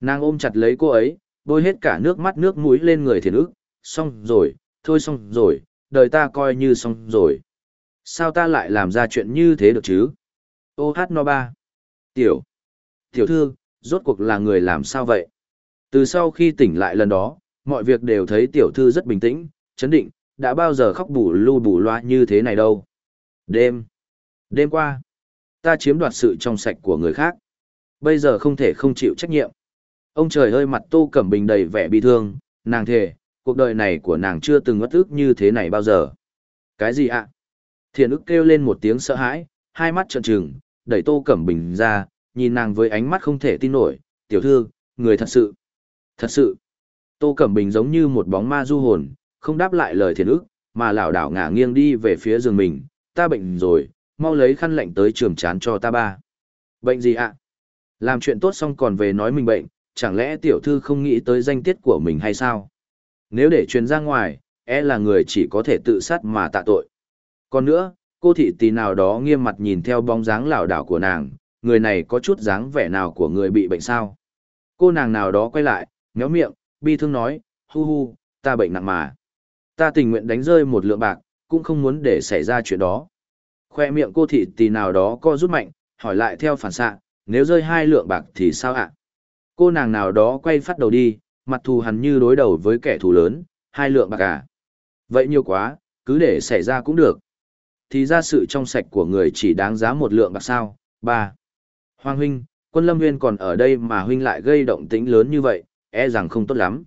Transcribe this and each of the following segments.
Nàng ôm chặt lấy cô ấy, bôi hết cả nước mắt nước mũi lên người thiền ức, xong rồi, thôi xong rồi, đời ta coi như xong rồi. Sao ta lại làm ra chuyện như thế được chứ? Ô hát no ba. Tiểu. Tiểu thư, rốt cuộc là người làm sao vậy? Từ sau khi tỉnh lại lần đó, mọi việc đều thấy tiểu thư rất bình tĩnh, chấn định, đã bao giờ khóc bù lu bù loa như thế này đâu. Đêm. Đêm qua, ta chiếm đoạt sự trong sạch của người khác. Bây giờ không thể không chịu trách nhiệm. Ông trời ơi mặt Tô Cẩm Bình đầy vẻ bi thương, nàng thề, cuộc đời này của nàng chưa từng ngất ức như thế này bao giờ. Cái gì ạ? Thiền ức kêu lên một tiếng sợ hãi, hai mắt trợn trừng, đẩy Tô Cẩm Bình ra, nhìn nàng với ánh mắt không thể tin nổi, tiểu thư, người thật sự. Thật sự. Tô Cẩm Bình giống như một bóng ma du hồn, không đáp lại lời thiền ức, mà lảo đảo ngả nghiêng đi về phía giường mình, ta bệnh rồi, mau lấy khăn lạnh tới trường chán cho ta ba. Bệnh gì ạ? Làm chuyện tốt xong còn về nói mình bệnh, chẳng lẽ tiểu thư không nghĩ tới danh tiết của mình hay sao? Nếu để truyền ra ngoài, e là người chỉ có thể tự sát mà tạ tội. Còn nữa, cô thị tỷ nào đó nghiêm mặt nhìn theo bóng dáng lảo đảo của nàng, người này có chút dáng vẻ nào của người bị bệnh sao? Cô nàng nào đó quay lại, méo miệng, bi thương nói, hu hu, ta bệnh nặng mà. Ta tình nguyện đánh rơi một lượng bạc, cũng không muốn để xảy ra chuyện đó. Khoe miệng cô thị tỷ nào đó co rút mạnh, hỏi lại theo phản xạ, nếu rơi hai lượng bạc thì sao ạ? Cô nàng nào đó quay phát đầu đi, mặt thù hằn như đối đầu với kẻ thù lớn, hai lượng bạc à? Vậy nhiều quá, cứ để xảy ra cũng được. Thì ra sự trong sạch của người chỉ đáng giá một lượng bạc sao? Ba. Hoàng huynh, quân lâm nguyên còn ở đây mà huynh lại gây động tĩnh lớn như vậy, e rằng không tốt lắm.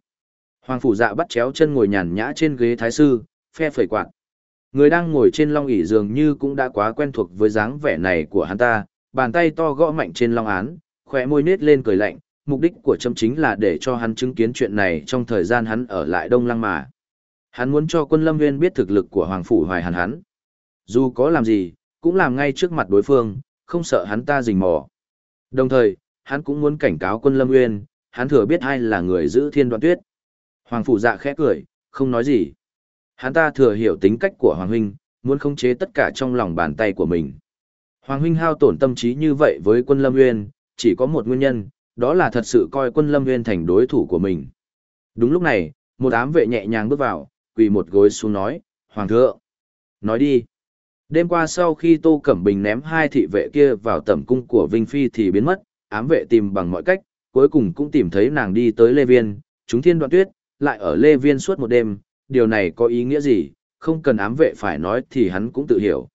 Hoàng phủ dạ bắt chéo chân ngồi nhàn nhã trên ghế thái sư, phe phẩy quạt. Người đang ngồi trên long ỷ dường như cũng đã quá quen thuộc với dáng vẻ này của hắn ta, bàn tay to gõ mạnh trên long án, khỏe môi nết lên cười lạnh, mục đích của chấm chính là để cho hắn chứng kiến chuyện này trong thời gian hắn ở lại Đông Lăng mà. Hắn muốn cho quân lâm nguyên biết thực lực của Hoàng Phủ Hoài Hàn hắn. Dù có làm gì, cũng làm ngay trước mặt đối phương, không sợ hắn ta rình mò. Đồng thời, hắn cũng muốn cảnh cáo quân lâm nguyên, hắn thừa biết ai là người giữ thiên đoạn tuyết. Hoàng Phủ dạ khẽ cười, không nói gì. Hắn ta thừa hiểu tính cách của Hoàng Huynh, muốn khống chế tất cả trong lòng bàn tay của mình. Hoàng Huynh hao tổn tâm trí như vậy với quân Lâm Nguyên, chỉ có một nguyên nhân, đó là thật sự coi quân Lâm Nguyên thành đối thủ của mình. Đúng lúc này, một ám vệ nhẹ nhàng bước vào, quỳ một gối xuống nói, Hoàng thượng, nói đi. Đêm qua sau khi Tô Cẩm Bình ném hai thị vệ kia vào tẩm cung của Vinh Phi thì biến mất, ám vệ tìm bằng mọi cách, cuối cùng cũng tìm thấy nàng đi tới Lê Viên, chúng thiên đoạn tuyết, lại ở Lê Viên suốt một đêm, điều này có ý nghĩa gì, không cần ám vệ phải nói thì hắn cũng tự hiểu.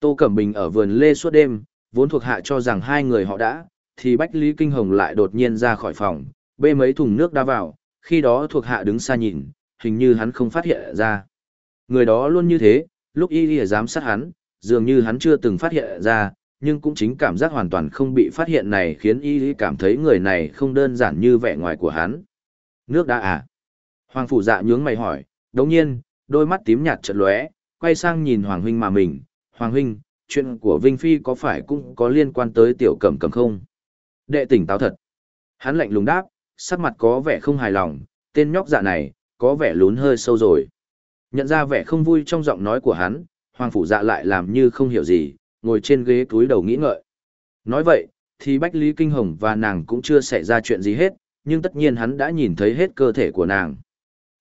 Tô Cẩm Bình ở vườn Lê suốt đêm, vốn thuộc hạ cho rằng hai người họ đã, thì Bách Lý Kinh Hồng lại đột nhiên ra khỏi phòng, bê mấy thùng nước đa vào, khi đó thuộc hạ đứng xa nhìn, hình như hắn không phát hiện ra. Người đó luôn như thế, lúc y y giám sát hắn, dường như hắn chưa từng phát hiện ra, nhưng cũng chính cảm giác hoàn toàn không bị phát hiện này khiến y cảm thấy người này không đơn giản như vẻ ngoài của hắn. Nước đã à? Hoàng phủ dạ nhướng mày hỏi, đồng nhiên, đôi mắt tím nhạt chợt lóe, quay sang nhìn Hoàng huynh mà mình, Hoàng huynh, chuyện của Vinh Phi có phải cũng có liên quan tới tiểu cẩm cẩm không? Đệ tỉnh táo thật. Hắn lạnh lùng đáp, sắc mặt có vẻ không hài lòng, tên nhóc dạ này, có vẻ lún hơi sâu rồi. Nhận ra vẻ không vui trong giọng nói của hắn, Hoàng phủ dạ lại làm như không hiểu gì, ngồi trên ghế túi đầu nghĩ ngợi. Nói vậy, thì Bách Lý Kinh Hồng và nàng cũng chưa xảy ra chuyện gì hết, nhưng tất nhiên hắn đã nhìn thấy hết cơ thể của nàng.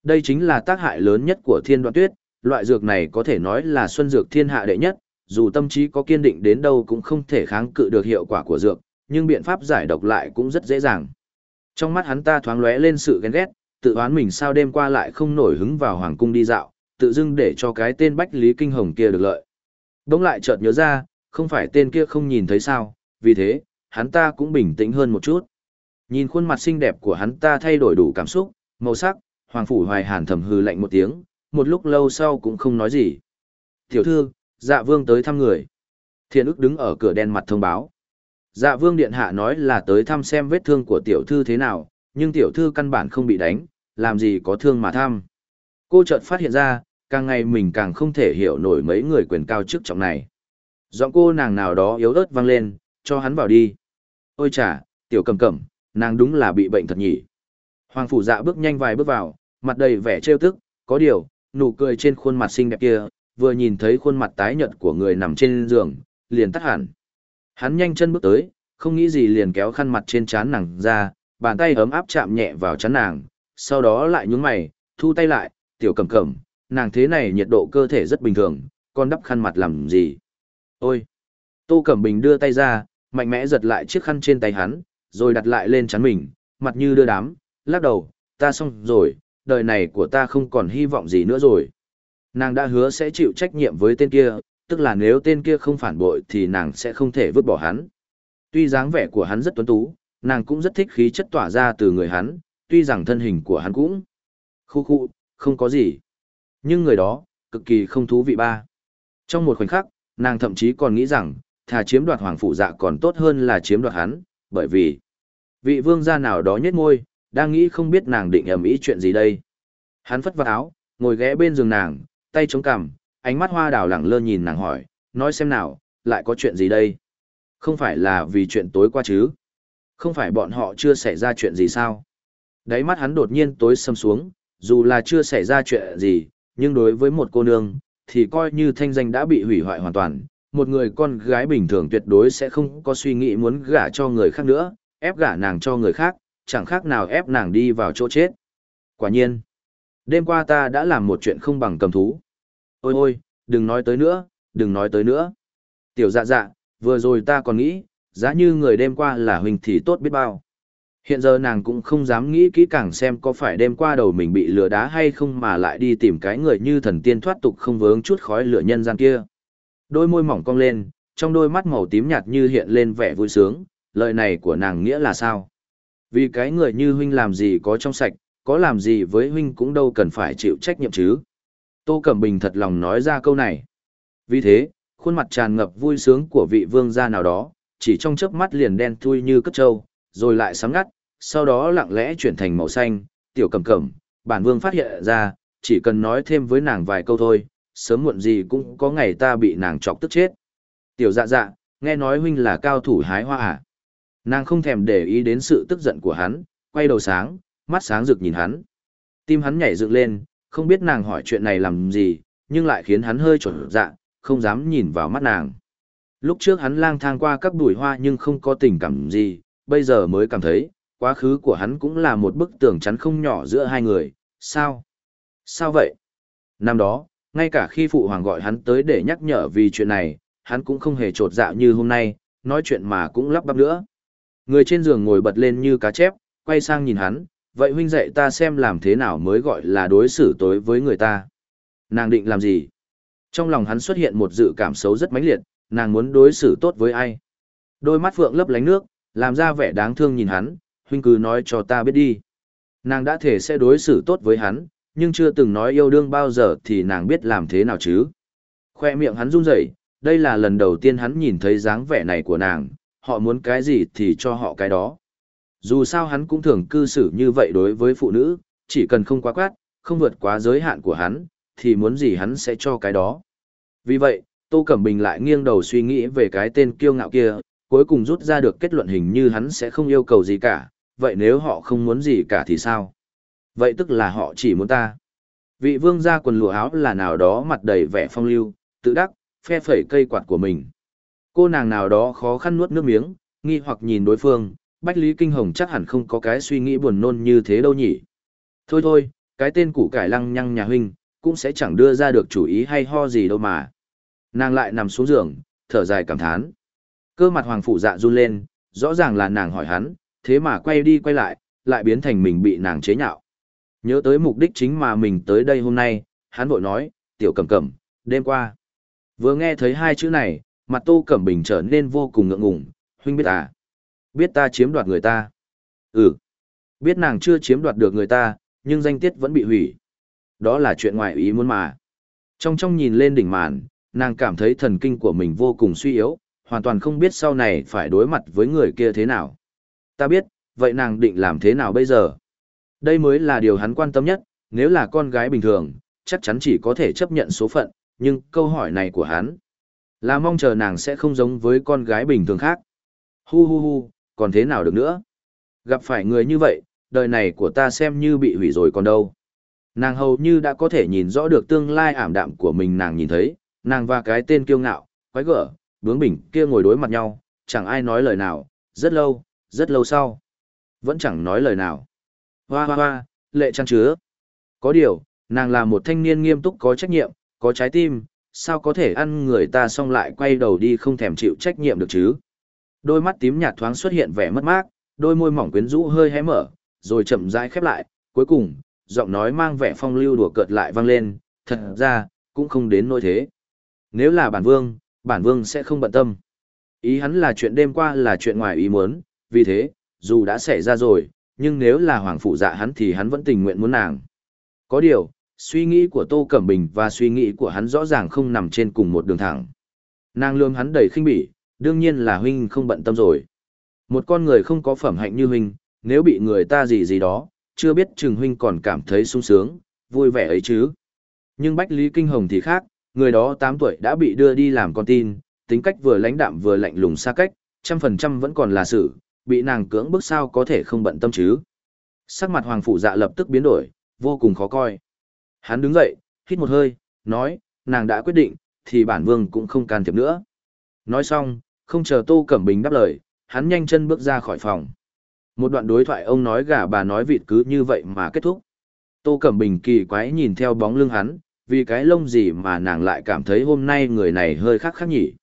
Đây chính là tác hại lớn nhất của thiên đoạn tuyết, loại dược này có thể nói là xuân dược thiên hạ đệ nhất, dù tâm trí có kiên định đến đâu cũng không thể kháng cự được hiệu quả của dược, nhưng biện pháp giải độc lại cũng rất dễ dàng. Trong mắt hắn ta thoáng lóe lên sự ghen ghét, tự oán mình sao đêm qua lại không nổi hứng vào hoàng cung đi dạo, tự dưng để cho cái tên Bách Lý Kinh Hồng kia được lợi. Đông lại chợt nhớ ra, không phải tên kia không nhìn thấy sao, vì thế, hắn ta cũng bình tĩnh hơn một chút. Nhìn khuôn mặt xinh đẹp của hắn ta thay đổi đủ cảm xúc, màu sắc, Hoàng Phủ Hoài Hàn thầm hư lạnh một tiếng, một lúc lâu sau cũng không nói gì. Tiểu thư, dạ vương tới thăm người. Thiên ức đứng ở cửa đen mặt thông báo. Dạ vương điện hạ nói là tới thăm xem vết thương của tiểu thư thế nào, nhưng tiểu thư căn bản không bị đánh, làm gì có thương mà thăm. Cô chợt phát hiện ra, càng ngày mình càng không thể hiểu nổi mấy người quyền cao chức trọng này. Giọng cô nàng nào đó yếu ớt vang lên, cho hắn vào đi. Ôi chà, tiểu cầm cẩm, nàng đúng là bị bệnh thật nhỉ. Hoàng phủ dạ bước nhanh vài bước vào, mặt đầy vẻ trêu tức, có điều, nụ cười trên khuôn mặt xinh đẹp kia, vừa nhìn thấy khuôn mặt tái nhợt của người nằm trên giường, liền tắt hẳn. Hắn nhanh chân bước tới, không nghĩ gì liền kéo khăn mặt trên trán nàng ra, bàn tay ấm áp chạm nhẹ vào chán nàng, sau đó lại nhướng mày, thu tay lại, tiểu cẩm cẩm, nàng thế này nhiệt độ cơ thể rất bình thường, con đắp khăn mặt làm gì? Ôi! Tô Cẩm Bình đưa tay ra, mạnh mẽ giật lại chiếc khăn trên tay hắn, rồi đặt lại lên chắn mình, mặt như đưa đám, lắc đầu, ta xong rồi, đời này của ta không còn hy vọng gì nữa rồi. Nàng đã hứa sẽ chịu trách nhiệm với tên kia, tức là nếu tên kia không phản bội thì nàng sẽ không thể vứt bỏ hắn. Tuy dáng vẻ của hắn rất tuấn tú, nàng cũng rất thích khí chất tỏa ra từ người hắn, tuy rằng thân hình của hắn cũng khu khu, không có gì. Nhưng người đó, cực kỳ không thú vị ba. Trong một khoảnh khắc, nàng thậm chí còn nghĩ rằng, thà chiếm đoạt hoàng phụ dạ còn tốt hơn là chiếm đoạt hắn, bởi vì vị vương gia nào đó nhếch môi, đang nghĩ không biết nàng định ầm ý chuyện gì đây. Hắn phất vào áo, ngồi ghé bên giường nàng, tay chống cằm, ánh mắt hoa đào lẳng lơ nhìn nàng hỏi, nói xem nào, lại có chuyện gì đây? Không phải là vì chuyện tối qua chứ? Không phải bọn họ chưa xảy ra chuyện gì sao? Đáy mắt hắn đột nhiên tối sầm xuống, dù là chưa xảy ra chuyện gì, nhưng đối với một cô nương, thì coi như thanh danh đã bị hủy hoại hoàn toàn. Một người con gái bình thường tuyệt đối sẽ không có suy nghĩ muốn gả cho người khác nữa, ép gả nàng cho người khác, chẳng khác nào ép nàng đi vào chỗ chết. Quả nhiên, đêm qua ta đã làm một chuyện không bằng cầm thú. Ôi ôi, đừng nói tới nữa, đừng nói tới nữa. Tiểu dạ dạ, vừa rồi ta còn nghĩ, giá như người đêm qua là huynh thì tốt biết bao. Hiện giờ nàng cũng không dám nghĩ kỹ càng xem có phải đêm qua đầu mình bị lừa đá hay không mà lại đi tìm cái người như thần tiên thoát tục không vướng chút khói lửa nhân gian kia. Đôi môi mỏng cong lên, trong đôi mắt màu tím nhạt như hiện lên vẻ vui sướng, lời này của nàng nghĩa là sao? Vì cái người như huynh làm gì có trong sạch, có làm gì với huynh cũng đâu cần phải chịu trách nhiệm chứ. Tô Cẩm Bình thật lòng nói ra câu này. Vì thế, khuôn mặt tràn ngập vui sướng của vị vương gia nào đó, chỉ trong chớp mắt liền đen thui như cất trâu, rồi lại sáng ngắt, sau đó lặng lẽ chuyển thành màu xanh, tiểu cẩm cẩm, bản vương phát hiện ra, chỉ cần nói thêm với nàng vài câu thôi, sớm muộn gì cũng có ngày ta bị nàng chọc tức chết. Tiểu dạ dạ, nghe nói huynh là cao thủ hái hoa à? Nàng không thèm để ý đến sự tức giận của hắn, quay đầu sáng, mắt sáng rực nhìn hắn. Tim hắn nhảy dựng lên, không biết nàng hỏi chuyện này làm gì, nhưng lại khiến hắn hơi trộn dạ, không dám nhìn vào mắt nàng. Lúc trước hắn lang thang qua các bụi hoa nhưng không có tình cảm gì, bây giờ mới cảm thấy, quá khứ của hắn cũng là một bức tường chắn không nhỏ giữa hai người, sao? Sao vậy? Năm đó, ngay cả khi phụ hoàng gọi hắn tới để nhắc nhở vì chuyện này, hắn cũng không hề trột dạ như hôm nay, nói chuyện mà cũng lắp bắp nữa. Người trên giường ngồi bật lên như cá chép, quay sang nhìn hắn, vậy huynh dạy ta xem làm thế nào mới gọi là đối xử tối với người ta. Nàng định làm gì? Trong lòng hắn xuất hiện một dự cảm xấu rất mãnh liệt, nàng muốn đối xử tốt với ai? Đôi mắt phượng lấp lánh nước, làm ra vẻ đáng thương nhìn hắn, huynh cứ nói cho ta biết đi. Nàng đã thể sẽ đối xử tốt với hắn, nhưng chưa từng nói yêu đương bao giờ thì nàng biết làm thế nào chứ. Khoe miệng hắn run rẩy, đây là lần đầu tiên hắn nhìn thấy dáng vẻ này của nàng, họ muốn cái gì thì cho họ cái đó. Dù sao hắn cũng thường cư xử như vậy đối với phụ nữ, chỉ cần không quá quát, không vượt quá giới hạn của hắn, thì muốn gì hắn sẽ cho cái đó. Vì vậy, Tô Cẩm Bình lại nghiêng đầu suy nghĩ về cái tên kiêu ngạo kia, cuối cùng rút ra được kết luận hình như hắn sẽ không yêu cầu gì cả, vậy nếu họ không muốn gì cả thì sao? Vậy tức là họ chỉ muốn ta. Vị vương gia quần lụa áo là nào đó mặt đầy vẻ phong lưu, tự đắc, phe phẩy cây quạt của mình. Cô nàng nào đó khó khăn nuốt nước miếng, nghi hoặc nhìn đối phương, Bách Lý Kinh Hồng chắc hẳn không có cái suy nghĩ buồn nôn như thế đâu nhỉ. Thôi thôi, cái tên củ cải lăng nhăng nhà huynh, cũng sẽ chẳng đưa ra được chủ ý hay ho gì đâu mà. Nàng lại nằm xuống giường, thở dài cảm thán. Cơ mặt hoàng phủ dạ run lên, rõ ràng là nàng hỏi hắn, thế mà quay đi quay lại, lại biến thành mình bị nàng chế nhạo. Nhớ tới mục đích chính mà mình tới đây hôm nay, hắn vội nói, tiểu cẩm cẩm, đêm qua. Vừa nghe thấy hai chữ này, mặt tô cẩm bình trở nên vô cùng ngượng ngùng, huynh biết à? Biết ta chiếm đoạt người ta. Ừ. Biết nàng chưa chiếm đoạt được người ta, nhưng danh tiết vẫn bị hủy. Đó là chuyện ngoài ý muốn mà. Trong trong nhìn lên đỉnh màn, nàng cảm thấy thần kinh của mình vô cùng suy yếu, hoàn toàn không biết sau này phải đối mặt với người kia thế nào. Ta biết, vậy nàng định làm thế nào bây giờ? Đây mới là điều hắn quan tâm nhất, nếu là con gái bình thường, chắc chắn chỉ có thể chấp nhận số phận, nhưng câu hỏi này của hắn là mong chờ nàng sẽ không giống với con gái bình thường khác. Hu hu hu, còn thế nào được nữa? Gặp phải người như vậy, đời này của ta xem như bị hủy rồi còn đâu. Nàng hầu như đã có thể nhìn rõ được tương lai ảm đạm của mình nàng nhìn thấy, nàng và cái tên kiêu ngạo, quái gở, bướng bỉnh kia ngồi đối mặt nhau, chẳng ai nói lời nào, rất lâu, rất lâu sau. Vẫn chẳng nói lời nào. Hoa hoa hoa, lệ trang chứa. Có điều, nàng là một thanh niên nghiêm túc có trách nhiệm, có trái tim, sao có thể ăn người ta xong lại quay đầu đi không thèm chịu trách nhiệm được chứ. Đôi mắt tím nhạt thoáng xuất hiện vẻ mất mát, đôi môi mỏng quyến rũ hơi hé mở, rồi chậm rãi khép lại, cuối cùng, giọng nói mang vẻ phong lưu đùa cợt lại vang lên, thật ra, cũng không đến nỗi thế. Nếu là bản vương, bản vương sẽ không bận tâm. Ý hắn là chuyện đêm qua là chuyện ngoài ý muốn, vì thế, dù đã xảy ra rồi, nhưng nếu là hoàng phụ dạ hắn thì hắn vẫn tình nguyện muốn nàng. Có điều, suy nghĩ của Tô Cẩm Bình và suy nghĩ của hắn rõ ràng không nằm trên cùng một đường thẳng. Nàng lương hắn đầy khinh bỉ, đương nhiên là huynh không bận tâm rồi. Một con người không có phẩm hạnh như huynh, nếu bị người ta gì gì đó, chưa biết chừng huynh còn cảm thấy sung sướng, vui vẻ ấy chứ. Nhưng Bách Lý Kinh Hồng thì khác, người đó 8 tuổi đã bị đưa đi làm con tin, tính cách vừa lãnh đạm vừa lạnh lùng xa cách, trăm phần trăm vẫn còn là sự, bị nàng cưỡng bức sao có thể không bận tâm chứ. Sắc mặt hoàng phủ dạ lập tức biến đổi, vô cùng khó coi. Hắn đứng dậy, hít một hơi, nói, nàng đã quyết định, thì bản vương cũng không can thiệp nữa. Nói xong, không chờ Tô Cẩm Bình đáp lời, hắn nhanh chân bước ra khỏi phòng. Một đoạn đối thoại ông nói gà bà nói vịt cứ như vậy mà kết thúc. Tô Cẩm Bình kỳ quái nhìn theo bóng lưng hắn, vì cái lông gì mà nàng lại cảm thấy hôm nay người này hơi khác khác nhỉ.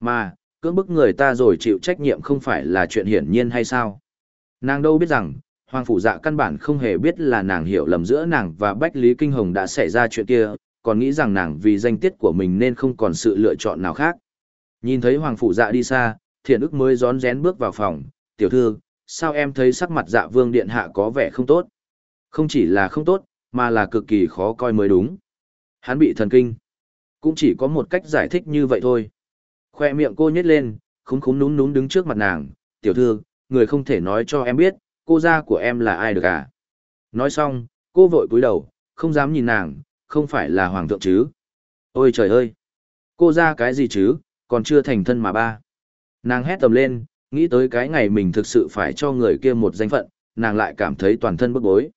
Mà, cưỡng bức người ta rồi chịu trách nhiệm không phải là chuyện hiển nhiên hay sao? Nàng đâu biết rằng, Hoàng Phủ Dạ căn bản không hề biết là nàng hiểu lầm giữa nàng và Bách Lý Kinh Hồng đã xảy ra chuyện kia, còn nghĩ rằng nàng vì danh tiết của mình nên không còn sự lựa chọn nào khác. Nhìn thấy Hoàng Phủ Dạ đi xa, thiện ức mới rón rén bước vào phòng, tiểu thư, sao em thấy sắc mặt dạ vương điện hạ có vẻ không tốt? Không chỉ là không tốt, mà là cực kỳ khó coi mới đúng. Hắn bị thần kinh. Cũng chỉ có một cách giải thích như vậy thôi. Khoe miệng cô nhếch lên, khúng khúng núm núm đứng trước mặt nàng, tiểu thư, người không thể nói cho em biết, cô gia của em là ai được à? Nói xong, cô vội cúi đầu, không dám nhìn nàng, không phải là hoàng thượng chứ? Ôi trời ơi! Cô ra cái gì chứ, còn chưa thành thân mà ba. Nàng hét tầm lên, nghĩ tới cái ngày mình thực sự phải cho người kia một danh phận, nàng lại cảm thấy toàn thân bức bối.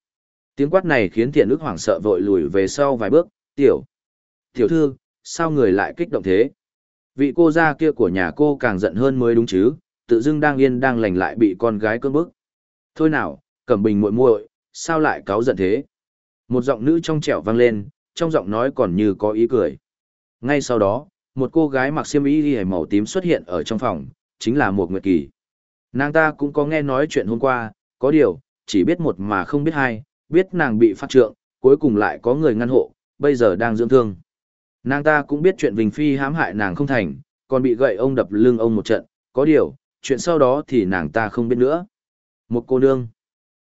Tiếng quát này khiến thiện ức hoảng sợ vội lùi về sau vài bước, tiểu. Tiểu thư, sao người lại kích động thế? Vị cô gia kia của nhà cô càng giận hơn mới đúng chứ, tự dưng đang yên đang lành lại bị con gái cơn bức. Thôi nào, cẩm bình muội muội, sao lại cáu giận thế? Một giọng nữ trong trẻo vang lên, trong giọng nói còn như có ý cười. Ngay sau đó, một cô gái mặc xiêm y màu tím xuất hiện ở trong phòng, chính là một nguyệt kỳ. Nàng ta cũng có nghe nói chuyện hôm qua, có điều, chỉ biết một mà không biết hai, biết nàng bị phát trượng, cuối cùng lại có người ngăn hộ, bây giờ đang dưỡng thương. Nàng ta cũng biết chuyện Vinh Phi hãm hại nàng không thành, còn bị gậy ông đập lưng ông một trận, có điều, chuyện sau đó thì nàng ta không biết nữa. Một cô nương.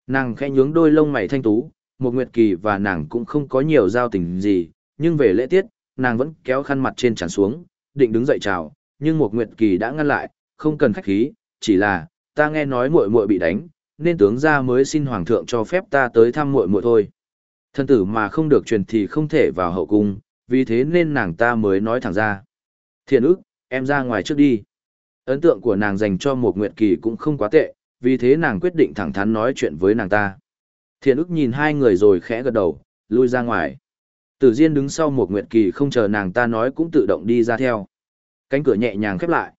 Nàng khẽ nhướng đôi lông mày thanh tú, một nguyệt kỳ và nàng cũng không có nhiều giao tình gì, nhưng về lễ tiết, nàng vẫn kéo khăn mặt trên tràn xuống, định đứng dậy chào, nhưng một nguyệt kỳ đã ngăn lại, không cần khách khí, chỉ là, ta nghe nói muội muội bị đánh, nên tướng gia mới xin hoàng thượng cho phép ta tới thăm muội muội thôi. Thân tử mà không được truyền thì không thể vào hậu cung, vì thế nên nàng ta mới nói thẳng ra. Thiện ức, em ra ngoài trước đi. Ấn tượng của nàng dành cho một nguyệt kỳ cũng không quá tệ, vì thế nàng quyết định thẳng thắn nói chuyện với nàng ta. Thiện ức nhìn hai người rồi khẽ gật đầu, lui ra ngoài. Tử Diên đứng sau một nguyệt kỳ không chờ nàng ta nói cũng tự động đi ra theo. Cánh cửa nhẹ nhàng khép lại.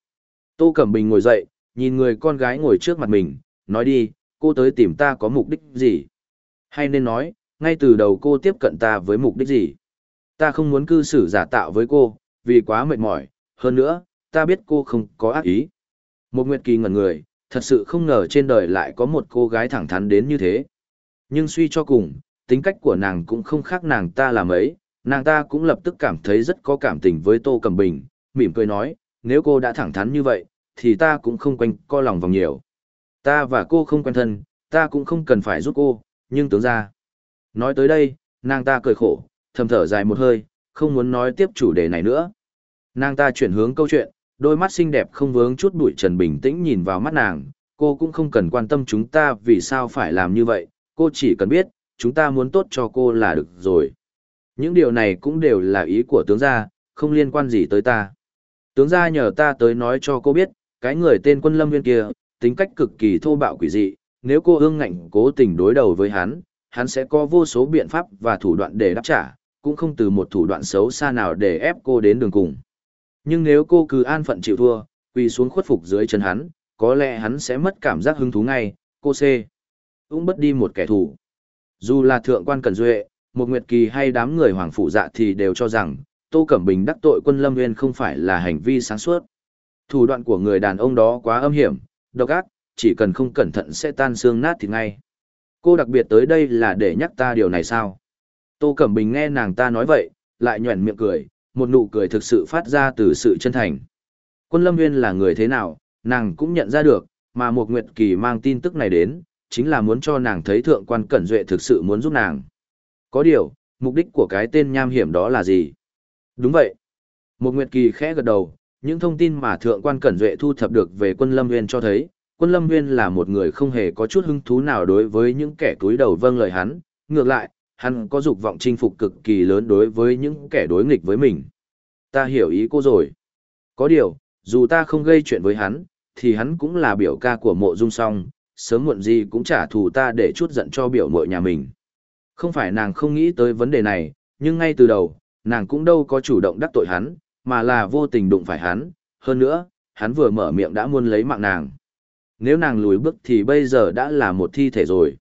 Tô Cẩm Bình ngồi dậy, nhìn người con gái ngồi trước mặt mình, nói đi, cô tới tìm ta có mục đích gì? Hay nên nói, ngay từ đầu cô tiếp cận ta với mục đích gì? Ta không muốn cư xử giả tạo với cô, vì quá mệt mỏi, hơn nữa, ta biết cô không có ác ý. Một Nguyệt Kỳ ngẩn người, thật sự không ngờ trên đời lại có một cô gái thẳng thắn đến như thế. Nhưng suy cho cùng, tính cách của nàng cũng không khác nàng ta làm ấy, nàng ta cũng lập tức cảm thấy rất có cảm tình với Tô Cẩm Bình, mỉm cười nói, nếu cô đã thẳng thắn như vậy, thì ta cũng không quanh co lòng vòng nhiều. Ta và cô không quen thân, ta cũng không cần phải giúp cô, nhưng tướng ra. Nói tới đây, nàng ta cười khổ, thầm thở dài một hơi, không muốn nói tiếp chủ đề này nữa. Nàng ta chuyển hướng câu chuyện, đôi mắt xinh đẹp không vướng chút bụi trần bình tĩnh nhìn vào mắt nàng, cô cũng không cần quan tâm chúng ta vì sao phải làm như vậy, cô chỉ cần biết, chúng ta muốn tốt cho cô là được rồi. Những điều này cũng đều là ý của tướng gia, không liên quan gì tới ta. Tướng gia nhờ ta tới nói cho cô biết, cái người tên quân lâm viên kia, tính cách cực kỳ thô bạo quỷ dị, nếu cô ương ngạnh cố tình đối đầu với hắn, hắn sẽ có vô số biện pháp và thủ đoạn để đáp trả, cũng không từ một thủ đoạn xấu xa nào để ép cô đến đường cùng. Nhưng nếu cô cứ an phận chịu thua, quỳ xuống khuất phục dưới chân hắn, có lẽ hắn sẽ mất cảm giác hứng thú ngay, cô C. cũng bất đi một kẻ thù. Dù là thượng quan Cẩn Duệ, một nguyệt kỳ hay đám người hoàng phủ dạ thì đều cho rằng, Tô Cẩm Bình đắc tội quân Lâm Nguyên không phải là hành vi sáng suốt. Thủ đoạn của người đàn ông đó quá âm hiểm, độc ác, chỉ cần không cẩn thận sẽ tan xương nát thì ngay. Cô đặc biệt tới đây là để nhắc ta điều này sao? Tô Cẩm Bình nghe nàng ta nói vậy, lại nhuẩn miệng cười, một nụ cười thực sự phát ra từ sự chân thành. Quân Lâm Nguyên là người thế nào, nàng cũng nhận ra được, mà một Nguyệt Kỳ mang tin tức này đến, chính là muốn cho nàng thấy thượng quan cẩn duệ thực sự muốn giúp nàng. Có điều, mục đích của cái tên nham hiểm đó là gì? Đúng vậy. Một Nguyệt Kỳ khẽ gật đầu, những thông tin mà thượng quan cẩn duệ thu thập được về quân Lâm Nguyên cho thấy, quân Lâm Nguyên là một người không hề có chút hứng thú nào đối với những kẻ túi đầu vâng lời hắn, ngược lại, hắn có dục vọng chinh phục cực kỳ lớn đối với những kẻ đối nghịch với mình. Ta hiểu ý cô rồi. Có điều, dù ta không gây chuyện với hắn, thì hắn cũng là biểu ca của mộ dung song, sớm muộn gì cũng trả thù ta để chút giận cho biểu mội nhà mình. Không phải nàng không nghĩ tới vấn đề này, nhưng ngay từ đầu, nàng cũng đâu có chủ động đắc tội hắn, mà là vô tình đụng phải hắn, hơn nữa, hắn vừa mở miệng đã muốn lấy mạng nàng. Nếu nàng lùi bước thì bây giờ đã là một thi thể rồi.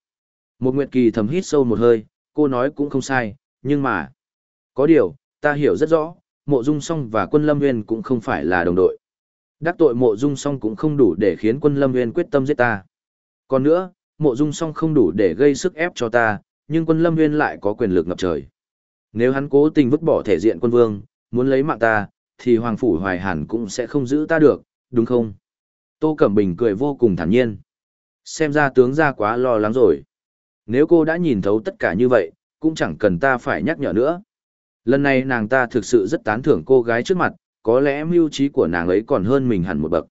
Một Nguyệt Kỳ thầm hít sâu một hơi, cô nói cũng không sai, nhưng mà... Có điều, ta hiểu rất rõ, mộ dung song và quân lâm nguyên cũng không phải là đồng đội. Đắc tội mộ dung song cũng không đủ để khiến quân lâm nguyên quyết tâm giết ta. Còn nữa, mộ dung song không đủ để gây sức ép cho ta, nhưng quân lâm nguyên lại có quyền lực ngập trời. Nếu hắn cố tình vứt bỏ thể diện quân vương, muốn lấy mạng ta, thì Hoàng Phủ Hoài Hàn cũng sẽ không giữ ta được, đúng không? Tô Cẩm Bình cười vô cùng thản nhiên. Xem ra tướng ra quá lo lắng rồi. Nếu cô đã nhìn thấu tất cả như vậy, cũng chẳng cần ta phải nhắc nhở nữa. Lần này nàng ta thực sự rất tán thưởng cô gái trước mặt, có lẽ mưu trí của nàng ấy còn hơn mình hẳn một bậc.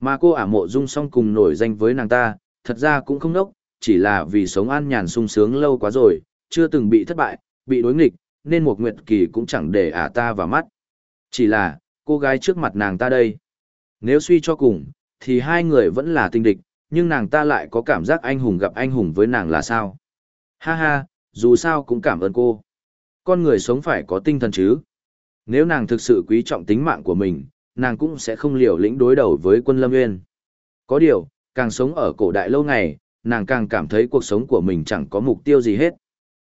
Mà cô ả mộ dung song cùng nổi danh với nàng ta, thật ra cũng không nốc, chỉ là vì sống an nhàn sung sướng lâu quá rồi, chưa từng bị thất bại, bị đối nghịch, nên một nguyệt kỳ cũng chẳng để ả ta vào mắt. Chỉ là, cô gái trước mặt nàng ta đây. Nếu suy cho cùng, thì hai người vẫn là tinh địch, nhưng nàng ta lại có cảm giác anh hùng gặp anh hùng với nàng là sao. Ha ha, dù sao cũng cảm ơn cô. Con người sống phải có tinh thần chứ. Nếu nàng thực sự quý trọng tính mạng của mình, nàng cũng sẽ không liều lĩnh đối đầu với quân Lâm Nguyên. Có điều, càng sống ở cổ đại lâu ngày, nàng càng cảm thấy cuộc sống của mình chẳng có mục tiêu gì hết.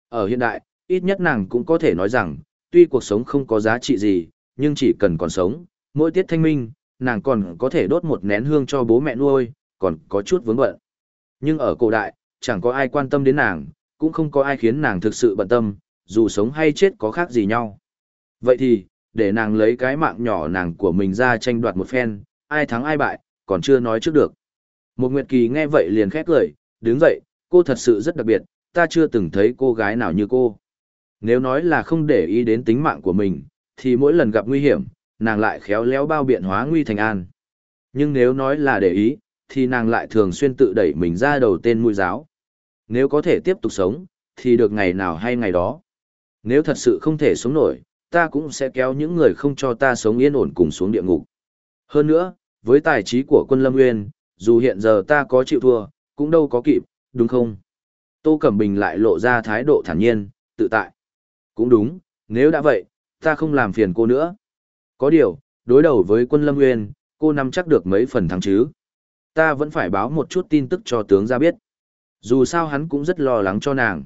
Ở hiện đại, ít nhất nàng cũng có thể nói rằng, tuy cuộc sống không có giá trị gì, nhưng chỉ cần còn sống, mỗi tiết thanh minh, nàng còn có thể đốt một nén hương cho bố mẹ nuôi, còn có chút vướng bận. Nhưng ở cổ đại, chẳng có ai quan tâm đến nàng, cũng không có ai khiến nàng thực sự bận tâm, dù sống hay chết có khác gì nhau. Vậy thì, để nàng lấy cái mạng nhỏ nàng của mình ra tranh đoạt một phen, ai thắng ai bại, còn chưa nói trước được. Một Nguyệt Kỳ nghe vậy liền khét lời, đứng dậy, cô thật sự rất đặc biệt, ta chưa từng thấy cô gái nào như cô. Nếu nói là không để ý đến tính mạng của mình, thì mỗi lần gặp nguy hiểm, nàng lại khéo léo bao biện hóa nguy thành an. Nhưng nếu nói là để ý, thì nàng lại thường xuyên tự đẩy mình ra đầu tên mũi giáo. Nếu có thể tiếp tục sống, thì được ngày nào hay ngày đó. Nếu thật sự không thể sống nổi, ta cũng sẽ kéo những người không cho ta sống yên ổn cùng xuống địa ngục. Hơn nữa, với tài trí của quân Lâm Nguyên, dù hiện giờ ta có chịu thua, cũng đâu có kịp, đúng không? Tô Cẩm Bình lại lộ ra thái độ thản nhiên, tự tại. Cũng đúng, nếu đã vậy, ta không làm phiền cô nữa. Có điều, đối đầu với quân Lâm Nguyên, cô nắm chắc được mấy phần thắng chứ. Ta vẫn phải báo một chút tin tức cho tướng ra biết. Dù sao hắn cũng rất lo lắng cho nàng.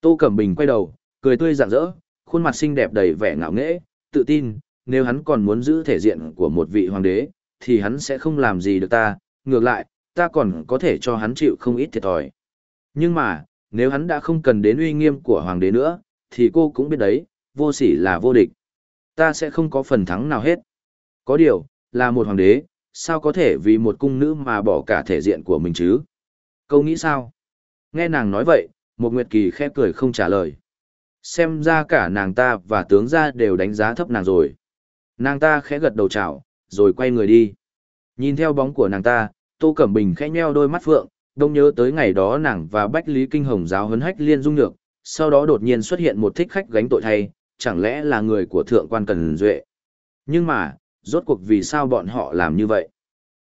Tô Cẩm Bình quay đầu, cười tươi rạng rỡ, khuôn mặt xinh đẹp đầy vẻ ngạo nghễ, tự tin, nếu hắn còn muốn giữ thể diện của một vị hoàng đế, thì hắn sẽ không làm gì được ta, ngược lại, ta còn có thể cho hắn chịu không ít thiệt thòi. Nhưng mà, nếu hắn đã không cần đến uy nghiêm của hoàng đế nữa, thì cô cũng biết đấy, vô sỉ là vô địch. Ta sẽ không có phần thắng nào hết. Có điều, là một hoàng đế, sao có thể vì một cung nữ mà bỏ cả thể diện của mình chứ? Câu nghĩ sao? Nghe nàng nói vậy, một nguyệt kỳ khẽ cười không trả lời. Xem ra cả nàng ta và tướng gia đều đánh giá thấp nàng rồi. Nàng ta khẽ gật đầu chào, rồi quay người đi. Nhìn theo bóng của nàng ta, Tô Cẩm Bình khẽ nheo đôi mắt phượng, đông nhớ tới ngày đó nàng và Bách Lý Kinh Hồng giáo huấn hách liên dung nhược, sau đó đột nhiên xuất hiện một thích khách gánh tội thay, chẳng lẽ là người của thượng quan Cần Duệ. Nhưng mà, rốt cuộc vì sao bọn họ làm như vậy?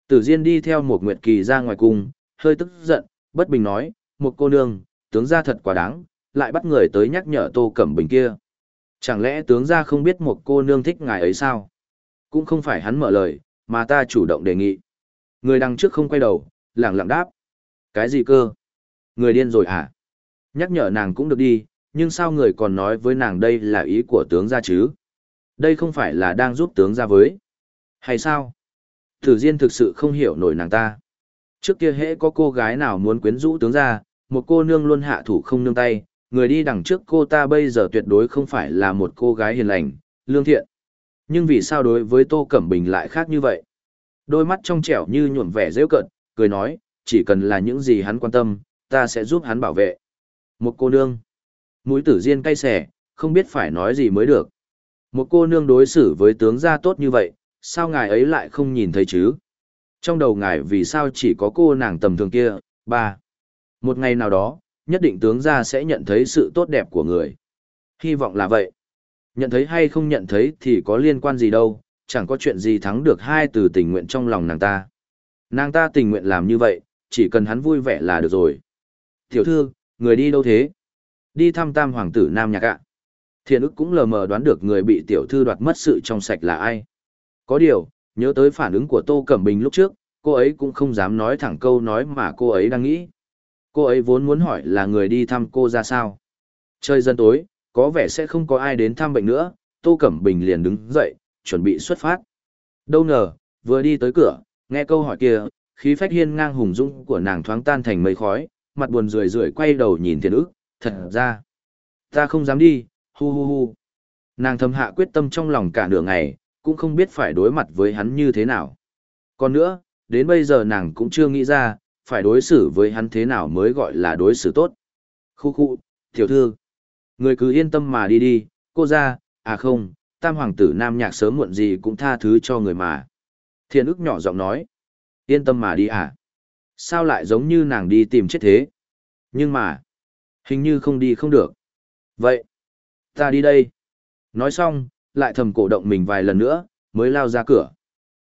Tử Diên đi theo một Nguyệt Kỳ ra ngoài cung, hơi tức giận, bất bình nói, một cô nương, tướng gia thật quá đáng, lại bắt người tới nhắc nhở Tô Cẩm Bình kia. Chẳng lẽ tướng gia không biết một cô nương thích ngài ấy sao? Cũng không phải hắn mở lời, mà ta chủ động đề nghị. Người đằng trước không quay đầu, lẳng lặng đáp. Cái gì cơ? Người điên rồi à? Nhắc nhở nàng cũng được đi, nhưng sao người còn nói với nàng đây là ý của tướng gia chứ? Đây không phải là đang giúp tướng gia với. Hay sao? Tử Diên thực sự không hiểu nổi nàng ta. Trước kia hễ có cô gái nào muốn quyến rũ tướng gia, một cô nương luôn hạ thủ không nương tay, người đi đằng trước cô ta bây giờ tuyệt đối không phải là một cô gái hiền lành, lương thiện. Nhưng vì sao đối với Tô Cẩm Bình lại khác như vậy? Đôi mắt trong trẻo như nhuộm vẻ rêu cận, cười nói, chỉ cần là những gì hắn quan tâm, ta sẽ giúp hắn bảo vệ. Một cô nương. Mũi tử diên cay xẻ, không biết phải nói gì mới được. Một cô nương đối xử với tướng gia tốt như vậy, sao ngài ấy lại không nhìn thấy chứ? Trong đầu ngài vì sao chỉ có cô nàng tầm thường kia, ba. Một ngày nào đó, nhất định tướng gia sẽ nhận thấy sự tốt đẹp của người. Hy vọng là vậy. Nhận thấy hay không nhận thấy thì có liên quan gì đâu, chẳng có chuyện gì thắng được hai từ tình nguyện trong lòng nàng ta. Nàng ta tình nguyện làm như vậy, chỉ cần hắn vui vẻ là được rồi. Tiểu thư, người đi đâu thế? Đi thăm tam hoàng tử Nam Nhạc ạ. Thiện ức cũng lờ mờ đoán được người bị tiểu thư đoạt mất sự trong sạch là ai. Có điều, nhớ tới phản ứng của Tô Cẩm Bình lúc trước, cô ấy cũng không dám nói thẳng câu nói mà cô ấy đang nghĩ. Cô ấy vốn muốn hỏi là người đi thăm cô ra sao. chơi dân tối, có vẻ sẽ không có ai đến thăm bệnh nữa, Tô Cẩm Bình liền đứng dậy, chuẩn bị xuất phát. Đâu ngờ, vừa đi tới cửa, nghe câu hỏi kia, khí phách hiên ngang hùng dũng của nàng thoáng tan thành mây khói, mặt buồn rười rượi quay đầu nhìn thiền ức, thật ra, ta không dám đi, hu hu hu. Nàng thầm hạ quyết tâm trong lòng cả nửa ngày, cũng không biết phải đối mặt với hắn như thế nào. Còn nữa, đến bây giờ nàng cũng chưa nghĩ ra, phải đối xử với hắn thế nào mới gọi là đối xử tốt. Khu khu, tiểu thư. Người cứ yên tâm mà đi đi, cô ra, à không, tam hoàng tử nam nhạc sớm muộn gì cũng tha thứ cho người mà. Thiên ức nhỏ giọng nói. Yên tâm mà đi à? Sao lại giống như nàng đi tìm chết thế? Nhưng mà, hình như không đi không được. Vậy, ta đi đây. Nói xong, lại thầm cổ động mình vài lần nữa, mới lao ra cửa.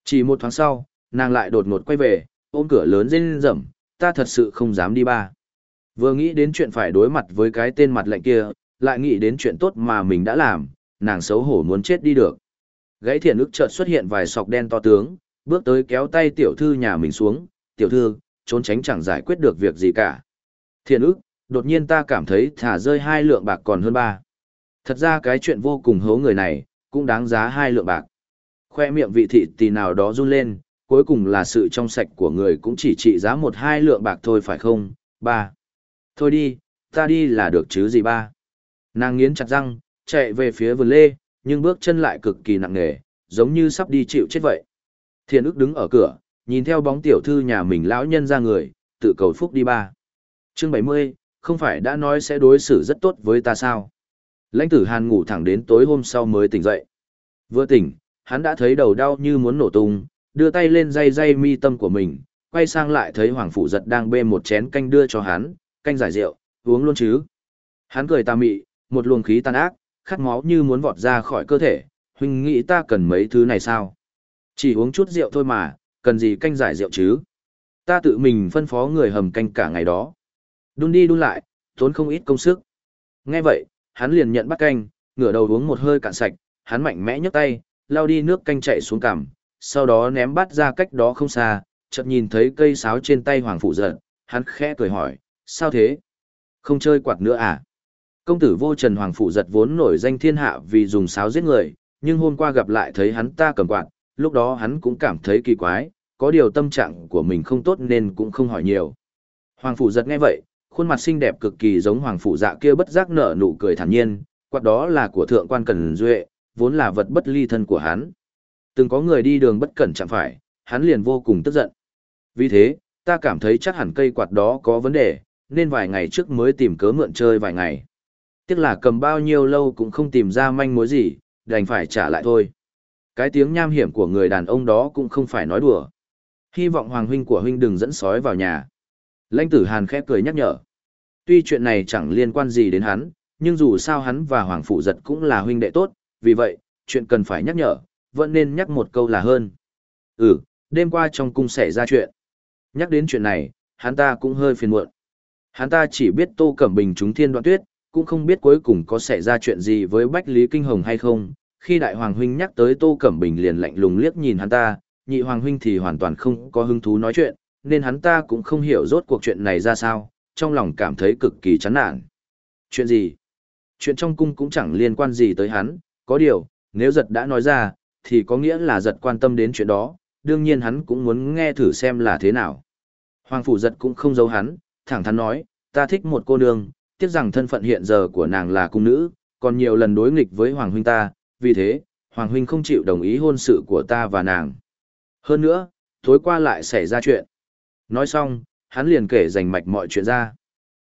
Chỉ một thoáng sau, nàng lại đột ngột quay về, ôm cửa lớn rên rẩm, ta thật sự không dám đi ba. Vừa nghĩ đến chuyện phải đối mặt với cái tên mặt lạnh kia, lại nghĩ đến chuyện tốt mà mình đã làm, nàng xấu hổ muốn chết đi được. Gãy thiện ức chợt xuất hiện vài sọc đen to tướng, bước tới kéo tay tiểu thư nhà mình xuống, tiểu thư, trốn tránh chẳng giải quyết được việc gì cả. Thiện ức, đột nhiên ta cảm thấy thả rơi hai lượng bạc còn hơn ba. Thật ra cái chuyện vô cùng hố người này, cũng đáng giá hai lượng bạc. Khoe miệng vị thị tì nào đó run lên, cuối cùng là sự trong sạch của người cũng chỉ trị giá một hai lượng bạc thôi phải không, ba. Thôi đi, ta đi là được chứ gì ba. Nàng nghiến chặt răng, chạy về phía vườn lê, nhưng bước chân lại cực kỳ nặng nề, giống như sắp đi chịu chết vậy. Thiên ức đứng ở cửa, nhìn theo bóng tiểu thư nhà mình lão nhân ra người, tự cầu phúc đi ba. Chương 70, không phải đã nói sẽ đối xử rất tốt với ta sao? Lãnh tử Hàn ngủ thẳng đến tối hôm sau mới tỉnh dậy. Vừa tỉnh, hắn đã thấy đầu đau như muốn nổ tung, đưa tay lên dây dây mi tâm của mình, quay sang lại thấy Hoàng Phủ Giật đang bê một chén canh đưa cho hắn, canh giải rượu, uống luôn chứ. Hắn cười tà mị, một luồng khí tàn ác, khát máu như muốn vọt ra khỏi cơ thể, huynh nghĩ ta cần mấy thứ này sao? Chỉ uống chút rượu thôi mà, cần gì canh giải rượu chứ? Ta tự mình phân phó người hầm canh cả ngày đó. Đun đi đun lại, tốn không ít công sức. Nghe vậy, hắn liền nhận bắt canh, ngửa đầu uống một hơi cạn sạch, hắn mạnh mẽ nhấc tay, lao đi nước canh chạy xuống cằm, sau đó ném bát ra cách đó không xa, chợt nhìn thấy cây sáo trên tay hoàng phụ giận, hắn khẽ cười hỏi, sao thế? Không chơi quạt nữa à? Công tử vô trần hoàng phụ giật vốn nổi danh thiên hạ vì dùng sáo giết người, nhưng hôm qua gặp lại thấy hắn ta cầm quạt, lúc đó hắn cũng cảm thấy kỳ quái, có điều tâm trạng của mình không tốt nên cũng không hỏi nhiều. Hoàng phụ giật nghe vậy, khuôn mặt xinh đẹp cực kỳ giống hoàng phụ dạ kia bất giác nở nụ cười thản nhiên, quạt đó là của thượng quan cần duệ, vốn là vật bất ly thân của hắn. Từng có người đi đường bất cẩn chẳng phải, hắn liền vô cùng tức giận. Vì thế, ta cảm thấy chắc hẳn cây quạt đó có vấn đề, nên vài ngày trước mới tìm cớ mượn chơi vài ngày. Tiếc là cầm bao nhiêu lâu cũng không tìm ra manh mối gì, đành phải trả lại thôi. Cái tiếng nham hiểm của người đàn ông đó cũng không phải nói đùa. Hy vọng hoàng huynh của huynh đừng dẫn sói vào nhà. Lãnh tử Hàn khẽ cười nhắc nhở. Tuy chuyện này chẳng liên quan gì đến hắn, nhưng dù sao hắn và hoàng phụ giật cũng là huynh đệ tốt, vì vậy, chuyện cần phải nhắc nhở, vẫn nên nhắc một câu là hơn. Ừ, đêm qua trong cung xảy ra chuyện. Nhắc đến chuyện này, hắn ta cũng hơi phiền muộn. Hắn ta chỉ biết Tô Cẩm Bình trúng thiên đoạn tuyết, cũng không biết cuối cùng có xảy ra chuyện gì với Bách Lý Kinh Hồng hay không. Khi Đại Hoàng Huynh nhắc tới Tô Cẩm Bình liền lạnh lùng liếc nhìn hắn ta, nhị Hoàng Huynh thì hoàn toàn không có hứng thú nói chuyện, nên hắn ta cũng không hiểu rốt cuộc chuyện này ra sao, trong lòng cảm thấy cực kỳ chán nản. Chuyện gì? Chuyện trong cung cũng chẳng liên quan gì tới hắn, có điều, nếu giật đã nói ra, thì có nghĩa là giật quan tâm đến chuyện đó, đương nhiên hắn cũng muốn nghe thử xem là thế nào. Hoàng phủ giật cũng không giấu hắn, thẳng thắn nói, ta thích một cô nương, tiếc rằng thân phận hiện giờ của nàng là cung nữ, còn nhiều lần đối nghịch với Hoàng huynh ta, vì thế, Hoàng huynh không chịu đồng ý hôn sự của ta và nàng. Hơn nữa, tối qua lại xảy ra chuyện. Nói xong, hắn liền kể rành mạch mọi chuyện ra.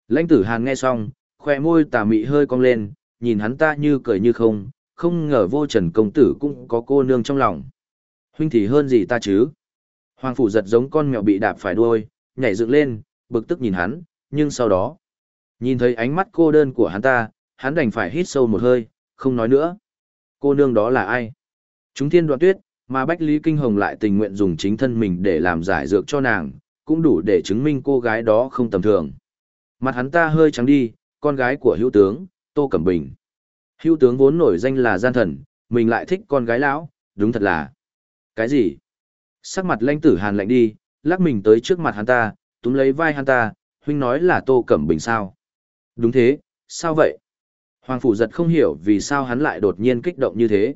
Lãnh tử Hàn nghe xong, khoe môi tà mị hơi cong lên, nhìn hắn ta như cười như không, không ngờ vô trần công tử cũng có cô nương trong lòng. Huynh thì hơn gì ta chứ? Hoàng phủ giật giống con mèo bị đạp phải đuôi, nhảy dựng lên, bực tức nhìn hắn, nhưng sau đó, nhìn thấy ánh mắt cô đơn của hắn ta, hắn đành phải hít sâu một hơi, không nói nữa. Cô nương đó là ai? Chúng thiên đoạn tuyết, mà Bách Lý Kinh Hồng lại tình nguyện dùng chính thân mình để làm giải dược cho nàng, cũng đủ để chứng minh cô gái đó không tầm thường. Mặt hắn ta hơi trắng đi, con gái của hữu tướng, Tô Cẩm Bình. Hữu tướng vốn nổi danh là gian thần, mình lại thích con gái lão, đúng thật là. Cái gì? Sắc mặt lanh tử hàn lạnh đi, lắc mình tới trước mặt hắn ta, túm lấy vai hắn ta, huynh nói là Tô Cẩm Bình sao? Đúng thế, sao vậy? Hoàng Phủ giật không hiểu vì sao hắn lại đột nhiên kích động như thế.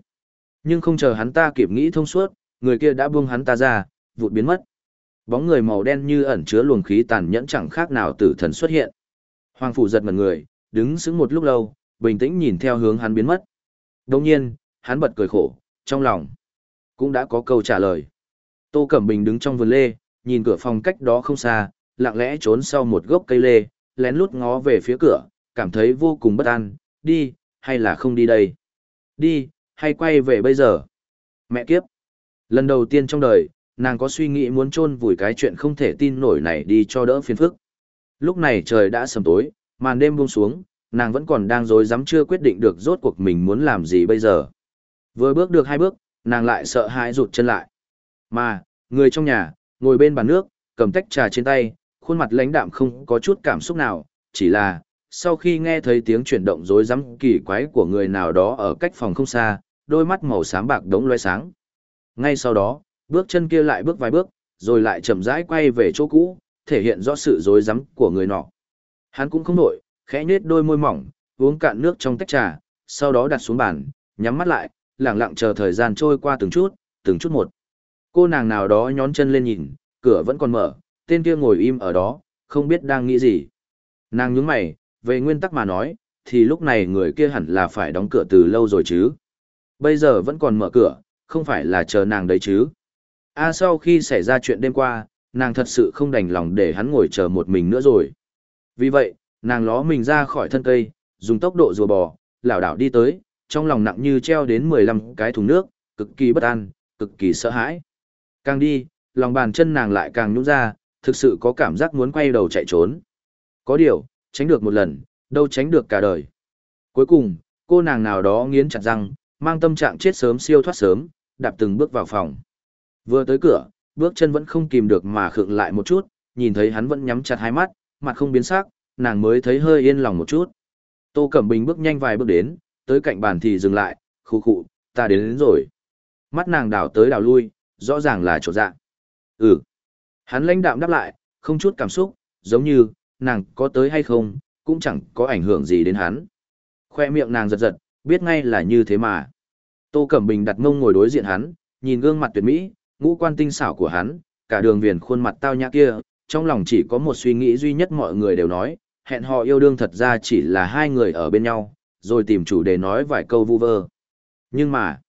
Nhưng không chờ hắn ta kịp nghĩ thông suốt, người kia đã buông hắn ta ra, vụt biến mất. Bóng người màu đen như ẩn chứa luồng khí tàn nhẫn chẳng khác nào tử thần xuất hiện. Hoàng Phủ giật mặt người, đứng sững một lúc lâu, bình tĩnh nhìn theo hướng hắn biến mất. Đồng nhiên, hắn bật cười khổ, trong lòng cũng đã có câu trả lời. Tô Cẩm Bình đứng trong vườn lê, nhìn cửa phòng cách đó không xa, lặng lẽ trốn sau một gốc cây lê, lén lút ngó về phía cửa, cảm thấy vô cùng bất an, đi, hay là không đi đây? Đi, hay quay về bây giờ? Mẹ kiếp! Lần đầu tiên trong đời, nàng có suy nghĩ muốn chôn vùi cái chuyện không thể tin nổi này đi cho đỡ phiền phức. Lúc này trời đã sầm tối, màn đêm buông xuống, nàng vẫn còn đang dối dám chưa quyết định được rốt cuộc mình muốn làm gì bây giờ. Vừa bước được hai bước, nàng lại sợ hãi rụt chân lại. Mà, người trong nhà, ngồi bên bàn nước, cầm tách trà trên tay, khuôn mặt lãnh đạm không có chút cảm xúc nào, chỉ là, sau khi nghe thấy tiếng chuyển động rối rắm kỳ quái của người nào đó ở cách phòng không xa, đôi mắt màu xám bạc đống loe sáng. Ngay sau đó, bước chân kia lại bước vài bước, rồi lại chậm rãi quay về chỗ cũ, thể hiện rõ sự rối rắm của người nọ. Hắn cũng không nổi, khẽ nhếch đôi môi mỏng, uống cạn nước trong tách trà, sau đó đặt xuống bàn, nhắm mắt lại, lặng lặng chờ thời gian trôi qua từng chút, từng chút một. Cô nàng nào đó nhón chân lên nhìn, cửa vẫn còn mở, tên kia ngồi im ở đó, không biết đang nghĩ gì. Nàng nhướng mày, về nguyên tắc mà nói, thì lúc này người kia hẳn là phải đóng cửa từ lâu rồi chứ. Bây giờ vẫn còn mở cửa, không phải là chờ nàng đấy chứ. A sau khi xảy ra chuyện đêm qua, nàng thật sự không đành lòng để hắn ngồi chờ một mình nữa rồi. Vì vậy, nàng ló mình ra khỏi thân cây, dùng tốc độ rùa bò, lảo đảo đi tới, trong lòng nặng như treo đến 15 cái thùng nước, cực kỳ bất an, cực kỳ sợ hãi. Càng đi, lòng bàn chân nàng lại càng nhũ ra, thực sự có cảm giác muốn quay đầu chạy trốn. Có điều, tránh được một lần, đâu tránh được cả đời. Cuối cùng, cô nàng nào đó nghiến chặt răng, mang tâm trạng chết sớm siêu thoát sớm, đạp từng bước vào phòng. Vừa tới cửa, bước chân vẫn không kìm được mà khựng lại một chút, nhìn thấy hắn vẫn nhắm chặt hai mắt, mặt không biến sắc, nàng mới thấy hơi yên lòng một chút. Tô Cẩm Bình bước nhanh vài bước đến, tới cạnh bàn thì dừng lại, khu khụ, ta đến, đến rồi. Mắt nàng đảo tới đảo lui, rõ ràng là chỗ dạ. Ừ. Hắn lãnh đạm đáp lại, không chút cảm xúc, giống như, nàng có tới hay không, cũng chẳng có ảnh hưởng gì đến hắn. Khoe miệng nàng giật giật, biết ngay là như thế mà. Tô Cẩm Bình đặt mông ngồi đối diện hắn, nhìn gương mặt tuyệt mỹ, ngũ quan tinh xảo của hắn, cả đường viền khuôn mặt tao nhã kia, trong lòng chỉ có một suy nghĩ duy nhất mọi người đều nói, hẹn họ yêu đương thật ra chỉ là hai người ở bên nhau, rồi tìm chủ đề nói vài câu vu vơ. Nhưng mà,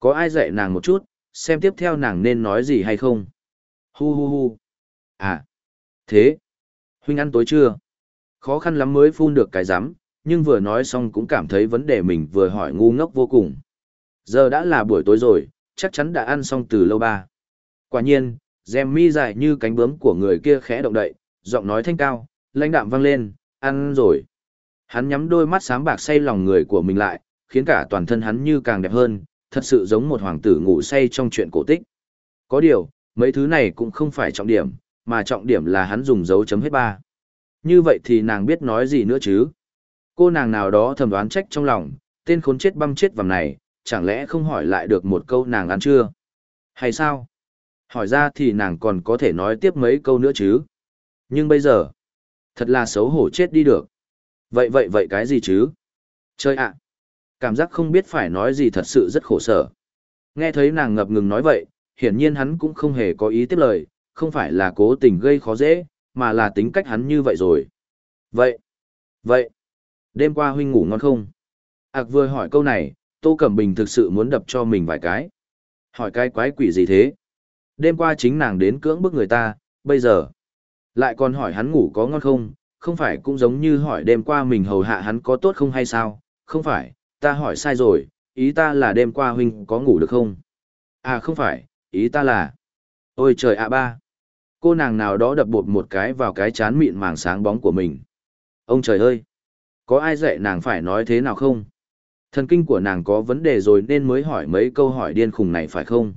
có ai dạy nàng một chút, xem tiếp theo nàng nên nói gì hay không? Hu hu hu. À, thế, huynh ăn tối chưa? Khó khăn lắm mới phun được cái rắm nhưng vừa nói xong cũng cảm thấy vấn đề mình vừa hỏi ngu ngốc vô cùng. Giờ đã là buổi tối rồi, chắc chắn đã ăn xong từ lâu ba. Quả nhiên, dèm mi dài như cánh bướm của người kia khẽ động đậy, giọng nói thanh cao, lãnh đạm vang lên, ăn rồi. Hắn nhắm đôi mắt sáng bạc say lòng người của mình lại, khiến cả toàn thân hắn như càng đẹp hơn, thật sự giống một hoàng tử ngủ say trong chuyện cổ tích. Có điều, mấy thứ này cũng không phải trọng điểm, mà trọng điểm là hắn dùng dấu chấm hết ba. Như vậy thì nàng biết nói gì nữa chứ? Cô nàng nào đó thầm đoán trách trong lòng, tên khốn chết băm chết vằm này, chẳng lẽ không hỏi lại được một câu nàng ăn chưa? Hay sao? Hỏi ra thì nàng còn có thể nói tiếp mấy câu nữa chứ? Nhưng bây giờ, Thật là xấu hổ chết đi được. Vậy vậy vậy cái gì chứ? Chơi ạ! Cảm giác không biết phải nói gì thật sự rất khổ sở. Nghe thấy nàng ngập ngừng nói vậy, hiển nhiên hắn cũng không hề có ý tiếp lời, không phải là cố tình gây khó dễ, mà là tính cách hắn như vậy rồi. Vậy, vậy, đêm qua huynh ngủ ngon không? Ảc vừa hỏi câu này, Tô Cẩm Bình thực sự muốn đập cho mình vài cái. Hỏi cái quái quỷ gì thế? Đêm qua chính nàng đến cưỡng bức người ta, bây giờ. Lại còn hỏi hắn ngủ có ngon không, không phải cũng giống như hỏi đêm qua mình hầu hạ hắn có tốt không hay sao? Không phải, ta hỏi sai rồi, ý ta là đêm qua huynh có ngủ được không? À không phải, ý ta là... Ôi trời ạ ba! Cô nàng nào đó đập bột một cái vào cái chán mịn màng sáng bóng của mình. Ông trời ơi! Có ai dạy nàng phải nói thế nào không? Thần kinh của nàng có vấn đề rồi nên mới hỏi mấy câu hỏi điên khùng này phải không?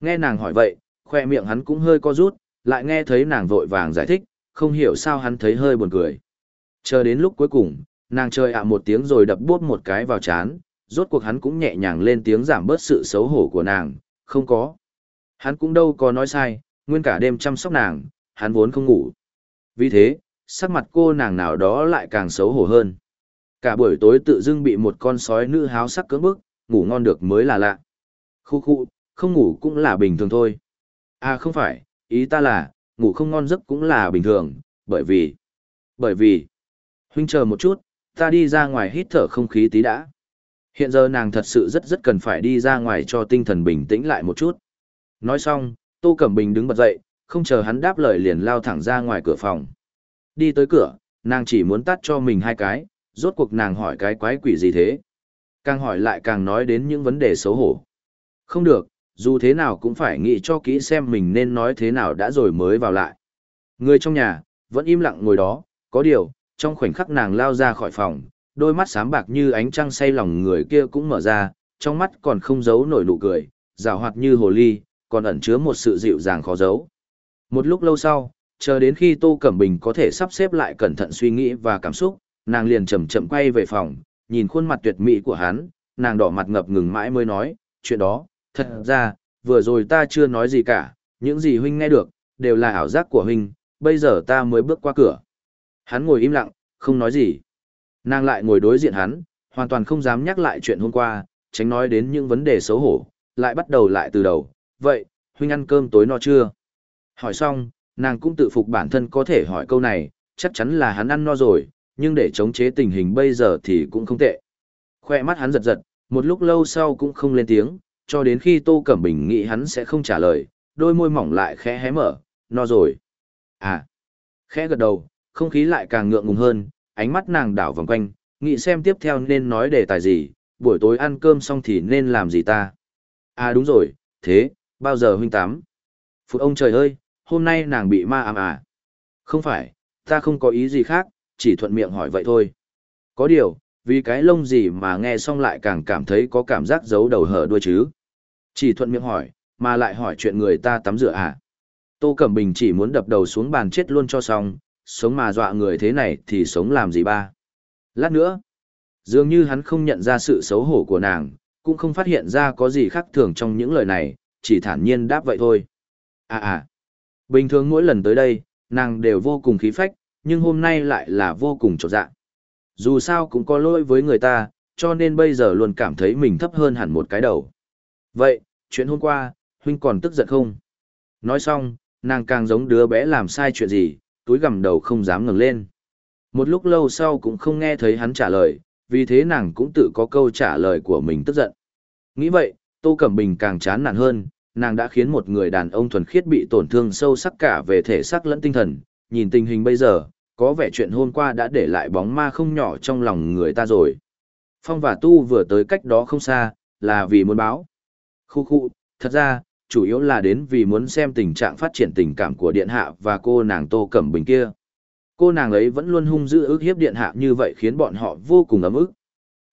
Nghe nàng hỏi vậy, khoe miệng hắn cũng hơi co rút, lại nghe thấy nàng vội vàng giải thích, không hiểu sao hắn thấy hơi buồn cười. Chờ đến lúc cuối cùng, nàng chơi ạ một tiếng rồi đập bốt một cái vào chán, rốt cuộc hắn cũng nhẹ nhàng lên tiếng giảm bớt sự xấu hổ của nàng, không có. Hắn cũng đâu có nói sai, nguyên cả đêm chăm sóc nàng, hắn vốn không ngủ. Vì thế, sắc mặt cô nàng nào đó lại càng xấu hổ hơn. Cả buổi tối tự dưng bị một con sói nữ háo sắc cưỡng bức, ngủ ngon được mới là lạ. Khu khu, không ngủ cũng là bình thường thôi. À không phải, ý ta là, ngủ không ngon giấc cũng là bình thường, bởi vì... Bởi vì... Huynh chờ một chút, ta đi ra ngoài hít thở không khí tí đã. Hiện giờ nàng thật sự rất rất cần phải đi ra ngoài cho tinh thần bình tĩnh lại một chút. Nói xong, Tô Cẩm Bình đứng bật dậy, không chờ hắn đáp lời liền lao thẳng ra ngoài cửa phòng. Đi tới cửa, nàng chỉ muốn tắt cho mình hai cái, rốt cuộc nàng hỏi cái quái quỷ gì thế. Càng hỏi lại càng nói đến những vấn đề xấu hổ. Không được, dù thế nào cũng phải nghĩ cho kỹ xem mình nên nói thế nào đã rồi mới vào lại. Người trong nhà, vẫn im lặng ngồi đó, có điều, trong khoảnh khắc nàng lao ra khỏi phòng, đôi mắt sáng bạc như ánh trăng say lòng người kia cũng mở ra, trong mắt còn không giấu nổi nụ cười, rào hoạt như hồ ly, còn ẩn chứa một sự dịu dàng khó giấu. Một lúc lâu sau, chờ đến khi Tô Cẩm Bình có thể sắp xếp lại cẩn thận suy nghĩ và cảm xúc, nàng liền chậm chậm quay về phòng, nhìn khuôn mặt tuyệt mỹ của hắn, nàng đỏ mặt ngập ngừng mãi mới nói, chuyện đó, thật ra, vừa rồi ta chưa nói gì cả, những gì huynh nghe được, đều là ảo giác của huynh, bây giờ ta mới bước qua cửa. Hắn ngồi im lặng, không nói gì. Nàng lại ngồi đối diện hắn, hoàn toàn không dám nhắc lại chuyện hôm qua, tránh nói đến những vấn đề xấu hổ, lại bắt đầu lại từ đầu. Vậy, huynh ăn cơm tối no chưa? Hỏi xong, nàng cũng tự phục bản thân có thể hỏi câu này, chắc chắn là hắn ăn no rồi, nhưng để chống chế tình hình bây giờ thì cũng không tệ. Khoe mắt hắn giật giật, một lúc lâu sau cũng không lên tiếng, cho đến khi Tô Cẩm Bình nghĩ hắn sẽ không trả lời, đôi môi mỏng lại khẽ hé mở, no rồi. À, khẽ gật đầu, không khí lại càng ngượng ngùng hơn, ánh mắt nàng đảo vòng quanh, nghĩ xem tiếp theo nên nói đề tài gì, buổi tối ăn cơm xong thì nên làm gì ta. À đúng rồi, thế, bao giờ huynh tắm? Phụ ông trời ơi, hôm nay nàng bị ma ám à? Không phải, ta không có ý gì khác, chỉ thuận miệng hỏi vậy thôi. Có điều, vì cái lông gì mà nghe xong lại càng cảm thấy có cảm giác giấu đầu hở đuôi chứ. Chỉ thuận miệng hỏi, mà lại hỏi chuyện người ta tắm rửa à? Tô Cẩm Bình chỉ muốn đập đầu xuống bàn chết luôn cho xong, sống mà dọa người thế này thì sống làm gì ba. Lát nữa, dường như hắn không nhận ra sự xấu hổ của nàng, cũng không phát hiện ra có gì khác thường trong những lời này, chỉ thản nhiên đáp vậy thôi. À à, bình thường mỗi lần tới đây, nàng đều vô cùng khí phách, nhưng hôm nay lại là vô cùng trột dạ. Dù sao cũng có lỗi với người ta, cho nên bây giờ luôn cảm thấy mình thấp hơn hẳn một cái đầu. Vậy, chuyện hôm qua, huynh còn tức giận không? Nói xong, nàng càng giống đứa bé làm sai chuyện gì, túi gầm đầu không dám ngẩng lên. Một lúc lâu sau cũng không nghe thấy hắn trả lời, vì thế nàng cũng tự có câu trả lời của mình tức giận. Nghĩ vậy, Tô Cẩm Bình càng chán nản hơn, nàng đã khiến một người đàn ông thuần khiết bị tổn thương sâu sắc cả về thể xác lẫn tinh thần, nhìn tình hình bây giờ, có vẻ chuyện hôm qua đã để lại bóng ma không nhỏ trong lòng người ta rồi. Phong và Tu vừa tới cách đó không xa, là vì muốn báo. Khu khu, thật ra, chủ yếu là đến vì muốn xem tình trạng phát triển tình cảm của điện hạ và cô nàng Tô Cẩm Bình kia. Cô nàng ấy vẫn luôn hung dữ ức hiếp điện hạ như vậy khiến bọn họ vô cùng ấm ức.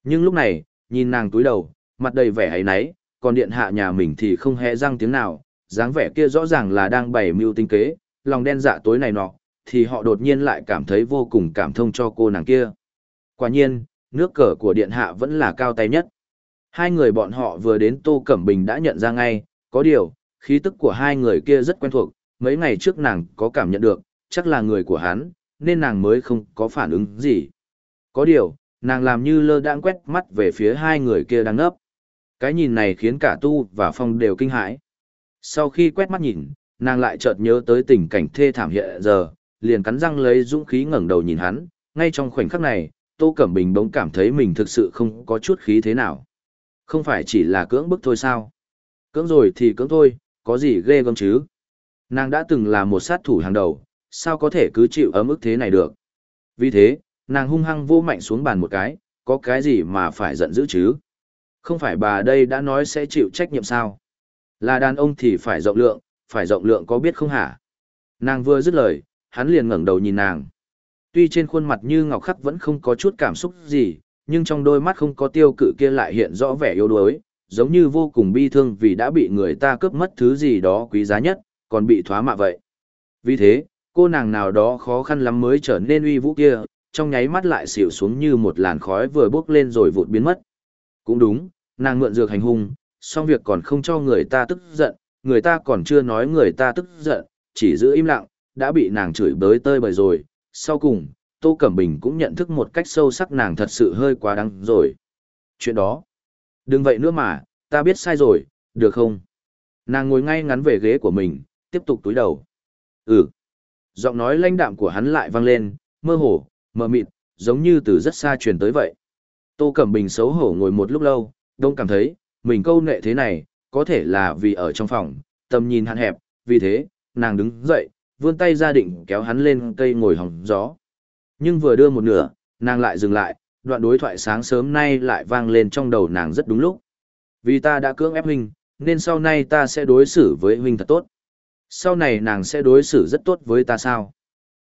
Nhưng lúc này, nhìn nàng túi đầu, mặt đầy vẻ ấy náy, còn điện hạ nhà mình thì không hề răng tiếng nào, dáng vẻ kia rõ ràng là đang bày mưu tinh kế, lòng đen dạ tối này nọ, thì họ đột nhiên lại cảm thấy vô cùng cảm thông cho cô nàng kia. Quả nhiên, nước cờ của điện hạ vẫn là cao tay nhất. Hai người bọn họ vừa đến Tô Cẩm Bình đã nhận ra ngay, có điều, khí tức của hai người kia rất quen thuộc, mấy ngày trước nàng có cảm nhận được, chắc là người của hắn, nên nàng mới không có phản ứng gì. Có điều, nàng làm như lơ đãng quét mắt về phía hai người kia đang ngấp. Cái nhìn này khiến cả Tu và Phong đều kinh hãi. Sau khi quét mắt nhìn, nàng lại chợt nhớ tới tình cảnh thê thảm hiện giờ, liền cắn răng lấy dũng khí ngẩng đầu nhìn hắn, ngay trong khoảnh khắc này, Tô Cẩm Bình bỗng cảm thấy mình thực sự không có chút khí thế nào. Không phải chỉ là cưỡng bức thôi sao? Cưỡng rồi thì cưỡng thôi, có gì ghê gớm chứ? Nàng đã từng là một sát thủ hàng đầu, sao có thể cứ chịu ấm ức thế này được? Vì thế, nàng hung hăng vô mạnh xuống bàn một cái, có cái gì mà phải giận dữ chứ? Không phải bà đây đã nói sẽ chịu trách nhiệm sao? Là đàn ông thì phải rộng lượng, phải rộng lượng có biết không hả? Nàng vừa dứt lời, hắn liền ngẩng đầu nhìn nàng. Tuy trên khuôn mặt như ngọc khắc vẫn không có chút cảm xúc gì, nhưng trong đôi mắt không có tiêu cự kia lại hiện rõ vẻ yếu đuối, giống như vô cùng bi thương vì đã bị người ta cướp mất thứ gì đó quý giá nhất, còn bị thoá mạ vậy. Vì thế, cô nàng nào đó khó khăn lắm mới trở nên uy vũ kia, trong nháy mắt lại xỉu xuống như một làn khói vừa bốc lên rồi vụt biến mất. Cũng đúng, nàng mượn dược hành hung, xong việc còn không cho người ta tức giận, người ta còn chưa nói người ta tức giận, chỉ giữ im lặng, đã bị nàng chửi bới tơi bời rồi. Sau cùng, Tô Cẩm Bình cũng nhận thức một cách sâu sắc nàng thật sự hơi quá đáng rồi. Chuyện đó, đừng vậy nữa mà, ta biết sai rồi, được không? Nàng ngồi ngay ngắn về ghế của mình, tiếp tục túi đầu. Ừ. Giọng nói lãnh đạm của hắn lại vang lên, mơ hồ, mờ mịt, giống như từ rất xa truyền tới vậy. Tô Cẩm Bình xấu hổ ngồi một lúc lâu, đông cảm thấy, mình câu nệ thế này, có thể là vì ở trong phòng, tầm nhìn hạn hẹp, vì thế, nàng đứng dậy, vươn tay ra định kéo hắn lên cây ngồi hòng gió. Nhưng vừa đưa một nửa, nàng lại dừng lại, đoạn đối thoại sáng sớm nay lại vang lên trong đầu nàng rất đúng lúc. Vì ta đã cưỡng ép huynh, nên sau này ta sẽ đối xử với huynh thật tốt. Sau này nàng sẽ đối xử rất tốt với ta sao?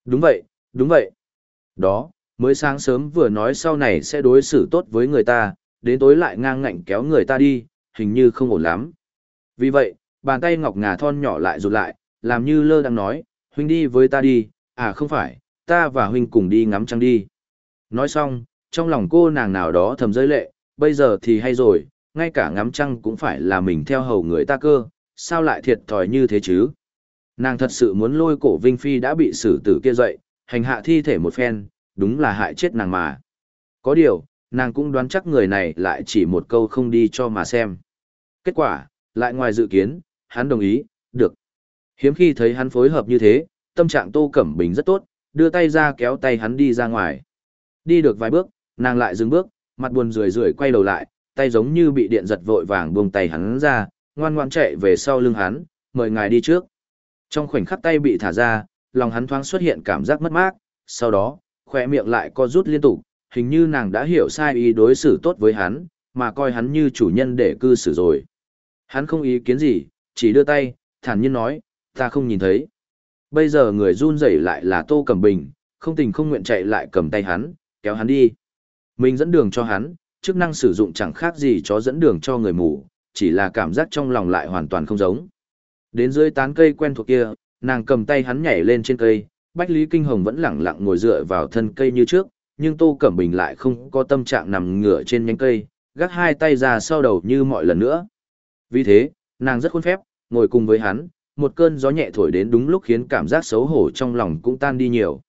Đúng vậy, đúng vậy. Đó, mới sáng sớm vừa nói sau này sẽ đối xử tốt với người ta, đến tối lại ngang ngạnh kéo người ta đi, hình như không ổn lắm. Vì vậy, bàn tay ngọc ngà thon nhỏ lại rụt lại, làm như lơ đang nói, huynh đi với ta đi, à không phải, ta và huynh cùng đi ngắm trăng đi. Nói xong, trong lòng cô nàng nào đó thầm rơi lệ, bây giờ thì hay rồi, ngay cả ngắm trăng cũng phải là mình theo hầu người ta cơ, sao lại thiệt thòi như thế chứ? Nàng thật sự muốn lôi cổ Vinh Phi đã bị xử tử kia dậy, hành hạ thi thể một phen, đúng là hại chết nàng mà. Có điều, nàng cũng đoán chắc người này lại chỉ một câu không đi cho mà xem. Kết quả, lại ngoài dự kiến, hắn đồng ý, được. Hiếm khi thấy hắn phối hợp như thế, tâm trạng Tô Cẩm Bình rất tốt, đưa tay ra kéo tay hắn đi ra ngoài. Đi được vài bước, nàng lại dừng bước, mặt buồn rười rượi quay đầu lại, tay giống như bị điện giật vội vàng buông tay hắn ra, ngoan ngoan chạy về sau lưng hắn, mời ngài đi trước. Trong khoảnh khắc tay bị thả ra, lòng hắn thoáng xuất hiện cảm giác mất mát, sau đó, khoe miệng lại co rút liên tục, hình như nàng đã hiểu sai ý đối xử tốt với hắn, mà coi hắn như chủ nhân để cư xử rồi. Hắn không ý kiến gì, chỉ đưa tay, thản nhiên nói, ta không nhìn thấy. Bây giờ người run rẩy lại là Tô Cẩm Bình, không tình không nguyện chạy lại cầm tay hắn, kéo hắn đi. Mình dẫn đường cho hắn, chức năng sử dụng chẳng khác gì chó dẫn đường cho người mù, chỉ là cảm giác trong lòng lại hoàn toàn không giống. Đến dưới tán cây quen thuộc kia, nàng cầm tay hắn nhảy lên trên cây, Bách Lý Kinh Hồng vẫn lẳng lặng ngồi dựa vào thân cây như trước, nhưng Tô Cẩm Bình lại không có tâm trạng nằm ngửa trên nhánh cây, gác hai tay ra sau đầu như mọi lần nữa. Vì thế, nàng rất khuôn phép, ngồi cùng với hắn, một cơn gió nhẹ thổi đến đúng lúc khiến cảm giác xấu hổ trong lòng cũng tan đi nhiều.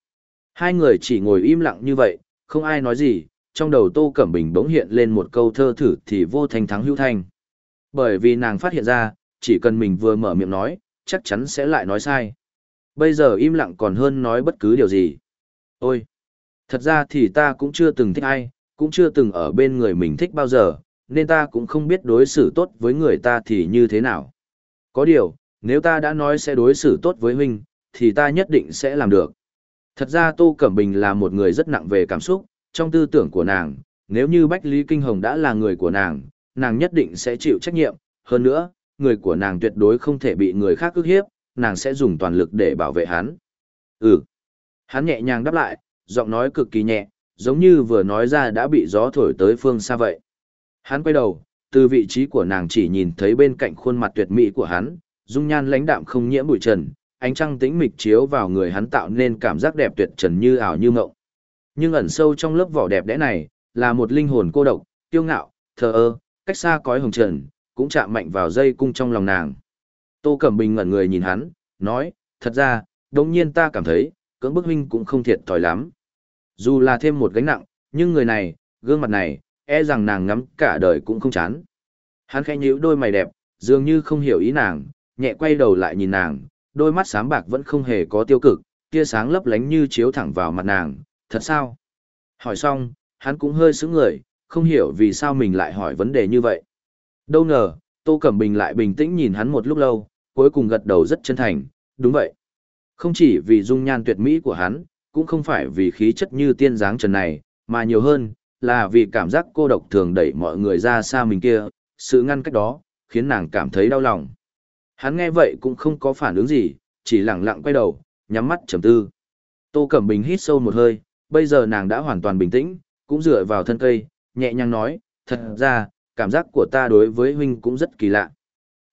Hai người chỉ ngồi im lặng như vậy, không ai nói gì, trong đầu Tô Cẩm Bình bỗng hiện lên một câu thơ thử thì vô thành thắng hữu thanh. Bởi vì nàng phát hiện ra, chỉ cần mình vừa mở miệng nói, chắc chắn sẽ lại nói sai. Bây giờ im lặng còn hơn nói bất cứ điều gì. Ôi! Thật ra thì ta cũng chưa từng thích ai, cũng chưa từng ở bên người mình thích bao giờ, nên ta cũng không biết đối xử tốt với người ta thì như thế nào. Có điều, nếu ta đã nói sẽ đối xử tốt với huynh, thì ta nhất định sẽ làm được. Thật ra Tô Cẩm Bình là một người rất nặng về cảm xúc, trong tư tưởng của nàng, nếu như Bách Lý Kinh Hồng đã là người của nàng, nàng nhất định sẽ chịu trách nhiệm, hơn nữa, người của nàng tuyệt đối không thể bị người khác ức hiếp, nàng sẽ dùng toàn lực để bảo vệ hắn. Ừ. Hắn nhẹ nhàng đáp lại, giọng nói cực kỳ nhẹ, giống như vừa nói ra đã bị gió thổi tới phương xa vậy. Hắn quay đầu, từ vị trí của nàng chỉ nhìn thấy bên cạnh khuôn mặt tuyệt mỹ của hắn, dung nhan lãnh đạm không nhiễm bụi trần, ánh trăng tĩnh mịch chiếu vào người hắn tạo nên cảm giác đẹp tuyệt trần như ảo như mộng. Nhưng ẩn sâu trong lớp vỏ đẹp đẽ này, là một linh hồn cô độc, tiêu ngạo, thờ ơ, cách xa cõi hồng trần, cũng chạm mạnh vào dây cung trong lòng nàng. Tô Cẩm Bình ngẩn người nhìn hắn, nói, thật ra, đồng nhiên ta cảm thấy, cưỡng bức huynh cũng không thiệt thòi lắm. Dù là thêm một gánh nặng, nhưng người này, gương mặt này, e rằng nàng ngắm cả đời cũng không chán. Hắn khẽ nhíu đôi mày đẹp, dường như không hiểu ý nàng, nhẹ quay đầu lại nhìn nàng, đôi mắt sáng bạc vẫn không hề có tiêu cực, tia sáng lấp lánh như chiếu thẳng vào mặt nàng, thật sao? Hỏi xong, hắn cũng hơi sững người, không hiểu vì sao mình lại hỏi vấn đề như vậy. Đâu ngờ, Tô Cẩm Bình lại bình tĩnh nhìn hắn một lúc lâu, cuối cùng gật đầu rất chân thành, đúng vậy. Không chỉ vì dung nhan tuyệt mỹ của hắn, cũng không phải vì khí chất như tiên dáng trần này, mà nhiều hơn, là vì cảm giác cô độc thường đẩy mọi người ra xa mình kia, sự ngăn cách đó, khiến nàng cảm thấy đau lòng. Hắn nghe vậy cũng không có phản ứng gì, chỉ lặng lặng quay đầu, nhắm mắt trầm tư. Tô Cẩm Bình hít sâu một hơi, bây giờ nàng đã hoàn toàn bình tĩnh, cũng dựa vào thân cây, nhẹ nhàng nói, thật ra, cảm giác của ta đối với huynh cũng rất kỳ lạ.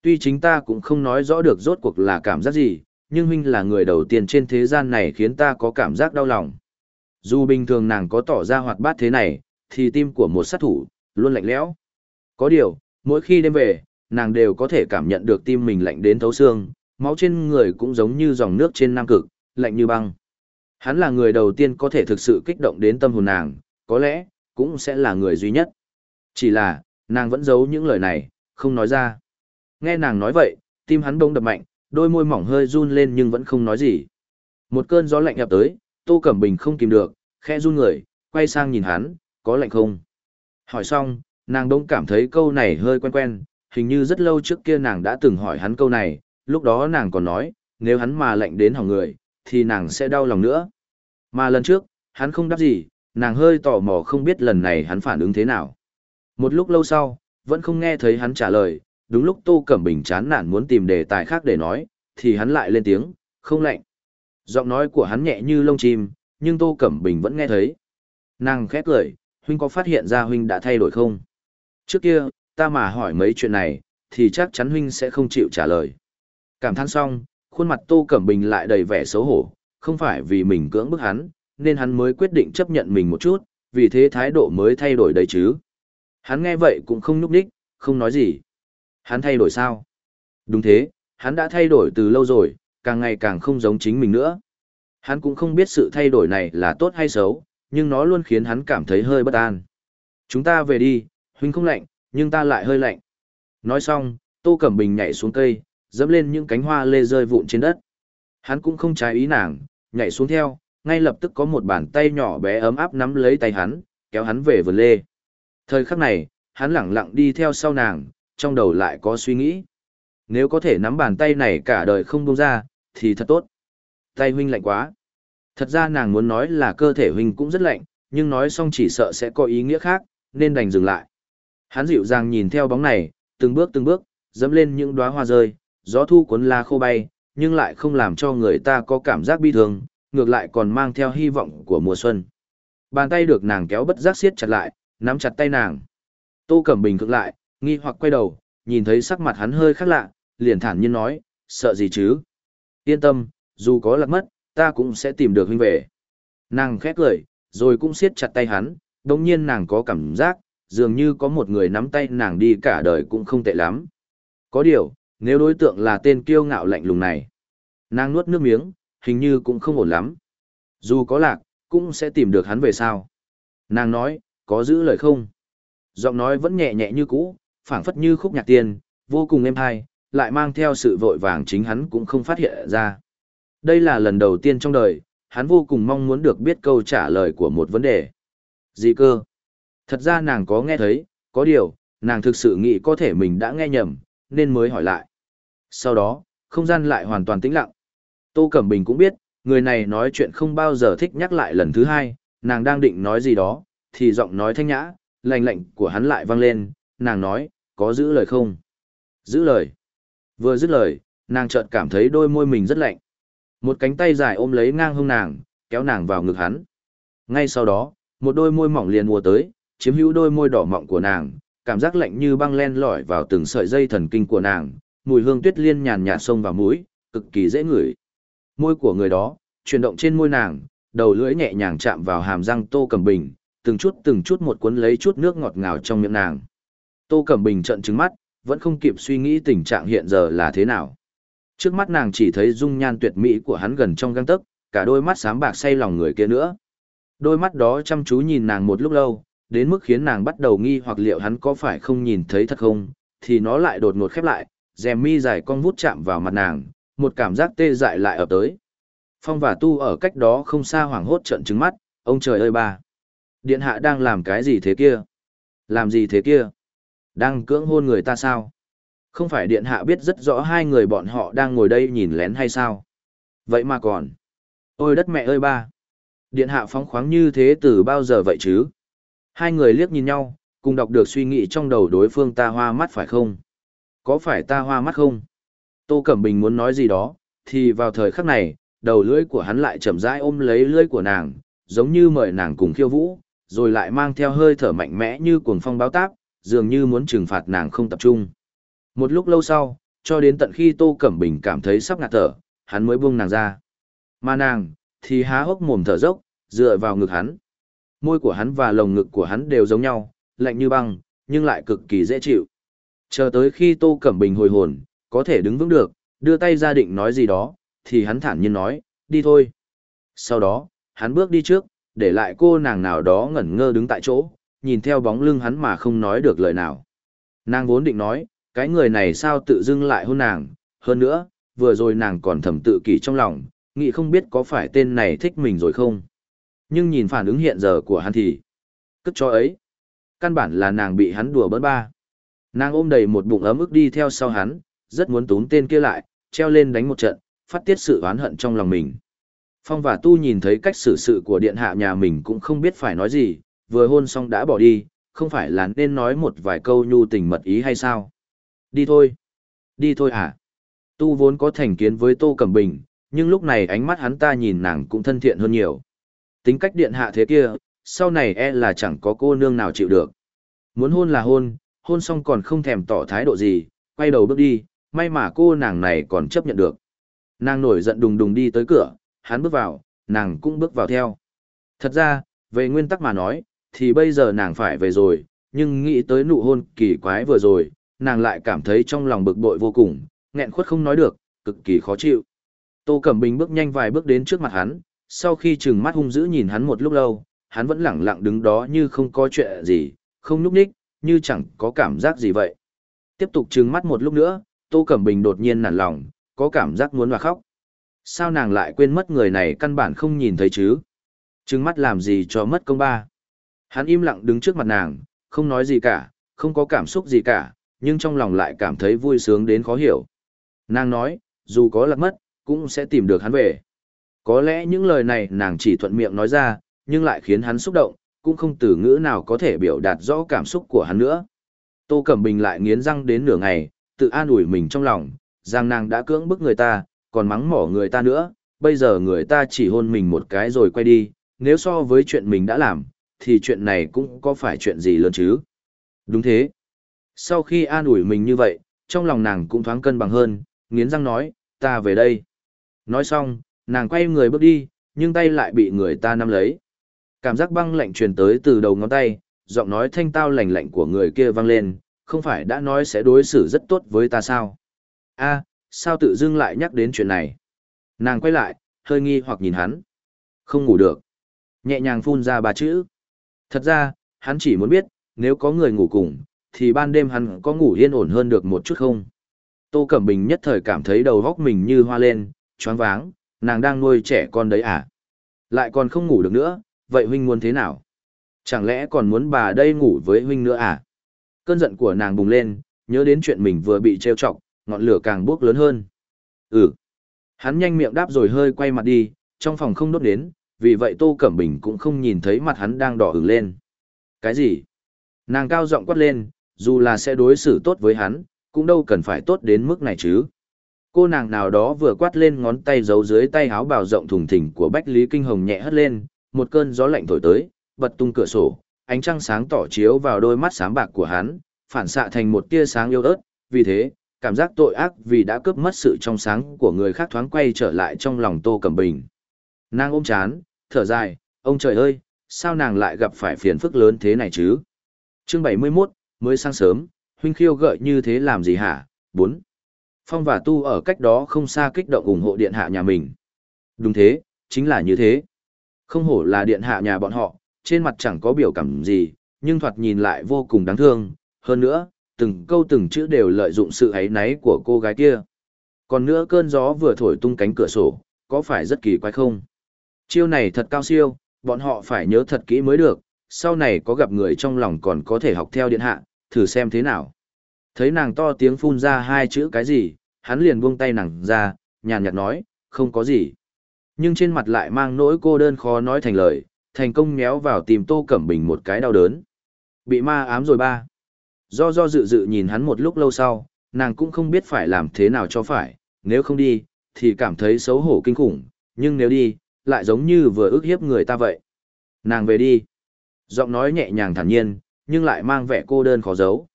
Tuy chính ta cũng không nói rõ được rốt cuộc là cảm giác gì, nhưng huynh là người đầu tiên trên thế gian này khiến ta có cảm giác đau lòng. Dù bình thường nàng có tỏ ra hoạt bát thế này, thì tim của một sát thủ, luôn lạnh lẽo. Có điều, mỗi khi đêm về, nàng đều có thể cảm nhận được tim mình lạnh đến thấu xương, máu trên người cũng giống như dòng nước trên nam cực, lạnh như băng. Hắn là người đầu tiên có thể thực sự kích động đến tâm hồn nàng, có lẽ, cũng sẽ là người duy nhất. Chỉ là, nàng vẫn giấu những lời này, không nói ra. Nghe nàng nói vậy, tim hắn bỗng đập mạnh, đôi môi mỏng hơi run lên nhưng vẫn không nói gì. Một cơn gió lạnh ập tới, Tô Cẩm Bình không kìm được, khẽ run người, quay sang nhìn hắn, có lạnh không? Hỏi xong, nàng đông cảm thấy câu này hơi quen quen, hình như rất lâu trước kia nàng đã từng hỏi hắn câu này, lúc đó nàng còn nói, nếu hắn mà lạnh đến hỏng người, thì nàng sẽ đau lòng nữa. Mà lần trước, hắn không đáp gì, nàng hơi tò mò không biết lần này hắn phản ứng thế nào. Một lúc lâu sau, vẫn không nghe thấy hắn trả lời, đúng lúc Tô Cẩm Bình chán nản muốn tìm đề tài khác để nói, thì hắn lại lên tiếng, không lạnh. Giọng nói của hắn nhẹ như lông chim, nhưng Tô Cẩm Bình vẫn nghe thấy. Nàng khét cười, huynh có phát hiện ra huynh đã thay đổi không? Trước kia, ta mà hỏi mấy chuyện này, thì chắc chắn huynh sẽ không chịu trả lời. Cảm thán xong, khuôn mặt Tô Cẩm Bình lại đầy vẻ xấu hổ, không phải vì mình cưỡng bức hắn, nên hắn mới quyết định chấp nhận mình một chút, vì thế thái độ mới thay đổi đấy chứ. Hắn nghe vậy cũng không nhúc đích, không nói gì. Hắn thay đổi sao? Đúng thế, hắn đã thay đổi từ lâu rồi, càng ngày càng không giống chính mình nữa. Hắn cũng không biết sự thay đổi này là tốt hay xấu, nhưng nó luôn khiến hắn cảm thấy hơi bất an. Chúng ta về đi, huynh không lạnh, nhưng ta lại hơi lạnh. Nói xong, Tô Cẩm Bình nhảy xuống cây, dẫm lên những cánh hoa lê rơi vụn trên đất. Hắn cũng không trái ý nàng, nhảy xuống theo, ngay lập tức có một bàn tay nhỏ bé ấm áp nắm lấy tay hắn, kéo hắn về vườn lê. Thời khắc này, hắn lẳng lặng đi theo sau nàng, trong đầu lại có suy nghĩ. Nếu có thể nắm bàn tay này cả đời không buông ra, thì thật tốt. Tay huynh lạnh quá. Thật ra nàng muốn nói là cơ thể huynh cũng rất lạnh, nhưng nói xong chỉ sợ sẽ có ý nghĩa khác, nên đành dừng lại. Hắn dịu dàng nhìn theo bóng này, từng bước từng bước, dẫm lên những đóa hoa rơi, gió thu cuốn lá khô bay, nhưng lại không làm cho người ta có cảm giác bi thương, ngược lại còn mang theo hy vọng của mùa xuân. Bàn tay được nàng kéo bất giác siết chặt lại, nắm chặt tay nàng. Tô Cẩm Bình cực lại, nghi hoặc quay đầu, nhìn thấy sắc mặt hắn hơi khác lạ, liền thản nhiên nói, sợ gì chứ? Yên tâm, dù có lạc mất, ta cũng sẽ tìm được huynh về. Nàng khét cười, rồi cũng siết chặt tay hắn, đồng nhiên nàng có cảm giác, dường như có một người nắm tay nàng đi cả đời cũng không tệ lắm. Có điều, nếu đối tượng là tên kiêu ngạo lạnh lùng này, nàng nuốt nước miếng, hình như cũng không ổn lắm. Dù có lạc, cũng sẽ tìm được hắn về sao. Nàng nói, có giữ lời không? Giọng nói vẫn nhẹ nhẹ như cũ, phảng phất như khúc nhạc tiên, vô cùng êm hay, lại mang theo sự vội vàng chính hắn cũng không phát hiện ra. Đây là lần đầu tiên trong đời, hắn vô cùng mong muốn được biết câu trả lời của một vấn đề. Gì cơ? Thật ra nàng có nghe thấy, có điều, nàng thực sự nghĩ có thể mình đã nghe nhầm, nên mới hỏi lại. Sau đó, không gian lại hoàn toàn tĩnh lặng. Tô Cẩm Bình cũng biết, người này nói chuyện không bao giờ thích nhắc lại lần thứ hai, nàng đang định nói gì đó, thì giọng nói thanh nhã, lạnh lạnh của hắn lại vang lên, nàng nói, có giữ lời không? Giữ lời. Vừa dứt lời, nàng chợt cảm thấy đôi môi mình rất lạnh. Một cánh tay dài ôm lấy ngang hông nàng, kéo nàng vào ngực hắn. Ngay sau đó, một đôi môi mỏng liền mùa tới, chiếm hữu đôi môi đỏ mọng của nàng, cảm giác lạnh như băng len lỏi vào từng sợi dây thần kinh của nàng, mùi hương tuyết liên nhàn nhạt xông vào mũi, cực kỳ dễ ngửi. Môi của người đó, chuyển động trên môi nàng, đầu lưỡi nhẹ nhàng chạm vào hàm răng Tô cầm Bình, từng chút từng chút một cuốn lấy chút nước ngọt ngào trong miệng nàng. Tô Cẩm Bình trợn trừng mắt, vẫn không kịp suy nghĩ tình trạng hiện giờ là thế nào. Trước mắt nàng chỉ thấy dung nhan tuyệt mỹ của hắn gần trong gang tấc, cả đôi mắt sáng bạc say lòng người kia nữa. Đôi mắt đó chăm chú nhìn nàng một lúc lâu, đến mức khiến nàng bắt đầu nghi hoặc liệu hắn có phải không nhìn thấy thật không, thì nó lại đột ngột khép lại, rèm mi dài cong vút chạm vào mặt nàng, một cảm giác tê dại lại ập tới. Phong và Tu ở cách đó không xa hoảng hốt trợn trừng mắt, ông trời ơi ba. Điện hạ đang làm cái gì thế kia? Làm gì thế kia? Đang cưỡng hôn người ta sao? Không phải điện hạ biết rất rõ hai người bọn họ đang ngồi đây nhìn lén hay sao? Vậy mà còn. Ôi đất mẹ ơi ba. Điện hạ phóng khoáng như thế từ bao giờ vậy chứ? Hai người liếc nhìn nhau, cùng đọc được suy nghĩ trong đầu đối phương ta hoa mắt phải không? Có phải ta hoa mắt không? Tô Cẩm Bình muốn nói gì đó, thì vào thời khắc này, đầu lưỡi của hắn lại chậm rãi ôm lấy lưỡi của nàng, giống như mời nàng cùng khiêu vũ, rồi lại mang theo hơi thở mạnh mẽ như cuồng phong báo táp, dường như muốn trừng phạt nàng không tập trung. Một lúc lâu sau, cho đến tận khi Tô Cẩm Bình cảm thấy sắp ngạt thở, hắn mới buông nàng ra. Mà nàng, thì há hốc mồm thở dốc, dựa vào ngực hắn. Môi của hắn và lồng ngực của hắn đều giống nhau, lạnh như băng, nhưng lại cực kỳ dễ chịu. Chờ tới khi Tô Cẩm Bình hồi hồn, có thể đứng vững được, đưa tay ra định nói gì đó, thì hắn thản nhiên nói, đi thôi. Sau đó, hắn bước đi trước, để lại cô nàng nào đó ngẩn ngơ đứng tại chỗ, nhìn theo bóng lưng hắn mà không nói được lời nào. Nàng vốn định nói, cái người này sao tự dưng lại hôn nàng, hơn nữa, vừa rồi nàng còn thầm tự kỷ trong lòng, nghĩ không biết có phải tên này thích mình rồi không. Nhưng nhìn phản ứng hiện giờ của hắn thì, cất cho ấy. Căn bản là nàng bị hắn đùa bỡn ba. Nàng ôm đầy một bụng ấm ức đi theo sau hắn, rất muốn túm tên kia lại, treo lên đánh một trận, phát tiết sự oán hận trong lòng mình. Phong và Tu nhìn thấy cách xử sự của điện hạ nhà mình cũng không biết phải nói gì, vừa hôn xong đã bỏ đi, không phải là nên nói một vài câu nhu tình mật ý hay sao? Đi thôi. Đi thôi hả? Tu vốn có thành kiến với Tô Cẩm Bình, nhưng lúc này ánh mắt hắn ta nhìn nàng cũng thân thiện hơn nhiều. Tính cách điện hạ thế kia, sau này e là chẳng có cô nương nào chịu được. Muốn hôn là hôn, hôn xong còn không thèm tỏ thái độ gì, quay đầu bước đi, may mà cô nàng này còn chấp nhận được. Nàng nổi giận đùng đùng đi tới cửa, hắn bước vào, nàng cũng bước vào theo. Thật ra, về nguyên tắc mà nói, thì bây giờ nàng phải về rồi, nhưng nghĩ tới nụ hôn kỳ quái vừa rồi, nàng lại cảm thấy trong lòng bực bội vô cùng, nghẹn khuất không nói được, cực kỳ khó chịu. Tô Cẩm Bình bước nhanh vài bước đến trước mặt hắn, sau khi trừng mắt hung dữ nhìn hắn một lúc lâu, hắn vẫn lẳng lặng đứng đó như không có chuyện gì, không nhúc nhích, như chẳng có cảm giác gì vậy. Tiếp tục trừng mắt một lúc nữa, Tô Cẩm Bình đột nhiên nản lòng, có cảm giác muốn mà khóc. Sao nàng lại quên mất người này căn bản không nhìn thấy chứ? Trừng mắt làm gì cho mất công ba? Hắn im lặng đứng trước mặt nàng, không nói gì cả, không có cảm xúc gì cả, nhưng trong lòng lại cảm thấy vui sướng đến khó hiểu. Nàng nói, dù có lạc mất, cũng sẽ tìm được hắn về. Có lẽ những lời này nàng chỉ thuận miệng nói ra, nhưng lại khiến hắn xúc động, cũng không từ ngữ nào có thể biểu đạt rõ cảm xúc của hắn nữa. Tô Cẩm Bình lại nghiến răng đến nửa ngày, tự an ủi mình trong lòng, rằng nàng đã cưỡng bức người ta, còn mắng mỏ người ta nữa, bây giờ người ta chỉ hôn mình một cái rồi quay đi, nếu so với chuyện mình đã làm, thì chuyện này cũng có phải chuyện gì lớn chứ. Đúng thế. Sau khi an ủi mình như vậy, trong lòng nàng cũng thoáng cân bằng hơn, nghiến răng nói, ta về đây. Nói xong, nàng quay người bước đi, nhưng tay lại bị người ta nắm lấy. Cảm giác băng lạnh truyền tới từ đầu ngón tay, giọng nói thanh tao lạnh lạnh của người kia vang lên, không phải đã nói sẽ đối xử rất tốt với ta sao? a sao tự dưng lại nhắc đến chuyện này? Nàng quay lại, hơi nghi hoặc nhìn hắn. Không ngủ được. Nhẹ nhàng phun ra ba chữ. Thật ra, hắn chỉ muốn biết, nếu có người ngủ cùng, thì ban đêm hắn có ngủ yên ổn hơn được một chút không? Tô Cẩm Bình nhất thời cảm thấy đầu góc mình như hoa lên, choáng váng, nàng đang nuôi trẻ con đấy à? Lại còn không ngủ được nữa, vậy huynh muốn thế nào? Chẳng lẽ còn muốn bà đây ngủ với huynh nữa à? Cơn giận của nàng bùng lên, nhớ đến chuyện mình vừa bị trêu chọc, ngọn lửa càng bốc lớn hơn. Ừ. Hắn nhanh miệng đáp rồi hơi quay mặt đi, trong phòng không đốt đến, vì vậy Tô Cẩm Bình cũng không nhìn thấy mặt hắn đang đỏ ửng lên. Cái gì? Nàng cao giọng quát lên, dù là sẽ đối xử tốt với hắn, cũng đâu cần phải tốt đến mức này chứ. Cô nàng nào đó vừa quát lên ngón tay giấu dưới tay áo bào rộng thùng thình của Bách Lý Kinh Hồng nhẹ hất lên, một cơn gió lạnh thổi tới, bật tung cửa sổ, ánh trăng sáng tỏ chiếu vào đôi mắt sáng bạc của hắn, phản xạ thành một tia sáng yêu ớt, vì thế, cảm giác tội ác vì đã cướp mất sự trong sáng của người khác thoáng quay trở lại trong lòng Tô Cẩm Bình. Nàng ôm chán, thở dài, ông trời ơi, sao nàng lại gặp phải phiền phức lớn thế này chứ? Chương 71, mới sáng sớm, huynh khiêu gợi như thế làm gì hả? 4. Phong và Tu ở cách đó không xa kích động ủng hộ điện hạ nhà mình. Đúng thế, chính là như thế. Không hổ là điện hạ nhà bọn họ, trên mặt chẳng có biểu cảm gì, nhưng thoạt nhìn lại vô cùng đáng thương, hơn nữa, từng câu từng chữ đều lợi dụng sự ấy náy của cô gái kia. Còn nữa cơn gió vừa thổi tung cánh cửa sổ, có phải rất kỳ quái không? Chiêu này thật cao siêu, bọn họ phải nhớ thật kỹ mới được, sau này có gặp người trong lòng còn có thể học theo điện hạ, thử xem thế nào. Thấy nàng to tiếng phun ra hai chữ cái gì, hắn liền buông tay nàng ra, nhàn nhạt nói, không có gì. Nhưng trên mặt lại mang nỗi cô đơn khó nói thành lời, thành công méo vào tìm Tô Cẩm Bình một cái đau đớn. Bị ma ám rồi ba. Do do dự dự nhìn hắn một lúc lâu sau, nàng cũng không biết phải làm thế nào cho phải, nếu không đi, thì cảm thấy xấu hổ kinh khủng, nhưng nếu đi, lại giống như vừa ức hiếp người ta vậy. Nàng về đi. Giọng nói nhẹ nhàng thản nhiên, nhưng lại mang vẻ cô đơn khó giấu.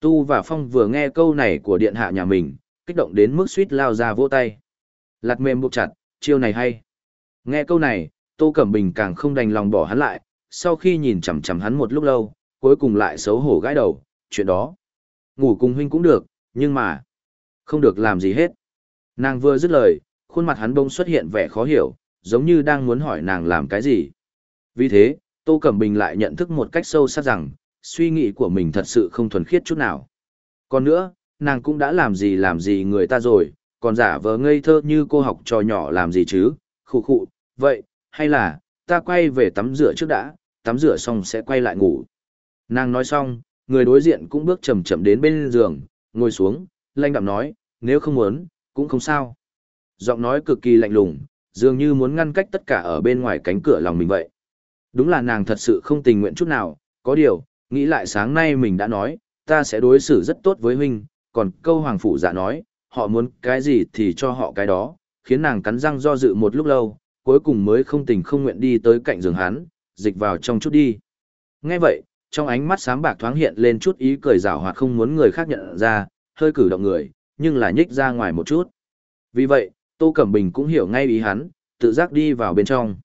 Tu và Phong vừa nghe câu này của điện hạ nhà mình, kích động đến mức suýt lao ra vỗ tay. Lạt mềm buộc chặt, chiêu này hay. Nghe câu này, Tô Cẩm Bình càng không đành lòng bỏ hắn lại, sau khi nhìn chằm chằm hắn một lúc lâu, cuối cùng lại xấu hổ gãi đầu, chuyện đó. Ngủ cùng huynh cũng được, nhưng mà, không được làm gì hết. Nàng vừa dứt lời, khuôn mặt hắn bỗng xuất hiện vẻ khó hiểu, giống như đang muốn hỏi nàng làm cái gì. Vì thế, Tô Cẩm Bình lại nhận thức một cách sâu sắc rằng, suy nghĩ của mình thật sự không thuần khiết chút nào. Còn nữa, nàng cũng đã làm gì làm gì người ta rồi, còn giả vờ ngây thơ như cô học trò nhỏ làm gì chứ, khụ khụ, vậy, hay là, ta quay về tắm rửa trước đã, tắm rửa xong sẽ quay lại ngủ. Nàng nói xong, người đối diện cũng bước chậm chậm đến bên giường, ngồi xuống, lanh đạm nói, nếu không muốn, cũng không sao. Giọng nói cực kỳ lạnh lùng, dường như muốn ngăn cách tất cả ở bên ngoài cánh cửa lòng mình vậy. Đúng là nàng thật sự không tình nguyện chút nào, có điều, nghĩ lại sáng nay mình đã nói, ta sẽ đối xử rất tốt với huynh, còn câu hoàng phủ dạ nói, họ muốn cái gì thì cho họ cái đó, khiến nàng cắn răng do dự một lúc lâu, cuối cùng mới không tình không nguyện đi tới cạnh giường hắn, dịch vào trong chút đi. Nghe vậy, trong ánh mắt sáng bạc thoáng hiện lên chút ý cười rào hoạt không muốn người khác nhận ra, hơi cử động người, nhưng là nhích ra ngoài một chút. Vì vậy, Tô Cẩm Bình cũng hiểu ngay ý hắn, tự giác đi vào bên trong.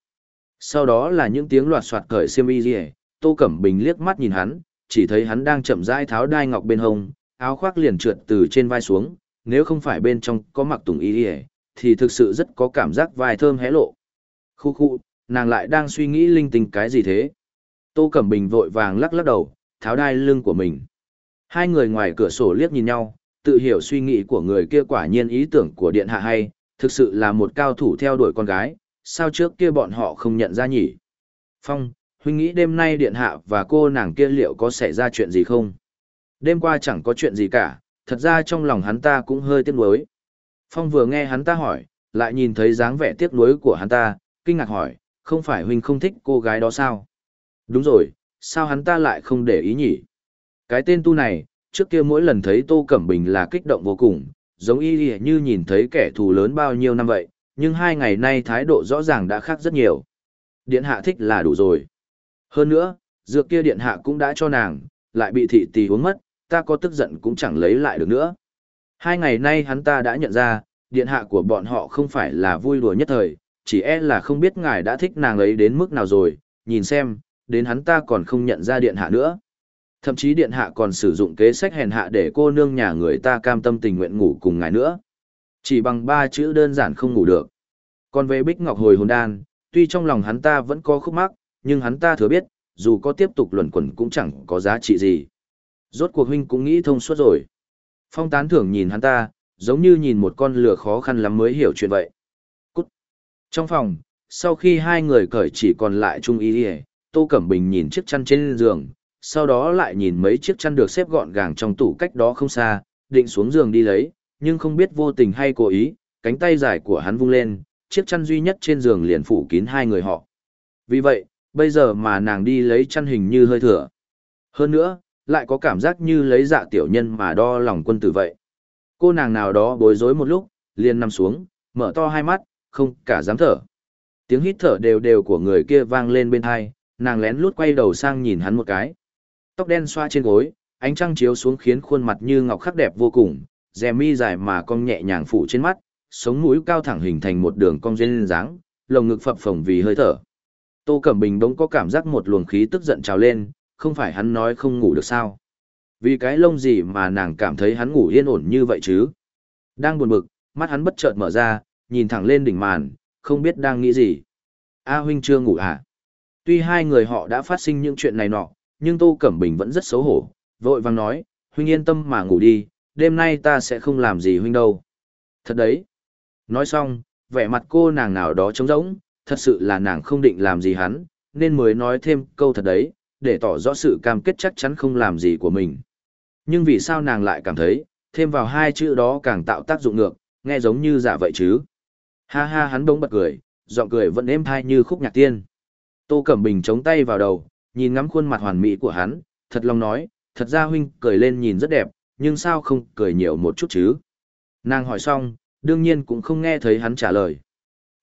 Sau đó là những tiếng loạt soạt cởi xiêm y rìa, Tô Cẩm Bình liếc mắt nhìn hắn, chỉ thấy hắn đang chậm rãi tháo đai ngọc bên hông, áo khoác liền trượt từ trên vai xuống, nếu không phải bên trong có mặc tùng y rìa, thì thực sự rất có cảm giác vai thơm hé lộ. Khu khu, nàng lại đang suy nghĩ linh tinh cái gì thế? Tô Cẩm Bình vội vàng lắc lắc đầu, tháo đai lưng của mình. Hai người ngoài cửa sổ liếc nhìn nhau, tự hiểu suy nghĩ của người kia quả nhiên ý tưởng của điện hạ hay, thực sự là một cao thủ theo đuổi con gái, sao trước kia bọn họ không nhận ra nhỉ? Phong, huynh nghĩ đêm nay điện hạ và cô nàng kia liệu có xảy ra chuyện gì không? Đêm qua chẳng có chuyện gì cả, thật ra trong lòng hắn ta cũng hơi tiếc nuối. Phong vừa nghe hắn ta hỏi, lại nhìn thấy dáng vẻ tiếc nuối của hắn ta, kinh ngạc hỏi, không phải huynh không thích cô gái đó sao? Đúng rồi, sao hắn ta lại không để ý nhỉ? Cái tên tu này, trước kia mỗi lần thấy Tô Cẩm Bình là kích động vô cùng, giống y như nhìn thấy kẻ thù lớn bao nhiêu năm vậy, nhưng hai ngày nay thái độ rõ ràng đã khác rất nhiều. Điện hạ thích là đủ rồi. Hơn nữa, dược kia điện hạ cũng đã cho nàng, lại bị thị tỳ uống mất, ta có tức giận cũng chẳng lấy lại được nữa. Hai ngày nay hắn ta đã nhận ra, điện hạ của bọn họ không phải là vui đùa nhất thời, chỉ e là không biết ngài đã thích nàng ấy đến mức nào rồi, nhìn xem, đến hắn ta còn không nhận ra điện hạ nữa. Thậm chí điện hạ còn sử dụng kế sách hèn hạ để cô nương nhà người ta cam tâm tình nguyện ngủ cùng ngài nữa. Chỉ bằng ba chữ đơn giản không ngủ được. Còn về Bích Ngọc hồi hồn đan, tuy trong lòng hắn ta vẫn có khúc mắc, nhưng hắn ta thừa biết, dù có tiếp tục luẩn quẩn cũng chẳng có giá trị gì. Rốt cuộc huynh cũng nghĩ thông suốt rồi. Phong tán thưởng nhìn hắn ta, giống như nhìn một con lừa khó khăn lắm mới hiểu chuyện vậy. Cút. Trong phòng, sau khi hai người cởi chỉ còn lại Trung Y Điề, Tô Cẩm Bình nhìn chiếc chăn trên giường, sau đó lại nhìn mấy chiếc chăn được xếp gọn gàng trong tủ cách đó không xa, định xuống giường đi lấy, nhưng không biết vô tình hay cố ý, cánh tay dài của hắn vung lên, chiếc chăn duy nhất trên giường liền phủ kín hai người họ. Vì vậy, bây giờ mà nàng đi lấy chăn hình như hơi thừa. Hơn nữa, lại có cảm giác như lấy dạ tiểu nhân mà đo lòng quân tử vậy. Cô nàng nào đó bối rối một lúc, liền nằm xuống, mở to hai mắt, không cả dám thở. Tiếng hít thở đều đều của người kia vang lên bên hai, nàng lén lút quay đầu sang nhìn hắn một cái. Tóc đen xoa trên gối, ánh trăng chiếu xuống khiến khuôn mặt như ngọc khắc đẹp vô cùng, rè mi dài mà cong nhẹ nhàng phủ trên mắt, sống mũi cao thẳng hình thành một đường cong duyên dáng, lồng ngực phập phồng vì hơi thở. Tô Cẩm Bình đống có cảm giác một luồng khí tức giận trào lên, không phải hắn nói không ngủ được sao. Vì cái lông gì mà nàng cảm thấy hắn ngủ yên ổn như vậy chứ. Đang buồn bực, mắt hắn bất chợt mở ra, nhìn thẳng lên đỉnh màn, không biết đang nghĩ gì. A huynh chưa ngủ à? Tuy hai người họ đã phát sinh những chuyện này nọ, nhưng Tô Cẩm Bình vẫn rất xấu hổ, vội vàng nói, huynh yên tâm mà ngủ đi, đêm nay ta sẽ không làm gì huynh đâu. Thật đấy. Nói xong, vẻ mặt cô nàng nào đó trống rỗng, thật sự là nàng không định làm gì hắn, nên mới nói thêm câu thật đấy, để tỏ rõ sự cam kết chắc chắn không làm gì của mình. Nhưng vì sao nàng lại cảm thấy, thêm vào hai chữ đó càng tạo tác dụng ngược, nghe giống như giả vậy chứ. Ha ha hắn bỗng bật cười, giọng cười vẫn êm thai như khúc nhạc tiên. Tô Cẩm Bình chống tay vào đầu, nhìn ngắm khuôn mặt hoàn mỹ của hắn, thật lòng nói, thật ra huynh cười lên nhìn rất đẹp, nhưng sao không cười nhiều một chút chứ? Nàng hỏi xong, đương nhiên cũng không nghe thấy hắn trả lời.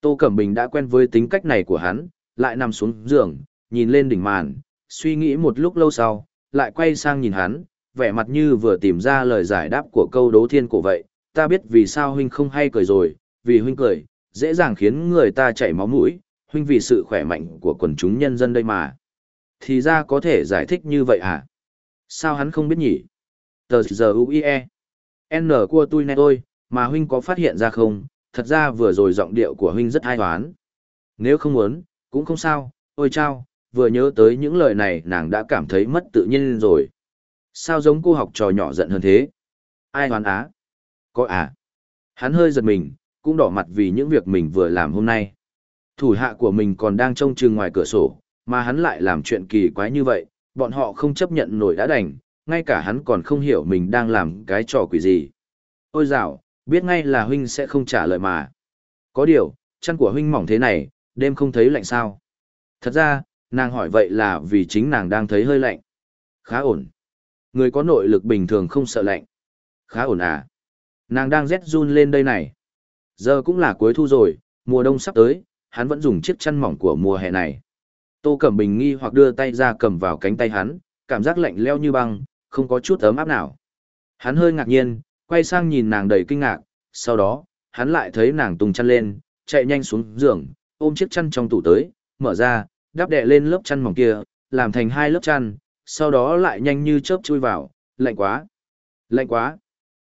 Tô Cẩm Bình đã quen với tính cách này của hắn, lại nằm xuống giường, nhìn lên đỉnh màn, suy nghĩ một lúc lâu sau, lại quay sang nhìn hắn, vẻ mặt như vừa tìm ra lời giải đáp của câu đố thiên cổ vậy, ta biết vì sao huynh không hay cười rồi, vì huynh cười, dễ dàng khiến người ta chảy máu mũi, huynh vì sự khỏe mạnh của quần chúng nhân dân đây mà. Thì ra có thể giải thích như vậy à? Sao hắn không biết nhỉ? Tờ giờ UIE. N của tôi nè tôi, mà huynh có phát hiện ra không? Thật ra vừa rồi giọng điệu của huynh rất ai toán. Nếu không muốn, cũng không sao, ôi chao, vừa nhớ tới những lời này nàng đã cảm thấy mất tự nhiên rồi. Sao giống cô học trò nhỏ giận hơn thế? Ai hoán á? Có à? Hắn hơi giật mình, cũng đỏ mặt vì những việc mình vừa làm hôm nay. Thủ hạ của mình còn đang trông chừng ngoài cửa sổ, mà hắn lại làm chuyện kỳ quái như vậy, bọn họ không chấp nhận nổi đã đành, ngay cả hắn còn không hiểu mình đang làm cái trò quỷ gì. Ôi dạo, biết ngay là huynh sẽ không trả lời mà. Có điều, chân của huynh mỏng thế này, đêm không thấy lạnh sao. Thật ra, nàng hỏi vậy là vì chính nàng đang thấy hơi lạnh. Khá ổn. Người có nội lực bình thường không sợ lạnh. Khá ổn à. Nàng đang rét run lên đây này. Giờ cũng là cuối thu rồi, mùa đông sắp tới, hắn vẫn dùng chiếc chăn mỏng của mùa hè này. Tô Cẩm Bình nghi hoặc đưa tay ra cầm vào cánh tay hắn, cảm giác lạnh leo như băng, không có chút ấm áp nào. Hắn hơi ngạc nhiên, quay sang nhìn nàng đầy kinh ngạc, sau đó, hắn lại thấy nàng tung chăn lên, chạy nhanh xuống giường, ôm chiếc chăn trong tủ tới, mở ra, đắp đè lên lớp chăn mỏng kia, làm thành hai lớp chăn, sau đó lại nhanh như chớp chui vào, lạnh quá. Lạnh quá.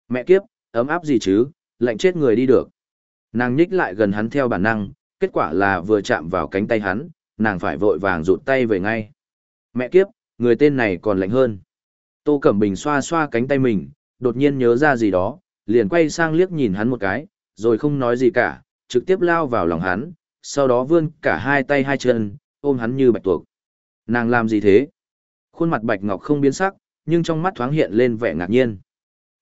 Mẹ kiếp, ấm áp gì chứ, lạnh chết người đi được. Nàng nhích lại gần hắn theo bản năng, kết quả là vừa chạm vào cánh tay hắn, nàng phải vội vàng rụt tay về ngay. Mẹ kiếp, người tên này còn lạnh hơn. Tô Cẩm Bình xoa xoa cánh tay mình, đột nhiên nhớ ra gì đó, liền quay sang liếc nhìn hắn một cái, rồi không nói gì cả, trực tiếp lao vào lòng hắn, sau đó vươn cả hai tay hai chân, ôm hắn như bạch tuộc. Nàng làm gì thế? Khuôn mặt bạch ngọc không biến sắc, nhưng trong mắt thoáng hiện lên vẻ ngạc nhiên.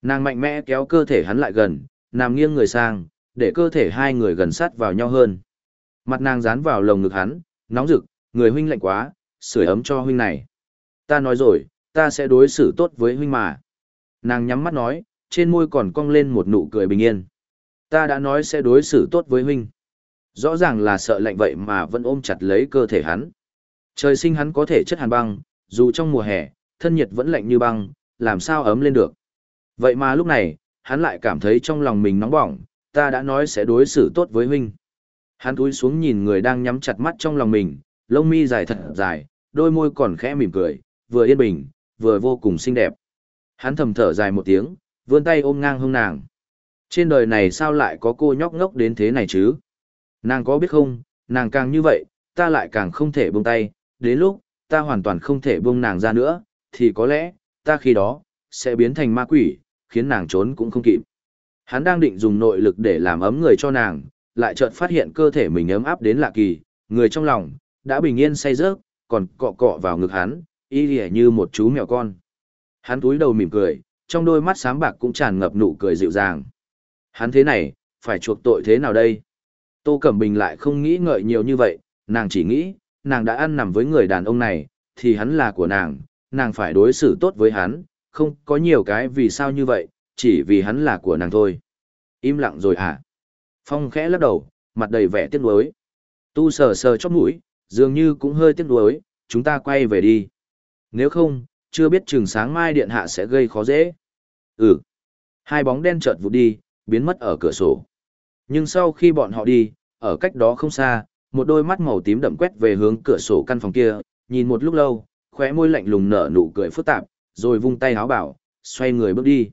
Nàng mạnh mẽ kéo cơ thể hắn lại gần, nằm nghiêng người sang, để cơ thể hai người gần sát vào nhau hơn. Mặt nàng dán vào lồng ngực hắn, nóng rực, người huynh lạnh quá, sưởi ấm cho huynh này. Ta nói rồi, ta sẽ đối xử tốt với huynh mà. Nàng nhắm mắt nói, trên môi còn cong lên một nụ cười bình yên. Ta đã nói sẽ đối xử tốt với huynh. Rõ ràng là sợ lạnh vậy mà vẫn ôm chặt lấy cơ thể hắn. Trời sinh hắn có thể chất hàn băng, dù trong mùa hè, thân nhiệt vẫn lạnh như băng, làm sao ấm lên được. Vậy mà lúc này, hắn lại cảm thấy trong lòng mình nóng bỏng, ta đã nói sẽ đối xử tốt với huynh. Hắn cúi xuống nhìn người đang nhắm chặt mắt trong lòng mình, lông mi dài thật dài, đôi môi còn khẽ mỉm cười, vừa yên bình, vừa vô cùng xinh đẹp. Hắn thầm thở dài một tiếng, vươn tay ôm ngang hông nàng. Trên đời này sao lại có cô nhóc ngốc đến thế này chứ? Nàng có biết không, nàng càng như vậy, ta lại càng không thể buông tay, đến lúc, ta hoàn toàn không thể buông nàng ra nữa, thì có lẽ, ta khi đó, sẽ biến thành ma quỷ, khiến nàng trốn cũng không kịp. Hắn đang định dùng nội lực để làm ấm người cho nàng, lại chợt phát hiện cơ thể mình ấm áp đến lạ kỳ, người trong lòng, đã bình yên say rớt, còn cọ cọ vào ngực hắn, y lìa như một chú mèo con. Hắn túi đầu mỉm cười, trong đôi mắt sáng bạc cũng tràn ngập nụ cười dịu dàng. Hắn thế này, phải chuộc tội thế nào đây? Tô Cẩm Bình lại không nghĩ ngợi nhiều như vậy, nàng chỉ nghĩ, nàng đã ăn nằm với người đàn ông này, thì hắn là của nàng, nàng phải đối xử tốt với hắn, không có nhiều cái vì sao như vậy, chỉ vì hắn là của nàng thôi. Im lặng rồi à? Phong khẽ lắc đầu, mặt đầy vẻ tiếc nuối. Tu sờ sờ chóp mũi, dường như cũng hơi tiếc nuối, chúng ta quay về đi. Nếu không, chưa biết chừng sáng mai điện hạ sẽ gây khó dễ. Ừ. Hai bóng đen chợt vụt đi, biến mất ở cửa sổ. Nhưng sau khi bọn họ đi, ở cách đó không xa, một đôi mắt màu tím đậm quét về hướng cửa sổ căn phòng kia, nhìn một lúc lâu, khóe môi lạnh lùng nở nụ cười phức tạp, rồi vung tay háo bảo, xoay người bước đi.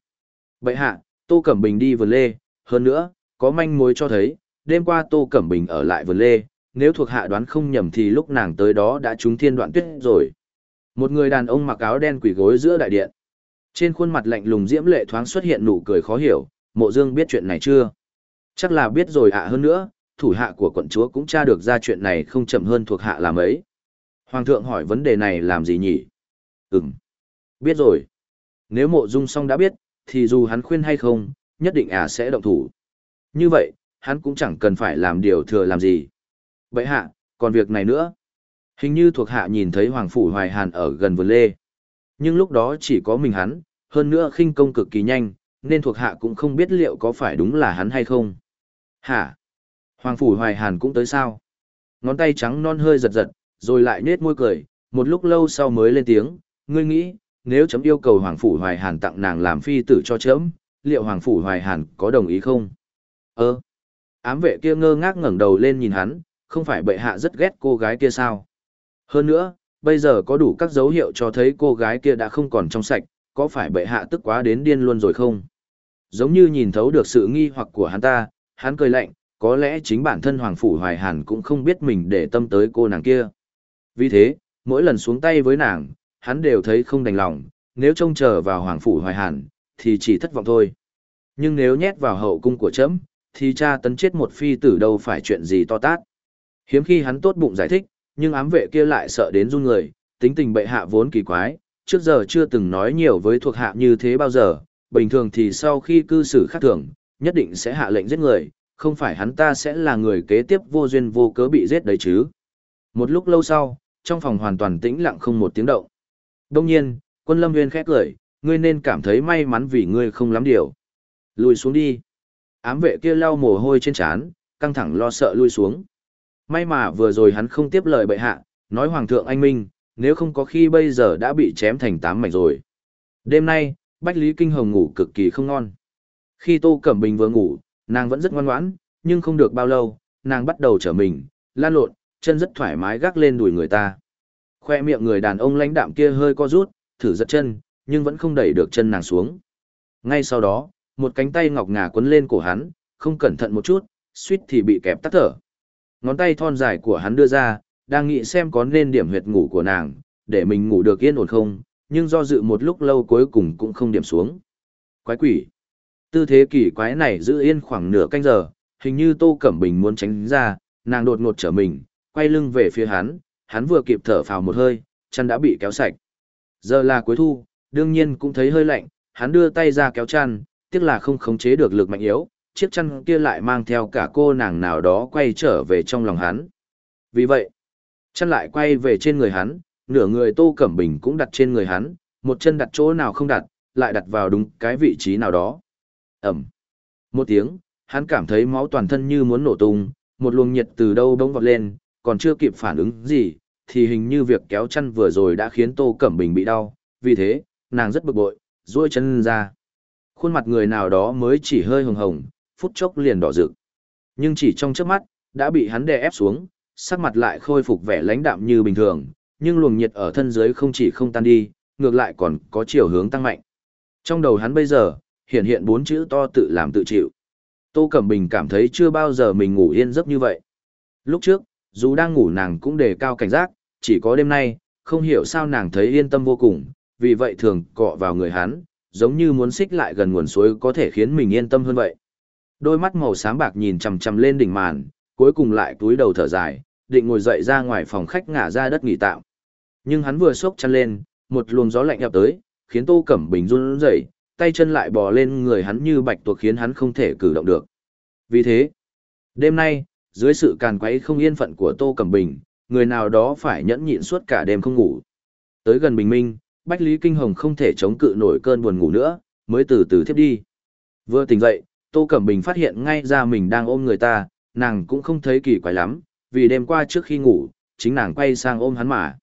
Bậy hạ, Tô Cẩm Bình đi vườn lê, hơn nữa, có manh mối cho thấy, đêm qua Tô Cẩm Bình ở lại vườn lê, nếu thuộc hạ đoán không nhầm thì lúc nàng tới đó đã trúng thiên đoạn tuyết rồi. Một người đàn ông mặc áo đen quỷ gối giữa đại điện. Trên khuôn mặt lạnh lùng diễm lệ thoáng xuất hiện nụ cười khó hiểu, mộ dương biết chuyện này chưa? Chắc là biết rồi ạ hơn nữa, thủ hạ của quận chúa cũng tra được ra chuyện này không chậm hơn thuộc hạ làm ấy. Hoàng thượng hỏi vấn đề này làm gì nhỉ? Ừm, biết rồi. Nếu mộ dung song đã biết, thì dù hắn khuyên hay không, nhất định ả sẽ động thủ. Như vậy, hắn cũng chẳng cần phải làm điều thừa làm gì. Vậy hạ, còn việc này nữa. Hình như thuộc hạ nhìn thấy Hoàng Phủ Hoài Hàn ở gần vườn lê. Nhưng lúc đó chỉ có mình hắn, hơn nữa khinh công cực kỳ nhanh, nên thuộc hạ cũng không biết liệu có phải đúng là hắn hay không. Hả? Hoàng Phủ Hoài Hàn cũng tới sao? Ngón tay trắng non hơi giật giật, rồi lại nết môi cười, một lúc lâu sau mới lên tiếng, ngươi nghĩ, nếu chấm yêu cầu Hoàng Phủ Hoài Hàn tặng nàng làm phi tử cho chấm, liệu Hoàng Phủ Hoài Hàn có đồng ý không? Ơ! Ám vệ kia ngơ ngác ngẩng đầu lên nhìn hắn, không phải bệ hạ rất ghét cô gái kia sao? Hơn nữa, bây giờ có đủ các dấu hiệu cho thấy cô gái kia đã không còn trong sạch, có phải bệ hạ tức quá đến điên luôn rồi không? Giống như nhìn thấu được sự nghi hoặc của hắn ta, hắn cười lạnh, có lẽ chính bản thân Hoàng Phủ Hoài Hàn cũng không biết mình để tâm tới cô nàng kia. Vì thế, mỗi lần xuống tay với nàng, hắn đều thấy không đành lòng, nếu trông chờ vào Hoàng Phủ Hoài Hàn, thì chỉ thất vọng thôi. Nhưng nếu nhét vào hậu cung của chấm, thì cha tấn chết một phi tử đâu phải chuyện gì to tát. Hiếm khi hắn tốt bụng giải thích, nhưng ám vệ kia lại sợ đến run người, tính tình bệ hạ vốn kỳ quái, trước giờ chưa từng nói nhiều với thuộc hạ như thế bao giờ, bình thường thì sau khi cư xử khác thường, nhất định sẽ hạ lệnh giết người, không phải hắn ta sẽ là người kế tiếp vô duyên vô cớ bị giết đấy chứ. Một lúc lâu sau, trong phòng hoàn toàn tĩnh lặng không một tiếng động. Đông nhiên, quân lâm nguyên khét lời, ngươi nên cảm thấy may mắn vì ngươi không lắm điều. Lùi xuống đi. Ám vệ kia lau mồ hôi trên trán, căng thẳng lo sợ lui xuống. May mà vừa rồi hắn không tiếp lời bệ hạ, nói hoàng thượng anh minh, nếu không có khi bây giờ đã bị chém thành tám mảnh rồi. Đêm nay, Bách Lý Kinh Hồng ngủ cực kỳ không ngon. Khi Tô Cẩm Bình vừa ngủ, nàng vẫn rất ngoan ngoãn, nhưng không được bao lâu, nàng bắt đầu trở mình, lan lộn, chân rất thoải mái gác lên đùi người ta. Khoe miệng người đàn ông lãnh đạm kia hơi co rút, thử giật chân, nhưng vẫn không đẩy được chân nàng xuống. Ngay sau đó, một cánh tay ngọc ngà quấn lên cổ hắn, không cẩn thận một chút, suýt thì bị kẹp tắt thở. Ngón tay thon dài của hắn đưa ra, đang nghĩ xem có nên điểm huyệt ngủ của nàng, để mình ngủ được yên ổn không, nhưng do dự một lúc lâu cuối cùng cũng không điểm xuống. Quái quỷ. Tư thế kỳ quái này giữ yên khoảng nửa canh giờ, hình như Tô Cẩm Bình muốn tránh ra, nàng đột ngột trở mình, quay lưng về phía hắn, hắn vừa kịp thở phào một hơi, chân đã bị kéo sạch. Giờ là cuối thu, đương nhiên cũng thấy hơi lạnh, hắn đưa tay ra kéo chăn, tiếc là không khống chế được lực mạnh yếu, chiếc chăn kia lại mang theo cả cô nàng nào đó quay trở về trong lòng hắn. Vì vậy, chăn lại quay về trên người hắn, nửa người Tô Cẩm Bình cũng đặt trên người hắn, một chân đặt chỗ nào không đặt, lại đặt vào đúng cái vị trí nào đó. Ẩm. Một tiếng, hắn cảm thấy máu toàn thân như muốn nổ tung, một luồng nhiệt từ đâu bỗng vọt lên, còn chưa kịp phản ứng gì, thì hình như việc kéo chăn vừa rồi đã khiến Tô Cẩm Bình bị đau, vì thế, nàng rất bực bội, duỗi chân ra. Khuôn mặt người nào đó mới chỉ hơi hồng hồng, phút chốc liền đỏ rực. Nhưng chỉ trong chớp mắt, đã bị hắn đè ép xuống, sắc mặt lại khôi phục vẻ lãnh đạm như bình thường, nhưng luồng nhiệt ở thân dưới không chỉ không tan đi, ngược lại còn có chiều hướng tăng mạnh. Trong đầu hắn bây giờ, hiện hiện bốn chữ to tự làm tự chịu. Tô Cẩm Bình cảm thấy chưa bao giờ mình ngủ yên giấc như vậy. Lúc trước, dù đang ngủ nàng cũng đề cao cảnh giác, chỉ có đêm nay, không hiểu sao nàng thấy yên tâm vô cùng, vì vậy thường cọ vào người hắn, giống như muốn xích lại gần nguồn suối có thể khiến mình yên tâm hơn vậy. Đôi mắt màu sáng bạc nhìn chằm chằm lên đỉnh màn, cuối cùng lại túi đầu thở dài, định ngồi dậy ra ngoài phòng khách ngả ra đất nghỉ tạm. Nhưng hắn vừa sốc chăn lên, một luồng gió lạnh ập tới, khiến Tô Cẩm Bình run rẩy, tay chân lại bò lên người hắn như bạch tuộc khiến hắn không thể cử động được. Vì thế, đêm nay, dưới sự càn quấy không yên phận của Tô Cẩm Bình, người nào đó phải nhẫn nhịn suốt cả đêm không ngủ. Tới gần bình minh, Bách Lý Kinh Hồng không thể chống cự nổi cơn buồn ngủ nữa, mới từ từ thiếp đi. Vừa tỉnh dậy, Tô Cẩm Bình phát hiện ngay ra mình đang ôm người ta, nàng cũng không thấy kỳ quái lắm, vì đêm qua trước khi ngủ, chính nàng quay sang ôm hắn mà.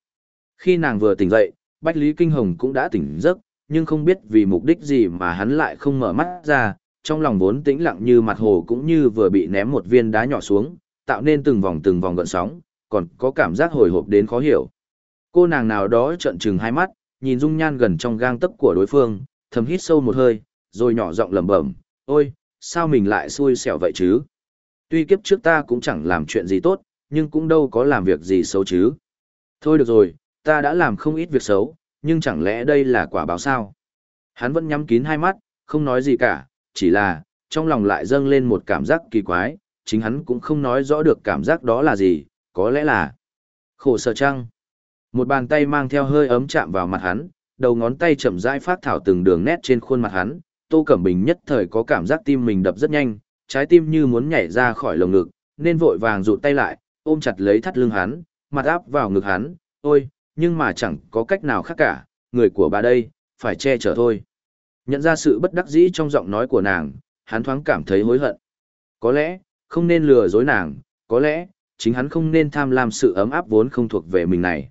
Khi nàng vừa tỉnh dậy, Bách Lý Kinh Hồng cũng đã tỉnh giấc, nhưng không biết vì mục đích gì mà hắn lại không mở mắt ra, trong lòng vốn tĩnh lặng như mặt hồ cũng như vừa bị ném một viên đá nhỏ xuống, tạo nên từng vòng từng vòng gợn sóng, còn có cảm giác hồi hộp đến khó hiểu. Cô nàng nào đó trợn trừng hai mắt, nhìn dung nhan gần trong gang tấc của đối phương, thầm hít sâu một hơi, rồi nhỏ giọng lẩm bẩm, "Ôi, sao mình lại xui xẻo vậy chứ? Tuy kiếp trước ta cũng chẳng làm chuyện gì tốt, nhưng cũng đâu có làm việc gì xấu chứ. Thôi được rồi, ta đã làm không ít việc xấu, nhưng chẳng lẽ đây là quả báo sao? Hắn vẫn nhắm kín hai mắt, không nói gì cả, chỉ là, trong lòng lại dâng lên một cảm giác kỳ quái, chính hắn cũng không nói rõ được cảm giác đó là gì, có lẽ là khổ sở chăng. Một bàn tay mang theo hơi ấm chạm vào mặt hắn, đầu ngón tay chậm rãi phát thảo từng đường nét trên khuôn mặt hắn, Tô Cẩm Bình nhất thời có cảm giác tim mình đập rất nhanh, trái tim như muốn nhảy ra khỏi lồng ngực, nên vội vàng rụt tay lại, ôm chặt lấy thắt lưng hắn, mặt áp vào ngực hắn, ôi, nhưng mà chẳng có cách nào khác cả, người của bà đây, phải che chở thôi. Nhận ra sự bất đắc dĩ trong giọng nói của nàng, hắn thoáng cảm thấy hối hận. Có lẽ, không nên lừa dối nàng, có lẽ, chính hắn không nên tham lam sự ấm áp vốn không thuộc về mình này.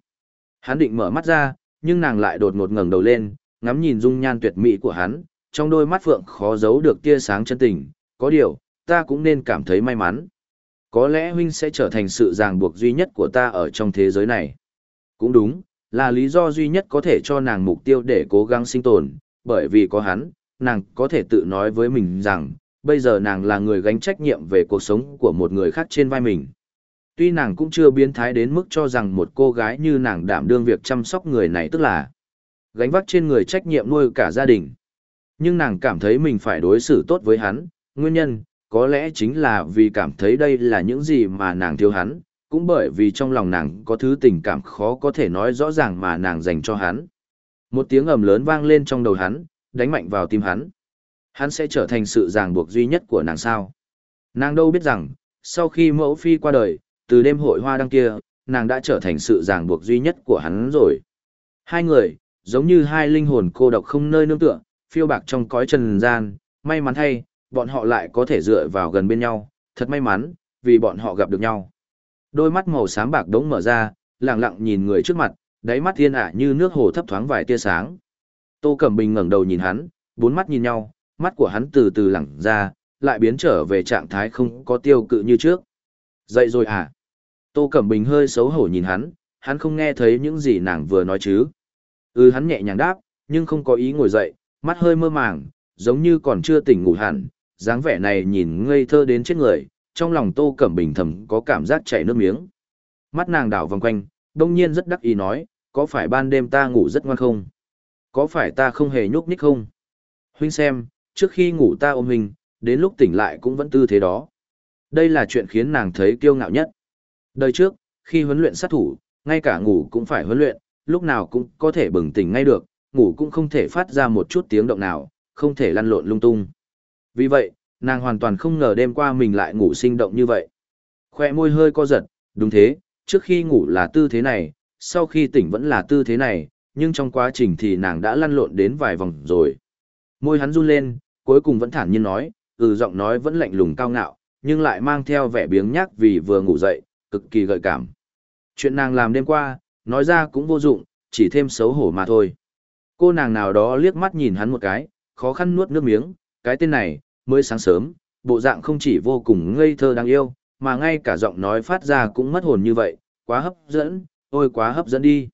Hắn định mở mắt ra, nhưng nàng lại đột ngột ngẩng đầu lên, ngắm nhìn dung nhan tuyệt mỹ của hắn, trong đôi mắt phượng khó giấu được tia sáng chân tình, có điều, ta cũng nên cảm thấy may mắn. Có lẽ huynh sẽ trở thành sự ràng buộc duy nhất của ta ở trong thế giới này. Cũng đúng, là lý do duy nhất có thể cho nàng mục tiêu để cố gắng sinh tồn, bởi vì có hắn, nàng có thể tự nói với mình rằng, bây giờ nàng là người gánh trách nhiệm về cuộc sống của một người khác trên vai mình. Tuy nàng cũng chưa biến thái đến mức cho rằng một cô gái như nàng đảm đương việc chăm sóc người này tức là gánh vác trên người trách nhiệm nuôi cả gia đình. Nhưng nàng cảm thấy mình phải đối xử tốt với hắn, nguyên nhân, có lẽ chính là vì cảm thấy đây là những gì mà nàng thiếu hắn, cũng bởi vì trong lòng nàng có thứ tình cảm khó có thể nói rõ ràng mà nàng dành cho hắn. Một tiếng ầm lớn vang lên trong đầu hắn, đánh mạnh vào tim hắn. Hắn sẽ trở thành sự ràng buộc duy nhất của nàng sao. Nàng đâu biết rằng, sau khi mẫu phi qua đời, từ đêm hội hoa đăng kia, nàng đã trở thành sự ràng buộc duy nhất của hắn rồi. Hai người, giống như hai linh hồn cô độc không nơi nương tựa, phiêu bạc trong cõi trần gian, may mắn thay, bọn họ lại có thể dựa vào gần bên nhau, thật may mắn, vì bọn họ gặp được nhau. Đôi mắt màu xám bạc đống mở ra, lặng lặng nhìn người trước mặt, đáy mắt thiên ả như nước hồ thấp thoáng vài tia sáng. Tô Cẩm Bình ngẩng đầu nhìn hắn, bốn mắt nhìn nhau, mắt của hắn từ từ lẳng ra, lại biến trở về trạng thái không có tiêu cự như trước. Dậy rồi à? Tô Cẩm Bình hơi xấu hổ nhìn hắn, hắn không nghe thấy những gì nàng vừa nói chứ. Ừ hắn nhẹ nhàng đáp, nhưng không có ý ngồi dậy, mắt hơi mơ màng, giống như còn chưa tỉnh ngủ hẳn, dáng vẻ này nhìn ngây thơ đến chết người, trong lòng Tô Cẩm Bình thầm có cảm giác chảy nước miếng. Mắt nàng đảo vòng quanh, đông nhiên rất đắc ý nói, có phải ban đêm ta ngủ rất ngoan không? Có phải ta không hề nhúc nhích không? Huynh xem, trước khi ngủ ta ôm hình, đến lúc tỉnh lại cũng vẫn tư thế đó. Đây là chuyện khiến nàng thấy kiêu ngạo nhất. Đời trước, khi huấn luyện sát thủ, ngay cả ngủ cũng phải huấn luyện, lúc nào cũng có thể bừng tỉnh ngay được, ngủ cũng không thể phát ra một chút tiếng động nào, không thể lăn lộn lung tung. Vì vậy, nàng hoàn toàn không ngờ đêm qua mình lại ngủ sinh động như vậy. Khoe môi hơi co giật, đúng thế, trước khi ngủ là tư thế này, sau khi tỉnh vẫn là tư thế này, nhưng trong quá trình thì nàng đã lăn lộn đến vài vòng rồi. Môi hắn run lên, cuối cùng vẫn thản nhiên nói, ừ giọng nói vẫn lạnh lùng cao ngạo, nhưng lại mang theo vẻ biếng nhác vì vừa ngủ dậy, cực kỳ gợi cảm. Chuyện nàng làm đêm qua, nói ra cũng vô dụng, chỉ thêm xấu hổ mà thôi. Cô nàng nào đó liếc mắt nhìn hắn một cái, khó khăn nuốt nước miếng, cái tên này, mới sáng sớm, bộ dạng không chỉ vô cùng ngây thơ đáng yêu, mà ngay cả giọng nói phát ra cũng mất hồn như vậy, quá hấp dẫn, ôi quá hấp dẫn đi.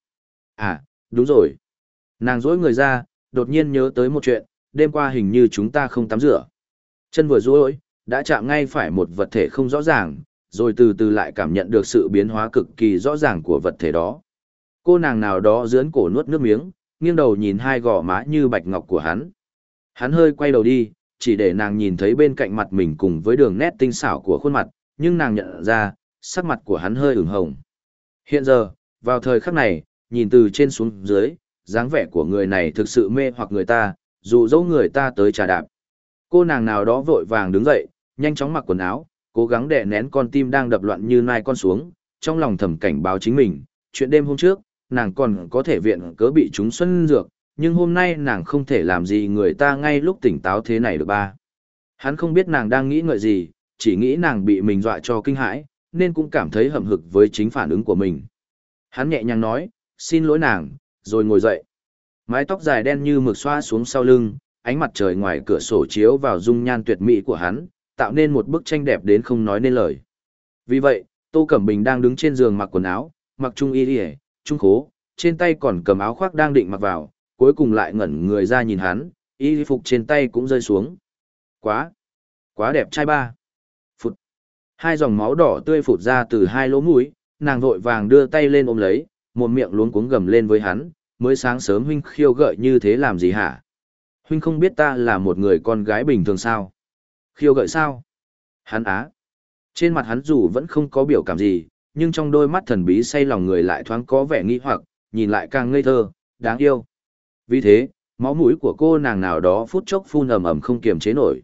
À, đúng rồi. Nàng dối người ra, đột nhiên nhớ tới một chuyện, đêm qua hình như chúng ta không tắm rửa. Chân vừa dối, đã chạm ngay phải một vật thể không rõ ràng, rồi từ từ lại cảm nhận được sự biến hóa cực kỳ rõ ràng của vật thể đó. Cô nàng nào đó dướn cổ nuốt nước miếng, nghiêng đầu nhìn hai gò má như bạch ngọc của hắn. Hắn hơi quay đầu đi, chỉ để nàng nhìn thấy bên cạnh mặt mình cùng với đường nét tinh xảo của khuôn mặt, nhưng nàng nhận ra, sắc mặt của hắn hơi ửng hồng. Hiện giờ, vào thời khắc này, nhìn từ trên xuống dưới, dáng vẻ của người này thực sự mê hoặc người ta, dù dẫu người ta tới trà đạp. Cô nàng nào đó vội vàng đứng dậy, nhanh chóng mặc quần áo, cố gắng đè nén con tim đang đập loạn như nai con xuống, trong lòng thầm cảnh báo chính mình, chuyện đêm hôm trước, nàng còn có thể viện cớ bị chúng xuân dược, nhưng hôm nay nàng không thể làm gì người ta ngay lúc tỉnh táo thế này được ba. Hắn không biết nàng đang nghĩ ngợi gì, chỉ nghĩ nàng bị mình dọa cho kinh hãi, nên cũng cảm thấy hậm hực với chính phản ứng của mình. Hắn nhẹ nhàng nói, xin lỗi nàng, rồi ngồi dậy. Mái tóc dài đen như mực xoa xuống sau lưng, ánh mặt trời ngoài cửa sổ chiếu vào dung nhan tuyệt mỹ của hắn, tạo nên một bức tranh đẹp đến không nói nên lời. Vì vậy, Tô Cẩm Bình đang đứng trên giường mặc quần áo, mặc trung y yề, trung khố, trên tay còn cầm áo khoác đang định mặc vào, cuối cùng lại ngẩn người ra nhìn hắn, y phục trên tay cũng rơi xuống. Quá, quá đẹp trai ba. Phụt. Hai dòng máu đỏ tươi phụt ra từ hai lỗ mũi, nàng vội vàng đưa tay lên ôm lấy, một miệng luống cuống gầm lên với hắn, mới sáng sớm huynh khiêu gợi như thế làm gì hả? Huynh không biết ta là một người con gái bình thường sao? Khiêu gợi sao? Hắn á. Trên mặt hắn dù vẫn không có biểu cảm gì, nhưng trong đôi mắt thần bí say lòng người lại thoáng có vẻ nghi hoặc, nhìn lại càng ngây thơ, đáng yêu. Vì thế, máu mũi của cô nàng nào đó phút chốc phun ầm ầm không kiềm chế nổi.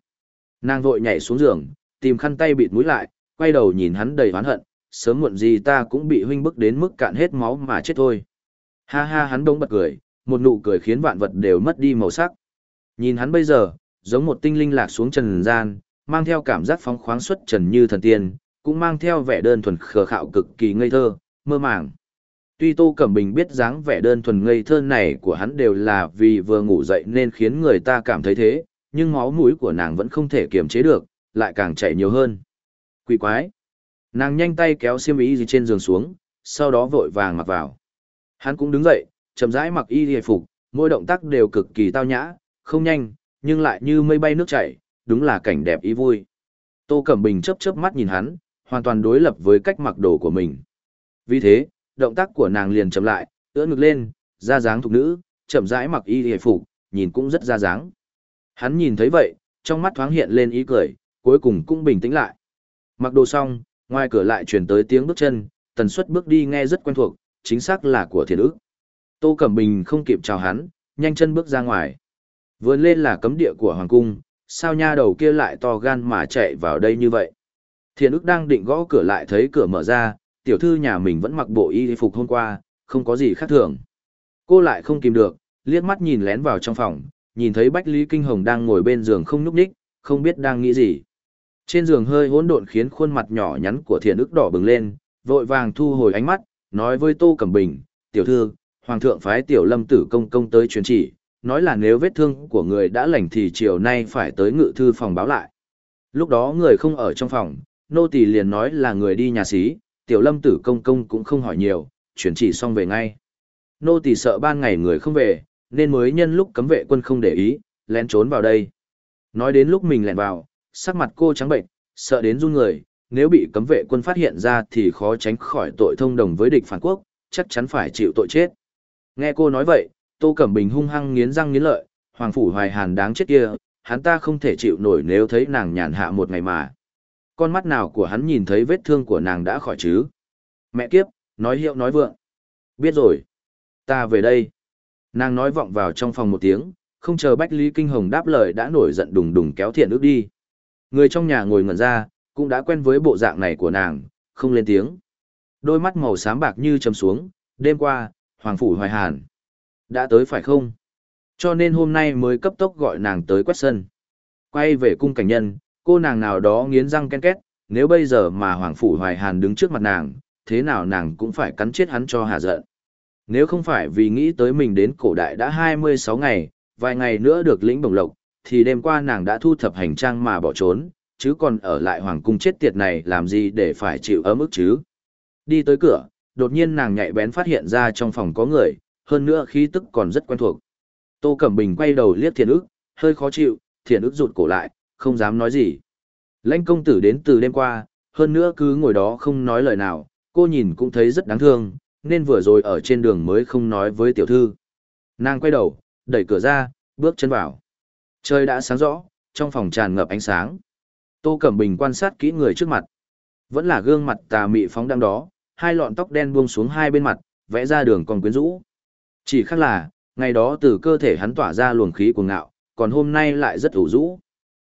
Nàng vội nhảy xuống giường, tìm khăn tay bịt mũi lại, quay đầu nhìn hắn đầy oán hận, sớm muộn gì ta cũng bị huynh bức đến mức cạn hết máu mà chết thôi. Ha ha hắn bỗng bật cười, một nụ cười khiến vạn vật đều mất đi màu sắc. Nhìn hắn bây giờ, giống một tinh linh lạc xuống trần gian, mang theo cảm giác phóng khoáng xuất trần như thần tiên, cũng mang theo vẻ đơn thuần khờ khạo cực kỳ ngây thơ, mơ màng. Tuy Tô Cẩm Bình biết dáng vẻ đơn thuần ngây thơ này của hắn đều là vì vừa ngủ dậy nên khiến người ta cảm thấy thế, nhưng máu mũi của nàng vẫn không thể kiềm chế được, lại càng chảy nhiều hơn. Quỷ quái! Nàng nhanh tay kéo xiêm y gì trên giường xuống, sau đó vội vàng mặc vào. Hắn cũng đứng dậy, chậm rãi mặc y hề phục, mỗi động tác đều cực kỳ tao nhã, không nhanh, nhưng lại như mây bay nước chảy, đúng là cảnh đẹp ý vui. Tô Cẩm Bình chớp chớp mắt nhìn hắn, hoàn toàn đối lập với cách mặc đồ của mình. Vì thế, động tác của nàng liền chậm lại, ưỡn ngực lên, ra dáng thục nữ, chậm rãi mặc y hề phục, nhìn cũng rất ra dáng. Hắn nhìn thấy vậy, trong mắt thoáng hiện lên ý cười, cuối cùng cũng bình tĩnh lại. Mặc đồ xong, ngoài cửa lại truyền tới tiếng bước chân, tần suất bước đi nghe rất quen thuộc, chính xác là của thiền ức. Tô Cẩm Bình không kịp chào hắn, nhanh chân bước ra ngoài. Vươn lên là cấm địa của Hoàng Cung, sao nha đầu kia lại to gan mà chạy vào đây như vậy. Thiện ức đang định gõ cửa lại thấy cửa mở ra, tiểu thư nhà mình vẫn mặc bộ y phục hôm qua, không có gì khác thường. Cô lại không kìm được, liếc mắt nhìn lén vào trong phòng, nhìn thấy Bách Lý Kinh Hồng đang ngồi bên giường không nhúc nhích, không biết đang nghĩ gì. Trên giường hơi hỗn độn khiến khuôn mặt nhỏ nhắn của Thiện ức đỏ bừng lên, vội vàng thu hồi ánh mắt, nói với Tô Cẩm Bình, tiểu thư, Hoàng thượng phái tiểu lâm tử công công tới truyền chỉ, nói là nếu vết thương của người đã lành thì chiều nay phải tới ngự thư phòng báo lại. Lúc đó người không ở trong phòng, nô tỳ liền nói là người đi nhà xí, tiểu lâm tử công công cũng không hỏi nhiều, chuyển chỉ xong về ngay. Nô tỳ sợ ban ngày người không về, nên mới nhân lúc cấm vệ quân không để ý, lén trốn vào đây. Nói đến lúc mình lẻn vào, sắc mặt cô trắng bệnh, sợ đến run người, nếu bị cấm vệ quân phát hiện ra thì khó tránh khỏi tội thông đồng với địch phản quốc, chắc chắn phải chịu tội chết. Nghe cô nói vậy, Tô Cẩm Bình hung hăng nghiến răng nghiến lợi, Hoàng Phủ Hoài Hàn đáng chết kia, hắn ta không thể chịu nổi nếu thấy nàng nhàn hạ một ngày mà. Con mắt nào của hắn nhìn thấy vết thương của nàng đã khỏi chứ? Mẹ kiếp, nói hiệu nói vượng. Biết rồi. Ta về đây. Nàng nói vọng vào trong phòng một tiếng, không chờ Bách Lý Kinh Hồng đáp lời đã nổi giận đùng đùng kéo thiện ước đi. Người trong nhà ngồi ngẩn ra, cũng đã quen với bộ dạng này của nàng, không lên tiếng. Đôi mắt màu xám bạc như chầm xuống, đêm qua, Hoàng Phủ Hoài Hàn. Đã tới phải không? Cho nên hôm nay mới cấp tốc gọi nàng tới quét sân. Quay về cung cảnh nhân, cô nàng nào đó nghiến răng ken két, nếu bây giờ mà Hoàng Phủ Hoài Hàn đứng trước mặt nàng, thế nào nàng cũng phải cắn chết hắn cho hà giận. Nếu không phải vì nghĩ tới mình đến cổ đại đã 26 ngày, vài ngày nữa được lĩnh bổng lộc, thì đêm qua nàng đã thu thập hành trang mà bỏ trốn, chứ còn ở lại hoàng cung chết tiệt này làm gì để phải chịu ấm ức chứ. Đi tới cửa, đột nhiên nàng nhạy bén phát hiện ra trong phòng có người, hơn nữa khí tức còn rất quen thuộc. Tô Cẩm Bình quay đầu liếc thiền ức, hơi khó chịu, thiền ức rụt cổ lại, không dám nói gì. Lãnh công tử đến từ đêm qua, hơn nữa cứ ngồi đó không nói lời nào, cô nhìn cũng thấy rất đáng thương, nên vừa rồi ở trên đường mới không nói với tiểu thư. Nàng quay đầu, đẩy cửa ra, bước chân vào. Trời đã sáng rõ, trong phòng tràn ngập ánh sáng. Tô Cẩm Bình quan sát kỹ người trước mặt. Vẫn là gương mặt tà mị phóng đăng đó, hai lọn tóc đen buông xuống hai bên mặt, vẽ ra đường còn quyến rũ. Chỉ khác là, ngày đó từ cơ thể hắn tỏa ra luồng khí cuồng ngạo, còn hôm nay lại rất ủ rũ.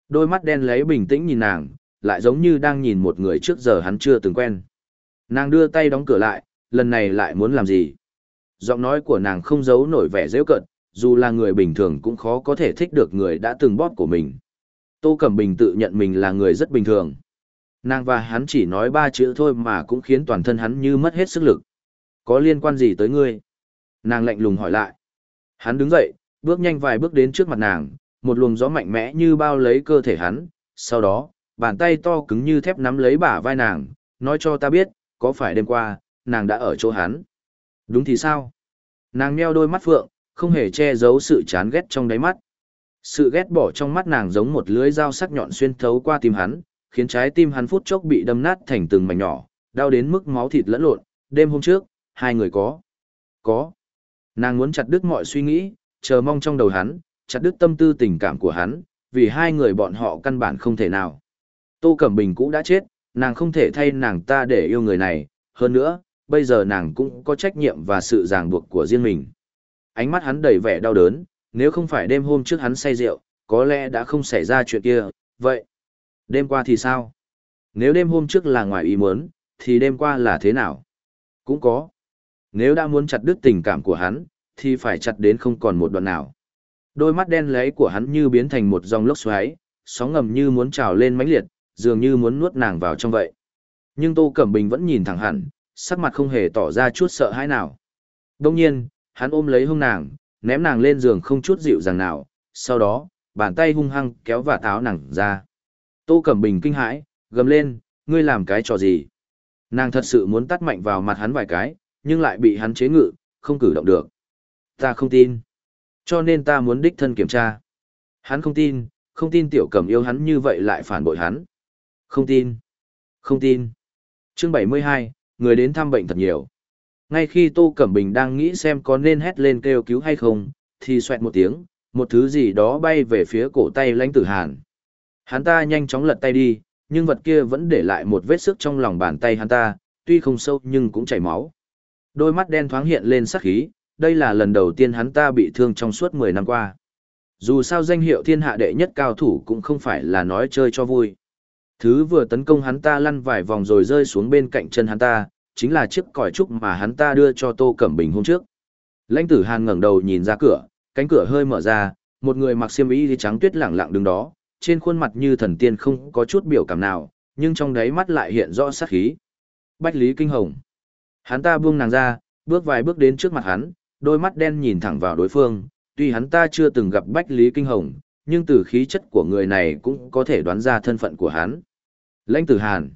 Đôi mắt đen lấy bình tĩnh nhìn nàng, lại giống như đang nhìn một người trước giờ hắn chưa từng quen. Nàng đưa tay đóng cửa lại, lần này lại muốn làm gì? Giọng nói của nàng không giấu nổi vẻ dễ cận, dù là người bình thường cũng khó có thể thích được người đã từng bóp của mình. Tô Cẩm Bình tự nhận mình là người rất bình thường. Nàng và hắn chỉ nói ba chữ thôi mà cũng khiến toàn thân hắn như mất hết sức lực. Có liên quan gì tới ngươi? Nàng lạnh lùng hỏi lại. Hắn đứng dậy, bước nhanh vài bước đến trước mặt nàng, một luồng gió mạnh mẽ như bao lấy cơ thể hắn. Sau đó, bàn tay to cứng như thép nắm lấy bả vai nàng, nói cho ta biết, có phải đêm qua, nàng đã ở chỗ hắn. Đúng thì sao? Nàng meo đôi mắt phượng, không hề che giấu sự chán ghét trong đáy mắt. Sự ghét bỏ trong mắt nàng giống một lưỡi dao sắc nhọn xuyên thấu qua tim hắn, khiến trái tim hắn phút chốc bị đâm nát thành từng mảnh nhỏ, đau đến mức máu thịt lẫn lộn. Đêm hôm trước, hai người có. Có. Nàng muốn chặt đứt mọi suy nghĩ, chờ mong trong đầu hắn, chặt đứt tâm tư tình cảm của hắn, vì hai người bọn họ căn bản không thể nào. Tô Cẩm Bình cũng đã chết, nàng không thể thay nàng ta để yêu người này, hơn nữa, bây giờ nàng cũng có trách nhiệm và sự ràng buộc của riêng mình. Ánh mắt hắn đầy vẻ đau đớn, nếu không phải đêm hôm trước hắn say rượu, có lẽ đã không xảy ra chuyện kia, vậy. Đêm qua thì sao? Nếu đêm hôm trước là ngoài ý muốn, thì đêm qua là thế nào? Cũng có. Nếu đã muốn chặt đứt tình cảm của hắn, thì phải chặt đến không còn một đoạn nào. Đôi mắt đen lấy của hắn như biến thành một dòng lốc xoáy, sóng ngầm như muốn trào lên mãnh liệt, dường như muốn nuốt nàng vào trong vậy. Nhưng Tô Cẩm Bình vẫn nhìn thẳng hẳn, sắc mặt không hề tỏ ra chút sợ hãi nào. Đông nhiên, hắn ôm lấy hông nàng, ném nàng lên giường không chút dịu dàng nào, sau đó, bàn tay hung hăng kéo và táo nàng ra. Tô Cẩm Bình kinh hãi, gầm lên, ngươi làm cái trò gì? Nàng thật sự muốn tắt mạnh vào mặt hắn vài cái, nhưng lại bị hắn chế ngự, không cử động được. Ta không tin. Cho nên ta muốn đích thân kiểm tra. Hắn không tin, không tin tiểu cẩm yêu hắn như vậy lại phản bội hắn. Không tin. Không tin. Chương 72, người đến thăm bệnh thật nhiều. Ngay khi Tô Cẩm Bình đang nghĩ xem có nên hét lên kêu cứu hay không, thì xoẹt một tiếng, một thứ gì đó bay về phía cổ tay lãnh tử hàn. Hắn ta nhanh chóng lật tay đi, nhưng vật kia vẫn để lại một vết sức trong lòng bàn tay hắn ta, tuy không sâu nhưng cũng chảy máu. Đôi mắt đen thoáng hiện lên sắc khí, đây là lần đầu tiên hắn ta bị thương trong suốt 10 năm qua. Dù sao danh hiệu thiên hạ đệ nhất cao thủ cũng không phải là nói chơi cho vui. Thứ vừa tấn công hắn ta lăn vài vòng rồi rơi xuống bên cạnh chân hắn ta, chính là chiếc còi trúc mà hắn ta đưa cho Tô Cẩm Bình hôm trước. Lãnh tử Hàn ngẩng đầu nhìn ra cửa, cánh cửa hơi mở ra, một người mặc xiêm y trắng tuyết lẳng lặng đứng đó, trên khuôn mặt như thần tiên không có chút biểu cảm nào, nhưng trong đáy mắt lại hiện rõ sát khí. Bách Lý Kinh Hồng. Hắn ta buông nàng ra, bước vài bước đến trước mặt hắn, đôi mắt đen nhìn thẳng vào đối phương, tuy hắn ta chưa từng gặp Bách Lý Kinh Hồng, nhưng từ khí chất của người này cũng có thể đoán ra thân phận của hắn. Lãnh tử Hàn.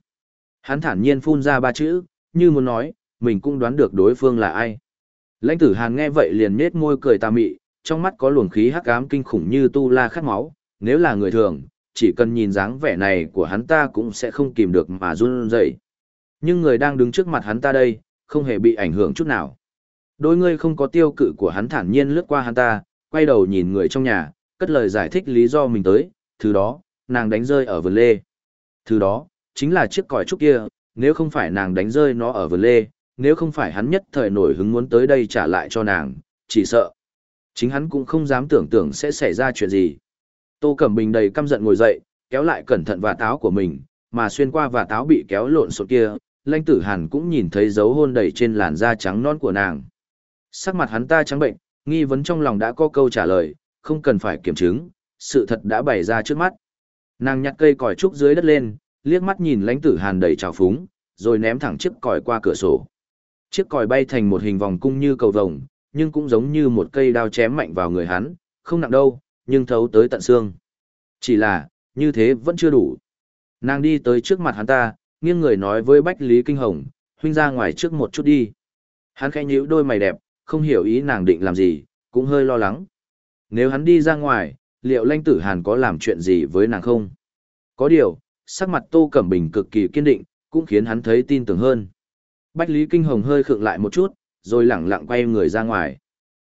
Hắn thản nhiên phun ra ba chữ, như muốn nói, mình cũng đoán được đối phương là ai. Lãnh tử Hàn nghe vậy liền nết môi cười tà mị, trong mắt có luồng khí hắc ám kinh khủng như tu la khát máu, nếu là người thường, chỉ cần nhìn dáng vẻ này của hắn ta cũng sẽ không kìm được mà run rẩy. Nhưng người đang đứng trước mặt hắn ta đây, không hề bị ảnh hưởng chút nào. Đôi ngươi không có tiêu cự của hắn thản nhiên lướt qua hắn ta, quay đầu nhìn người trong nhà, cất lời giải thích lý do mình tới, thứ đó, nàng đánh rơi ở vườn lê. Thứ đó, chính là chiếc còi trúc kia, nếu không phải nàng đánh rơi nó ở vườn lê, nếu không phải hắn nhất thời nổi hứng muốn tới đây trả lại cho nàng, chỉ sợ. Chính hắn cũng không dám tưởng tượng sẽ xảy ra chuyện gì. Tô Cẩm Bình đầy căm giận ngồi dậy, kéo lại cẩn thận và táo của mình, mà xuyên qua và táo bị kéo lộn xộn kia, Lãnh Tử Hàn cũng nhìn thấy dấu hôn đầy trên làn da trắng non của nàng. Sắc mặt hắn ta trắng bệnh, nghi vấn trong lòng đã có câu trả lời, không cần phải kiểm chứng, sự thật đã bày ra trước mắt. Nàng nhặt cây còi trúc dưới đất lên, liếc mắt nhìn Lãnh Tử Hàn đầy trào phúng, rồi ném thẳng chiếc còi qua cửa sổ. Chiếc còi bay thành một hình vòng cung như cầu vồng, nhưng cũng giống như một cây đao chém mạnh vào người hắn, không nặng đâu, nhưng thấu tới tận xương. Chỉ là, như thế vẫn chưa đủ. Nàng đi tới trước mặt hắn ta, nghiêng người nói với Bách Lý Kinh Hồng, huynh ra ngoài trước một chút đi. Hắn khẽ nhíu đôi mày đẹp, không hiểu ý nàng định làm gì, cũng hơi lo lắng. Nếu hắn đi ra ngoài, liệu lanh tử hàn có làm chuyện gì với nàng không? Có điều, sắc mặt Tô Cẩm Bình cực kỳ kiên định, cũng khiến hắn thấy tin tưởng hơn. Bách Lý Kinh Hồng hơi khựng lại một chút, rồi lẳng lặng quay người ra ngoài.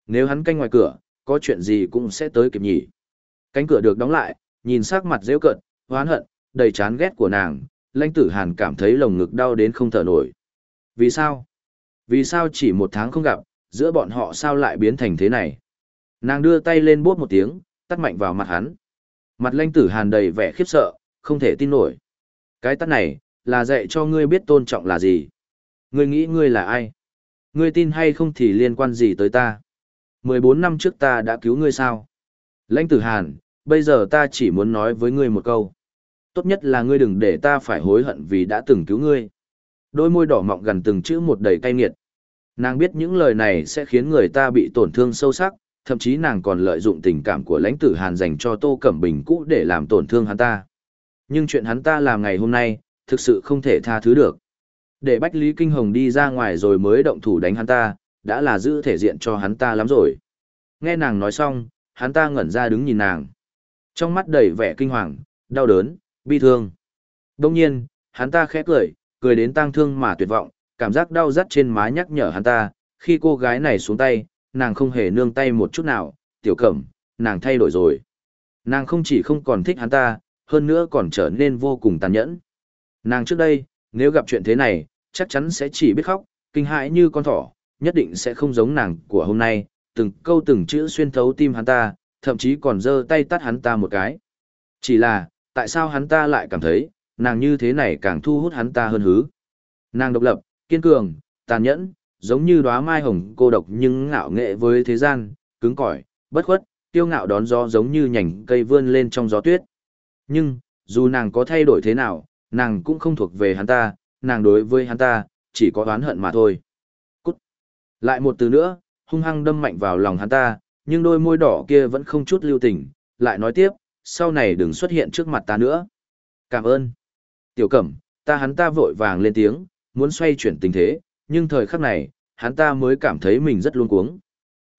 Nếu hắn canh ngoài cửa, có chuyện gì cũng sẽ tới kịp nhỉ. Cánh cửa được đóng lại, nhìn sắc mặt dễ cận, hoán hận, đầy chán ghét của nàng, lãnh tử hàn cảm thấy lồng ngực đau đến không thở nổi. Vì sao? Vì sao chỉ một tháng không gặp, giữa bọn họ sao lại biến thành thế này? Nàng đưa tay lên bốt một tiếng, tắt mạnh vào mặt hắn. Mặt lãnh tử hàn đầy vẻ khiếp sợ, không thể tin nổi. Cái tắt này, là dạy cho ngươi biết tôn trọng là gì. Ngươi nghĩ ngươi là ai? Ngươi tin hay không thì liên quan gì tới ta? 14 năm trước ta đã cứu ngươi sao? Lãnh tử hàn, bây giờ ta chỉ muốn nói với ngươi một câu. Tốt nhất là ngươi đừng để ta phải hối hận vì đã từng cứu ngươi. Đôi môi đỏ mọng gần từng chữ một đầy cay nghiệt. Nàng biết những lời này sẽ khiến người ta bị tổn thương sâu sắc, thậm chí nàng còn lợi dụng tình cảm của lãnh tử hàn dành cho tô cẩm bình cũ để làm tổn thương hắn ta. Nhưng chuyện hắn ta làm ngày hôm nay thực sự không thể tha thứ được. Để bách lý kinh hồng đi ra ngoài rồi mới động thủ đánh hắn ta đã là giữ thể diện cho hắn ta lắm rồi. Nghe nàng nói xong hắn ta ngẩn ra đứng nhìn nàng. Trong mắt đầy vẻ kinh hoàng đau đớn bi thương Đông nhiên, hắn ta khẽ cười, cười đến tang thương mà tuyệt vọng, cảm giác đau rắt trên má nhắc nhở hắn ta, khi cô gái này xuống tay, nàng không hề nương tay một chút nào, tiểu cẩm, nàng thay đổi rồi. Nàng không chỉ không còn thích hắn ta, hơn nữa còn trở nên vô cùng tàn nhẫn. Nàng trước đây, nếu gặp chuyện thế này, chắc chắn sẽ chỉ biết khóc, kinh hãi như con thỏ, nhất định sẽ không giống nàng của hôm nay, từng câu từng chữ xuyên thấu tim hắn ta, thậm chí còn giơ tay tắt hắn ta một cái. Chỉ là, tại sao hắn ta lại cảm thấy, nàng như thế này càng thu hút hắn ta hơn hứ. Nàng độc lập, kiên cường, tàn nhẫn, giống như đóa mai hồng cô độc nhưng ngạo nghệ với thế gian, cứng cỏi, bất khuất, tiêu ngạo đón gió giống như nhành cây vươn lên trong gió tuyết. Nhưng, dù nàng có thay đổi thế nào, nàng cũng không thuộc về hắn ta, nàng đối với hắn ta, chỉ có oán hận mà thôi. Cút. Lại một từ nữa, hung hăng đâm mạnh vào lòng hắn ta, nhưng đôi môi đỏ kia vẫn không chút lưu tình, lại nói tiếp, sau này đừng xuất hiện trước mặt ta nữa. Cảm ơn. Tiểu cẩm, ta hắn ta vội vàng lên tiếng, muốn xoay chuyển tình thế, nhưng thời khắc này, hắn ta mới cảm thấy mình rất luống cuống.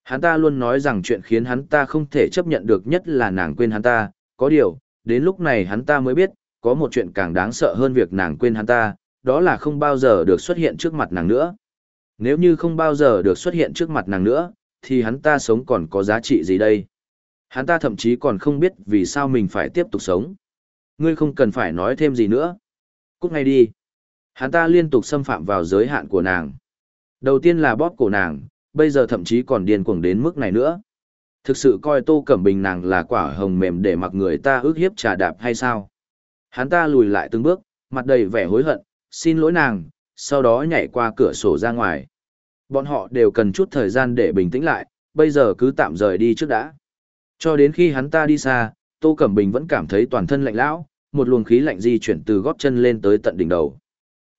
Hắn ta luôn nói rằng chuyện khiến hắn ta không thể chấp nhận được nhất là nàng quên hắn ta, có điều, đến lúc này hắn ta mới biết, có một chuyện càng đáng sợ hơn việc nàng quên hắn ta, đó là không bao giờ được xuất hiện trước mặt nàng nữa. Nếu như không bao giờ được xuất hiện trước mặt nàng nữa, thì hắn ta sống còn có giá trị gì đây? Hắn ta thậm chí còn không biết vì sao mình phải tiếp tục sống. Ngươi không cần phải nói thêm gì nữa. Cút ngay đi. Hắn ta liên tục xâm phạm vào giới hạn của nàng. Đầu tiên là bóp cổ nàng, bây giờ thậm chí còn điên cuồng đến mức này nữa. Thực sự coi Tô Cẩm Bình nàng là quả hồng mềm để mặc người ta ước hiếp trà đạp hay sao? Hắn ta lùi lại từng bước, mặt đầy vẻ hối hận, xin lỗi nàng, sau đó nhảy qua cửa sổ ra ngoài. Bọn họ đều cần chút thời gian để bình tĩnh lại, bây giờ cứ tạm rời đi trước đã. Cho đến khi hắn ta đi xa, Tô Cẩm Bình vẫn cảm thấy toàn thân lạnh lão, một luồng khí lạnh di chuyển từ gót chân lên tới tận đỉnh đầu.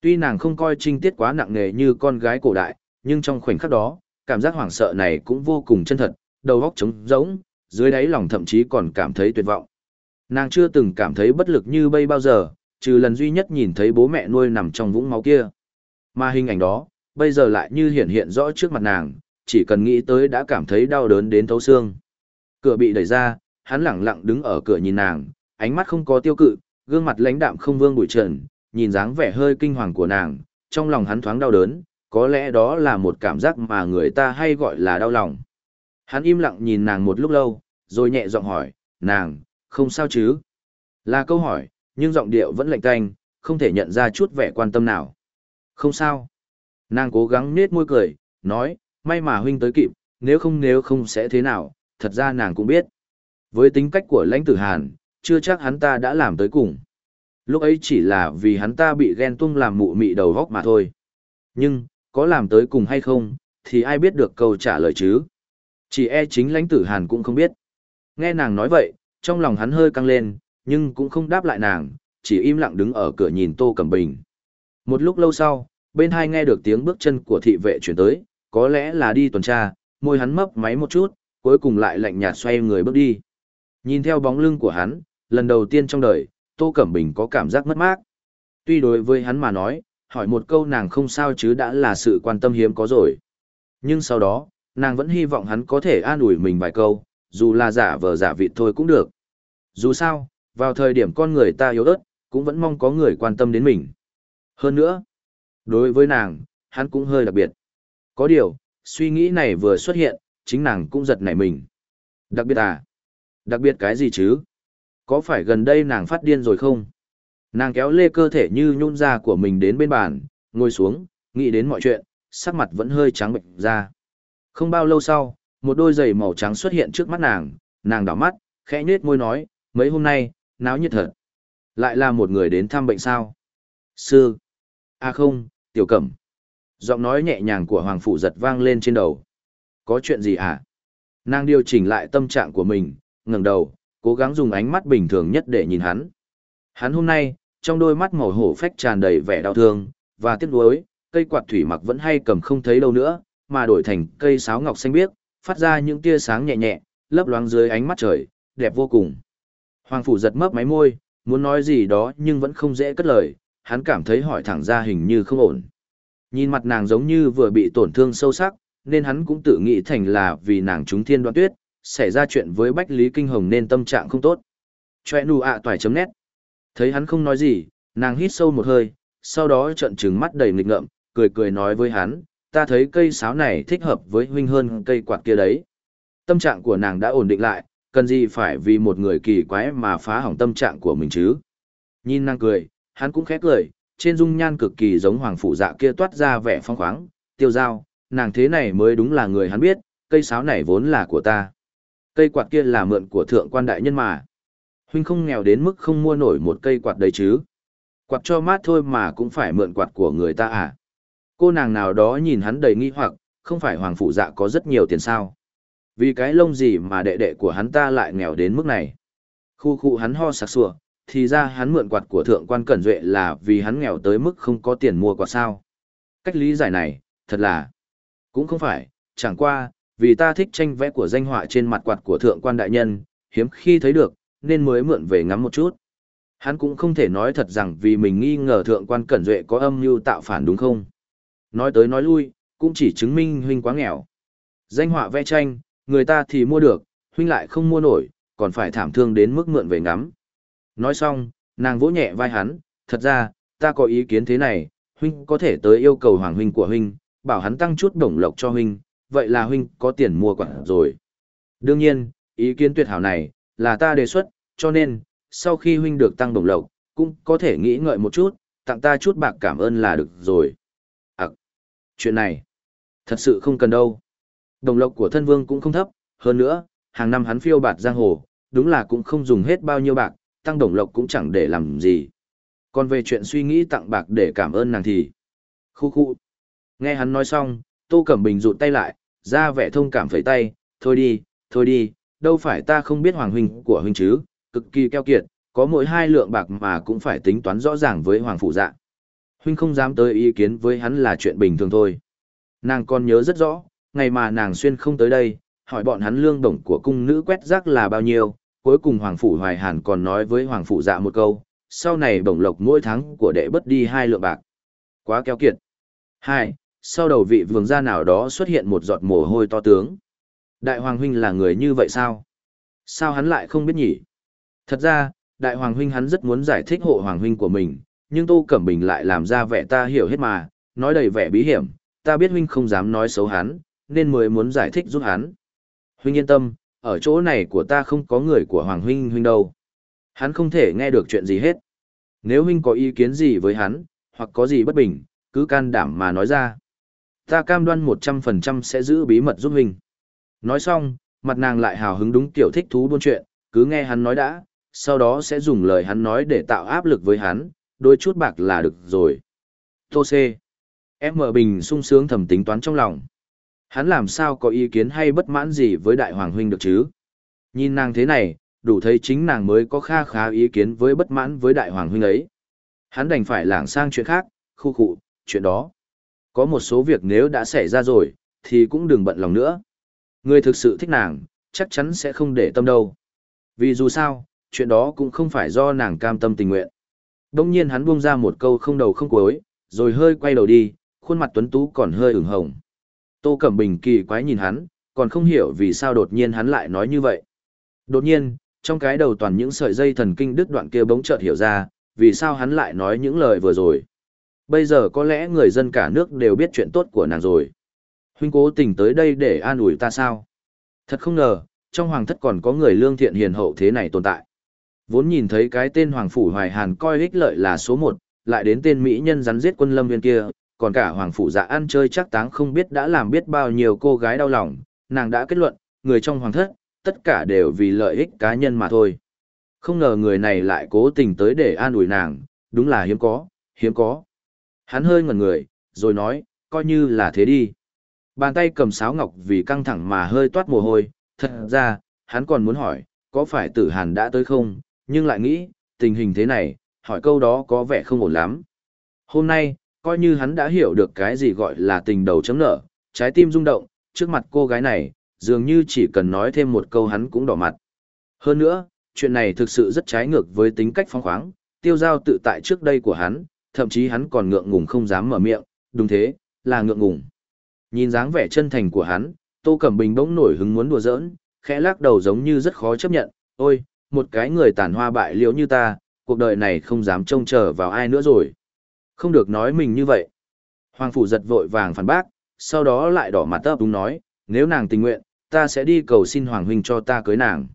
Tuy nàng không coi trinh tiết quá nặng nề như con gái cổ đại, nhưng trong khoảnh khắc đó, cảm giác hoảng sợ này cũng vô cùng chân thật, đầu óc trống rỗng, dưới đáy lòng thậm chí còn cảm thấy tuyệt vọng. Nàng chưa từng cảm thấy bất lực như bây bao giờ, trừ lần duy nhất nhìn thấy bố mẹ nuôi nằm trong vũng máu kia. Mà hình ảnh đó, bây giờ lại như hiện hiện rõ trước mặt nàng, chỉ cần nghĩ tới đã cảm thấy đau đớn đến thấu xương. Cửa bị đẩy ra, hắn lẳng lặng đứng ở cửa nhìn nàng, ánh mắt không có tiêu cự, gương mặt lãnh đạm không vương bụi trần, nhìn dáng vẻ hơi kinh hoàng của nàng, trong lòng hắn thoáng đau đớn, có lẽ đó là một cảm giác mà người ta hay gọi là đau lòng. Hắn im lặng nhìn nàng một lúc lâu, rồi nhẹ giọng hỏi, nàng, không sao chứ? Là câu hỏi, nhưng giọng điệu vẫn lạnh tanh, không thể nhận ra chút vẻ quan tâm nào. Không sao. Nàng cố gắng nết môi cười, nói, may mà huynh tới kịp, nếu không nếu không sẽ thế nào, thật ra nàng cũng biết. Với tính cách của lãnh tử Hàn, chưa chắc hắn ta đã làm tới cùng. Lúc ấy chỉ là vì hắn ta bị ghen tung làm mụ mị đầu góc mà thôi. Nhưng, có làm tới cùng hay không, thì ai biết được câu trả lời chứ. Chỉ e chính lãnh tử Hàn cũng không biết. Nghe nàng nói vậy, trong lòng hắn hơi căng lên, nhưng cũng không đáp lại nàng, chỉ im lặng đứng ở cửa nhìn Tô Cẩm Bình. Một lúc lâu sau, bên hai nghe được tiếng bước chân của thị vệ chuyển tới, có lẽ là đi tuần tra, môi hắn mấp máy một chút, cuối cùng lại lạnh nhạt xoay người bước đi. Nhìn theo bóng lưng của hắn, lần đầu tiên trong đời, Tô Cẩm Bình có cảm giác mất mát. Tuy đối với hắn mà nói, hỏi một câu nàng không sao chứ đã là sự quan tâm hiếm có rồi. Nhưng sau đó, nàng vẫn hy vọng hắn có thể an ủi mình vài câu, dù là giả vờ giả vịt thôi cũng được. Dù sao, vào thời điểm con người ta yếu ớt, cũng vẫn mong có người quan tâm đến mình. Hơn nữa, đối với nàng, hắn cũng hơi đặc biệt. Có điều, suy nghĩ này vừa xuất hiện, chính nàng cũng giật nảy mình. Đặc biệt à? Đặc biệt cái gì chứ? Có phải gần đây nàng phát điên rồi không? Nàng kéo lê cơ thể như nhún ra của mình đến bên bàn, ngồi xuống, nghĩ đến mọi chuyện, sắc mặt vẫn hơi trắng bệnh ra. Không bao lâu sau, một đôi giày màu trắng xuất hiện trước mắt nàng, nàng đảo mắt, khẽ nhếch môi nói, mấy hôm nay, náo nhiệt thật. Lại là một người đến thăm bệnh sao? Sư. À không, tiểu cẩm. Giọng nói nhẹ nhàng của Hoàng Phụ giật vang lên trên đầu. Có chuyện gì à? Nàng điều chỉnh lại tâm trạng của mình, ngẩng đầu, cố gắng dùng ánh mắt bình thường nhất để nhìn hắn. Hắn hôm nay, trong đôi mắt màu hổ phách tràn đầy vẻ đau thương, và tiếc nuối, cây quạt thủy mặc vẫn hay cầm không thấy đâu nữa, mà đổi thành cây sáo ngọc xanh biếc, phát ra những tia sáng nhẹ nhẹ, lấp loáng dưới ánh mắt trời, đẹp vô cùng. Hoàng phủ giật mấp máy môi, muốn nói gì đó nhưng vẫn không dễ cất lời, hắn cảm thấy hỏi thẳng ra hình như không ổn. Nhìn mặt nàng giống như vừa bị tổn thương sâu sắc, nên hắn cũng tự nghĩ thành là vì nàng trúng thiên đoan tuyết, xảy ra chuyện với Bách Lý Kinh Hồng nên tâm trạng không tốt. Chòe nụ ạ toài chấm nét. Thấy hắn không nói gì, Nàng hít sâu một hơi, sau đó trận trừng mắt đầy nghịch ngợm, cười cười nói với hắn, ta thấy cây sáo này thích hợp với huynh hơn cây quạt kia đấy. Tâm trạng của nàng đã ổn định lại, cần gì phải vì một người kỳ quái mà phá hỏng tâm trạng của mình chứ. Nhìn nàng cười, hắn cũng khẽ cười, trên dung nhan cực kỳ giống hoàng phụ dạ kia toát ra vẻ phong khoáng, tiêu dao, nàng thế này mới đúng là người hắn biết, cây sáo này vốn là của ta. Cây quạt kia là mượn của thượng quan đại nhân mà. Huynh không nghèo đến mức không mua nổi một cây quạt đấy chứ. Quạt cho mát thôi mà cũng phải mượn quạt của người ta à. Cô nàng nào đó nhìn hắn đầy nghi hoặc, không phải hoàng phụ dạ có rất nhiều tiền sao. Vì cái lông gì mà đệ đệ của hắn ta lại nghèo đến mức này. Khu khu hắn ho sặc sủa, thì ra hắn mượn quạt của thượng quan cẩn duệ là vì hắn nghèo tới mức không có tiền mua quạt sao. Cách lý giải này, thật là, cũng không phải, chẳng qua, vì ta thích tranh vẽ của danh họa trên mặt quạt của thượng quan đại nhân, hiếm khi thấy được, nên mới mượn về ngắm một chút. Hắn cũng không thể nói thật rằng vì mình nghi ngờ thượng quan cẩn duệ có âm mưu tạo phản đúng không? Nói tới nói lui, cũng chỉ chứng minh huynh quá nghèo. Danh họa vẽ tranh, người ta thì mua được, huynh lại không mua nổi, còn phải thảm thương đến mức mượn về ngắm. Nói xong, nàng vỗ nhẹ vai hắn, thật ra, ta có ý kiến thế này, huynh có thể tới yêu cầu hoàng huynh của huynh, bảo hắn tăng chút đồng lộc cho huynh, vậy là huynh có tiền mua quả rồi. Đương nhiên, ý kiến tuyệt hảo này, là ta đề xuất, cho nên, sau khi huynh được tăng đồng lộc, cũng có thể nghĩ ngợi một chút, tặng ta chút bạc cảm ơn là được rồi. À, chuyện này, thật sự không cần đâu. Đồng lộc của thân vương cũng không thấp, hơn nữa, hàng năm hắn phiêu bạt giang hồ, đúng là cũng không dùng hết bao nhiêu bạc, tăng đồng lộc cũng chẳng để làm gì. Còn về chuyện suy nghĩ tặng bạc để cảm ơn nàng thì... Khu khu. Nghe hắn nói xong, Tô Cẩm Bình rụt tay lại, ra vẻ thông cảm phẩy tay, thôi đi, thôi đi, đâu phải ta không biết hoàng huynh của huynh chứ, cực kỳ keo kiệt, có mỗi hai lượng bạc mà cũng phải tính toán rõ ràng với hoàng phụ dạ. Huynh không dám tới ý kiến với hắn là chuyện bình thường thôi. Nàng còn nhớ rất rõ, ngày mà nàng xuyên không tới đây, hỏi bọn hắn lương đồng của cung nữ quét rác là bao nhiêu, cuối cùng Hoàng Phủ Hoài Hàn còn nói với Hoàng Phủ dạ một câu, sau này bổng lộc mỗi tháng của đệ bất đi hai lượng bạc. Quá keo kiệt. Hai, sau đầu vị vương gia nào đó xuất hiện một giọt mồ hôi to tướng. Đại Hoàng Huynh là người như vậy sao? Sao hắn lại không biết nhỉ? Thật ra, Đại Hoàng Huynh hắn rất muốn giải thích hộ Hoàng Huynh của mình, nhưng Tô Cẩm Bình lại làm ra vẻ ta hiểu hết mà, nói đầy vẻ bí hiểm, ta biết Huynh không dám nói xấu hắn, nên mới muốn giải thích giúp hắn. Huynh yên tâm, ở chỗ này của ta không có người của Hoàng Huynh Huynh đâu. Hắn không thể nghe được chuyện gì hết. Nếu Huynh có ý kiến gì với hắn, hoặc có gì bất bình, cứ can đảm mà nói ra. Ta cam đoan 100% sẽ giữ bí mật giúp Huynh. Nói xong, mặt nàng lại hào hứng đúng kiểu thích thú buôn chuyện, cứ nghe hắn nói đã, sau đó sẽ dùng lời hắn nói để tạo áp lực với hắn, đôi chút bạc là được rồi. Tô C. Em mở bình sung sướng thầm tính toán trong lòng. Hắn làm sao có ý kiến hay bất mãn gì với đại hoàng huynh được chứ? Nhìn nàng thế này, đủ thấy chính nàng mới có kha khá ý kiến với bất mãn với đại hoàng huynh ấy. Hắn đành phải lảng sang chuyện khác, khu khụ, chuyện đó. Có một số việc nếu đã xảy ra rồi, thì cũng đừng bận lòng nữa. Người thực sự thích nàng, chắc chắn sẽ không để tâm đâu. Vì dù sao, chuyện đó cũng không phải do nàng cam tâm tình nguyện. Đông nhiên hắn buông ra một câu không đầu không cuối, rồi hơi quay đầu đi, khuôn mặt tuấn tú còn hơi ửng hồng. Tô Cẩm Bình kỳ quái nhìn hắn, còn không hiểu vì sao đột nhiên hắn lại nói như vậy. Đột nhiên, trong cái đầu toàn những sợi dây thần kinh đứt đoạn kia bỗng chợt hiểu ra, vì sao hắn lại nói những lời vừa rồi. Bây giờ có lẽ người dân cả nước đều biết chuyện tốt của nàng rồi. Huynh cố tình tới đây để an ủi ta sao? Thật không ngờ, trong hoàng thất còn có người lương thiện hiền hậu thế này tồn tại. Vốn nhìn thấy cái tên Hoàng Phủ Hoài Hàn coi ích lợi là số một, lại đến tên Mỹ nhân rắn giết quân lâm viên kia, còn cả Hoàng Phủ dạ ăn chơi chắc táng không biết đã làm biết bao nhiêu cô gái đau lòng, nàng đã kết luận, người trong hoàng thất, tất cả đều vì lợi ích cá nhân mà thôi. Không ngờ người này lại cố tình tới để an ủi nàng, đúng là hiếm có, hiếm có. Hắn hơi ngẩn người, rồi nói, coi như là thế đi. Bàn tay cầm sáo ngọc vì căng thẳng mà hơi toát mồ hôi, thật ra, hắn còn muốn hỏi, có phải tử hàn đã tới không, nhưng lại nghĩ, tình hình thế này, hỏi câu đó có vẻ không ổn lắm. Hôm nay, coi như hắn đã hiểu được cái gì gọi là tình đầu chấm nở, trái tim rung động, trước mặt cô gái này, dường như chỉ cần nói thêm một câu hắn cũng đỏ mặt. Hơn nữa, chuyện này thực sự rất trái ngược với tính cách phong khoáng, tiêu giao tự tại trước đây của hắn, thậm chí hắn còn ngượng ngùng không dám mở miệng, đúng thế, là ngượng ngùng. Nhìn dáng vẻ chân thành của hắn, Tô Cẩm Bình bỗng nổi hứng muốn đùa giỡn, khẽ lắc đầu giống như rất khó chấp nhận, ôi, một cái người tàn hoa bại liễu như ta, cuộc đời này không dám trông chờ vào ai nữa rồi. Không được nói mình như vậy. Hoàng phủ giật vội vàng phản bác, sau đó lại đỏ mặt tấp đúng nói, nếu nàng tình nguyện, ta sẽ đi cầu xin Hoàng huynh cho ta cưới nàng.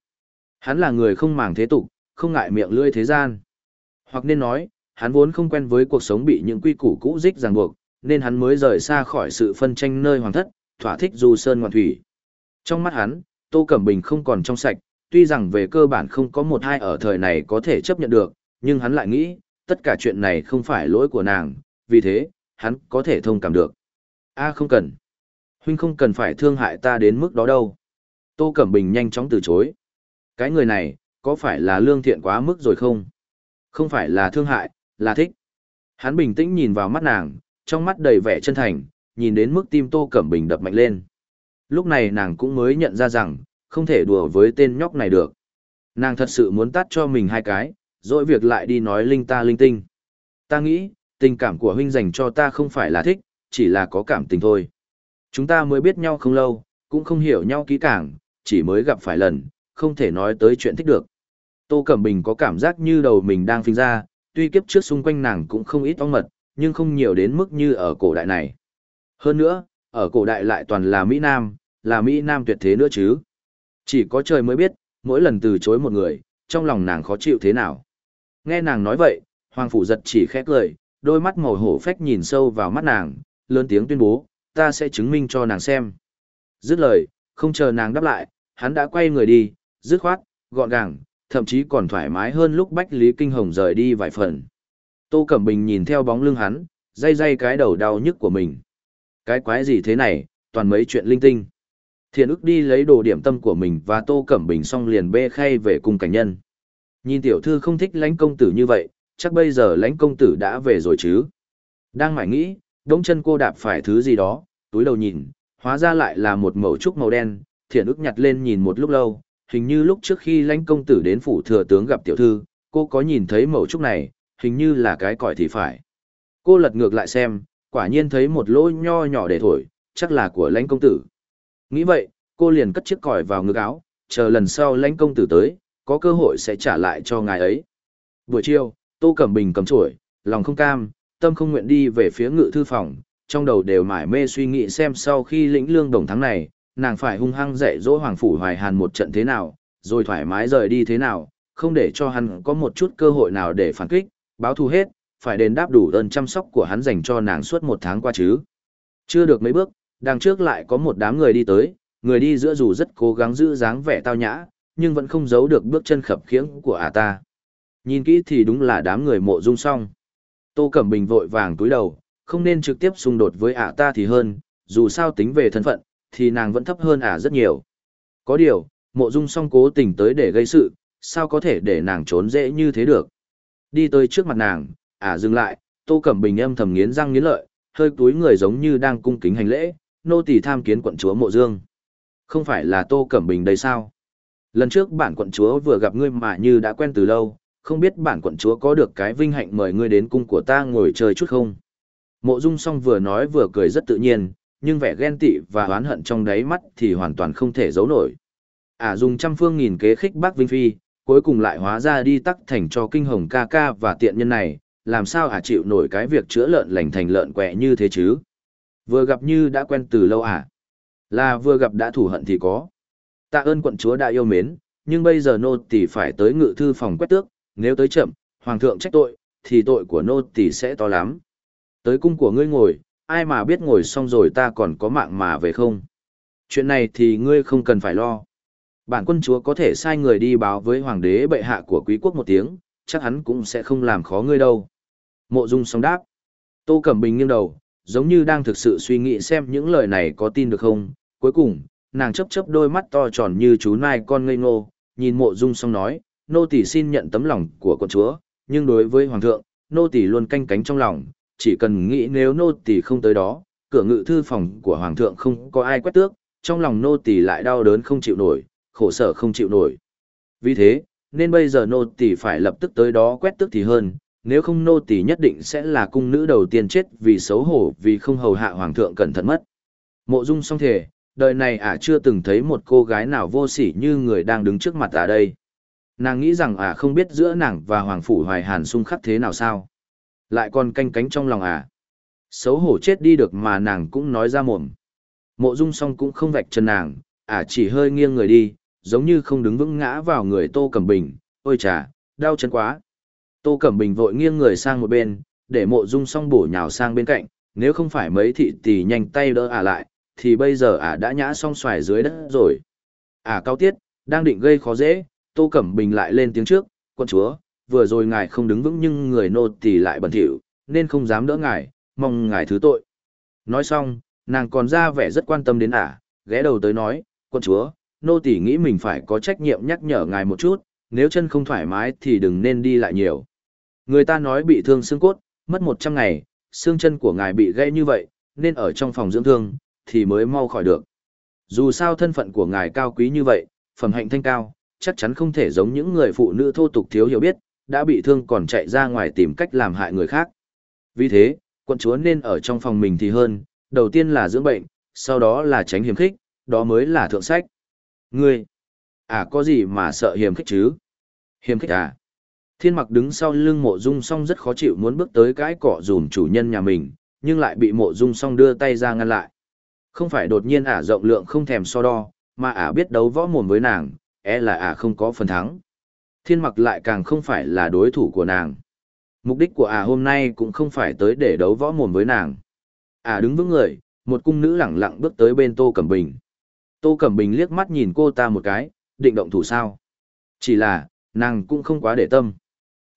Hắn là người không màng thế tục, không ngại miệng lưỡi thế gian. Hoặc nên nói, hắn vốn không quen với cuộc sống bị những quy củ cũ dích ràng buộc, nên hắn mới rời xa khỏi sự phân tranh nơi hoàng thất, thỏa thích du sơn ngoạn thủy. Trong mắt hắn, Tô Cẩm Bình không còn trong sạch, tuy rằng về cơ bản không có một hai ở thời này có thể chấp nhận được, nhưng hắn lại nghĩ, tất cả chuyện này không phải lỗi của nàng, vì thế, hắn có thể thông cảm được. a không cần. Huynh không cần phải thương hại ta đến mức đó đâu. Tô Cẩm Bình nhanh chóng từ chối. Cái người này, có phải là lương thiện quá mức rồi không? Không phải là thương hại, là thích. Hắn bình tĩnh nhìn vào mắt nàng, trong mắt đầy vẻ chân thành, nhìn đến mức tim Tô Cẩm Bình đập mạnh lên. Lúc này nàng cũng mới nhận ra rằng, không thể đùa với tên nhóc này được. Nàng thật sự muốn tắt cho mình hai cái, rồi việc lại đi nói linh ta linh tinh. Ta nghĩ, tình cảm của huynh dành cho ta không phải là thích, chỉ là có cảm tình thôi. Chúng ta mới biết nhau không lâu, cũng không hiểu nhau kỹ càng, chỉ mới gặp phải lần, không thể nói tới chuyện thích được. Tô Cẩm Bình có cảm giác như đầu mình đang phình ra, tuy kiếp trước xung quanh nàng cũng không ít ong mật, nhưng không nhiều đến mức như ở cổ đại này. Hơn nữa, ở cổ đại lại toàn là Mỹ Nam, là Mỹ Nam tuyệt thế nữa chứ. Chỉ có trời mới biết, mỗi lần từ chối một người, trong lòng nàng khó chịu thế nào. Nghe nàng nói vậy, Hoàng Phủ giật chỉ khẽ cười, đôi mắt màu hổ phách nhìn sâu vào mắt nàng, lớn tiếng tuyên bố, ta sẽ chứng minh cho nàng xem. Dứt lời, không chờ nàng đáp lại, hắn đã quay người đi, dứt khoát, gọn gàng, thậm chí còn thoải mái hơn lúc Bách Lý Kinh Hồng rời đi vài phần. Tô Cẩm Bình nhìn theo bóng lưng hắn, day day cái đầu đau nhức của mình. Cái quái gì thế này, toàn mấy chuyện linh tinh. Thiện ức đi lấy đồ điểm tâm của mình và Tô Cẩm Bình xong liền bê khay về cùng cảnh nhân. Nhìn tiểu thư không thích lãnh công tử như vậy, chắc bây giờ lãnh công tử đã về rồi chứ. Đang mải nghĩ, đống chân cô đạp phải thứ gì đó, túi đầu nhìn, hóa ra lại là một mẩu trúc màu đen, thiện ức nhặt lên nhìn một lúc lâu, hình như lúc trước khi lãnh công tử đến phủ thừa tướng gặp tiểu thư, cô có nhìn thấy mẩu trúc này, hình như là cái còi thì phải. Cô lật ngược lại xem, quả nhiên thấy một lỗ nho nhỏ để thổi, chắc là của lãnh công tử. Nghĩ vậy, cô liền cất chiếc còi vào ngực áo, chờ lần sau lãnh công tử tới, có cơ hội sẽ trả lại cho ngài ấy. Buổi chiều, Tô Cẩm Bình cầm chổi, lòng không cam, tâm không nguyện đi về phía ngự thư phòng, trong đầu đều mải mê suy nghĩ xem sau khi lĩnh lương đồng tháng này, nàng phải hung hăng dạy dỗ Hoàng Phủ Hoài Hàn một trận thế nào, rồi thoải mái rời đi thế nào, không để cho hắn có một chút cơ hội nào để phản kích, báo thù hết, phải đền đáp đủ ơn chăm sóc của hắn dành cho nàng suốt một tháng qua chứ. Chưa được mấy bước, đằng trước lại có một đám người đi tới, người đi giữa dù rất cố gắng giữ dáng vẻ tao nhã, nhưng vẫn không giấu được bước chân khập khiễng của ả ta. Nhìn kỹ thì đúng là đám người mộ dung song. Tô Cẩm Bình vội vàng túi đầu, không nên trực tiếp xung đột với ả ta thì hơn, dù sao tính về thân phận, thì nàng vẫn thấp hơn ả rất nhiều. Có điều, mộ dung song cố tình tới để gây sự, sao có thể để nàng trốn dễ như thế được. Đi tới trước mặt nàng, ả dừng lại, Tô Cẩm Bình âm thầm nghiến răng nghiến lợi, hơi túi người giống như đang cung kính hành lễ, nô tỳ tham kiến quận chúa Mộ Dương. Không phải là Tô Cẩm Bình đây sao? Lần trước bản quận chúa vừa gặp ngươi mà như đã quen từ lâu, không biết bản quận chúa có được cái vinh hạnh mời ngươi đến cung của ta ngồi chơi chút không? Mộ Dung song vừa nói vừa cười rất tự nhiên, nhưng vẻ ghen tị và oán hận trong đáy mắt thì hoàn toàn không thể giấu nổi. Ả à, dùng trăm phương nghìn kế khích bác Vinh Phi, cuối cùng lại hóa ra đi tắc thành cho kinh hồng ca ca và tiện nhân này, làm sao ả chịu nổi cái việc chữa lợn lành thành lợn quẹ như thế chứ? Vừa gặp như đã quen từ lâu à? Là vừa gặp đã thủ hận thì có. Tạ ơn quận chúa đã yêu mến, nhưng bây giờ nô tỷ phải tới ngự thư phòng quét tước, nếu tới chậm, hoàng thượng trách tội, thì tội của nô tỷ sẽ to lắm. Tới cung của ngươi ngồi, ai mà biết ngồi xong rồi ta còn có mạng mà về không? Chuyện này thì ngươi không cần phải lo. Bản quân chúa có thể sai người đi báo với hoàng đế bệ hạ của quý quốc một tiếng, chắc hắn cũng sẽ không làm khó ngươi đâu. Mộ Dung song đáp. Tô Cẩm Bình nghiêng đầu, giống như đang thực sự suy nghĩ xem những lời này có tin được không. Cuối cùng, nàng chấp chấp đôi mắt to tròn như chú nai con ngây ngô, nhìn mộ dung song nói, nô tỳ xin nhận tấm lòng của quân chúa, nhưng đối với hoàng thượng, nô tỳ luôn canh cánh trong lòng, chỉ cần nghĩ nếu nô tỳ không tới đó, cửa ngự thư phòng của hoàng thượng không có ai quét tước, trong lòng nô tỳ lại đau đớn không chịu nổi, khổ sở không chịu nổi. Vì thế, nên bây giờ nô tỳ phải lập tức tới đó quét tước thì hơn, nếu không nô tỳ nhất định sẽ là cung nữ đầu tiên chết vì xấu hổ vì không hầu hạ hoàng thượng cẩn thận mất. Mộ Dung song thể, đời này ả chưa từng thấy một cô gái nào vô sỉ như người đang đứng trước mặt ả đây. Nàng nghĩ rằng à không biết giữa nàng và Hoàng Phủ Hoài Hàn xung khắc thế nào sao. Lại còn canh cánh trong lòng à. Xấu hổ chết đi được mà nàng cũng nói ra mồm. Mộ dung song cũng không vạch chân nàng, à chỉ hơi nghiêng người đi, giống như không đứng vững ngã vào người Tô Cẩm Bình. Ôi chà, đau chân quá. Tô Cẩm Bình vội nghiêng người sang một bên, để mộ dung song bổ nhào sang bên cạnh, nếu không phải mấy thị tỷ nhanh tay đỡ ả lại, thì bây giờ ả đã nhã song xoài dưới đất rồi. Ả cao tiết, đang định gây khó dễ, Tô Cẩm Bình lại lên tiếng trước, quân chúa, vừa rồi ngài không đứng vững nhưng người nô tỳ lại bẩn thỉu, nên không dám đỡ ngài, mong ngài thứ tội. Nói xong, nàng còn ra vẻ rất quan tâm đến ả, ghé đầu tới nói, quân chúa, nô tỳ nghĩ mình phải có trách nhiệm nhắc nhở ngài một chút, nếu chân không thoải mái thì đừng nên đi lại nhiều. Người ta nói bị thương xương cốt, mất 100 ngày, xương chân của ngài bị gãy như vậy, nên ở trong phòng dưỡng thương, thì mới mau khỏi được. Dù sao thân phận của ngài cao quý như vậy, phẩm hạnh thanh cao, chắc chắn không thể giống những người phụ nữ thô tục thiếu hiểu biết, đã bị thương còn chạy ra ngoài tìm cách làm hại người khác. Vì thế, quận chúa nên ở trong phòng mình thì hơn, đầu tiên là dưỡng bệnh, sau đó là tránh hiểm khích, đó mới là thượng sách. Ngươi, à có gì mà sợ hiểm khích chứ? Hiểm khích à? Thiên mặc đứng sau lưng mộ dung song rất khó chịu muốn bước tới cái cỏ dùm chủ nhân nhà mình, nhưng lại bị mộ dung song đưa tay ra ngăn lại. Không phải đột nhiên ả rộng lượng không thèm so đo, mà ả biết đấu võ mồm với nàng, e là ả không có phần thắng. Thiên mặc lại càng không phải là đối thủ của nàng. Mục đích của ả hôm nay cũng không phải tới để đấu võ mồm với nàng. Ả đứng vững người, một cung nữ lẳng lặng bước tới bên Tô Cẩm Bình. Tô Cẩm Bình liếc mắt nhìn cô ta một cái, định động thủ sao. Chỉ là, nàng cũng không quá để tâm.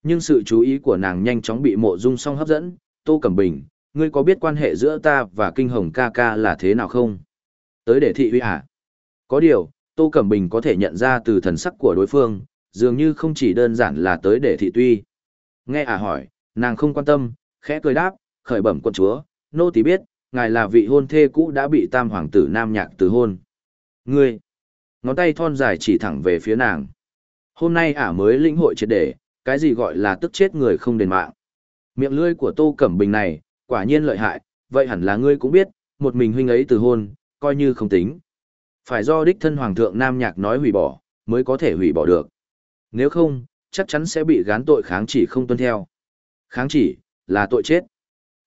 Nhưng sự chú ý của nàng nhanh chóng bị mộ dung song hấp dẫn, Tô Cẩm Bình, ngươi có biết quan hệ giữa ta và Kinh Hồng ca ca là thế nào không? Tới để thị uy à? Có điều, Tô Cẩm Bình có thể nhận ra từ thần sắc của đối phương, dường như không chỉ đơn giản là tới để thị tuy. Nghe à hỏi, nàng không quan tâm, khẽ cười đáp, khởi bẩm quân chúa, nô tỳ biết, ngài là vị hôn thê cũ đã bị tam hoàng tử nam nhạc từ hôn. Ngươi, ngón tay thon dài chỉ thẳng về phía nàng. Hôm nay ả mới lĩnh hội triệt để, cái gì gọi là tức chết người không đền mạng. Miệng lưỡi của Tô Cẩm Bình này, quả nhiên lợi hại, vậy hẳn là ngươi cũng biết, một mình huynh ấy từ hôn, coi như không tính. Phải do đích thân Hoàng thượng Nam Nhạc nói hủy bỏ, mới có thể hủy bỏ được. Nếu không, chắc chắn sẽ bị gán tội kháng chỉ không tuân theo. Kháng chỉ, là tội chết.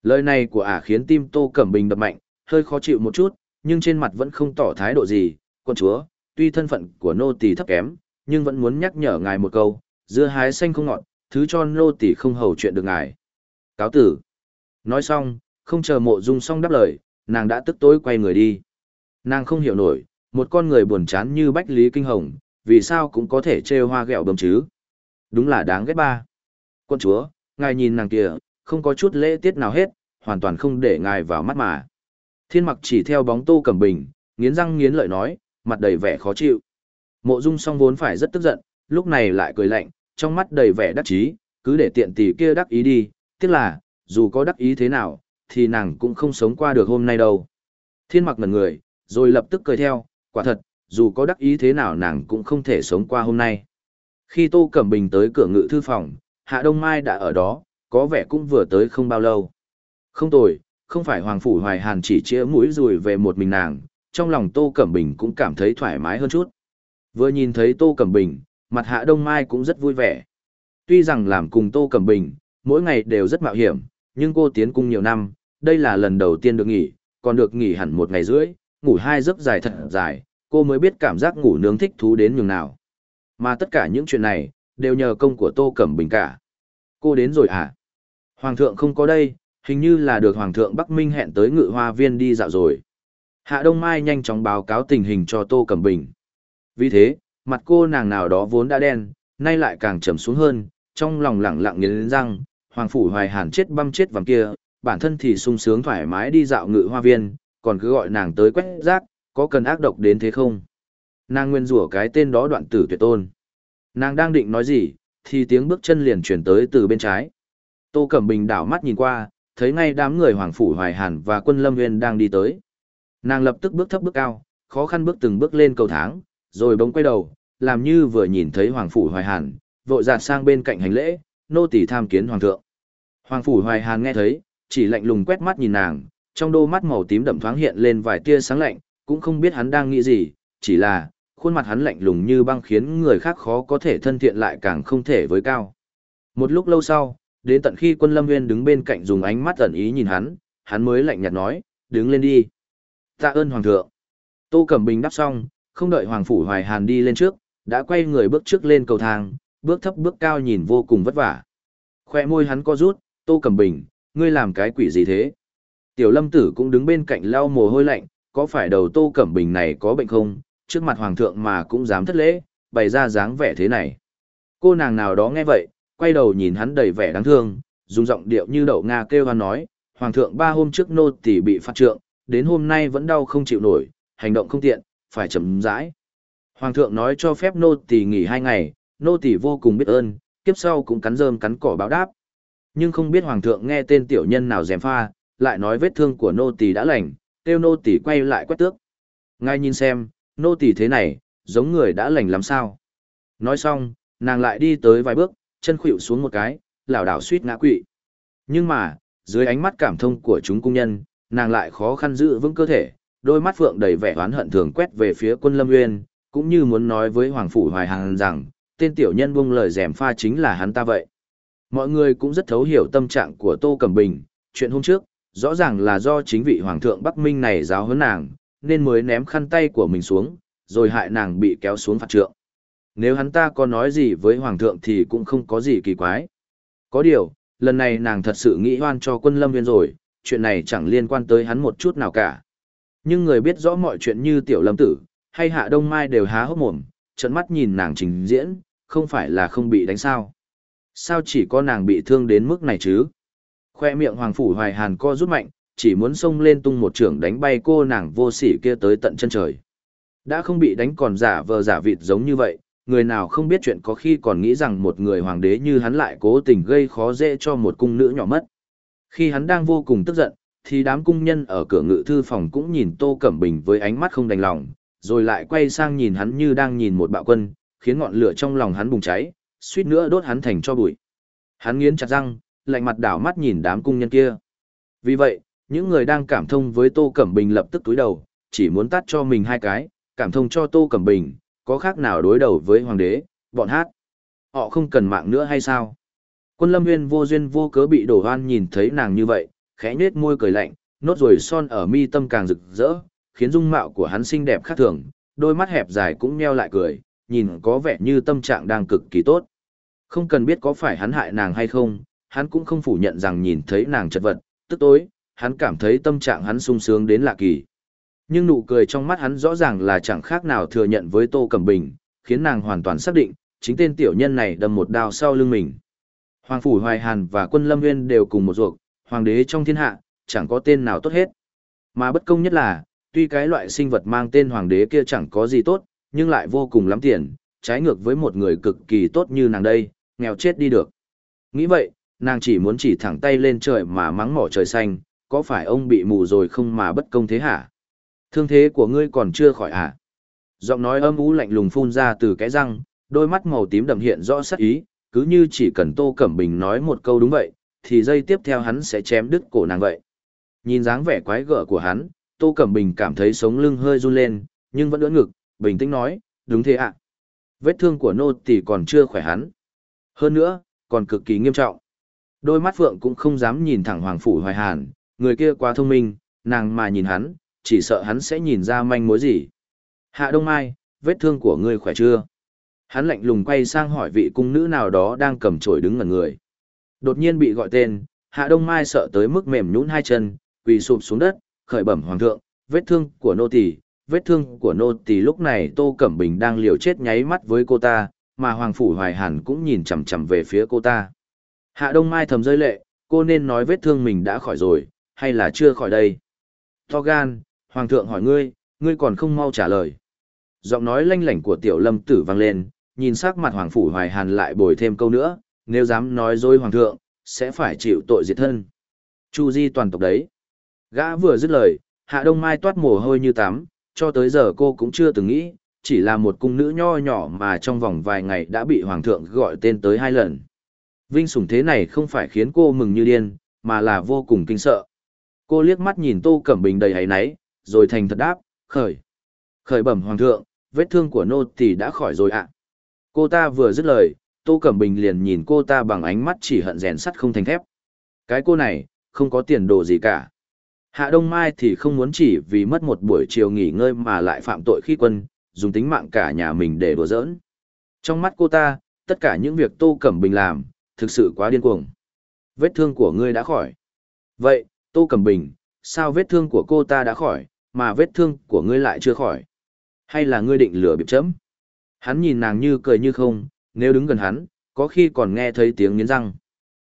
Lời này của ả khiến tim Tô Cẩm Bình đập mạnh, hơi khó chịu một chút, nhưng trên mặt vẫn không tỏ thái độ gì. Quân chúa, tuy thân phận của nô tỳ thấp kém, nhưng vẫn muốn nhắc nhở ngài một câu, dưa hái xanh không ngọt, thứ cho nô tỳ không hầu chuyện được ngài. Cáo tử. Nói xong, không chờ mộ dung xong đáp lời, nàng đã tức tối quay người đi. Nàng không hiểu nổi, một con người buồn chán như Bách Lý Kinh Hồng, vì sao cũng có thể trêu hoa ghẹo bơm chứ. Đúng là đáng ghét ba. Quân chúa, ngài nhìn nàng kia, không có chút lễ tiết nào hết, hoàn toàn không để ngài vào mắt mà. Thiên mặc chỉ theo bóng tô cầm bình, nghiến răng nghiến lợi nói, mặt đầy vẻ khó chịu. Mộ dung song vốn phải rất tức giận, lúc này lại cười lạnh, trong mắt đầy vẻ đắc chí, cứ để tiện tỷ kia đắc ý đi, tiếc là, dù có đắc ý thế nào, thì nàng cũng không sống qua được hôm nay đâu. Thiên mặc ngần người, rồi lập tức cười theo, quả thật, dù có đắc ý thế nào nàng cũng không thể sống qua hôm nay. Khi Tô Cẩm Bình tới cửa ngự thư phòng, Hạ Đông Mai đã ở đó, có vẻ cũng vừa tới không bao lâu. Không tồi, không phải Hoàng Phủ Hoài Hàn chỉ chĩa mũi rùi về một mình nàng, trong lòng Tô Cẩm Bình cũng cảm thấy thoải mái hơn chút. Vừa nhìn thấy Tô Cẩm Bình, mặt Hạ Đông Mai cũng rất vui vẻ. Tuy rằng làm cùng Tô Cẩm Bình, mỗi ngày đều rất mạo hiểm, nhưng cô tiến cung nhiều năm, đây là lần đầu tiên được nghỉ, còn được nghỉ hẳn một ngày rưỡi, ngủ hai giấc dài thật dài, cô mới biết cảm giác ngủ nướng thích thú đến nhường nào. Mà tất cả những chuyện này, đều nhờ công của Tô Cẩm Bình cả. Cô đến rồi à? Hoàng thượng không có đây, hình như là được Hoàng thượng Bắc Minh hẹn tới ngự hoa viên đi dạo rồi. Hạ Đông Mai nhanh chóng báo cáo tình hình cho Tô Cẩm Bình. Vì thế, mặt cô nàng nào đó vốn đã đen, nay lại càng trầm xuống hơn, trong lòng lẳng lặng nghiến răng, Hoàng Phủ Hoài Hàn chết băm chết vàng kia, bản thân thì sung sướng thoải mái đi dạo ngự hoa viên, còn cứ gọi nàng tới quét rác, có cần ác độc đến thế không? Nàng nguyên rủa cái tên đó đoạn tử tuyệt tôn. Nàng đang định nói gì, thì tiếng bước chân liền chuyển tới từ bên trái. Tô Cẩm Bình đảo mắt nhìn qua, thấy ngay đám người Hoàng Phủ Hoài Hàn và quân Lâm Nguyên đang đi tới. Nàng lập tức bước thấp bước cao, khó khăn bước từng bước lên cầu thang, rồi bỗng quay đầu, làm như vừa nhìn thấy Hoàng Phủ Hoài Hàn, vội dạt sang bên cạnh hành lễ, nô tỳ tham kiến Hoàng thượng. Hoàng Phủ Hoài Hàn nghe thấy, chỉ lạnh lùng quét mắt nhìn nàng, trong đôi mắt màu tím đậm thoáng hiện lên vài tia sáng lạnh, cũng không biết hắn đang nghĩ gì, chỉ là, khuôn mặt hắn lạnh lùng như băng khiến người khác khó có thể thân thiện lại càng không thể với cao. Một lúc lâu sau, đến tận khi quân lâm nguyên đứng bên cạnh dùng ánh mắt ẩn ý nhìn hắn, hắn mới lạnh nhạt nói, đứng lên đi. Tạ ơn hoàng thượng. Tô Cẩm Bình đáp xong, không đợi hoàng phủ hoài hàn đi lên trước, đã quay người bước trước lên cầu thang, bước thấp bước cao nhìn vô cùng vất vả. Khoe môi hắn co rút, Tô Cẩm Bình, ngươi làm cái quỷ gì thế? Tiểu lâm tử cũng đứng bên cạnh lau mồ hôi lạnh, có phải đầu Tô Cẩm Bình này có bệnh không? Trước mặt hoàng thượng mà cũng dám thất lễ, bày ra dáng vẻ thế này. Cô nàng nào đó nghe vậy, quay đầu nhìn hắn đầy vẻ đáng thương, dùng giọng điệu như đậu Nga kêu hắn nói, Hoàng thượng ba hôm trước nô tỳ bị phạt trượng, đến hôm nay vẫn đau không chịu nổi, hành động không tiện, phải chậm rãi. Hoàng thượng nói cho phép nô tỳ nghỉ hai ngày, nô tỳ vô cùng biết ơn, kiếp sau cũng cắn rơm cắn cỏ báo đáp. Nhưng không biết hoàng thượng nghe tên tiểu nhân nào dèm pha, lại nói vết thương của nô tỳ đã lành, kêu nô tỳ quay lại quét tước. Ngay nhìn xem, nô tỳ thế này, giống người đã lành lắm sao. Nói xong, nàng lại đi tới vài bước, chân khuỵu xuống một cái, lảo đảo suýt ngã quỵ. Nhưng mà, dưới ánh mắt cảm thông của chúng cung nhân, nàng lại khó khăn giữ vững cơ thể, đôi mắt phượng đầy vẻ oán hận thường quét về phía quân lâm nguyên, cũng như muốn nói với Hoàng Phủ Hoài Hàn rằng, tên tiểu nhân buông lời rèm pha chính là hắn ta vậy. Mọi người cũng rất thấu hiểu tâm trạng của Tô Cẩm Bình, chuyện hôm trước, rõ ràng là do chính vị Hoàng thượng Bắc Minh này giáo huấn nàng, nên mới ném khăn tay của mình xuống, rồi hại nàng bị kéo xuống phạt trượng. Nếu hắn ta có nói gì với Hoàng thượng thì cũng không có gì kỳ quái. Có điều, lần này nàng thật sự nghĩ hoan cho quân lâm viên rồi, chuyện này chẳng liên quan tới hắn một chút nào cả. Nhưng người biết rõ mọi chuyện như tiểu lâm tử, hay hạ đông mai đều há hốc mồm, trận mắt nhìn nàng trình diễn, không phải là không bị đánh sao. Sao chỉ có nàng bị thương đến mức này chứ? Khoe miệng hoàng phủ hoài hàn co rút mạnh, chỉ muốn xông lên tung một trưởng đánh bay cô nàng vô sỉ kia tới tận chân trời. Đã không bị đánh còn giả vờ giả vịt giống như vậy, người nào không biết chuyện có khi còn nghĩ rằng một người hoàng đế như hắn lại cố tình gây khó dễ cho một cung nữ nhỏ mất. Khi hắn đang vô cùng tức giận, thì đám cung nhân ở cửa ngự thư phòng cũng nhìn Tô Cẩm Bình với ánh mắt không đành lòng, rồi lại quay sang nhìn hắn như đang nhìn một bạo quân, khiến ngọn lửa trong lòng hắn bùng cháy, suýt nữa đốt hắn thành cho bụi. Hắn nghiến chặt răng, lạnh mặt đảo mắt nhìn đám cung nhân kia. Vì vậy, những người đang cảm thông với Tô Cẩm Bình lập tức túi đầu, chỉ muốn tắt cho mình hai cái, cảm thông cho Tô Cẩm Bình, có khác nào đối đầu với hoàng đế, bọn hát. Họ không cần mạng nữa hay sao? Quân lâm nguyên vô duyên vô cớ bị đổ hoan nhìn thấy nàng như vậy, khẽ nhếch môi cười lạnh, nốt rồi son ở mi tâm càng rực rỡ, khiến dung mạo của hắn xinh đẹp khác thường, đôi mắt hẹp dài cũng nheo lại cười, nhìn có vẻ như tâm trạng đang cực kỳ tốt. Không cần biết có phải hắn hại nàng hay không, hắn cũng không phủ nhận rằng nhìn thấy nàng chật vật, tức tối, hắn cảm thấy tâm trạng hắn sung sướng đến lạ kỳ. Nhưng nụ cười trong mắt hắn rõ ràng là chẳng khác nào thừa nhận với Tô Cẩm Bình, khiến nàng hoàn toàn xác định, chính tên tiểu nhân này đâm một đao sau lưng mình. Hoàng Phủ Hoài Hàn và quân Lâm Nguyên đều cùng một ruột, hoàng đế trong thiên hạ, chẳng có tên nào tốt hết. Mà bất công nhất là, tuy cái loại sinh vật mang tên hoàng đế kia chẳng có gì tốt, nhưng lại vô cùng lắm tiền, trái ngược với một người cực kỳ tốt như nàng đây, nghèo chết đi được. Nghĩ vậy, nàng chỉ muốn chỉ thẳng tay lên trời mà mắng mỏ trời xanh, có phải ông bị mù rồi không mà bất công thế hả? Thương thế của ngươi còn chưa khỏi hả? Giọng nói âm ú lạnh lùng phun ra từ cái răng, đôi mắt màu tím đậm hiện rõ sắc ý, cứ như chỉ cần Tô Cẩm Bình nói một câu đúng vậy, thì dây tiếp theo hắn sẽ chém đứt cổ nàng vậy. Nhìn dáng vẻ quái gở của hắn, Tô Cẩm Bình cảm thấy sống lưng hơi run lên, nhưng vẫn ưỡn ngực, bình tĩnh nói, đúng thế ạ. Vết thương của nô tỳ còn chưa khỏe hắn. Hơn nữa, còn cực kỳ nghiêm trọng. Đôi mắt Phượng cũng không dám nhìn thẳng Hoàng Phủ Hoài Hàn, người kia quá thông minh, nàng mà nhìn hắn, chỉ sợ hắn sẽ nhìn ra manh mối gì. Hạ Đông Mai, vết thương của ngươi khỏe chưa? Hắn lạnh lùng quay sang hỏi vị cung nữ nào đó đang cầm chổi đứng ngẩn người. Đột nhiên bị gọi tên, Hạ Đông Mai sợ tới mức mềm nhũn hai chân, quỳ sụp xuống đất, khởi bẩm hoàng thượng, vết thương của nô tỳ, vết thương của nô tỳ lúc này Tô Cẩm Bình đang liều chết nháy mắt với cô ta, mà Hoàng phủ Hoài Hàn cũng nhìn chằm chằm về phía cô ta. Hạ Đông Mai thầm rơi lệ, cô nên nói vết thương mình đã khỏi rồi, hay là chưa khỏi đây? To gan, Hoàng thượng hỏi ngươi, ngươi còn không mau trả lời. Giọng nói lanh lảnh của tiểu lâm tử vang lên, nhìn sắc mặt Hoàng phủ Hoài Hàn lại bồi thêm câu nữa, nếu dám nói dối Hoàng thượng, sẽ phải chịu tội diệt thân. Chu di toàn tộc đấy. Gã vừa dứt lời, Hạ Đông Mai toát mồ hôi như tắm, cho tới giờ cô cũng chưa từng nghĩ, chỉ là một cung nữ nho nhỏ mà trong vòng vài ngày đã bị Hoàng thượng gọi tên tới hai lần. Vinh sủng thế này không phải khiến cô mừng như điên, mà là vô cùng kinh sợ. Cô liếc mắt nhìn Tô Cẩm Bình đầy hấy náy, rồi thành thật đáp, khởi. Khởi bẩm Hoàng thượng, vết thương của nô tỳ đã khỏi rồi ạ. Cô ta vừa dứt lời, Tô Cẩm Bình liền nhìn cô ta bằng ánh mắt chỉ hận rèn sắt không thành thép. Cái cô này, không có tiền đồ gì cả. Hạ Đông Mai thì không muốn chỉ vì mất một buổi chiều nghỉ ngơi mà lại phạm tội khi quân, dùng tính mạng cả nhà mình để đùa giỡn. Trong mắt cô ta, tất cả những việc Tô Cẩm Bình làm, thực sự quá điên cuồng. Vết thương của ngươi đã khỏi. Vậy, Tô Cẩm Bình, sao vết thương của cô ta đã khỏi, mà vết thương của ngươi lại chưa khỏi? Hay là ngươi định lừa bịp chấm? Hắn nhìn nàng như cười như không, nếu đứng gần hắn, có khi còn nghe thấy tiếng nghiến răng.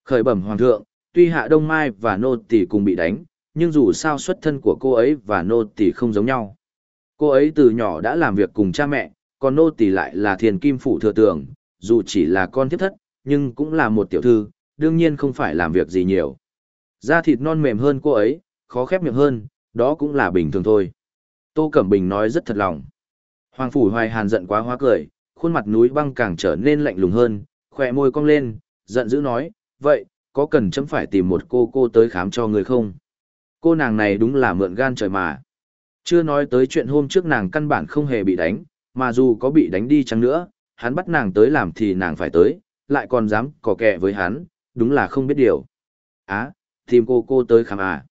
Khởi bẩm hoàng thượng, tuy Hạ Đông Mai và Nô Tỷ cùng bị đánh, nhưng dù sao xuất thân của cô ấy và Nô Tỷ không giống nhau. Cô ấy từ nhỏ đã làm việc cùng cha mẹ, còn Nô Tỷ lại là thiền kim phủ thừa tưởng, dù chỉ là con thiếp thất, nhưng cũng là một tiểu thư, đương nhiên không phải làm việc gì nhiều. Da thịt non mềm hơn cô ấy, khó khép miệng hơn, đó cũng là bình thường thôi. Tô Cẩm Bình nói rất thật lòng. Hoàng Phủ Hoài Hàn giận quá hóa cười, khuôn mặt núi băng càng trở nên lạnh lùng hơn, khỏe môi cong lên, giận dữ nói, vậy, có cần chấm phải tìm một cô cô tới khám cho người không? Cô nàng này đúng là mượn gan trời mà. Chưa nói tới chuyện hôm trước nàng căn bản không hề bị đánh, mà dù có bị đánh đi chăng nữa, hắn bắt nàng tới làm thì nàng phải tới, lại còn dám cỏ kẹ với hắn, đúng là không biết điều. Á, tìm cô cô tới khám à.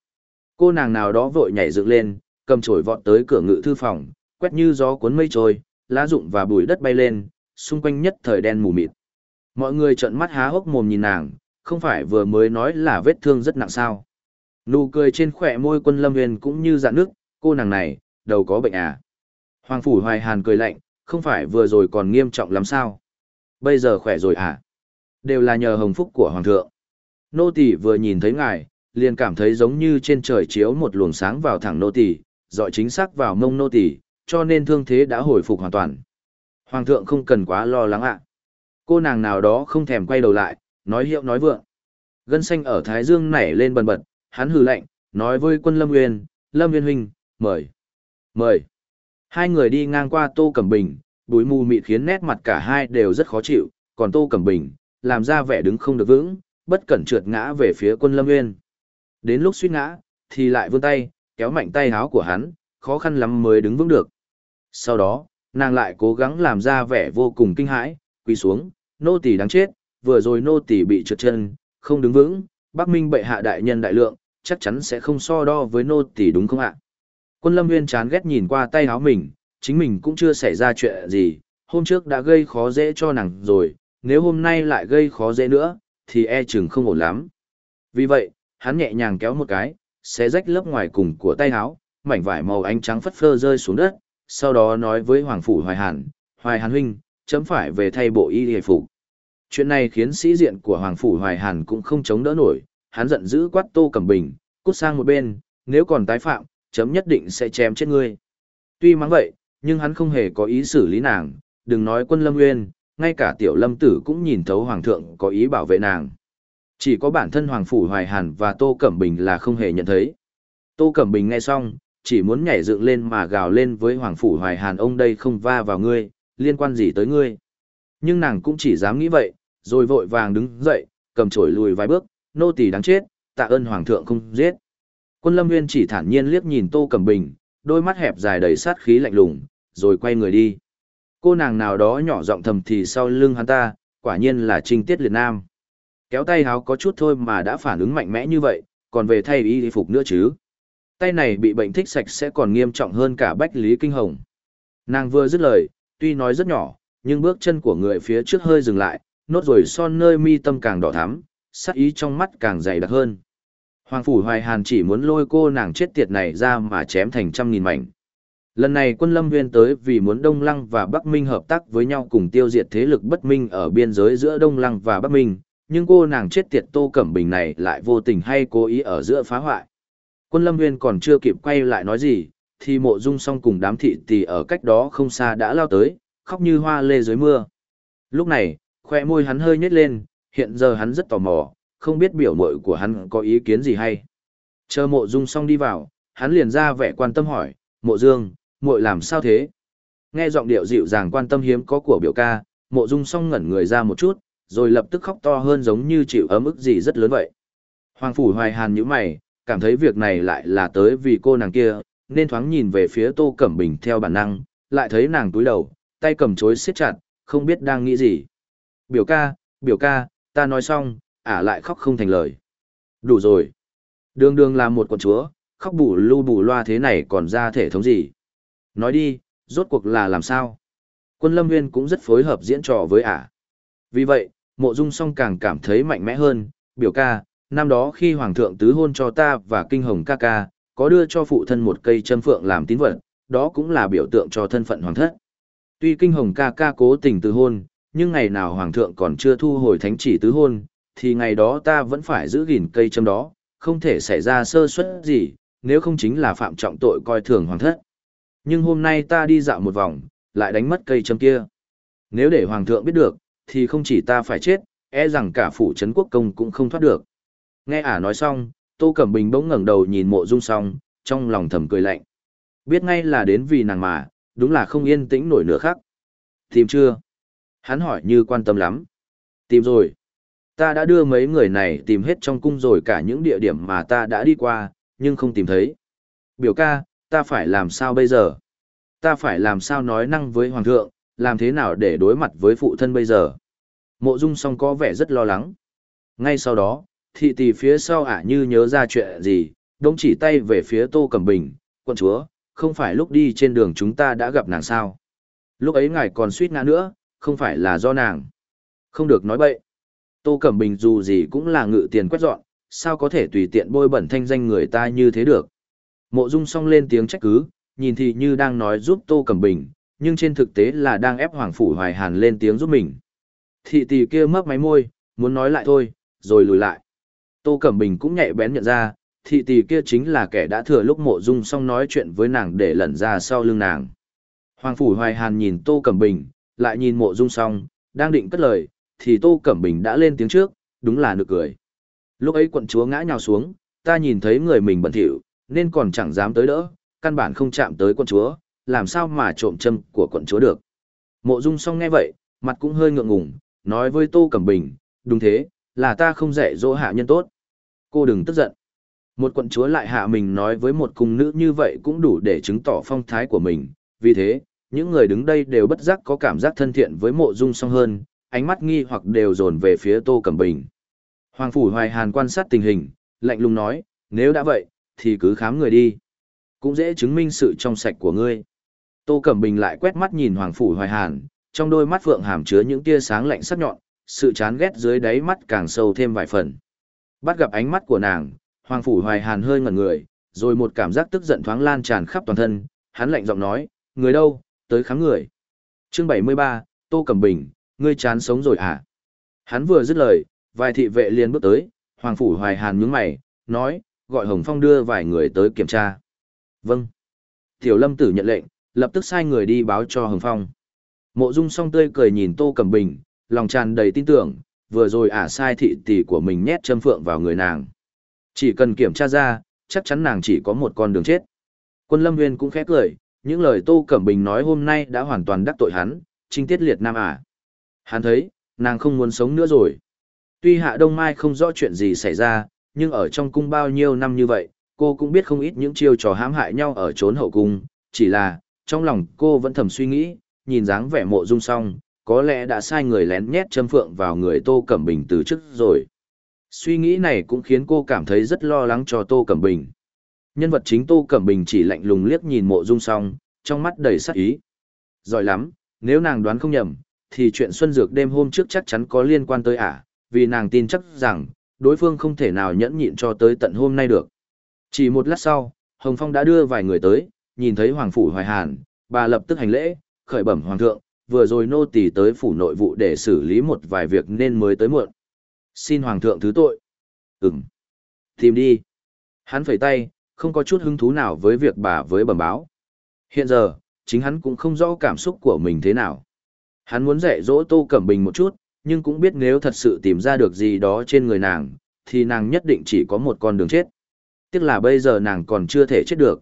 Cô nàng nào đó vội nhảy dựng lên, cầm chổi vọt tới cửa ngự thư phòng, quét như gió cuốn mây trôi, lá rụng và bụi đất bay lên, xung quanh nhất thời đen mù mịt. Mọi người trợn mắt há hốc mồm nhìn nàng, không phải vừa mới nói là vết thương rất nặng sao. Nụ cười trên khỏe môi quân lâm huyền cũng như dạn nước, cô nàng này, đầu có bệnh à. Hoàng Phủ Hoài Hàn cười lạnh, không phải vừa rồi còn nghiêm trọng lắm sao. Bây giờ khỏe rồi à. Đều là nhờ hồng phúc của Hoàng thượng. Nô tỳ vừa nhìn thấy ngài, liền cảm thấy giống như trên trời chiếu một luồng sáng vào thẳng nô tỳ, dọi chính xác vào mông nô tỳ, cho nên thương thế đã hồi phục hoàn toàn. Hoàng thượng không cần quá lo lắng ạ. Cô nàng nào đó không thèm quay đầu lại, nói hiệu nói vượng. Gân xanh ở Thái Dương nảy lên bần bật, hắn hừ lạnh, nói với quân Lâm Nguyên, Lâm Nguyên huynh, mời. Mời. Hai người đi ngang qua Tô Cẩm Bình, bụi mù mịt khiến nét mặt cả hai đều rất khó chịu, còn Tô Cẩm Bình, làm ra vẻ đứng không được vững, bất cẩn trượt ngã về phía quân Lâm Nguyên. Đến lúc suýt ngã, thì lại vươn tay, kéo mạnh tay háo của hắn, khó khăn lắm mới đứng vững được. Sau đó, nàng lại cố gắng làm ra vẻ vô cùng kinh hãi, quỳ xuống, nô tỳ đáng chết, vừa rồi nô tỳ bị trượt chân, không đứng vững, Bắc Minh bệ hạ đại nhân đại lượng, chắc chắn sẽ không so đo với nô tỳ đúng không ạ? Quân Lâm Nguyên chán ghét nhìn qua tay áo mình, chính mình cũng chưa xảy ra chuyện gì, hôm trước đã gây khó dễ cho nàng rồi, nếu hôm nay lại gây khó dễ nữa, thì e chừng không ổn lắm. Vì vậy, hắn nhẹ nhàng kéo một cái, xé rách lớp ngoài cùng của tay áo, mảnh vải màu ánh trắng phất phơ rơi xuống đất, sau đó nói với Hoàng Phủ Hoài Hàn, Hoài Hàn huynh, chấm phải về thay bộ y hề phục. Chuyện này khiến sĩ diện của Hoàng Phủ Hoài Hàn cũng không chống đỡ nổi, hắn giận dữ quát Tô Cẩm Bình, cút sang một bên, nếu còn tái phạm, chấm nhất định sẽ chém chết ngươi. Tuy mắng vậy, nhưng hắn không hề có ý xử lý nàng, đừng nói quân lâm nguyên, ngay cả tiểu lâm tử cũng nhìn thấu Hoàng thượng có ý bảo vệ nàng. Chỉ có bản thân Hoàng Phủ Hoài Hàn và Tô Cẩm Bình là không hề nhận thấy. Tô Cẩm Bình nghe xong, chỉ muốn nhảy dựng lên mà gào lên với Hoàng Phủ Hoài Hàn ông đây không va vào ngươi, liên quan gì tới ngươi. Nhưng nàng cũng chỉ dám nghĩ vậy, rồi vội vàng đứng dậy, cầm chổi lùi vài bước, nô tỳ đáng chết, tạ ơn Hoàng thượng không giết. Quân Lâm Nguyên chỉ thản nhiên liếc nhìn Tô Cẩm Bình, đôi mắt hẹp dài đầy sát khí lạnh lùng, rồi quay người đi. Cô nàng nào đó nhỏ giọng thầm thì sau lưng hắn ta, quả nhiên là Trinh Tiết Liệt Nam. Kéo tay háo có chút thôi mà đã phản ứng mạnh mẽ như vậy, còn về thay y phục nữa chứ. Tay này bị bệnh thích sạch sẽ còn nghiêm trọng hơn cả Bách Lý Kinh Hồng. Nàng vừa dứt lời, tuy nói rất nhỏ, nhưng bước chân của người phía trước hơi dừng lại, nốt rồi son nơi mi tâm càng đỏ thắm, sắc ý trong mắt càng dày đặc hơn. Hoàng Phủ Hoài Hàn chỉ muốn lôi cô nàng chết tiệt này ra mà chém thành trăm nghìn mảnh. Lần này quân lâm viên tới vì muốn Đông Lăng và Bắc Minh hợp tác với nhau cùng tiêu diệt thế lực bất minh ở biên giới giữa Đông Lăng và Bắc Minh, nhưng cô nàng chết tiệt Tô Cẩm Bình này lại vô tình hay cố ý ở giữa phá hoại. Quân lâm viên còn chưa kịp quay lại nói gì, thì mộ dung song cùng đám thị tỷ ở cách đó không xa đã lao tới, khóc như hoa lê dưới mưa. Lúc này, khoe môi hắn hơi nhếch lên, hiện giờ hắn rất tò mò, không biết biểu mội của hắn có ý kiến gì hay. Chờ mộ dung song đi vào, hắn liền ra vẻ quan tâm hỏi, mộ dương, muội làm sao thế? Nghe giọng điệu dịu dàng quan tâm hiếm có của biểu ca, mộ dung song ngẩn người ra một chút, rồi lập tức khóc to hơn giống như chịu ấm ức gì rất lớn vậy. Hoàng phủ hoài hàn như mày, cảm thấy việc này lại là tới vì cô nàng kia, nên thoáng nhìn về phía Tô Cẩm Bình theo bản năng, lại thấy nàng túi đầu, tay cầm chối siết chặt, không biết đang nghĩ gì. Biểu ca, biểu ca, ta nói xong, ả lại khóc không thành lời. Đủ rồi. Đường đường là một con chúa, khóc bù lưu bù loa thế này còn ra thể thống gì. Nói đi, rốt cuộc là làm sao? Quân Lâm Nguyên cũng rất phối hợp diễn trò với ả. Vì vậy, mộ dung song càng cảm thấy mạnh mẽ hơn, biểu ca, năm đó khi Hoàng thượng tứ hôn cho ta và kinh hồng ca ca, có đưa cho phụ thân một cây châm phượng làm tín vật, đó cũng là biểu tượng cho thân phận hoàng thất. Tuy kinh hồng ca ca cố tình tứ hôn, nhưng ngày nào hoàng thượng còn chưa thu hồi thánh chỉ tứ hôn, thì ngày đó ta vẫn phải giữ gìn cây châm đó, không thể xảy ra sơ suất gì, nếu không chính là phạm trọng tội coi thường hoàng thất. Nhưng hôm nay ta đi dạo một vòng, lại đánh mất cây châm kia. Nếu để hoàng thượng biết được, thì không chỉ ta phải chết, e rằng cả phủ trấn quốc công cũng không thoát được. Nghe ả nói xong, Tô Cẩm Bình bỗng ngẩng đầu nhìn mộ dung song, trong lòng thầm cười lạnh. Biết ngay là đến vì nàng mà, đúng là không yên tĩnh nổi nữa khác. Tìm chưa? Hắn hỏi như quan tâm lắm. Tìm rồi. Ta đã đưa mấy người này tìm hết trong cung rồi cả những địa điểm mà ta đã đi qua, nhưng không tìm thấy. Biểu ca, ta phải làm sao bây giờ? Ta phải làm sao nói năng với Hoàng thượng, làm thế nào để đối mặt với phụ thân bây giờ? Mộ Dung song có vẻ rất lo lắng. Ngay sau đó, thị tỷ phía sau ả như nhớ ra chuyện gì, đống chỉ tay về phía Tô Cẩm Bình, quân chúa, không phải lúc đi trên đường chúng ta đã gặp nàng sao? Lúc ấy ngài còn suýt ngã nữa, không phải là do nàng. Không được nói bậy. Tô Cẩm Bình dù gì cũng là ngự tiền quét dọn, sao có thể tùy tiện bôi bẩn thanh danh người ta như thế được. Mộ Dung song lên tiếng trách cứ, nhìn thì như đang nói giúp Tô Cẩm Bình, nhưng trên thực tế là đang ép Hoàng Phủ Hoài Hàn lên tiếng giúp mình. Thị tỷ kia mấp máy môi, muốn nói lại thôi, rồi lùi lại. Tô Cẩm Bình cũng nhạy bén nhận ra, thị tỷ kia chính là kẻ đã thừa lúc mộ dung xong nói chuyện với nàng để lẩn ra sau lưng nàng. Hoàng Phủ Hoài Hàn nhìn Tô Cẩm Bình, lại nhìn mộ dung xong, đang định cất lời, thì Tô Cẩm Bình đã lên tiếng trước, đúng là nực cười. Lúc ấy quận chúa ngã nhào xuống, ta nhìn thấy người mình bẩn thỉu, nên còn chẳng dám tới đỡ, căn bản không chạm tới quận chúa, làm sao mà trộm châm của quận chúa được. Mộ Dung xong nghe vậy, mặt cũng hơi ngượng ngùng, nói với Tô Cẩm Bình, đúng thế, là ta không dạy dỗ hạ nhân tốt. Cô đừng tức giận. Một quận chúa lại hạ mình nói với một cung nữ như vậy cũng đủ để chứng tỏ phong thái của mình, vì thế, những người đứng đây đều bất giác có cảm giác thân thiện với mộ dung song hơn, ánh mắt nghi hoặc đều dồn về phía Tô Cẩm Bình. Hoàng Phủ Hoài Hàn quan sát tình hình, lạnh lùng nói, nếu đã vậy, thì cứ khám người đi. Cũng dễ chứng minh sự trong sạch của ngươi. Tô Cẩm Bình lại quét mắt nhìn Hoàng Phủ Hoài Hàn, trong đôi mắt phượng hàm chứa những tia sáng lạnh sắc nhọn, sự chán ghét dưới đáy mắt càng sâu thêm vài phần. Bắt gặp ánh mắt của nàng, Hoàng Phủ Hoài Hàn hơi ngẩn người, rồi một cảm giác tức giận thoáng lan tràn khắp toàn thân, hắn lạnh giọng nói, người đâu, tới kháng người. Chương 73, Tô Cẩm Bình, ngươi chán sống rồi à? Hắn vừa dứt lời, vài thị vệ liền bước tới, Hoàng Phủ Hoài Hàn nhướng mày, nói, gọi Hồng Phong đưa vài người tới kiểm tra. Vâng. Tiểu Lâm Tử nhận lệnh, lập tức sai người đi báo cho Hồng Phong. Mộ Dung song tươi cười nhìn Tô Cẩm Bình, lòng tràn đầy tin tưởng, vừa rồi ả sai thị tỷ của mình nhét châm phượng vào người nàng. Chỉ cần kiểm tra ra, chắc chắn nàng chỉ có một con đường chết. Quân Lâm Nguyên cũng khẽ cười, những lời Tô Cẩm Bình nói hôm nay đã hoàn toàn đắc tội hắn, trinh tiết liệt nam ả. Hắn thấy, nàng không muốn sống nữa rồi. Tuy Hạ Đông Mai không rõ chuyện gì xảy ra, nhưng ở trong cung bao nhiêu năm như vậy, cô cũng biết không ít những chiêu trò hãm hại nhau ở trốn hậu cung, chỉ là, trong lòng cô vẫn thầm suy nghĩ, nhìn dáng vẻ mộ dung song, có lẽ đã sai người lén nhét châm phượng vào người Tô Cẩm Bình từ trước rồi. Suy nghĩ này cũng khiến cô cảm thấy rất lo lắng cho Tô Cẩm Bình. Nhân vật chính Tô Cẩm Bình chỉ lạnh lùng liếc nhìn mộ dung song, trong mắt đầy sắc ý. Giỏi lắm, nếu nàng đoán không nhầm, thì chuyện Xuân Dược đêm hôm trước chắc chắn có liên quan tới ả, vì nàng tin chắc rằng, đối phương không thể nào nhẫn nhịn cho tới tận hôm nay được. Chỉ một lát sau, Hồng Phong đã đưa vài người tới, nhìn thấy Hoàng Phủ Hoài Hàn, bà lập tức hành lễ, khởi bẩm Hoàng thượng, vừa rồi nô tỳ tới phủ nội vụ để xử lý một vài việc nên mới tới muộn. Xin Hoàng thượng thứ tội. Ừm. Tìm đi. Hắn phẩy tay, không có chút hứng thú nào với việc bà với bẩm báo. Hiện giờ, chính hắn cũng không rõ cảm xúc của mình thế nào. Hắn muốn dạy dỗ Tô Cẩm Bình một chút, nhưng cũng biết nếu thật sự tìm ra được gì đó trên người nàng, thì nàng nhất định chỉ có một con đường chết. Tiếc là bây giờ nàng còn chưa thể chết được.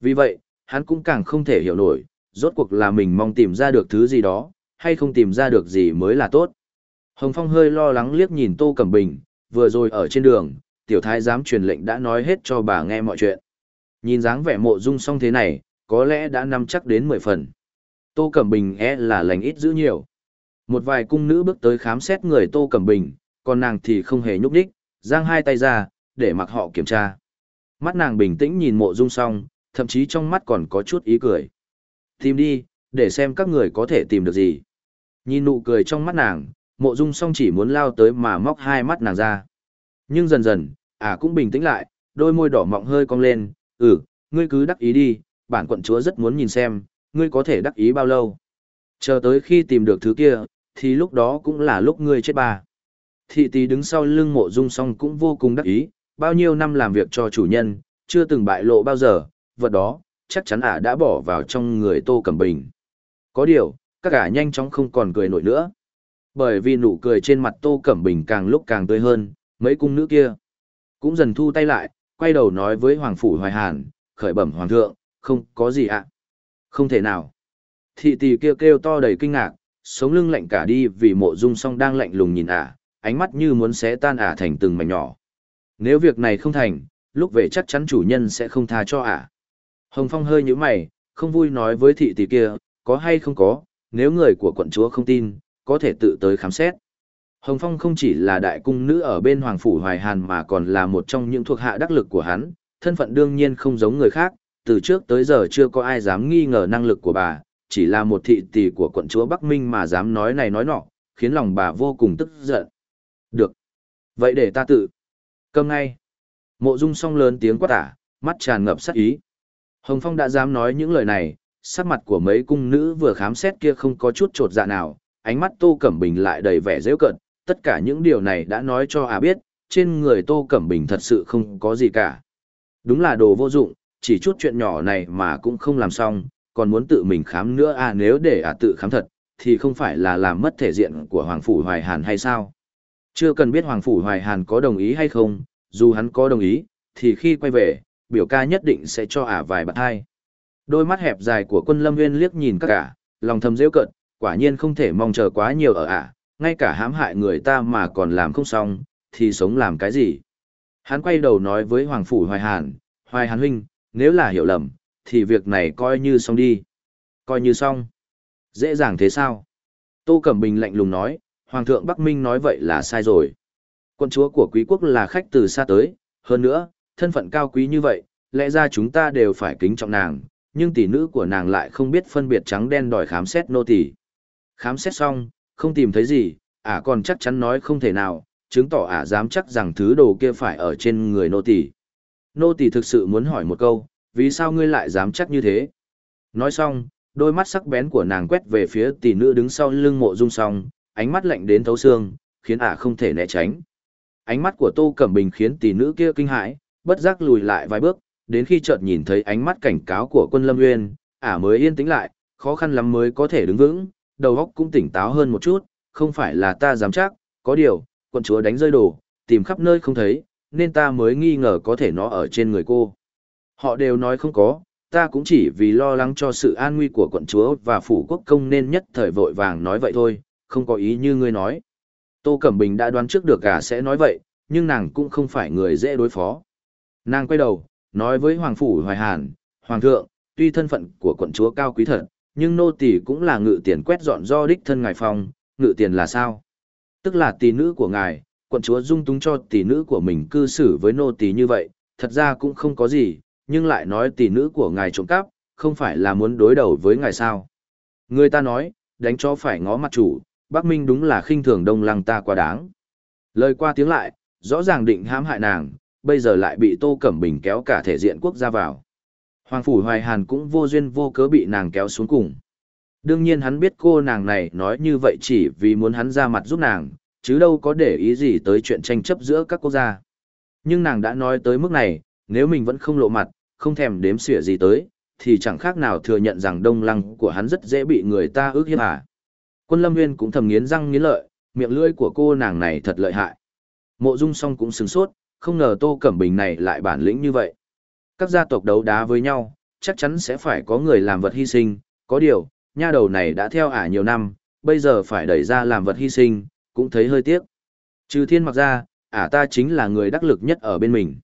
Vì vậy, hắn cũng càng không thể hiểu nổi, rốt cuộc là mình mong tìm ra được thứ gì đó, hay không tìm ra được gì mới là tốt. Hồng Phong hơi lo lắng liếc nhìn Tô Cẩm Bình, vừa rồi ở trên đường, tiểu thái giám truyền lệnh đã nói hết cho bà nghe mọi chuyện. Nhìn dáng vẻ mộ dung xong thế này, có lẽ đã nắm chắc đến 10 phần. Tô Cẩm Bình e là lành ít giữ nhiều. Một vài cung nữ bước tới khám xét người Tô Cẩm Bình, còn nàng thì không hề nhúc nhích, giang hai tay ra, để mặc họ kiểm tra. Mắt nàng bình tĩnh nhìn mộ dung song, thậm chí trong mắt còn có chút ý cười. Tìm đi, để xem các người có thể tìm được gì. Nhìn nụ cười trong mắt nàng, mộ dung song chỉ muốn lao tới mà móc hai mắt nàng ra. Nhưng dần dần, à cũng bình tĩnh lại, đôi môi đỏ mọng hơi cong lên, ừ, ngươi cứ đắc ý đi, bản quận chúa rất muốn nhìn xem, ngươi có thể đắc ý bao lâu. Chờ tới khi tìm được thứ kia, thì lúc đó cũng là lúc ngươi chết bà. Thị tỷ đứng sau lưng mộ dung song cũng vô cùng đắc ý, bao nhiêu năm làm việc cho chủ nhân, chưa từng bại lộ bao giờ, vật đó, chắc chắn ả đã bỏ vào trong người Tô Cẩm Bình. Có điều, các ả nhanh chóng không còn cười nổi nữa. Bởi vì nụ cười trên mặt Tô Cẩm Bình càng lúc càng tươi hơn, mấy cung nữ kia cũng dần thu tay lại, quay đầu nói với Hoàng Phủ Hoài Hàn, khởi bẩm Hoàng thượng, không có gì ạ. Không thể nào. Thị tỷ kêu kêu to đầy kinh ngạc, sống lưng lạnh cả đi vì mộ dung song đang lạnh lùng nhìn ả, ánh mắt như muốn xé tan ả thành từng mảnh nhỏ. Nếu việc này không thành, lúc về chắc chắn chủ nhân sẽ không tha cho ả. Hồng Phong hơi nhíu mày, không vui nói với thị tỷ kia, có hay không có, nếu người của quận chúa không tin, có thể tự tới khám xét. Hồng Phong không chỉ là đại cung nữ ở bên Hoàng Phủ Hoài Hàn mà còn là một trong những thuộc hạ đắc lực của hắn, thân phận đương nhiên không giống người khác, từ trước tới giờ chưa có ai dám nghi ngờ năng lực của bà, chỉ là một thị tỷ của quận chúa Bắc Minh mà dám nói này nói nọ, khiến lòng bà vô cùng tức giận. Được. Vậy để ta tự. Cầm ngay. Mộ dung song lớn tiếng quát tả, mắt tràn ngập sát ý. Hồng Phong đã dám nói những lời này, sắc mặt của mấy cung nữ vừa khám xét kia không có chút trột dạ nào, ánh mắt Tô Cẩm Bình lại đầy vẻ dễ cận, tất cả những điều này đã nói cho à biết, trên người Tô Cẩm Bình thật sự không có gì cả. Đúng là đồ vô dụng, chỉ chút chuyện nhỏ này mà cũng không làm xong, còn muốn tự mình khám nữa à nếu để à tự khám thật, thì không phải là làm mất thể diện của Hoàng Phủ Hoài Hàn hay sao? Chưa cần biết Hoàng Phủ Hoài Hàn có đồng ý hay không, dù hắn có đồng ý, thì khi quay về, biểu ca nhất định sẽ cho ả vài bạn hai. Đôi mắt hẹp dài của quân lâm nguyên liếc nhìn các cả, lòng thầm rêu cận, quả nhiên không thể mong chờ quá nhiều ở ả, ngay cả hãm hại người ta mà còn làm không xong, thì sống làm cái gì. Hắn quay đầu nói với Hoàng Phủ Hoài Hàn, Hoài Hàn huynh, nếu là hiểu lầm, thì việc này coi như xong đi. Coi như xong. Dễ dàng thế sao? Tô Cẩm Bình lạnh lùng nói, Hoàng thượng Bắc Minh nói vậy là sai rồi. Quân chúa của quý quốc là khách từ xa tới, hơn nữa, thân phận cao quý như vậy, lẽ ra chúng ta đều phải kính trọng nàng, nhưng tỷ nữ của nàng lại không biết phân biệt trắng đen đòi khám xét nô tỷ. Khám xét xong, không tìm thấy gì, ả còn chắc chắn nói không thể nào, chứng tỏ ả dám chắc rằng thứ đồ kia phải ở trên người nô tỷ. Nô tỷ thực sự muốn hỏi một câu, vì sao ngươi lại dám chắc như thế? Nói xong, đôi mắt sắc bén của nàng quét về phía tỷ nữ đứng sau lưng mộ dung song, ánh mắt lạnh đến thấu xương, khiến ả không thể né tránh. Ánh mắt của Tô Cẩm Bình khiến tỷ nữ kia kinh hãi, bất giác lùi lại vài bước, đến khi chợt nhìn thấy ánh mắt cảnh cáo của quân Lâm Nguyên, ả mới yên tĩnh lại, khó khăn lắm mới có thể đứng vững, đầu óc cũng tỉnh táo hơn một chút, không phải là ta dám chắc, có điều, quân chúa đánh rơi đồ, tìm khắp nơi không thấy, nên ta mới nghi ngờ có thể nó ở trên người cô. Họ đều nói không có, ta cũng chỉ vì lo lắng cho sự an nguy của quận chúa và phủ quốc công nên nhất thời vội vàng nói vậy thôi, không có ý như ngươi nói. Tô Cẩm Bình đã đoán trước được cả sẽ nói vậy, nhưng nàng cũng không phải người dễ đối phó. Nàng quay đầu, nói với Hoàng Phủ Hoài Hàn, Hoàng thượng, tuy thân phận của quận chúa cao quý thật, nhưng nô tỳ cũng là ngự tiền quét dọn do đích thân ngài phong, ngự tiền là sao? Tức là tỷ nữ của ngài, quận chúa dung túng cho tỷ nữ của mình cư xử với nô tỳ như vậy, thật ra cũng không có gì, nhưng lại nói tỷ nữ của ngài trộm cắp, không phải là muốn đối đầu với ngài sao? Người ta nói, đánh cho phải ngó mặt chủ, Bắc Minh đúng là khinh thường đông lăng ta quá đáng. Lời qua tiếng lại, rõ ràng định hãm hại nàng, bây giờ lại bị Tô Cẩm Bình kéo cả thể diện quốc gia vào. Hoàng Phủ Hoài Hàn cũng vô duyên vô cớ bị nàng kéo xuống cùng. Đương nhiên hắn biết cô nàng này nói như vậy chỉ vì muốn hắn ra mặt giúp nàng, chứ đâu có để ý gì tới chuyện tranh chấp giữa các quốc gia. Nhưng nàng đã nói tới mức này, nếu mình vẫn không lộ mặt, không thèm đếm xỉa gì tới, thì chẳng khác nào thừa nhận rằng đông lăng của hắn rất dễ bị người ta ước hiếp à. Quân Lâm Nguyên cũng thầm nghiến răng nghiến lợi, miệng lưỡi của cô nàng này thật lợi hại. Mộ Dung Song cũng sửng sốt, không ngờ Tô Cẩm Bình này lại bản lĩnh như vậy. Các gia tộc đấu đá với nhau, chắc chắn sẽ phải có người làm vật hy sinh, có điều, nha đầu này đã theo ả nhiều năm, bây giờ phải đẩy ra làm vật hy sinh, cũng thấy hơi tiếc. Trừ thiên mặc ra, ả ta chính là người đắc lực nhất ở bên mình.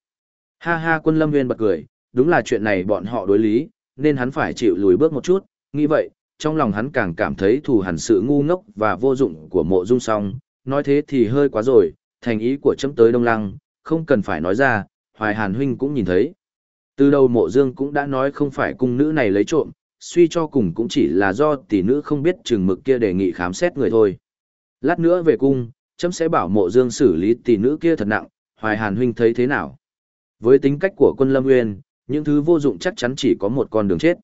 Ha ha quân lâm nguyên bật cười, đúng là chuyện này bọn họ đối lý, nên hắn phải chịu lùi bước một chút, nghĩ vậy, trong lòng hắn càng cảm thấy thù hẳn sự ngu ngốc và vô dụng của mộ dung song, nói thế thì hơi quá rồi, thành ý của chấm tới Đông Lăng, không cần phải nói ra, Hoài Hàn huynh cũng nhìn thấy. Từ đầu mộ dương cũng đã nói không phải cung nữ này lấy trộm, suy cho cùng cũng chỉ là do tỷ nữ không biết chừng mực kia đề nghị khám xét người thôi. Lát nữa về cung, chấm sẽ bảo mộ dương xử lý tỷ nữ kia thật nặng, Hoài Hàn huynh thấy thế nào? Với tính cách của quân Lâm Nguyên, những thứ vô dụng chắc chắn chỉ có một con đường chết.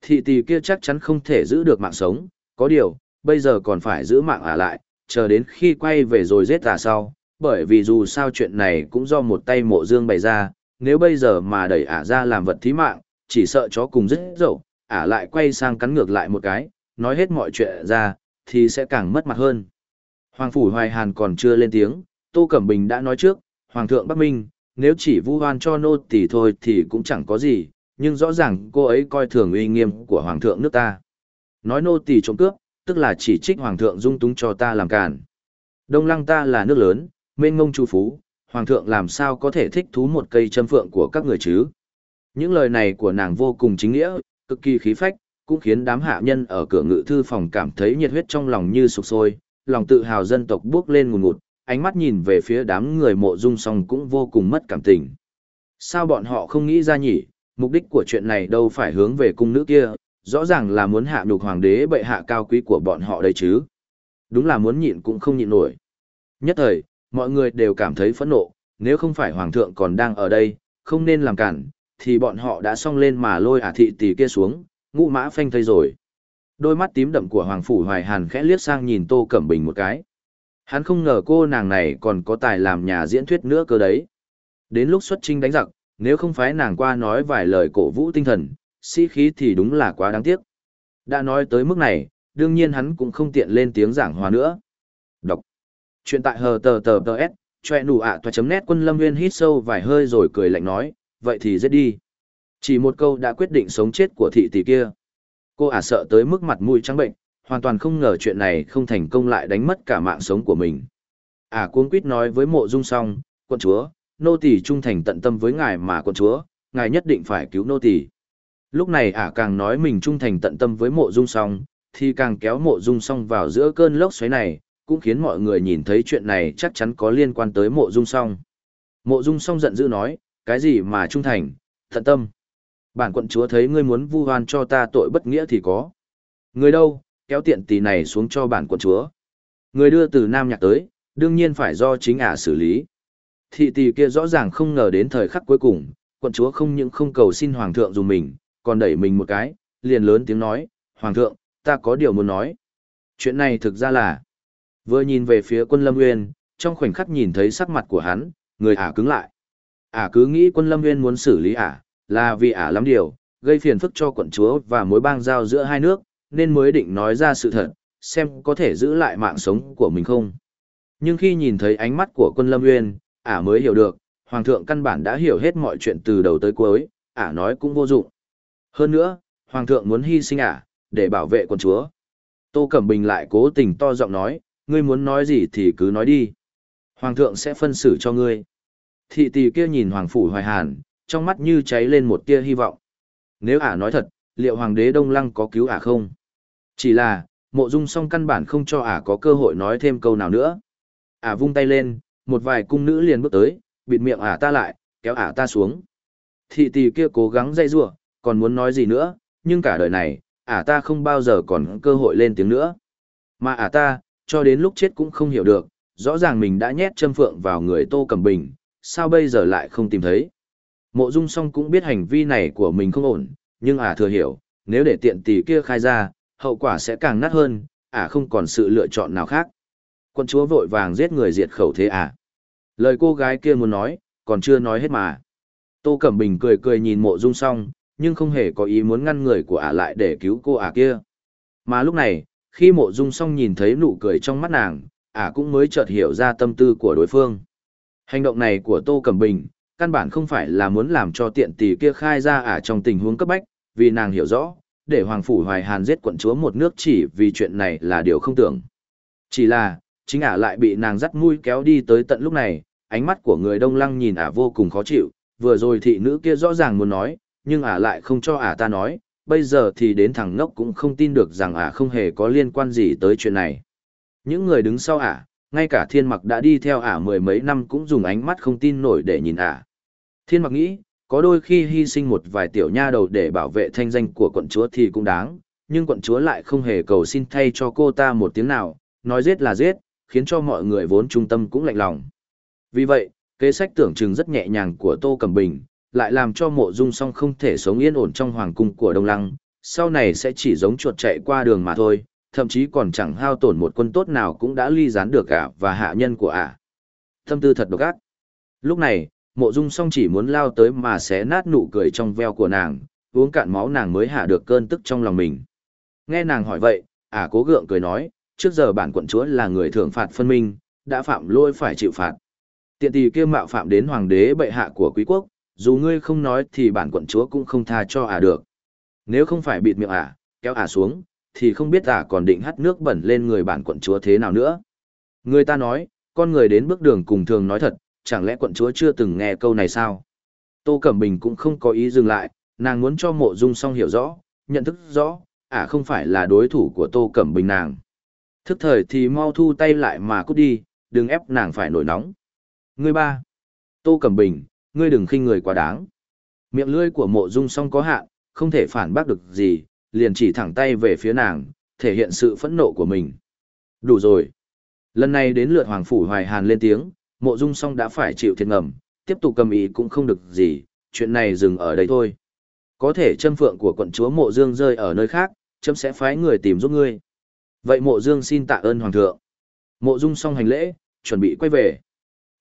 Thị tỷ kia chắc chắn không thể giữ được mạng sống, có điều, bây giờ còn phải giữ mạng ả lại, chờ đến khi quay về rồi giết ả sau, bởi vì dù sao chuyện này cũng do một tay mộ dương bày ra, nếu bây giờ mà đẩy ả ra làm vật thí mạng, chỉ sợ chó cùng rất dậu, ả lại quay sang cắn ngược lại một cái, nói hết mọi chuyện ra, thì sẽ càng mất mặt hơn. Hoàng Phủ Hoài Hàn còn chưa lên tiếng, Tô Cẩm Bình đã nói trước, Hoàng thượng Bắc Minh, nếu chỉ vu hoan cho nô tỳ thôi thì cũng chẳng có gì, nhưng rõ ràng cô ấy coi thường uy nghiêm của Hoàng thượng nước ta. Nói nô tỳ trộm cướp, tức là chỉ trích Hoàng thượng dung túng cho ta làm cản. Đông lăng ta là nước lớn, mênh ngông chu phú, Hoàng thượng làm sao có thể thích thú một cây châm phượng của các người chứ? Những lời này của nàng vô cùng chính nghĩa, cực kỳ khí phách, cũng khiến đám hạ nhân ở cửa ngự thư phòng cảm thấy nhiệt huyết trong lòng như sục sôi, lòng tự hào dân tộc bước lên ngùn ngụt, ánh mắt nhìn về phía đám người mộ dung song cũng vô cùng mất cảm tình. Sao bọn họ không nghĩ ra nhỉ, mục đích của chuyện này đâu phải hướng về cung nữ kia, rõ ràng là muốn hạ nhục hoàng đế bệ hạ cao quý của bọn họ đây chứ. Đúng là muốn nhịn cũng không nhịn nổi. Nhất thời, mọi người đều cảm thấy phẫn nộ, nếu không phải hoàng thượng còn đang ở đây, không nên làm cản, thì bọn họ đã xông lên mà lôi ả thị tỷ kia xuống, ngũ mã phanh thây rồi. Đôi mắt tím đậm của Hoàng Phủ Hoài Hàn khẽ liếc sang nhìn Tô Cẩm Bình một cái. Hắn không ngờ cô nàng này còn có tài làm nhà diễn thuyết nữa cơ đấy. Đến lúc xuất trinh đánh giặc, nếu không phải nàng qua nói vài lời cổ vũ tinh thần, sĩ khí thì đúng là quá đáng tiếc. Đã nói tới mức này, đương nhiên hắn cũng không tiện lên tiếng giảng hòa nữa. Đọc. Chuyện tại hờ tờ tờ tờ s, choẹ nụ ạ toa chấm nét quân lâm nguyên hít sâu vài hơi rồi cười lạnh nói, vậy thì giết đi. Chỉ một câu đã quyết định sống chết của thị tỷ kia. Cô ả sợ tới mức mặt mũi trắng bệnh, hoàn toàn không ngờ chuyện này không thành công lại đánh mất cả mạng sống của mình. À, cuống quýt nói với mộ dung song, quân chúa, nô tỳ trung thành tận tâm với ngài mà quân chúa, ngài nhất định phải cứu nô tỳ. Lúc này ả càng nói mình trung thành tận tâm với mộ dung song, thì càng kéo mộ dung song vào giữa cơn lốc xoáy này, cũng khiến mọi người nhìn thấy chuyện này chắc chắn có liên quan tới mộ dung song. Mộ dung song giận dữ nói, cái gì mà trung thành, tận tâm. Bản quận chúa thấy ngươi muốn vu oan cho ta tội bất nghĩa thì có. Người đâu, kéo tiện tỷ này xuống cho bản quận chúa. Người đưa từ Nam Nhạc tới, đương nhiên phải do chính ả xử lý. Thị tỷ kia rõ ràng không ngờ đến thời khắc cuối cùng, quận chúa không những không cầu xin hoàng thượng dùng mình, còn đẩy mình một cái, liền lớn tiếng nói, hoàng thượng, ta có điều muốn nói. Chuyện này thực ra là, vừa nhìn về phía quân lâm nguyên, trong khoảnh khắc nhìn thấy sắc mặt của hắn, người ả cứng lại. Ả cứ nghĩ quân lâm nguyên muốn xử lý ả, là vì ả lắm điều, gây phiền phức cho quận chúa và mối bang giao giữa hai nước, nên mới định nói ra sự thật, xem có thể giữ lại mạng sống của mình không. Nhưng khi nhìn thấy ánh mắt của quân Lâm Nguyên, ả mới hiểu được, Hoàng thượng căn bản đã hiểu hết mọi chuyện từ đầu tới cuối, ả nói cũng vô dụng. Hơn nữa, Hoàng thượng muốn hy sinh ả, để bảo vệ quân chúa. Tô Cẩm Bình lại cố tình to giọng nói, ngươi muốn nói gì thì cứ nói đi. Hoàng thượng sẽ phân xử cho ngươi. Thị tỷ kia nhìn Hoàng Phủ Hoài Hàn, trong mắt như cháy lên một tia hy vọng. Nếu ả nói thật, liệu Hoàng đế Đông Lăng có cứu ả không? Chỉ là, mộ dung song căn bản không cho ả có cơ hội nói thêm câu nào nữa. Ả vung tay lên, một vài cung nữ liền bước tới, bịt miệng ả ta lại, kéo ả ta xuống. Thị tỷ kia cố gắng dây rủa còn muốn nói gì nữa, nhưng cả đời này, ả ta không bao giờ còn cơ hội lên tiếng nữa. Mà ả ta, cho đến lúc chết cũng không hiểu được, rõ ràng mình đã nhét châm phượng vào người Tô Cẩm Bình, sao bây giờ lại không tìm thấy. Mộ Dung Song cũng biết hành vi này của mình không ổn, nhưng ả thừa hiểu, nếu để tiện tỷ kia khai ra, hậu quả sẽ càng nát hơn, ả không còn sự lựa chọn nào khác. Quân chúa vội vàng giết người diệt khẩu thế ả. Lời cô gái kia muốn nói, còn chưa nói hết mà. Tô Cẩm Bình cười cười nhìn mộ dung song, nhưng không hề có ý muốn ngăn người của ả lại để cứu cô ả kia. Mà lúc này, khi mộ dung song nhìn thấy nụ cười trong mắt nàng, ả cũng mới chợt hiểu ra tâm tư của đối phương. Hành động này của Tô Cẩm Bình, căn bản không phải là muốn làm cho tiện tỷ kia khai ra ả trong tình huống cấp bách, vì nàng hiểu rõ, để Hoàng Phủ Hoài Hàn giết quận chúa một nước chỉ vì chuyện này là điều không tưởng. Chỉ là, chính ả lại bị nàng dắt mũi kéo đi tới tận lúc này, ánh mắt của người đông lăng nhìn ả vô cùng khó chịu, vừa rồi thị nữ kia rõ ràng muốn nói, nhưng ả lại không cho ả ta nói, bây giờ thì đến thằng ngốc cũng không tin được rằng ả không hề có liên quan gì tới chuyện này. Những người đứng sau ả, ngay cả thiên mặc đã đi theo ả mười mấy năm cũng dùng ánh mắt không tin nổi để nhìn ả. Thiên mặc nghĩ, có đôi khi hy sinh một vài tiểu nha đầu để bảo vệ thanh danh của quận chúa thì cũng đáng, nhưng quận chúa lại không hề cầu xin thay cho cô ta một tiếng nào, nói giết là giết, khiến cho mọi người vốn trung tâm cũng lạnh lòng. Vì vậy, kế sách tưởng chừng rất nhẹ nhàng của Tô Cẩm Bình, lại làm cho mộ dung song không thể sống yên ổn trong hoàng cung của Đông Lăng, sau này sẽ chỉ giống chuột chạy qua đường mà thôi, thậm chí còn chẳng hao tổn một quân tốt nào cũng đã ly gián được cả và hạ nhân của ả. Tâm tư thật độc ác. Lúc này, mộ dung song chỉ muốn lao tới mà xé nát nụ cười trong veo của nàng, uống cạn máu nàng mới hạ được cơn tức trong lòng mình. Nghe nàng hỏi vậy, ả cố gượng cười nói, trước giờ bản quận chúa là người thưởng phạt phân minh, đã phạm lỗi phải chịu phạt. Tiện tỳ kia mạo phạm đến hoàng đế bệ hạ của quý quốc, dù ngươi không nói thì bản quận chúa cũng không tha cho ả được. Nếu không phải bịt miệng ả, kéo ả xuống, thì không biết ả còn định hắt nước bẩn lên người bản quận chúa thế nào nữa. Người ta nói, con người đến bước đường cùng thường nói thật, chẳng lẽ quận chúa chưa từng nghe câu này sao? Tô Cẩm Bình cũng không có ý dừng lại, nàng muốn cho mộ dung song hiểu rõ, nhận thức rõ, à không phải là đối thủ của Tô Cẩm Bình nàng. Thức thời thì mau thu tay lại mà cút đi, đừng ép nàng phải nổi nóng. Ngươi ba. Tô Cẩm Bình, ngươi đừng khinh người quá đáng. Miệng lưỡi của mộ dung song có hạn, không thể phản bác được gì, liền chỉ thẳng tay về phía nàng, thể hiện sự phẫn nộ của mình. Đủ rồi. Lần này đến lượt Hoàng Phủ Hoài Hàn lên tiếng, mộ dung song đã phải chịu thiệt ngầm, tiếp tục cầm ý cũng không được gì, chuyện này dừng ở đây thôi. Có thể châm phượng của quận chúa mộ dương rơi ở nơi khác, chấm sẽ phái người tìm giúp ngươi. Vậy mộ dương xin tạ ơn hoàng thượng. Mộ dung Song hành lễ, chuẩn bị quay về.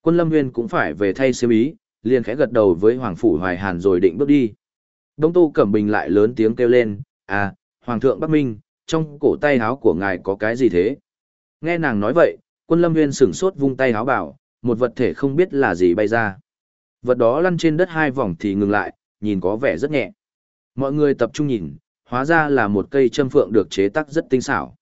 Quân lâm nguyên cũng phải về thay siêm ý, liền khẽ gật đầu với hoàng phủ hoài hàn rồi định bước đi. Đông tô cẩm bình lại lớn tiếng kêu lên, à, hoàng thượng Bắc Minh, trong cổ tay háo của ngài có cái gì thế? Nghe nàng nói vậy, quân lâm nguyên sửng sốt vung tay háo bảo, một vật thể không biết là gì bay ra. Vật đó lăn trên đất hai vòng thì ngừng lại, nhìn có vẻ rất nhẹ. Mọi người tập trung nhìn, hóa ra là một cây châm phượng được chế tác rất tinh xảo.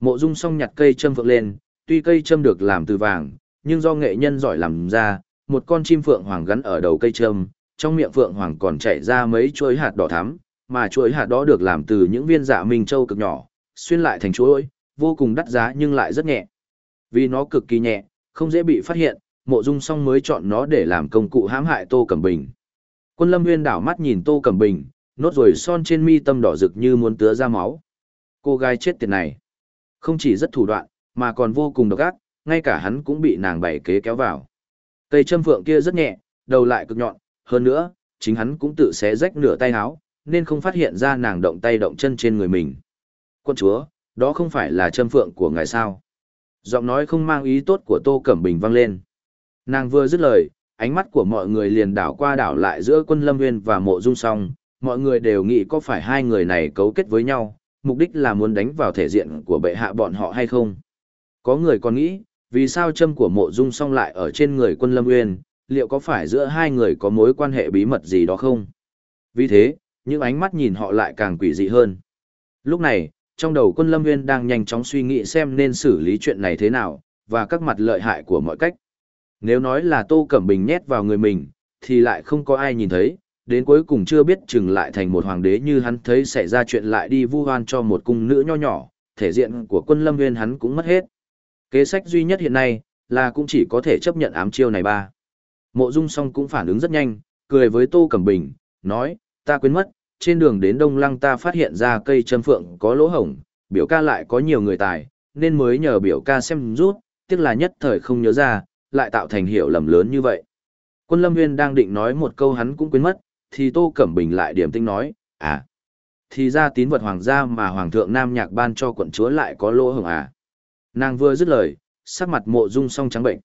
Mộ Dung Song nhặt cây châm phượng lên, tuy cây châm được làm từ vàng, nhưng do nghệ nhân giỏi làm ra, một con chim phượng hoàng gắn ở đầu cây châm, trong miệng phượng hoàng còn chảy ra mấy chuỗi hạt đỏ thắm, mà chuỗi hạt đó được làm từ những viên dạ minh châu cực nhỏ, xuyên lại thành chuỗi, vô cùng đắt giá nhưng lại rất nhẹ. Vì nó cực kỳ nhẹ, không dễ bị phát hiện, Mộ Dung Song mới chọn nó để làm công cụ hãm hại Tô Cẩm Bình. Quân Lâm Nguyên đảo mắt nhìn Tô Cẩm Bình, nốt rồi son trên mi tâm đỏ rực như muốn tứa ra máu. Cô gái chết tiệt này. Không chỉ rất thủ đoạn, mà còn vô cùng độc ác, ngay cả hắn cũng bị nàng bày kế kéo vào. Cây châm phượng kia rất nhẹ, đầu lại cực nhọn, hơn nữa, chính hắn cũng tự xé rách nửa tay áo, nên không phát hiện ra nàng động tay động chân trên người mình. Quân chúa, đó không phải là châm phượng của ngài sao? Giọng nói không mang ý tốt của Tô Cẩm Bình vang lên. Nàng vừa dứt lời, ánh mắt của mọi người liền đảo qua đảo lại giữa quân Lâm Nguyên và mộ dung song, mọi người đều nghĩ có phải hai người này cấu kết với nhau, mục đích là muốn đánh vào thể diện của bệ hạ bọn họ hay không. Có người còn nghĩ, vì sao châm của mộ dung song lại ở trên người quân Lâm Nguyên, liệu có phải giữa hai người có mối quan hệ bí mật gì đó không? Vì thế, những ánh mắt nhìn họ lại càng quỷ dị hơn. Lúc này, trong đầu quân Lâm Nguyên đang nhanh chóng suy nghĩ xem nên xử lý chuyện này thế nào, và các mặt lợi hại của mọi cách. Nếu nói là Tô Cẩm Bình nhét vào người mình, thì lại không có ai nhìn thấy, đến cuối cùng chưa biết chừng lại thành một hoàng đế như hắn thấy xảy ra chuyện lại đi vu hoan cho một cung nữ nho nhỏ, thể diện của quân lâm nguyên hắn cũng mất hết. Kế sách duy nhất hiện nay, là cũng chỉ có thể chấp nhận ám chiêu này ba. Mộ Dung song cũng phản ứng rất nhanh, cười với Tô Cẩm Bình, nói, ta quên mất, trên đường đến Đông Lăng ta phát hiện ra cây châm phượng có lỗ hổng, biểu ca lại có nhiều người tài, nên mới nhờ biểu ca xem rút, tiếc là nhất thời không nhớ ra, lại tạo thành hiểu lầm lớn như vậy. Quân Lâm Nguyên đang định nói một câu hắn cũng quên mất, thì Tô Cẩm Bình lại điểm tinh nói, à, thì ra tín vật hoàng gia mà Hoàng thượng Nam Nhạc ban cho quận chúa lại có lỗ hổng à. Nàng vừa dứt lời, sắc mặt mộ dung song trắng bệnh.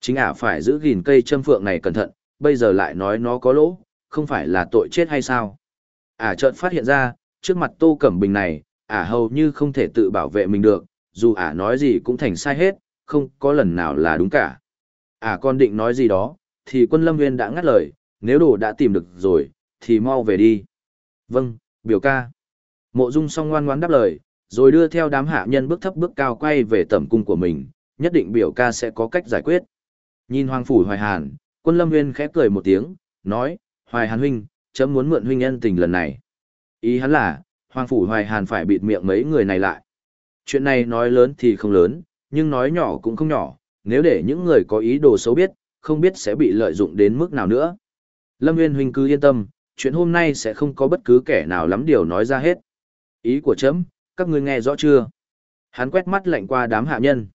Chính ả phải giữ gìn cây châm phượng này cẩn thận, bây giờ lại nói nó có lỗ, không phải là tội chết hay sao. Ả chợt phát hiện ra, trước mặt Tô Cẩm Bình này, ả hầu như không thể tự bảo vệ mình được, dù ả nói gì cũng thành sai hết, không có lần nào là đúng cả. Ả còn định nói gì đó, thì quân lâm viên đã ngắt lời, nếu đồ đã tìm được rồi, thì mau về đi. Vâng, biểu ca. Mộ dung song ngoan ngoan đáp lời, rồi đưa theo đám hạ nhân bước thấp bước cao quay về tẩm cung của mình, nhất định biểu ca sẽ có cách giải quyết. Nhìn hoàng phủ hoài hàn, quân lâm viên khẽ cười một tiếng, nói, hoài hàn huynh, chấm muốn mượn huynh nhân tình lần này. Ý hắn là, Hoàng Phủ Hoài Hàn phải bịt miệng mấy người này lại. Chuyện này nói lớn thì không lớn, nhưng nói nhỏ cũng không nhỏ, nếu để những người có ý đồ xấu biết, không biết sẽ bị lợi dụng đến mức nào nữa. Lâm Nguyên Huynh cứ yên tâm, chuyện hôm nay sẽ không có bất cứ kẻ nào lắm điều nói ra hết. Ý của chấm, các ngươi nghe rõ chưa? Hắn quét mắt lạnh qua đám hạ nhân.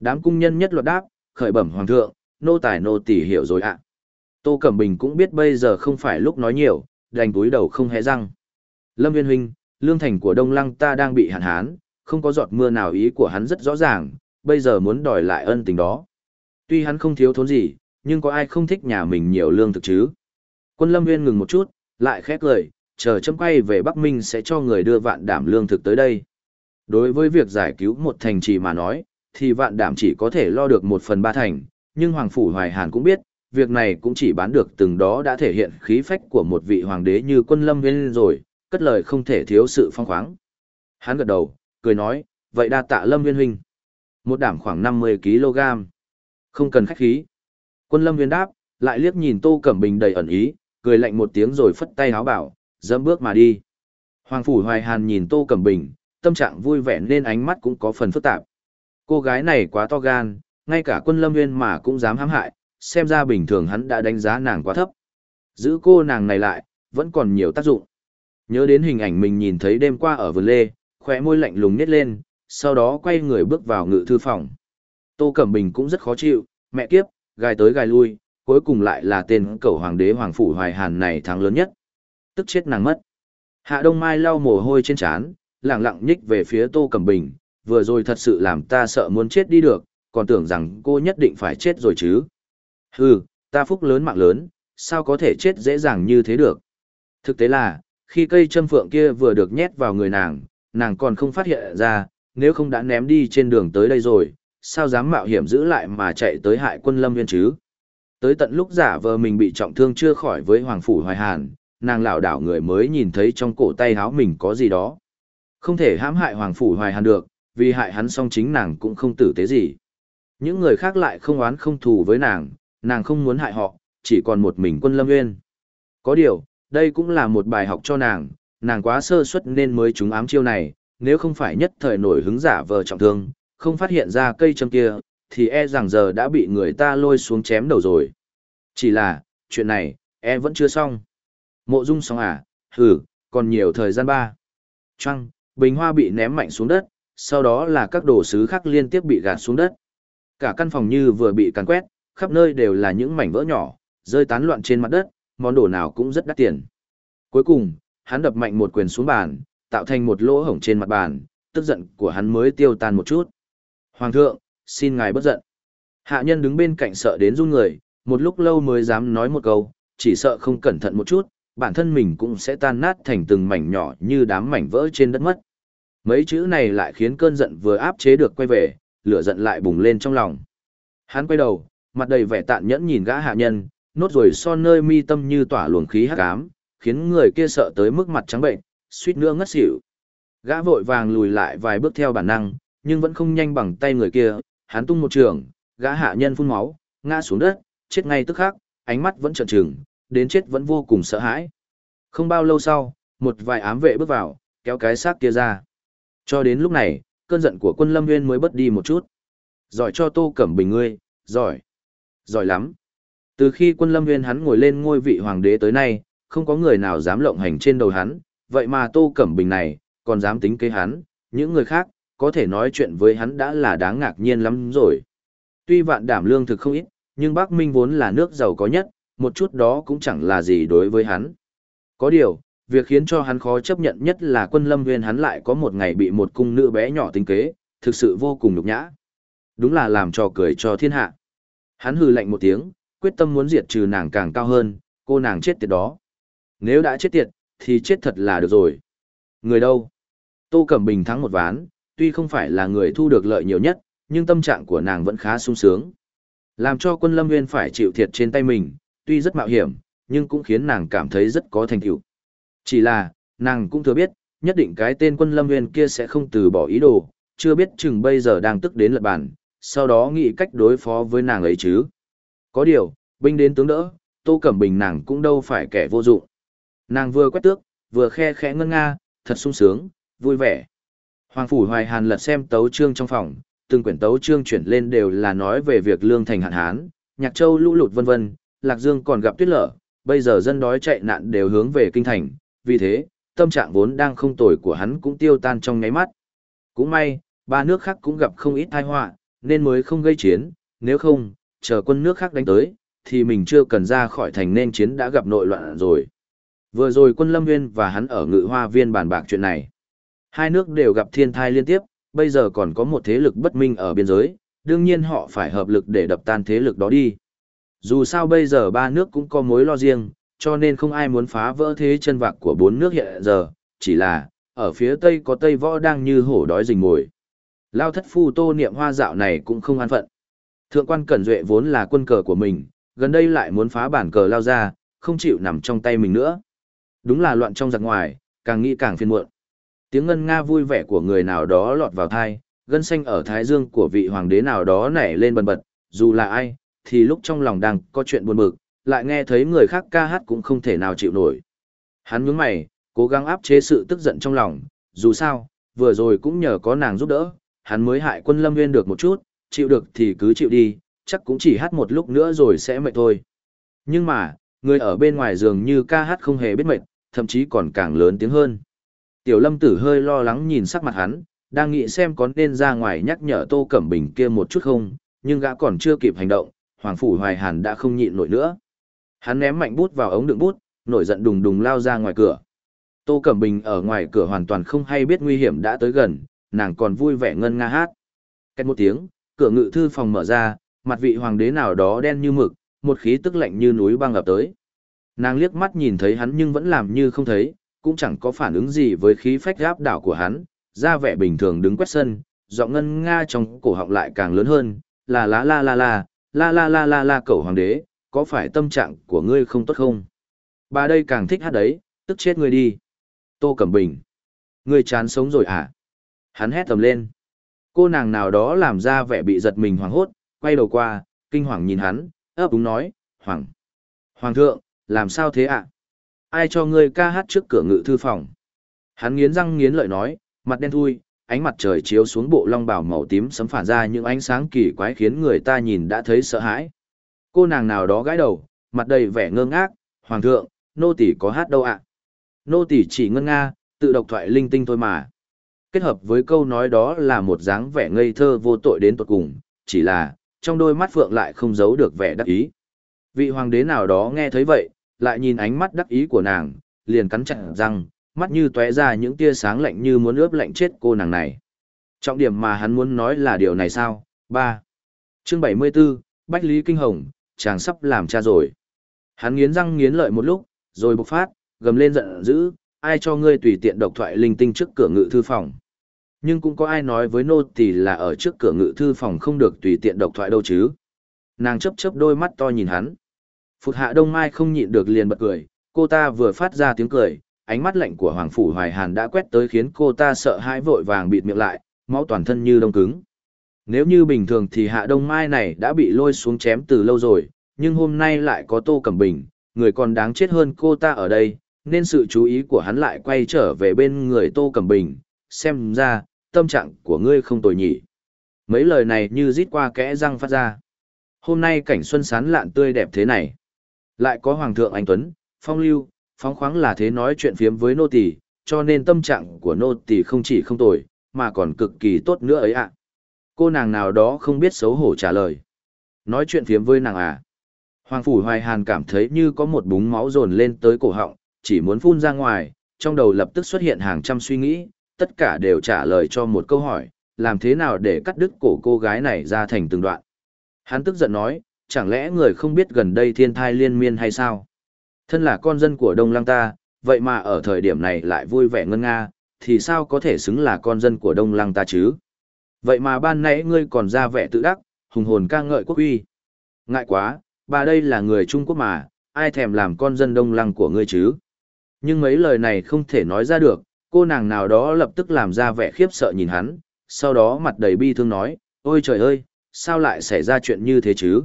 Đám cung nhân nhất luật đáp, khởi bẩm hoàng thượng, nô tài nô tỷ hiểu rồi ạ. Tô Cẩm Bình cũng biết bây giờ không phải lúc nói nhiều, đành túi đầu không hé răng. Lâm Viên Huynh, lương thành của Đông Lăng ta đang bị hạn hán, không có giọt mưa nào ý của hắn rất rõ ràng, bây giờ muốn đòi lại ân tình đó. Tuy hắn không thiếu thốn gì, nhưng có ai không thích nhà mình nhiều lương thực chứ? Quân Lâm Viên ngừng một chút, lại khét lời, chờ chấm quay về Bắc Minh sẽ cho người đưa vạn đảm lương thực tới đây. Đối với việc giải cứu một thành trì mà nói, thì vạn đảm chỉ có thể lo được một phần ba thành, nhưng Hoàng Phủ Hoài Hàn cũng biết, việc này cũng chỉ bán được từng đó đã thể hiện khí phách của một vị hoàng đế như quân lâm viên rồi, cất lời không thể thiếu sự phong khoáng. Hắn gật đầu, cười nói, vậy đa tạ lâm viên huynh. Một đảm khoảng 50 kg. Không cần khách khí. Quân lâm viên đáp, lại liếc nhìn Tô Cẩm Bình đầy ẩn ý, cười lạnh một tiếng rồi phất tay háo bảo, dẫm bước mà đi. Hoàng Phủ Hoài Hàn nhìn Tô Cẩm Bình, tâm trạng vui vẻ nên ánh mắt cũng có phần phức tạp. Cô gái này quá to gan, ngay cả quân lâm viên mà cũng dám hãm hại, xem ra bình thường hắn đã đánh giá nàng quá thấp. Giữ cô nàng này lại, vẫn còn nhiều tác dụng. Nhớ đến hình ảnh mình nhìn thấy đêm qua ở vườn lê, khỏe môi lạnh lùng nhét lên, sau đó quay người bước vào ngự thư phòng. Tô Cẩm Bình cũng rất khó chịu, mẹ kiếp, gài tới gài lui, cuối cùng lại là tên cẩu hoàng đế hoàng phủ hoài hàn này thắng lớn nhất. Tức chết nàng mất. Hạ Đông Mai lau mồ hôi trên trán, lặng lặng nhích về phía Tô Cẩm Bình, vừa rồi thật sự làm ta sợ muốn chết đi được, còn tưởng rằng cô nhất định phải chết rồi chứ. Hừ, ta phúc lớn mạng lớn, sao có thể chết dễ dàng như thế được. Thực tế là, khi cây châm phượng kia vừa được nhét vào người nàng, nàng còn không phát hiện ra, nếu không đã ném đi trên đường tới đây rồi, sao dám mạo hiểm giữ lại mà chạy tới hại quân lâm viên chứ. Tới tận lúc giả vờ mình bị trọng thương chưa khỏi với Hoàng Phủ Hoài Hàn, nàng lảo đảo người mới nhìn thấy trong cổ tay háo mình có gì đó. Không thể hãm hại Hoàng Phủ Hoài Hàn được, vì hại hắn xong chính nàng cũng không tử tế gì. Những người khác lại không oán không thù với nàng, nàng không muốn hại họ, chỉ còn một mình quân lâm nguyên. Có điều, đây cũng là một bài học cho nàng, nàng quá sơ suất nên mới trúng ám chiêu này, nếu không phải nhất thời nổi hứng giả vờ trọng thương, không phát hiện ra cây châm kia, thì e rằng giờ đã bị người ta lôi xuống chém đầu rồi. Chỉ là, chuyện này, e vẫn chưa xong. Mộ dung xong à, hừ, còn nhiều thời gian ba. Trăng, bình hoa bị ném mạnh xuống đất, sau đó là các đồ sứ khác liên tiếp bị gạt xuống đất. Cả căn phòng như vừa bị càn quét, khắp nơi đều là những mảnh vỡ nhỏ, rơi tán loạn trên mặt đất, món đồ nào cũng rất đắt tiền. Cuối cùng, hắn đập mạnh một quyền xuống bàn, tạo thành một lỗ hổng trên mặt bàn, tức giận của hắn mới tiêu tan một chút. Hoàng thượng, xin ngài bất giận. Hạ nhân đứng bên cạnh sợ đến run người, một lúc lâu mới dám nói một câu, chỉ sợ không cẩn thận một chút, bản thân mình cũng sẽ tan nát thành từng mảnh nhỏ như đám mảnh vỡ trên đất mất. Mấy chữ này lại khiến cơn giận vừa áp chế được quay về, lửa giận lại bùng lên trong lòng. Hắn quay đầu, mặt đầy vẻ tạn nhẫn nhìn gã hạ nhân, nốt rồi son nơi mi tâm như tỏa luồng khí hắc ám, khiến người kia sợ tới mức mặt trắng bệnh, suýt nữa ngất xỉu. Gã vội vàng lùi lại vài bước theo bản năng, nhưng vẫn không nhanh bằng tay người kia, hắn tung một trường, gã hạ nhân phun máu, ngã xuống đất, chết ngay tức khắc, ánh mắt vẫn trợn trừng, đến chết vẫn vô cùng sợ hãi. Không bao lâu sau, một vài ám vệ bước vào, kéo cái xác kia ra. Cho đến lúc này, cơn giận của quân Lâm Nguyên mới bớt đi một chút. Giỏi cho Tô Cẩm Bình ngươi, giỏi. Giỏi lắm. Từ khi quân Lâm Nguyên hắn ngồi lên ngôi vị hoàng đế tới nay, không có người nào dám lộng hành trên đầu hắn, vậy mà Tô Cẩm Bình này, còn dám tính kế hắn, những người khác, có thể nói chuyện với hắn đã là đáng ngạc nhiên lắm rồi. Tuy vạn đảm lương thực không ít, nhưng Bắc Minh vốn là nước giàu có nhất, một chút đó cũng chẳng là gì đối với hắn. Có điều, việc khiến cho hắn khó chấp nhận nhất là quân lâm viên hắn lại có một ngày bị một cung nữ bé nhỏ tính kế, thực sự vô cùng nhục nhã. Đúng là làm trò cười cho thiên hạ. Hắn hừ lạnh một tiếng, quyết tâm muốn diệt trừ nàng càng cao hơn, cô nàng chết tiệt đó. Nếu đã chết tiệt, thì chết thật là được rồi. Người đâu? Tô Cẩm Bình thắng một ván, tuy không phải là người thu được lợi nhiều nhất, nhưng tâm trạng của nàng vẫn khá sung sướng. Làm cho quân Lâm Nguyên phải chịu thiệt trên tay mình, tuy rất mạo hiểm, nhưng cũng khiến nàng cảm thấy rất có thành tựu. Chỉ là, nàng cũng thừa biết, nhất định cái tên quân Lâm Nguyên kia sẽ không từ bỏ ý đồ, chưa biết chừng bây giờ đang tức đến lật bàn, sau đó nghĩ cách đối phó với nàng ấy chứ. Có điều, binh đến tướng đỡ, Tô Cẩm Bình nàng cũng đâu phải kẻ vô dụng. Nàng vừa quét tước, vừa khe khẽ ngân nga, thật sung sướng, vui vẻ. Hoàng Phủ Hoài Hàn lật xem tấu chương trong phòng, từng quyển tấu chương chuyển lên đều là nói về việc lương thành hạn hán, nhạc châu lũ lụt vân vân, lạc dương còn gặp tuyết lở, bây giờ dân đói chạy nạn đều hướng về kinh thành, vì thế, tâm trạng vốn đang không tồi của hắn cũng tiêu tan trong nháy mắt. Cũng may, ba nước khác cũng gặp không ít tai họa, nên mới không gây chiến, nếu không, chờ quân nước khác đánh tới, thì mình chưa cần ra khỏi thành nên chiến đã gặp nội loạn rồi. Vừa rồi quân Lâm Nguyên và hắn ở ngự hoa viên bàn bạc chuyện này. Hai nước đều gặp thiên thai liên tiếp, bây giờ còn có một thế lực bất minh ở biên giới, đương nhiên họ phải hợp lực để đập tan thế lực đó đi. Dù sao bây giờ ba nước cũng có mối lo riêng, cho nên không ai muốn phá vỡ thế chân vạc của bốn nước hiện giờ, chỉ là, ở phía tây có tây võ đang như hổ đói rình mồi. Lao thất phu tô niệm hoa dạo này cũng không an phận. Thượng quan Cẩn Duệ vốn là quân cờ của mình, gần đây lại muốn phá bản cờ lao ra, không chịu nằm trong tay mình nữa. Đúng là loạn trong giặc ngoài, càng nghĩ càng phiền muộn. Tiếng ngân nga vui vẻ của người nào đó lọt vào thai, gân xanh ở thái dương của vị hoàng đế nào đó nảy lên bần bật, dù là ai, thì lúc trong lòng đang có chuyện buồn bực, lại nghe thấy người khác ca hát cũng không thể nào chịu nổi. Hắn nhướng mày, cố gắng áp chế sự tức giận trong lòng, dù sao, vừa rồi cũng nhờ có nàng giúp đỡ, hắn mới hại quân lâm nguyên được một chút, chịu được thì cứ chịu đi, chắc cũng chỉ hát một lúc nữa rồi sẽ mệt thôi. Nhưng mà, người ở bên ngoài dường như ca hát không hề biết mệt, thậm chí còn càng lớn tiếng hơn. Tiểu lâm tử hơi lo lắng nhìn sắc mặt hắn, đang nghĩ xem có nên ra ngoài nhắc nhở Tô Cẩm Bình kia một chút không, nhưng gã còn chưa kịp hành động, Hoàng Phủ Hoài Hàn đã không nhịn nổi nữa. Hắn ném mạnh bút vào ống đựng bút, nổi giận đùng đùng lao ra ngoài cửa. Tô Cẩm Bình ở ngoài cửa hoàn toàn không hay biết nguy hiểm đã tới gần, nàng còn vui vẻ ngân nga hát. Cách một tiếng, cửa ngự thư phòng mở ra, mặt vị hoàng đế nào đó đen như mực, một khí tức lạnh như núi băng ập tới. Nàng liếc mắt nhìn thấy hắn nhưng vẫn làm như không thấy, cũng chẳng có phản ứng gì với khí phách gáp đảo của hắn, ra vẻ bình thường đứng quét sân, giọng ngân nga trong cổ họng lại càng lớn hơn, là la la la la, la la la la la cẩu hoàng đế, có phải tâm trạng của ngươi không tốt không? Bà đây càng thích hát đấy, tức chết ngươi đi. Tô Cẩm Bình. Ngươi chán sống rồi à? Hắn hét tầm lên. Cô nàng nào đó làm ra vẻ bị giật mình hoảng hốt, quay đầu qua, kinh hoàng nhìn hắn, ấp úng nói, Hoàng. Hoàng thượng, làm sao thế ạ? Ai cho ngươi ca hát trước cửa ngự thư phòng? Hắn nghiến răng nghiến lợi nói, mặt đen thui, ánh mặt trời chiếu xuống bộ long bào màu tím sấm phản ra những ánh sáng kỳ quái khiến người ta nhìn đã thấy sợ hãi. Cô nàng nào đó gãi đầu, mặt đầy vẻ ngơ ngác, Hoàng thượng, nô tỷ có hát đâu ạ? Nô tỷ chỉ ngân nga, tự độc thoại linh tinh thôi mà. Kết hợp với câu nói đó là một dáng vẻ ngây thơ vô tội đến tột cùng, chỉ là, trong đôi mắt phượng lại không giấu được vẻ đắc ý. Vị hoàng đế nào đó nghe thấy vậy, lại nhìn ánh mắt đắc ý của nàng, liền cắn chặt răng, mắt như tóe ra những tia sáng lạnh như muốn ướp lạnh chết cô nàng này. Trọng điểm mà hắn muốn nói là điều này sao? 3. Chương 74, Bách Lý Kinh Hồng, chàng sắp làm cha rồi. Hắn nghiến răng nghiến lợi một lúc, rồi bộc phát, gầm lên giận dữ, ai cho ngươi tùy tiện độc thoại linh tinh trước cửa ngự thư phòng. Nhưng cũng có ai nói với nô tỳ là ở trước cửa ngự thư phòng không được tùy tiện độc thoại đâu chứ. Nàng chấp chấp đôi mắt to nhìn hắn. Phụt hạ đông mai không nhịn được liền bật cười, cô ta vừa phát ra tiếng cười, ánh mắt lạnh của Hoàng Phủ Hoài Hàn đã quét tới khiến cô ta sợ hãi vội vàng bịt miệng lại, máu toàn thân như đông cứng. Nếu như bình thường thì hạ đông mai này đã bị lôi xuống chém từ lâu rồi, nhưng hôm nay lại có Tô Cẩm Bình, người còn đáng chết hơn cô ta ở đây, nên sự chú ý của hắn lại quay trở về bên người Tô Cẩm Bình, xem ra, tâm trạng của ngươi không tồi nhỉ. Mấy lời này như rít qua kẽ răng phát ra. Hôm nay cảnh xuân sán lạn tươi đẹp thế này. Lại có Hoàng thượng Anh Tuấn, Phong Lưu, phóng khoáng là thế nói chuyện phiếm với nô tỳ, cho nên tâm trạng của nô tỳ không chỉ không tồi, mà còn cực kỳ tốt nữa ấy ạ. Cô nàng nào đó không biết xấu hổ trả lời. Nói chuyện phiếm với nàng à. Hoàng Phủ Hoài Hàn cảm thấy như có một búng máu dồn lên tới cổ họng, chỉ muốn phun ra ngoài, trong đầu lập tức xuất hiện hàng trăm suy nghĩ, tất cả đều trả lời cho một câu hỏi, làm thế nào để cắt đứt cổ cô gái này ra thành từng đoạn. Hắn tức giận nói, chẳng lẽ người không biết gần đây thiên thai liên miên hay sao? Thân là con dân của Đông Lăng ta, vậy mà ở thời điểm này lại vui vẻ ngân nga, thì sao có thể xứng là con dân của Đông Lăng ta chứ? Vậy mà ban nãy ngươi còn ra vẻ tự đắc, hùng hồn ca ngợi quốc uy. Ngại quá, bà đây là người Trung Quốc mà, ai thèm làm con dân Đông Lăng của ngươi chứ? Nhưng mấy lời này không thể nói ra được, cô nàng nào đó lập tức làm ra vẻ khiếp sợ nhìn hắn, sau đó mặt đầy bi thương nói, ôi trời ơi, sao lại xảy ra chuyện như thế chứ?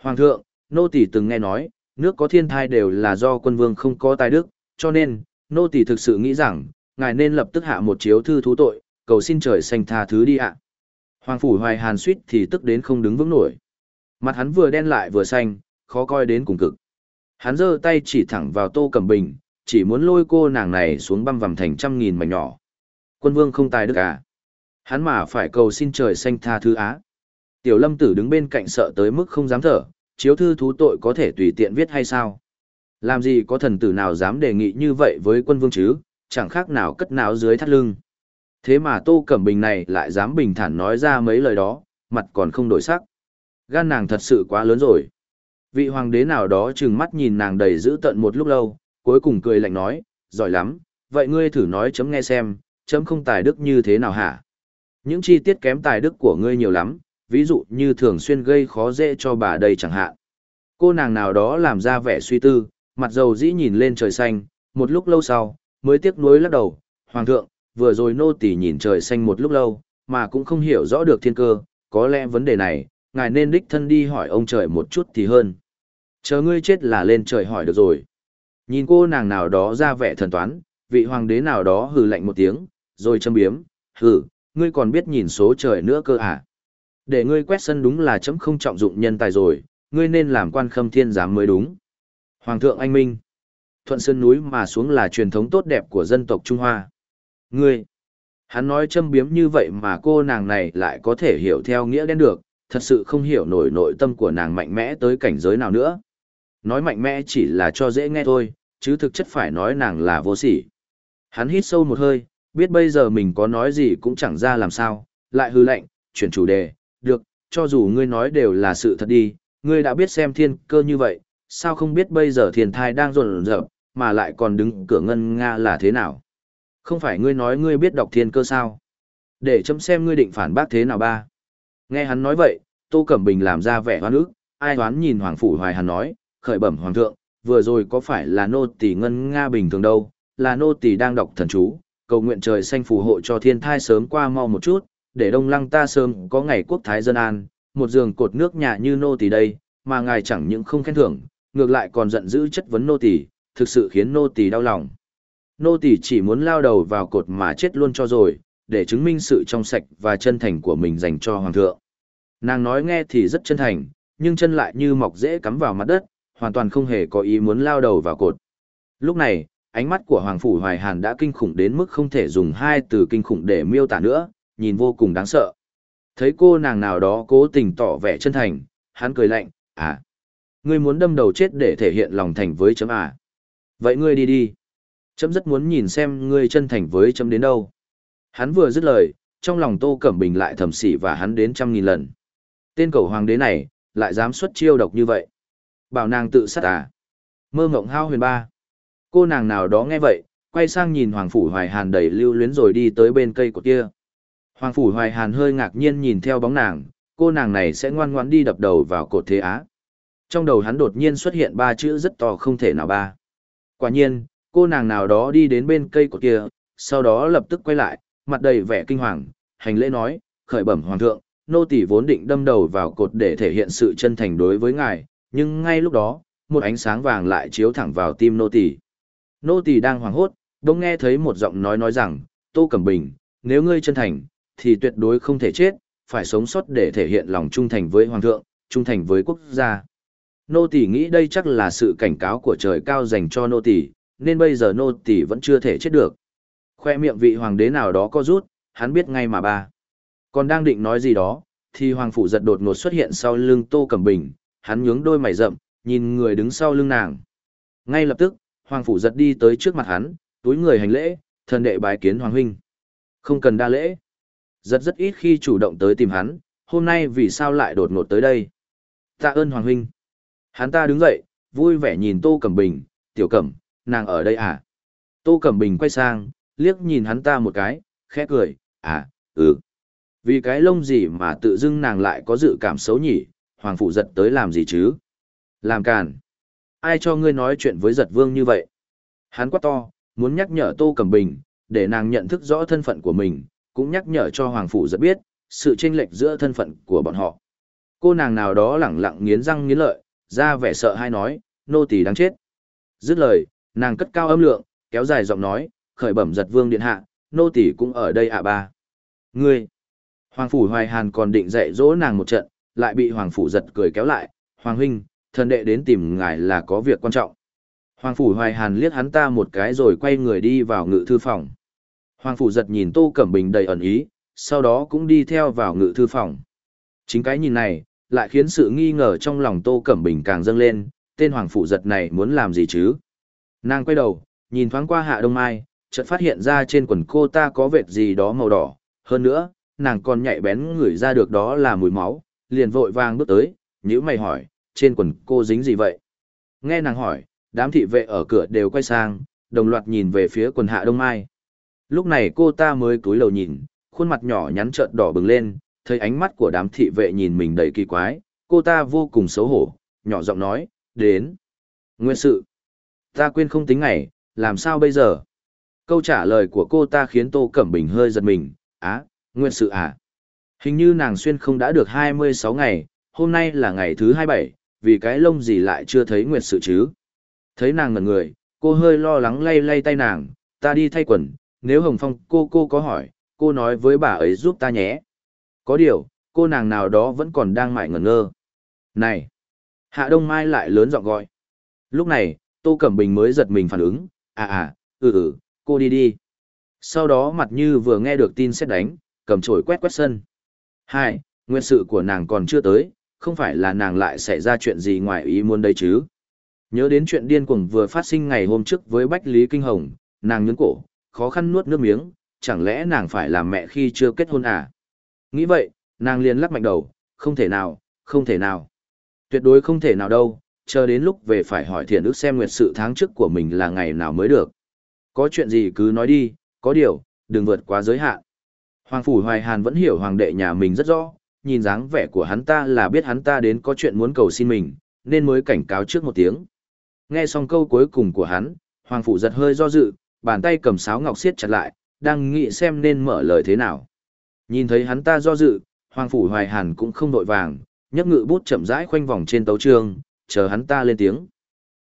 Hoàng thượng, nô tỳ từng nghe nói, nước có thiên thai đều là do quân vương không có tài đức, cho nên, nô tỳ thực sự nghĩ rằng, ngài nên lập tức hạ một chiếu thư thú tội, cầu xin trời xanh tha thứ đi ạ. Hoàng phủ hoài hàn suýt thì tức đến không đứng vững nổi. Mặt hắn vừa đen lại vừa xanh, khó coi đến cùng cực. Hắn giơ tay chỉ thẳng vào tô cẩm bình, chỉ muốn lôi cô nàng này xuống băm vằm thành trăm nghìn mảnh nhỏ. Quân vương không tài đức à. Hắn mà phải cầu xin trời xanh tha thứ á. Tiểu lâm tử đứng bên cạnh sợ tới mức không dám thở, chiếu thư thú tội có thể tùy tiện viết hay sao? Làm gì có thần tử nào dám đề nghị như vậy với quân vương chứ, chẳng khác nào cất náo dưới thắt lưng. Thế mà Tô Cẩm Bình này lại dám bình thản nói ra mấy lời đó, mặt còn không đổi sắc. Gan nàng thật sự quá lớn rồi. Vị hoàng đế nào đó trừng mắt nhìn nàng đầy dữ tận một lúc lâu, cuối cùng cười lạnh nói, giỏi lắm, vậy ngươi thử nói chấm nghe xem, chấm không tài đức như thế nào hả? Những chi tiết kém tài đức của ngươi nhiều lắm, ví dụ như thường xuyên gây khó dễ cho bà đây chẳng hạn. Cô nàng nào đó làm ra vẻ suy tư, mặt dầu dĩ nhìn lên trời xanh, một lúc lâu sau, mới tiếc nuối lắc đầu, Hoàng thượng, vừa rồi nô tỳ nhìn trời xanh một lúc lâu, mà cũng không hiểu rõ được thiên cơ, có lẽ vấn đề này, ngài nên đích thân đi hỏi ông trời một chút thì hơn. Chờ ngươi chết là lên trời hỏi được rồi. Nhìn cô nàng nào đó ra vẻ thần toán, vị hoàng đế nào đó hừ lạnh một tiếng, rồi châm biếm, hừ, ngươi còn biết nhìn số trời nữa cơ à? Để ngươi quét sân đúng là chấm không trọng dụng nhân tài rồi, ngươi nên làm quan khâm thiên giám mới đúng. Hoàng thượng anh minh. Thuận sơn núi mà xuống là truyền thống tốt đẹp của dân tộc Trung Hoa. Ngươi. Hắn nói châm biếm như vậy mà cô nàng này lại có thể hiểu theo nghĩa đen được, thật sự không hiểu nổi nội tâm của nàng mạnh mẽ tới cảnh giới nào nữa. Nói mạnh mẽ chỉ là cho dễ nghe thôi, chứ thực chất phải nói nàng là vô sỉ. Hắn hít sâu một hơi, biết bây giờ mình có nói gì cũng chẳng ra làm sao, lại hư lệnh, chuyển chủ đề, được, cho dù ngươi nói đều là sự thật đi, ngươi đã biết xem thiên cơ như vậy, sao không biết bây giờ thiên thai đang rộn rộn, mà lại còn đứng cửa ngân Nga là thế nào? Không phải ngươi nói ngươi biết đọc thiên cơ sao? Để chấm xem ngươi định phản bác thế nào ba. Nghe hắn nói vậy, Tô Cẩm Bình làm ra vẻ hoan ức, ai hoán nhìn Hoàng Phủ Hoài hắn nói, khởi bẩm Hoàng thượng, vừa rồi có phải là nô tỳ ngân Nga bình thường đâu, là nô tỳ đang đọc thần chú, cầu nguyện trời xanh phù hộ cho thiên thai sớm qua mau một chút, để đông lăng ta sớm có ngày quốc thái dân an, một giường cột nước nhà như nô tỳ đây, mà ngài chẳng những không khen thưởng, ngược lại còn giận dữ chất vấn nô tỳ, thực sự khiến nô tỳ đau lòng. Nô tỳ chỉ muốn lao đầu vào cột mà chết luôn cho rồi, để chứng minh sự trong sạch và chân thành của mình dành cho hoàng thượng. Nàng nói nghe thì rất chân thành, nhưng chân lại như mọc dễ cắm vào mặt đất, hoàn toàn không hề có ý muốn lao đầu vào cột. Lúc này, ánh mắt của Hoàng Phủ Hoài Hàn đã kinh khủng đến mức không thể dùng hai từ kinh khủng để miêu tả nữa, nhìn vô cùng đáng sợ. Thấy cô nàng nào đó cố tình tỏ vẻ chân thành, hắn cười lạnh, à, ngươi muốn đâm đầu chết để thể hiện lòng thành với chấm à. Vậy ngươi đi đi. Chấm rất muốn nhìn xem ngươi chân thành với chấm đến đâu. Hắn vừa dứt lời, trong lòng Tô Cẩm Bình lại thầm sỉ và hắn đến trăm nghìn lần. Tên cầu hoàng đế này, lại dám xuất chiêu độc như vậy. Bảo nàng tự sát à. Mơ ngộng hao huyền ba. Cô nàng nào đó nghe vậy, quay sang nhìn Hoàng Phủ Hoài Hàn đầy lưu luyến rồi đi tới bên cây của kia. Hoàng Phủ Hoài Hàn hơi ngạc nhiên nhìn theo bóng nàng, cô nàng này sẽ ngoan ngoãn đi đập đầu vào cột thế á. Trong đầu hắn đột nhiên xuất hiện ba chữ rất to không thể nào ba. Quả nhiên, cô nàng nào đó đi đến bên cây cột kia, sau đó lập tức quay lại, mặt đầy vẻ kinh hoàng, hành lễ nói, khởi bẩm hoàng thượng, nô tỳ vốn định đâm đầu vào cột để thể hiện sự chân thành đối với ngài, nhưng ngay lúc đó, một ánh sáng vàng lại chiếu thẳng vào tim nô tỳ. Nô tỳ đang hoảng hốt, bỗng nghe thấy một giọng nói nói rằng, Tô Cẩm Bình, nếu ngươi chân thành, thì tuyệt đối không thể chết, phải sống sót để thể hiện lòng trung thành với hoàng thượng, trung thành với quốc gia. Nô tỳ nghĩ đây chắc là sự cảnh cáo của trời cao dành cho nô tỳ, nên bây giờ nô tỳ vẫn chưa thể chết được. Khoe miệng vị hoàng đế nào đó có rút, hắn biết ngay mà ba. Còn đang định nói gì đó, thì hoàng phủ giật đột ngột xuất hiện sau lưng Tô Cẩm Bình, hắn nhướng đôi mày rậm, nhìn người đứng sau lưng nàng. Ngay lập tức, hoàng phủ giật đi tới trước mặt hắn, túi người hành lễ, thần đệ bái kiến hoàng huynh. Không cần đa lễ. Giật rất ít khi chủ động tới tìm hắn, hôm nay vì sao lại đột ngột tới đây. Tạ ơn hoàng huynh. Hắn ta đứng dậy, vui vẻ nhìn Tô Cẩm Bình, tiểu cẩm, nàng ở đây à? Tô Cẩm Bình quay sang, liếc nhìn hắn ta một cái, khẽ cười, à, ừ. Vì cái lông gì mà tự dưng nàng lại có dự cảm xấu nhỉ, hoàng phụ giật tới làm gì chứ? Làm càn. Ai cho ngươi nói chuyện với giật vương như vậy? Hắn quát to, muốn nhắc nhở Tô Cẩm Bình, để nàng nhận thức rõ thân phận của mình, cũng nhắc nhở cho hoàng phụ giật biết, sự chênh lệch giữa thân phận của bọn họ. Cô nàng nào đó lẳng lặng nghiến răng nghiến lợi, ra vẻ sợ hay nói, nô tỳ đáng chết. Dứt lời, nàng cất cao âm lượng, kéo dài giọng nói, khởi bẩm giật vương điện hạ, nô tỳ cũng ở đây ạ ba. Ngươi! Hoàng Phủ Hoài Hàn còn định dạy dỗ nàng một trận, lại bị Hoàng Phủ giật cười kéo lại, Hoàng huynh, thần đệ đến tìm ngài là có việc quan trọng. Hoàng Phủ Hoài Hàn liếc hắn ta một cái rồi quay người đi vào ngự thư phòng. Hoàng Phủ giật nhìn Tô Cẩm Bình đầy ẩn ý, sau đó cũng đi theo vào ngự thư phòng. Chính cái nhìn này, lại khiến sự nghi ngờ trong lòng Tô Cẩm Bình càng dâng lên, tên Hoàng Phủ giật này muốn làm gì chứ? Nàng quay đầu, nhìn thoáng qua Hạ Đông Mai, chợt phát hiện ra trên quần cô ta có vệt gì đó màu đỏ, hơn nữa, nàng còn nhạy bén ngửi ra được đó là mùi máu, liền vội vàng bước tới, nhíu mày hỏi, trên quần cô dính gì vậy? Nghe nàng hỏi, đám thị vệ ở cửa đều quay sang, đồng loạt nhìn về phía quần Hạ Đông Mai. Lúc này cô ta mới cúi đầu nhìn, khuôn mặt nhỏ nhắn trợn đỏ bừng lên, thấy ánh mắt của đám thị vệ nhìn mình đầy kỳ quái, cô ta vô cùng xấu hổ, nhỏ giọng nói, đến. Nguyên sự. Ta quên không tính ngày, làm sao bây giờ? Câu trả lời của cô ta khiến Tô Cẩm Bình hơi giật mình, á, nguyên sự à? Hình như nàng xuyên không đã được 26 ngày, hôm nay là ngày thứ 27, vì cái lông gì lại chưa thấy nguyệt sự chứ? Thấy nàng ngẩn người, cô hơi lo lắng lay lay tay nàng, ta đi thay quần, nếu Hồng Phong cô cô có hỏi, cô nói với bà ấy giúp ta nhé. Có điều, cô nàng nào đó vẫn còn đang mải ngẩn ngơ. Này! Hạ Đông Mai lại lớn giọng gọi. Lúc này, Tô Cẩm Bình mới giật mình phản ứng, à à, ừ ừ, cô đi đi. Sau đó mặt như vừa nghe được tin xét đánh, cầm chổi quét quét sân. Hai, nguyên sự của nàng còn chưa tới, không phải là nàng lại xảy ra chuyện gì ngoài ý muốn đây chứ. Nhớ đến chuyện điên cuồng vừa phát sinh ngày hôm trước với Bách Lý Kinh Hồng, nàng nhấn cổ, khó khăn nuốt nước miếng, chẳng lẽ nàng phải làm mẹ khi chưa kết hôn à? Nghĩ vậy, nàng liền lắc mạnh đầu, không thể nào, không thể nào. Tuyệt đối không thể nào đâu, chờ đến lúc về phải hỏi thiện ước xem nguyệt sự tháng trước của mình là ngày nào mới được. Có chuyện gì cứ nói đi, có điều, đừng vượt quá giới hạn. Hoàng Phủ Hoài Hàn vẫn hiểu hoàng đệ nhà mình rất rõ, nhìn dáng vẻ của hắn ta là biết hắn ta đến có chuyện muốn cầu xin mình, nên mới cảnh cáo trước một tiếng. Nghe xong câu cuối cùng của hắn, Hoàng Phủ giật hơi do dự, bàn tay cầm sáo ngọc siết chặt lại, đang nghĩ xem nên mở lời thế nào. Nhìn thấy hắn ta do dự, Hoàng Phủ Hoài Hàn cũng không đội vàng, nhấc ngự bút chậm rãi khoanh vòng trên tấu trường, chờ hắn ta lên tiếng.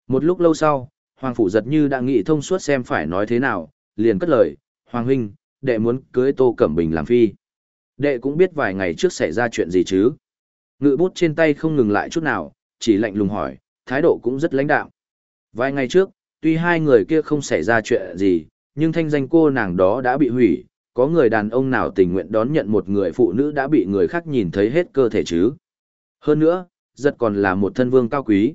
Một lúc lâu sau, Hoàng Phủ giật như đã nghĩ thông suốt xem phải nói thế nào, liền cất lời, Hoàng Huynh, đệ muốn cưới Tô Cẩm Bình làm phi. Đệ cũng biết vài ngày trước xảy ra chuyện gì chứ. Ngự bút trên tay không ngừng lại chút nào, chỉ lạnh lùng hỏi, thái độ cũng rất lãnh đạo Vài ngày trước, tuy hai người kia không xảy ra chuyện gì, nhưng thanh danh cô nàng đó đã bị hủy, có người đàn ông nào tình nguyện đón nhận một người phụ nữ đã bị người khác nhìn thấy hết cơ thể chứ. Hơn nữa, giật còn là một thân vương cao quý.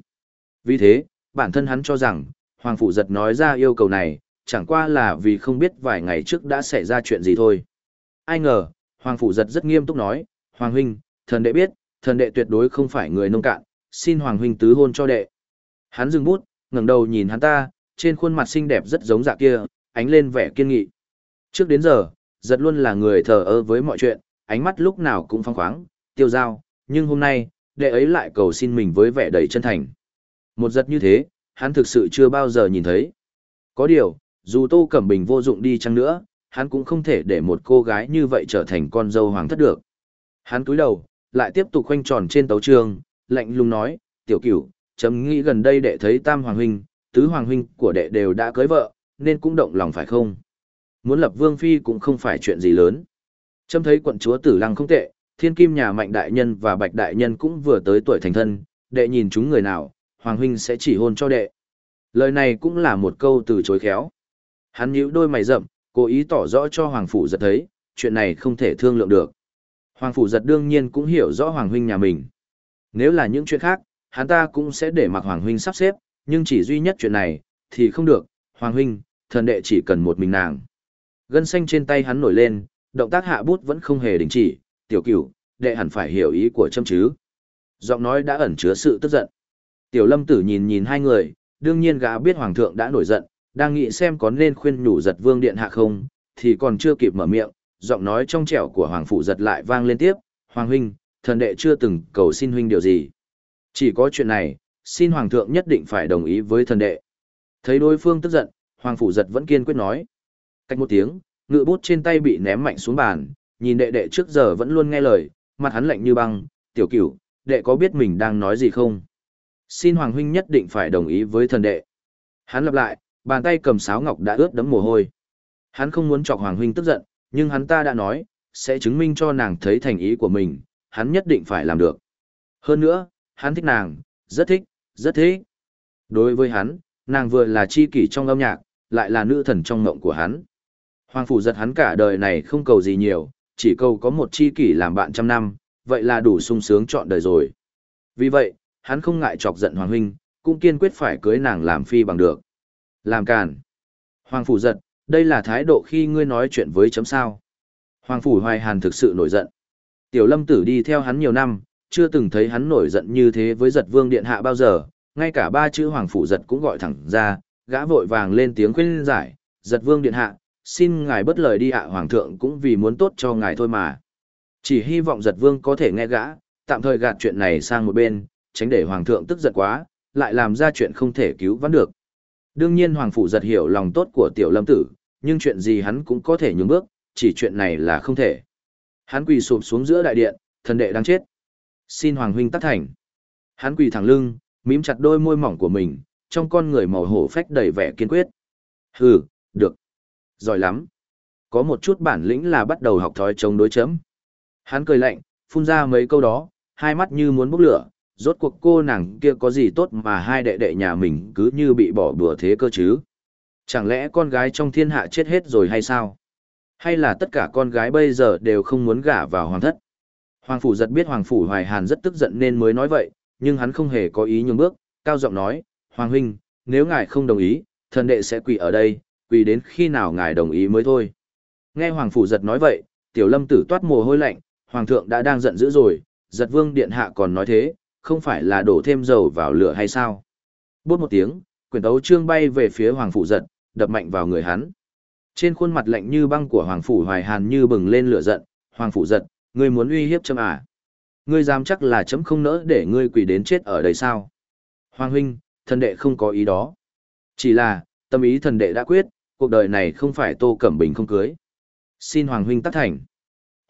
Vì thế, bản thân hắn cho rằng, Hoàng Phụ giật nói ra yêu cầu này, chẳng qua là vì không biết vài ngày trước đã xảy ra chuyện gì thôi. Ai ngờ, Hoàng phủ giật rất nghiêm túc nói, Hoàng Huynh, thần đệ biết, thần đệ tuyệt đối không phải người nông cạn, xin Hoàng Huynh tứ hôn cho đệ. Hắn dừng bút, ngẩng đầu nhìn hắn ta, trên khuôn mặt xinh đẹp rất giống dạ kia, ánh lên vẻ kiên nghị. Trước đến giờ, giật luôn là người thờ ơ với mọi chuyện, ánh mắt lúc nào cũng phong khoáng, tiêu dao, nhưng hôm nay, đệ ấy lại cầu xin mình với vẻ đầy chân thành. Một giật như thế, hắn thực sự chưa bao giờ nhìn thấy. Có điều, dù Tô Cẩm Bình vô dụng đi chăng nữa, hắn cũng không thể để một cô gái như vậy trở thành con dâu hoàng thất được. Hắn cúi đầu, lại tiếp tục khoanh tròn trên tấu trường, lạnh lùng nói, tiểu cửu, chấm nghĩ gần đây đệ thấy tam hoàng huynh, tứ hoàng huynh của đệ đều đã cưới vợ, nên cũng động lòng phải không? Muốn lập vương phi cũng không phải chuyện gì lớn. Chấm thấy quận chúa tử lăng không tệ, thiên kim nhà mạnh đại nhân và bạch đại nhân cũng vừa tới tuổi thành thân, đệ nhìn chúng người nào, hoàng huynh sẽ chỉ hôn cho đệ. Lời này cũng là một câu từ chối khéo. Hắn nhíu đôi mày rậm, cố ý tỏ rõ cho hoàng phủ giật thấy, chuyện này không thể thương lượng được. Hoàng phủ giật đương nhiên cũng hiểu rõ hoàng huynh nhà mình. Nếu là những chuyện khác, hắn ta cũng sẽ để mặc hoàng huynh sắp xếp, nhưng chỉ duy nhất chuyện này, thì không được, hoàng huynh, thần đệ chỉ cần một mình nàng. Gân xanh trên tay hắn nổi lên, động tác hạ bút vẫn không hề đình chỉ, tiểu cửu, đệ hẳn phải hiểu ý của châm chứ. Giọng nói đã ẩn chứa sự tức giận. Tiểu lâm tử nhìn nhìn hai người, đương nhiên gã biết hoàng thượng đã nổi giận, đang nghĩ xem có nên khuyên nhủ giật vương điện hạ không, thì còn chưa kịp mở miệng, giọng nói trong trẻo của hoàng phụ giật lại vang lên tiếp, hoàng huynh, thần đệ chưa từng cầu xin huynh điều gì. Chỉ có chuyện này, xin hoàng thượng nhất định phải đồng ý với thần đệ. Thấy đối phương tức giận, hoàng phụ giật vẫn kiên quyết nói. Cách một tiếng, ngự bút trên tay bị ném mạnh xuống bàn, nhìn đệ đệ trước giờ vẫn luôn nghe lời, mặt hắn lạnh như băng, tiểu cửu, đệ có biết mình đang nói gì không? Xin Hoàng Huynh nhất định phải đồng ý với thần đệ. Hắn lặp lại, Bàn tay cầm sáo ngọc đã ướt đẫm mồ hôi. Hắn không muốn chọc Hoàng huynh tức giận, nhưng hắn ta đã nói, sẽ chứng minh cho nàng thấy thành ý của mình, hắn nhất định phải làm được. Hơn nữa, hắn thích nàng, rất thích, rất thích. Đối với hắn, nàng vừa là chi kỷ trong âm nhạc, lại là nữ thần trong mộng của hắn. Hoàng phủ giật hắn cả đời này không cầu gì nhiều, chỉ cầu có một chi kỷ làm bạn trăm năm, vậy là đủ sung sướng chọn đời rồi. Vì vậy, hắn không ngại chọc giận Hoàng huynh, cũng kiên quyết phải cưới nàng làm phi bằng được. Làm càn. Hoàng phủ giật, đây là thái độ khi ngươi nói chuyện với chấm sao. Hoàng phủ hoài hàn thực sự nổi giận. Tiểu lâm tử đi theo hắn nhiều năm, chưa từng thấy hắn nổi giận như thế với giật vương điện hạ bao giờ, ngay cả ba chữ hoàng phủ giật cũng gọi thẳng ra, gã vội vàng lên tiếng khuyên giải, giật vương điện hạ, xin ngài bất lời đi ạ hoàng thượng cũng vì muốn tốt cho ngài thôi mà. Chỉ hy vọng giật vương có thể nghe gã, tạm thời gạt chuyện này sang một bên, tránh để hoàng thượng tức giận quá, lại làm ra chuyện không thể cứu vãn được. Đương nhiên hoàng phủ giật hiểu lòng tốt của tiểu lâm tử, nhưng chuyện gì hắn cũng có thể nhường bước, chỉ chuyện này là không thể. Hắn quỳ sụp xuống giữa đại điện, thần đệ đang chết. Xin hoàng huynh tác thành. Hắn quỳ thẳng lưng, mím chặt đôi môi mỏng của mình, trong con người màu hổ phách đầy vẻ kiên quyết. Hừ, được. Giỏi lắm. Có một chút bản lĩnh là bắt đầu học thói chống đối chấm. Hắn cười lạnh, phun ra mấy câu đó, hai mắt như muốn bốc lửa, rốt cuộc cô nàng kia có gì tốt mà hai đệ đệ nhà mình cứ như bị bỏ bừa thế cơ chứ. Chẳng lẽ con gái trong thiên hạ chết hết rồi hay sao? Hay là tất cả con gái bây giờ đều không muốn gả vào hoàng thất? Hoàng phủ giật biết Hoàng phủ Hoài Hàn rất tức giận nên mới nói vậy, nhưng hắn không hề có ý nhường bước, cao giọng nói, Hoàng huynh, nếu ngài không đồng ý, thần đệ sẽ quỳ ở đây, quỳ đến khi nào ngài đồng ý mới thôi. Nghe Hoàng phủ giật nói vậy, tiểu lâm tử toát mồ hôi lạnh, Hoàng thượng đã đang giận dữ rồi, giật vương điện hạ còn nói thế, không phải là đổ thêm dầu vào lửa hay sao? Bút một tiếng, quyển tấu trương bay về phía Hoàng phủ giật, đập mạnh vào người hắn. Trên khuôn mặt lạnh như băng của Hoàng phủ Hoài Hàn như bừng lên lửa giận, Hoàng phủ giật, ngươi muốn uy hiếp chấm à? Ngươi dám chắc là chấm không nỡ để ngươi quỳ đến chết ở đây sao? Hoàng huynh, thần đệ không có ý đó. Chỉ là, tâm ý thần đệ đã quyết, cuộc đời này không phải Tô Cẩm Bình không cưới. Xin Hoàng huynh tác thành.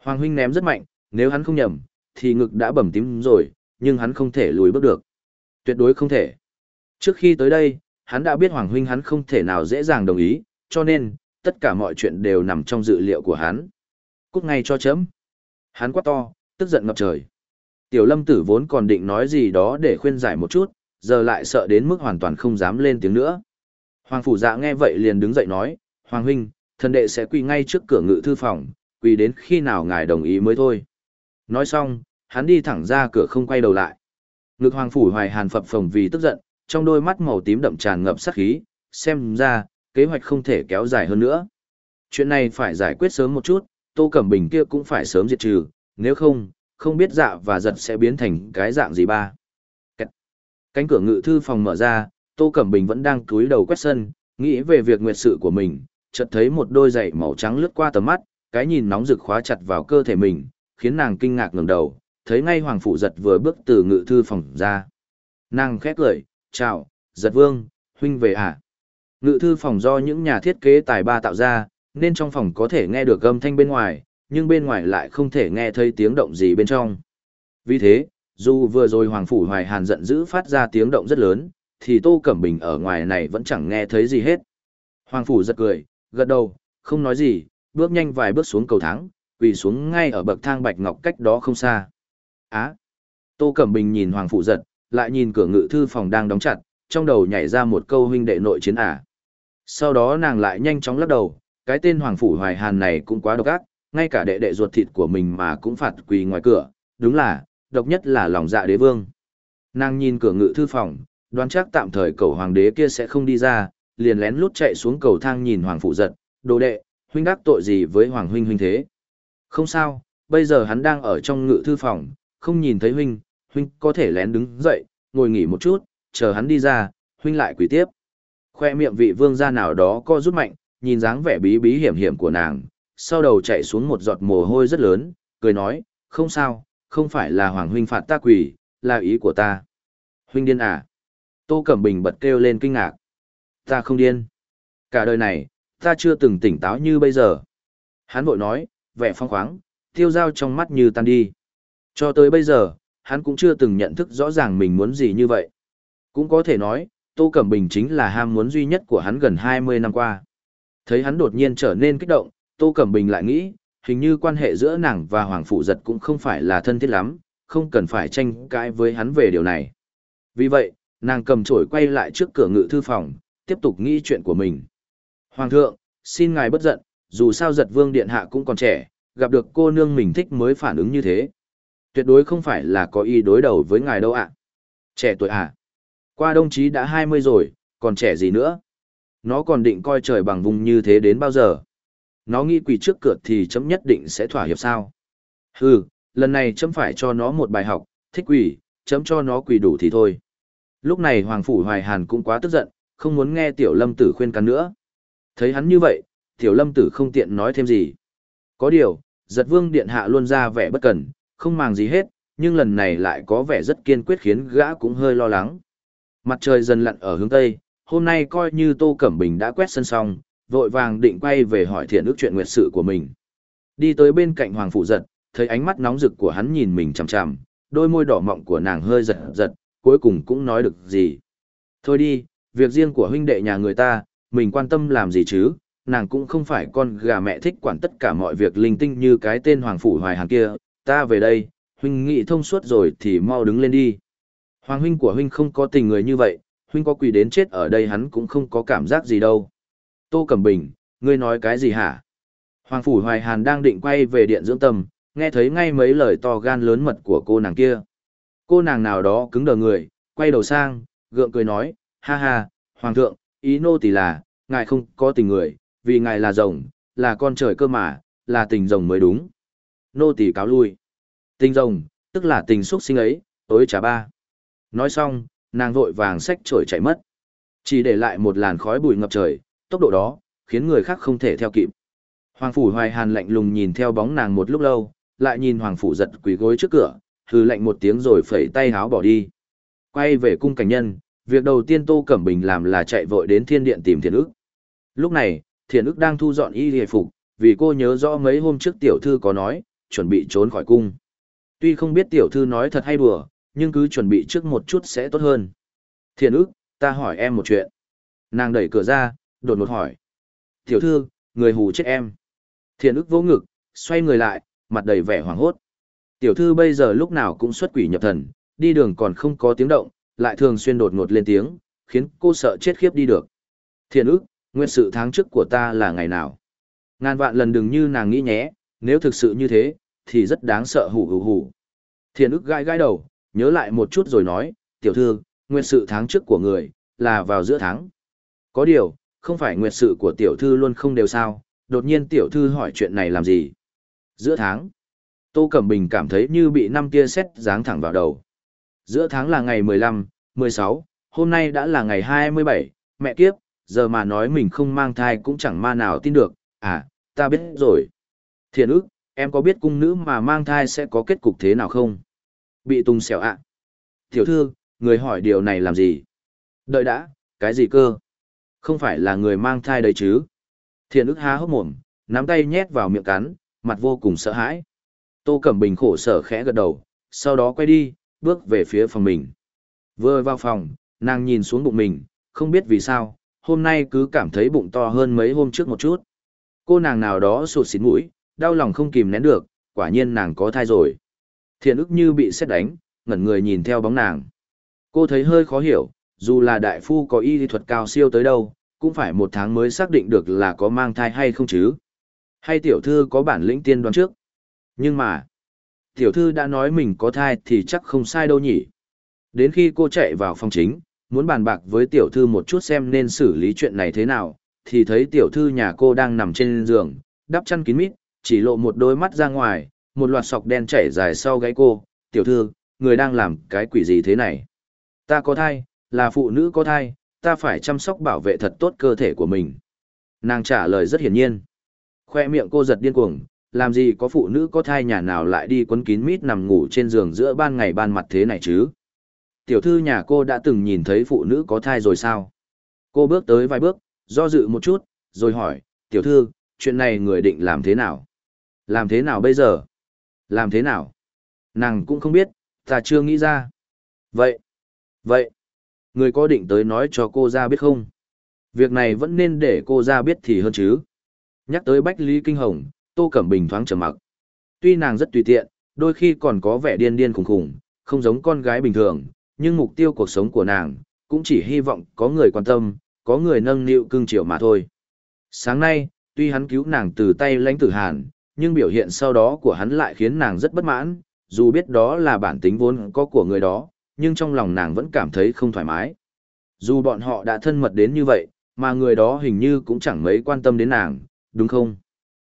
Hoàng huynh ném rất mạnh, nếu hắn không nhầm, thì ngực đã bầm tím rồi, nhưng hắn không thể lùi bước được. Tuyệt đối không thể. Trước khi tới đây, hắn đã biết Hoàng huynh hắn không thể nào dễ dàng đồng ý, cho nên, tất cả mọi chuyện đều nằm trong dự liệu của hắn. Cút ngay cho chấm. Hắn quát to, tức giận ngập trời. Tiểu lâm tử vốn còn định nói gì đó để khuyên giải một chút, giờ lại sợ đến mức hoàn toàn không dám lên tiếng nữa. Hoàng phủ dạ nghe vậy liền đứng dậy nói, Hoàng huynh, thần đệ sẽ quỳ ngay trước cửa ngự thư phòng, quỳ đến khi nào ngài đồng ý mới thôi. Nói xong, hắn đi thẳng ra cửa không quay đầu lại. Ngực hoàng phủ hoài hàn phập phồng vì tức giận, trong đôi mắt màu tím đậm tràn ngập sát khí, xem ra, kế hoạch không thể kéo dài hơn nữa. Chuyện này phải giải quyết sớm một chút, Tô Cẩm Bình kia cũng phải sớm diệt trừ, nếu không, không biết dạ và giật sẽ biến thành cái dạng gì ba. Cánh cửa ngự thư phòng mở ra, Tô Cẩm Bình vẫn đang cúi đầu quét sân, nghĩ về việc nguyệt sự của mình, chợt thấy một đôi giày màu trắng lướt qua tầm mắt, cái nhìn nóng rực khóa chặt vào cơ thể mình, khiến nàng kinh ngạc ngẩng đầu, thấy ngay Hoàng phủ Giật vừa bước từ ngự thư phòng ra. Nàng khét lời, chào, Giật Vương, huynh về à? Ngự thư phòng do những nhà thiết kế tài ba tạo ra, nên trong phòng có thể nghe được âm thanh bên ngoài, nhưng bên ngoài lại không thể nghe thấy tiếng động gì bên trong. Vì thế, dù vừa rồi Hoàng Phủ Hoài Hàn giận dữ phát ra tiếng động rất lớn, thì Tô Cẩm Bình ở ngoài này vẫn chẳng nghe thấy gì hết. Hoàng Phủ giật cười, gật đầu, không nói gì, bước nhanh vài bước xuống cầu thang, quỳ xuống ngay ở bậc thang bạch ngọc cách đó không xa. Á! Tô Cẩm Bình nhìn Hoàng Phủ giật, lại nhìn cửa ngự thư phòng đang đóng chặt, trong đầu nhảy ra một câu huynh đệ nội chiến ả. Sau đó nàng lại nhanh chóng lắc đầu, cái tên Hoàng Phủ Hoài Hàn này cũng quá độc ác, ngay cả đệ đệ ruột thịt của mình mà cũng phạt quỳ ngoài cửa, đúng là, độc nhất là lòng dạ đế vương. Nàng nhìn cửa ngự thư phòng, đoán chắc tạm thời cầu hoàng đế kia sẽ không đi ra, liền lén lút chạy xuống cầu thang nhìn hoàng phụ giật, đồ đệ, huynh đắc tội gì với hoàng huynh huynh thế. Không sao, bây giờ hắn đang ở trong ngự thư phòng, không nhìn thấy huynh, huynh có thể lén đứng dậy, ngồi nghỉ một chút, chờ hắn đi ra, huynh lại quỳ tiếp. Khoe miệng vị vương gia nào đó co rút mạnh, nhìn dáng vẻ bí bí hiểm hiểm của nàng, sau đầu chạy xuống một giọt mồ hôi rất lớn, cười nói, không sao, không phải là Hoàng huynh phạt ta quỷ, là ý của ta. Huynh điên à? Tô Cẩm Bình bật kêu lên kinh ngạc. Ta không điên. Cả đời này, ta chưa từng tỉnh táo như bây giờ. Hắn vội nói, vẻ phong khoáng, tiêu dao trong mắt như tan đi. Cho tới bây giờ, hắn cũng chưa từng nhận thức rõ ràng mình muốn gì như vậy. Cũng có thể nói, Tô Cẩm Bình chính là ham muốn duy nhất của hắn gần 20 năm qua. Thấy hắn đột nhiên trở nên kích động, Tô Cẩm Bình lại nghĩ, hình như quan hệ giữa nàng và Hoàng Phụ Giật cũng không phải là thân thiết lắm, không cần phải tranh cãi với hắn về điều này. Vì vậy, nàng cầm chổi quay lại trước cửa ngự thư phòng, tiếp tục nghĩ chuyện của mình. Hoàng thượng, xin ngài bất giận, dù sao giật vương điện hạ cũng còn trẻ, gặp được cô nương mình thích mới phản ứng như thế. Tuyệt đối không phải là có ý đối đầu với ngài đâu ạ. Trẻ tuổi ạ. À? Qua đồng chí đã 20 rồi, còn trẻ gì nữa. Nó còn định coi trời bằng vùng như thế đến bao giờ. Nó nghĩ quỳ trước cửa thì chấm nhất định sẽ thỏa hiệp sao. Hừ, lần này chấm phải cho nó một bài học, thích quỷ, chấm cho nó quỳ đủ thì thôi. Lúc này Hoàng Phủ Hoài Hàn cũng quá tức giận, không muốn nghe Tiểu Lâm Tử khuyên can nữa. Thấy hắn như vậy, Tiểu Lâm Tử không tiện nói thêm gì. Có điều, giật vương điện hạ luôn ra vẻ bất cần, không màng gì hết, nhưng lần này lại có vẻ rất kiên quyết khiến gã cũng hơi lo lắng. Mặt trời dần lặn ở hướng Tây, hôm nay coi như Tô Cẩm Bình đã quét sân xong, vội vàng định quay về hỏi thiện ước chuyện nguyệt sự của mình. Đi tới bên cạnh Hoàng Phụ Giật, thấy ánh mắt nóng rực của hắn nhìn mình chằm chằm, đôi môi đỏ mọng của nàng hơi giật giật, cuối cùng cũng nói được gì. Thôi đi, việc riêng của huynh đệ nhà người ta, mình quan tâm làm gì chứ, nàng cũng không phải con gà mẹ thích quản tất cả mọi việc linh tinh như cái tên Hoàng Phủ Hoài Hàn kia, ta về đây, huynh nghĩ thông suốt rồi thì mau đứng lên đi. Hoàng huynh của huynh không có tình người như vậy, huynh có quỳ đến chết ở đây hắn cũng không có cảm giác gì đâu. Tô Cẩm Bình, ngươi nói cái gì hả? Hoàng Phủ Hoài Hàn đang định quay về điện dưỡng tâm, nghe thấy ngay mấy lời to gan lớn mật của cô nàng kia. Cô nàng nào đó cứng đờ người, quay đầu sang, gượng cười nói, ha ha, Hoàng thượng, ý nô tỳ là, ngài không có tình người, vì ngài là rồng, là con trời cơ mà, là tình rồng mới đúng. Nô tỳ cáo lui. Tình rồng, tức là tình xúc sinh ấy, tối trả ba. Nói xong, nàng vội vàng xách trổi chạy mất. Chỉ để lại một làn khói bụi ngập trời, tốc độ đó, khiến người khác không thể theo kịp. Hoàng phủ hoài hàn lạnh lùng nhìn theo bóng nàng một lúc lâu, lại nhìn hoàng phủ giật quỳ gối trước cửa, hừ lạnh một tiếng rồi phẩy tay háo bỏ đi. Quay về cung cảnh nhân, việc đầu tiên Tô Cẩm Bình làm là chạy vội đến thiên điện tìm thiền ức. Lúc này, thiền ức đang thu dọn y hề phục, vì cô nhớ rõ mấy hôm trước tiểu thư có nói, chuẩn bị trốn khỏi cung. Tuy không biết tiểu thư nói thật hay đùa, nhưng cứ chuẩn bị trước một chút sẽ tốt hơn. Thiền ức, ta hỏi em một chuyện. Nàng đẩy cửa ra, đột ngột hỏi. Tiểu thư, người hù chết em. Thiền ức vỗ ngực, xoay người lại, mặt đầy vẻ hoảng hốt. Tiểu thư bây giờ lúc nào cũng xuất quỷ nhập thần, đi đường còn không có tiếng động, lại thường xuyên đột ngột lên tiếng, khiến cô sợ chết khiếp đi được. Thiện ức, nguyên sự tháng trước của ta là ngày nào? Ngàn vạn lần đừng như nàng nghĩ nhé, nếu thực sự như thế, thì rất đáng sợ hủ hủ hủ. Thiền ức gai gai đầu, nhớ lại một chút rồi nói, tiểu thư, nguyệt sự tháng trước của người, là vào giữa tháng. Có điều, không phải nguyệt sự của tiểu thư luôn không đều sao, đột nhiên tiểu thư hỏi chuyện này làm gì? Giữa tháng, Tô Cẩm Bình cảm thấy như bị năm tia sét giáng thẳng vào đầu. Giữa tháng là ngày 15, 16, hôm nay đã là ngày 27, mẹ kiếp, giờ mà nói mình không mang thai cũng chẳng ma nào tin được, à, ta biết rồi. Thiện ức, em có biết cung nữ mà mang thai sẽ có kết cục thế nào không? Bị tung xẻo ạ. Tiểu thư, người hỏi điều này làm gì? Đợi đã, cái gì cơ? Không phải là người mang thai đấy chứ? Thiện ức há hốc mồm, nắm tay nhét vào miệng cắn, mặt vô cùng sợ hãi. Tô Cẩm Bình khổ sở khẽ gật đầu, sau đó quay đi, bước về phía phòng mình. Vừa vào phòng, nàng nhìn xuống bụng mình, không biết vì sao, hôm nay cứ cảm thấy bụng to hơn mấy hôm trước một chút. Cô nàng nào đó sụt xịt mũi, đau lòng không kìm nén được, quả nhiên nàng có thai rồi. Thiện ức như bị xét đánh, ngẩn người nhìn theo bóng nàng. Cô thấy hơi khó hiểu, dù là đại phu có y thuật cao siêu tới đâu, cũng phải một tháng mới xác định được là có mang thai hay không chứ. Hay tiểu thư có bản lĩnh tiên đoán trước. Nhưng mà, tiểu thư đã nói mình có thai thì chắc không sai đâu nhỉ. Đến khi cô chạy vào phòng chính, muốn bàn bạc với tiểu thư một chút xem nên xử lý chuyện này thế nào, thì thấy tiểu thư nhà cô đang nằm trên giường, đắp chăn kín mít, chỉ lộ một đôi mắt ra ngoài, một loạt sọc đen chảy dài sau gáy cô. Tiểu thư, người đang làm cái quỷ gì thế này? Ta có thai, là phụ nữ có thai, ta phải chăm sóc bảo vệ thật tốt cơ thể của mình. Nàng trả lời rất hiển nhiên. Khoe miệng cô giật điên cuồng, làm gì có phụ nữ có thai nhà nào lại đi quấn kín mít nằm ngủ trên giường giữa ban ngày ban mặt thế này chứ? Tiểu thư nhà cô đã từng nhìn thấy phụ nữ có thai rồi sao? Cô bước tới vài bước, do dự một chút, rồi hỏi, tiểu thư, chuyện này người định làm thế nào? Làm thế nào bây giờ? Làm thế nào? Nàng cũng không biết, ta chưa nghĩ ra. Vậy, vậy, Người có định tới nói cho cô ra biết không? Việc này vẫn nên để cô ra biết thì hơn chứ. Nhắc tới Bách Lý Kinh Hồng, Tô Cẩm Bình thoáng trầm mặc. Tuy nàng rất tùy tiện, đôi khi còn có vẻ điên điên khủng khủng, không giống con gái bình thường, nhưng mục tiêu cuộc sống của nàng, cũng chỉ hy vọng có người quan tâm, có người nâng niu cưng chiều mà thôi. Sáng nay, tuy hắn cứu nàng từ tay lãnh tử hàn, nhưng biểu hiện sau đó của hắn lại khiến nàng rất bất mãn, dù biết đó là bản tính vốn có của người đó, nhưng trong lòng nàng vẫn cảm thấy không thoải mái. Dù bọn họ đã thân mật đến như vậy, mà người đó hình như cũng chẳng mấy quan tâm đến nàng, đúng không?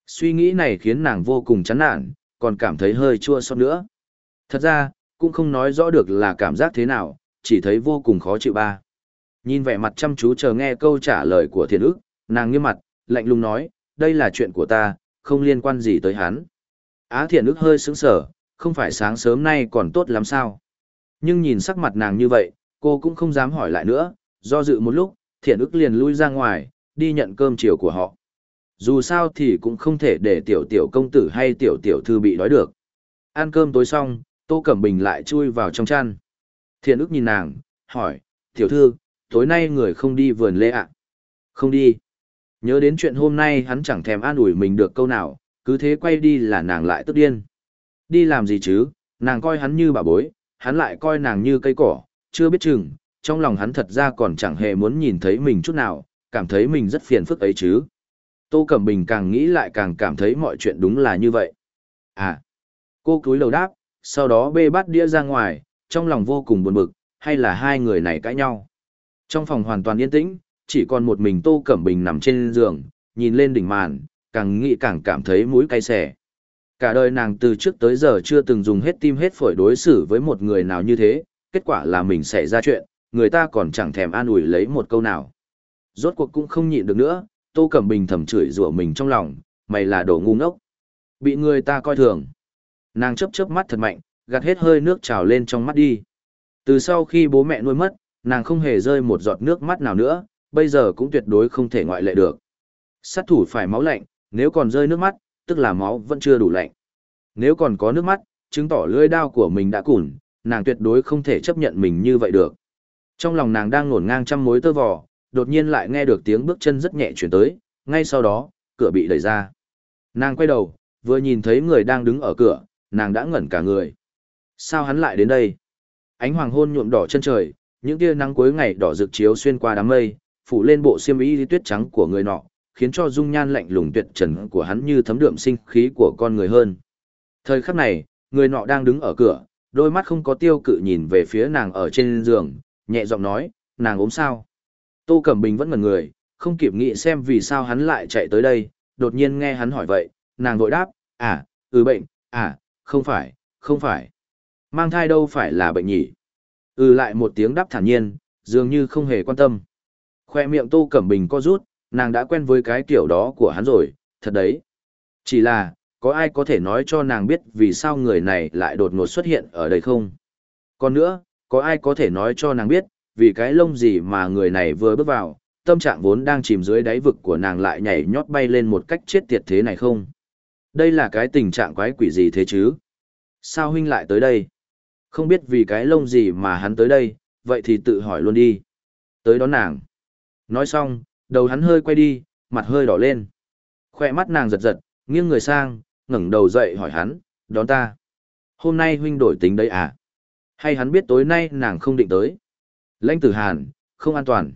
Suy nghĩ này khiến nàng vô cùng chán nản, còn cảm thấy hơi chua xót nữa. Thật ra, cũng không nói rõ được là cảm giác thế nào, chỉ thấy vô cùng khó chịu ba. Nhìn vẻ mặt chăm chú chờ nghe câu trả lời của thiền ức, nàng nghiêm mặt, lạnh lùng nói, đây là chuyện của ta, không liên quan gì tới hắn. Á Thiện ức hơi sững sở, không phải sáng sớm nay còn tốt lắm sao. Nhưng nhìn sắc mặt nàng như vậy, cô cũng không dám hỏi lại nữa, do dự một lúc, thiện ức liền lui ra ngoài, đi nhận cơm chiều của họ. Dù sao thì cũng không thể để tiểu tiểu công tử hay tiểu tiểu thư bị đói được. Ăn cơm tối xong, Tô Cẩm Bình lại chui vào trong chăn. Thiện ức nhìn nàng, hỏi, tiểu thư, tối nay người không đi vườn lê ạ? Không đi. Nhớ đến chuyện hôm nay hắn chẳng thèm an ủi mình được câu nào, cứ thế quay đi là nàng lại tức điên. Đi làm gì chứ, nàng coi hắn như bà bối, hắn lại coi nàng như cây cỏ, chưa biết chừng, trong lòng hắn thật ra còn chẳng hề muốn nhìn thấy mình chút nào, cảm thấy mình rất phiền phức ấy chứ. Tô Cẩm Bình càng nghĩ lại càng cảm thấy mọi chuyện đúng là như vậy. À, cô cúi đầu đáp, sau đó bê bát đĩa ra ngoài, trong lòng vô cùng buồn bực, hay là hai người này cãi nhau. Trong phòng hoàn toàn yên tĩnh, chỉ còn một mình Tô Cẩm Bình nằm trên giường, nhìn lên đỉnh màn, càng nghĩ càng cảm thấy mũi cay xẻ. Cả đời nàng từ trước tới giờ chưa từng dùng hết tim hết phổi đối xử với một người nào như thế, kết quả là mình xảy ra chuyện, người ta còn chẳng thèm an ủi lấy một câu nào. Rốt cuộc cũng không nhịn được nữa, Tô Cẩm Bình thầm chửi rủa mình trong lòng, mày là đồ ngu ngốc. Bị người ta coi thường. Nàng chấp chớp mắt thật mạnh, gạt hết hơi nước trào lên trong mắt đi. Từ sau khi bố mẹ nuôi mất, nàng không hề rơi một giọt nước mắt nào nữa, bây giờ cũng tuyệt đối không thể ngoại lệ được. Sát thủ phải máu lạnh, nếu còn rơi nước mắt, tức là máu vẫn chưa đủ lạnh. Nếu còn có nước mắt, chứng tỏ lưỡi đao của mình đã củn, nàng tuyệt đối không thể chấp nhận mình như vậy được. Trong lòng nàng đang ngổn ngang trăm mối tơ vò, đột nhiên lại nghe được tiếng bước chân rất nhẹ chuyển tới, ngay sau đó, cửa bị đẩy ra. Nàng quay đầu, vừa nhìn thấy người đang đứng ở cửa, nàng đã ngẩn cả người. Sao hắn lại đến đây? Ánh hoàng hôn nhuộm đỏ chân trời, những tia nắng cuối ngày đỏ rực chiếu xuyên qua đám mây, phủ lên bộ xiêm y tuyết trắng của người nọ, khiến cho dung nhan lạnh lùng tuyệt trần của hắn như thấm đượm sinh khí của con người hơn. Thời khắc này, người nọ đang đứng ở cửa, đôi mắt không có tiêu cự nhìn về phía nàng ở trên giường, nhẹ giọng nói, nàng ốm sao? Tô Cẩm Bình vẫn ngẩn người, không kịp nghĩ xem vì sao hắn lại chạy tới đây, đột nhiên nghe hắn hỏi vậy, nàng vội đáp, à, ừ bệnh, à, không phải, không phải. Mang thai đâu phải là bệnh nhỉ? Ừ lại một tiếng đáp thản nhiên, dường như không hề quan tâm. Khoe miệng Tô Cẩm Bình co rút, nàng đã quen với cái kiểu đó của hắn rồi, thật đấy. Chỉ là, có ai có thể nói cho nàng biết vì sao người này lại đột ngột xuất hiện ở đây không? Còn nữa, có ai có thể nói cho nàng biết, vì cái lông gì mà người này vừa bước vào, tâm trạng vốn đang chìm dưới đáy vực của nàng lại nhảy nhót bay lên một cách chết tiệt thế này không? Đây là cái tình trạng quái quỷ gì thế chứ? Sao huynh lại tới đây? Không biết vì cái lông gì mà hắn tới đây, vậy thì tự hỏi luôn đi. Tới đón nàng. Nói xong, đầu hắn hơi quay đi, mặt hơi đỏ lên. Khoe mắt nàng giật giật, nghiêng người sang, ngẩng đầu dậy hỏi hắn, đón ta. Hôm nay huynh đổi tính đấy à? Hay hắn biết tối nay nàng không định tới? Lãnh tử hàn, không an toàn.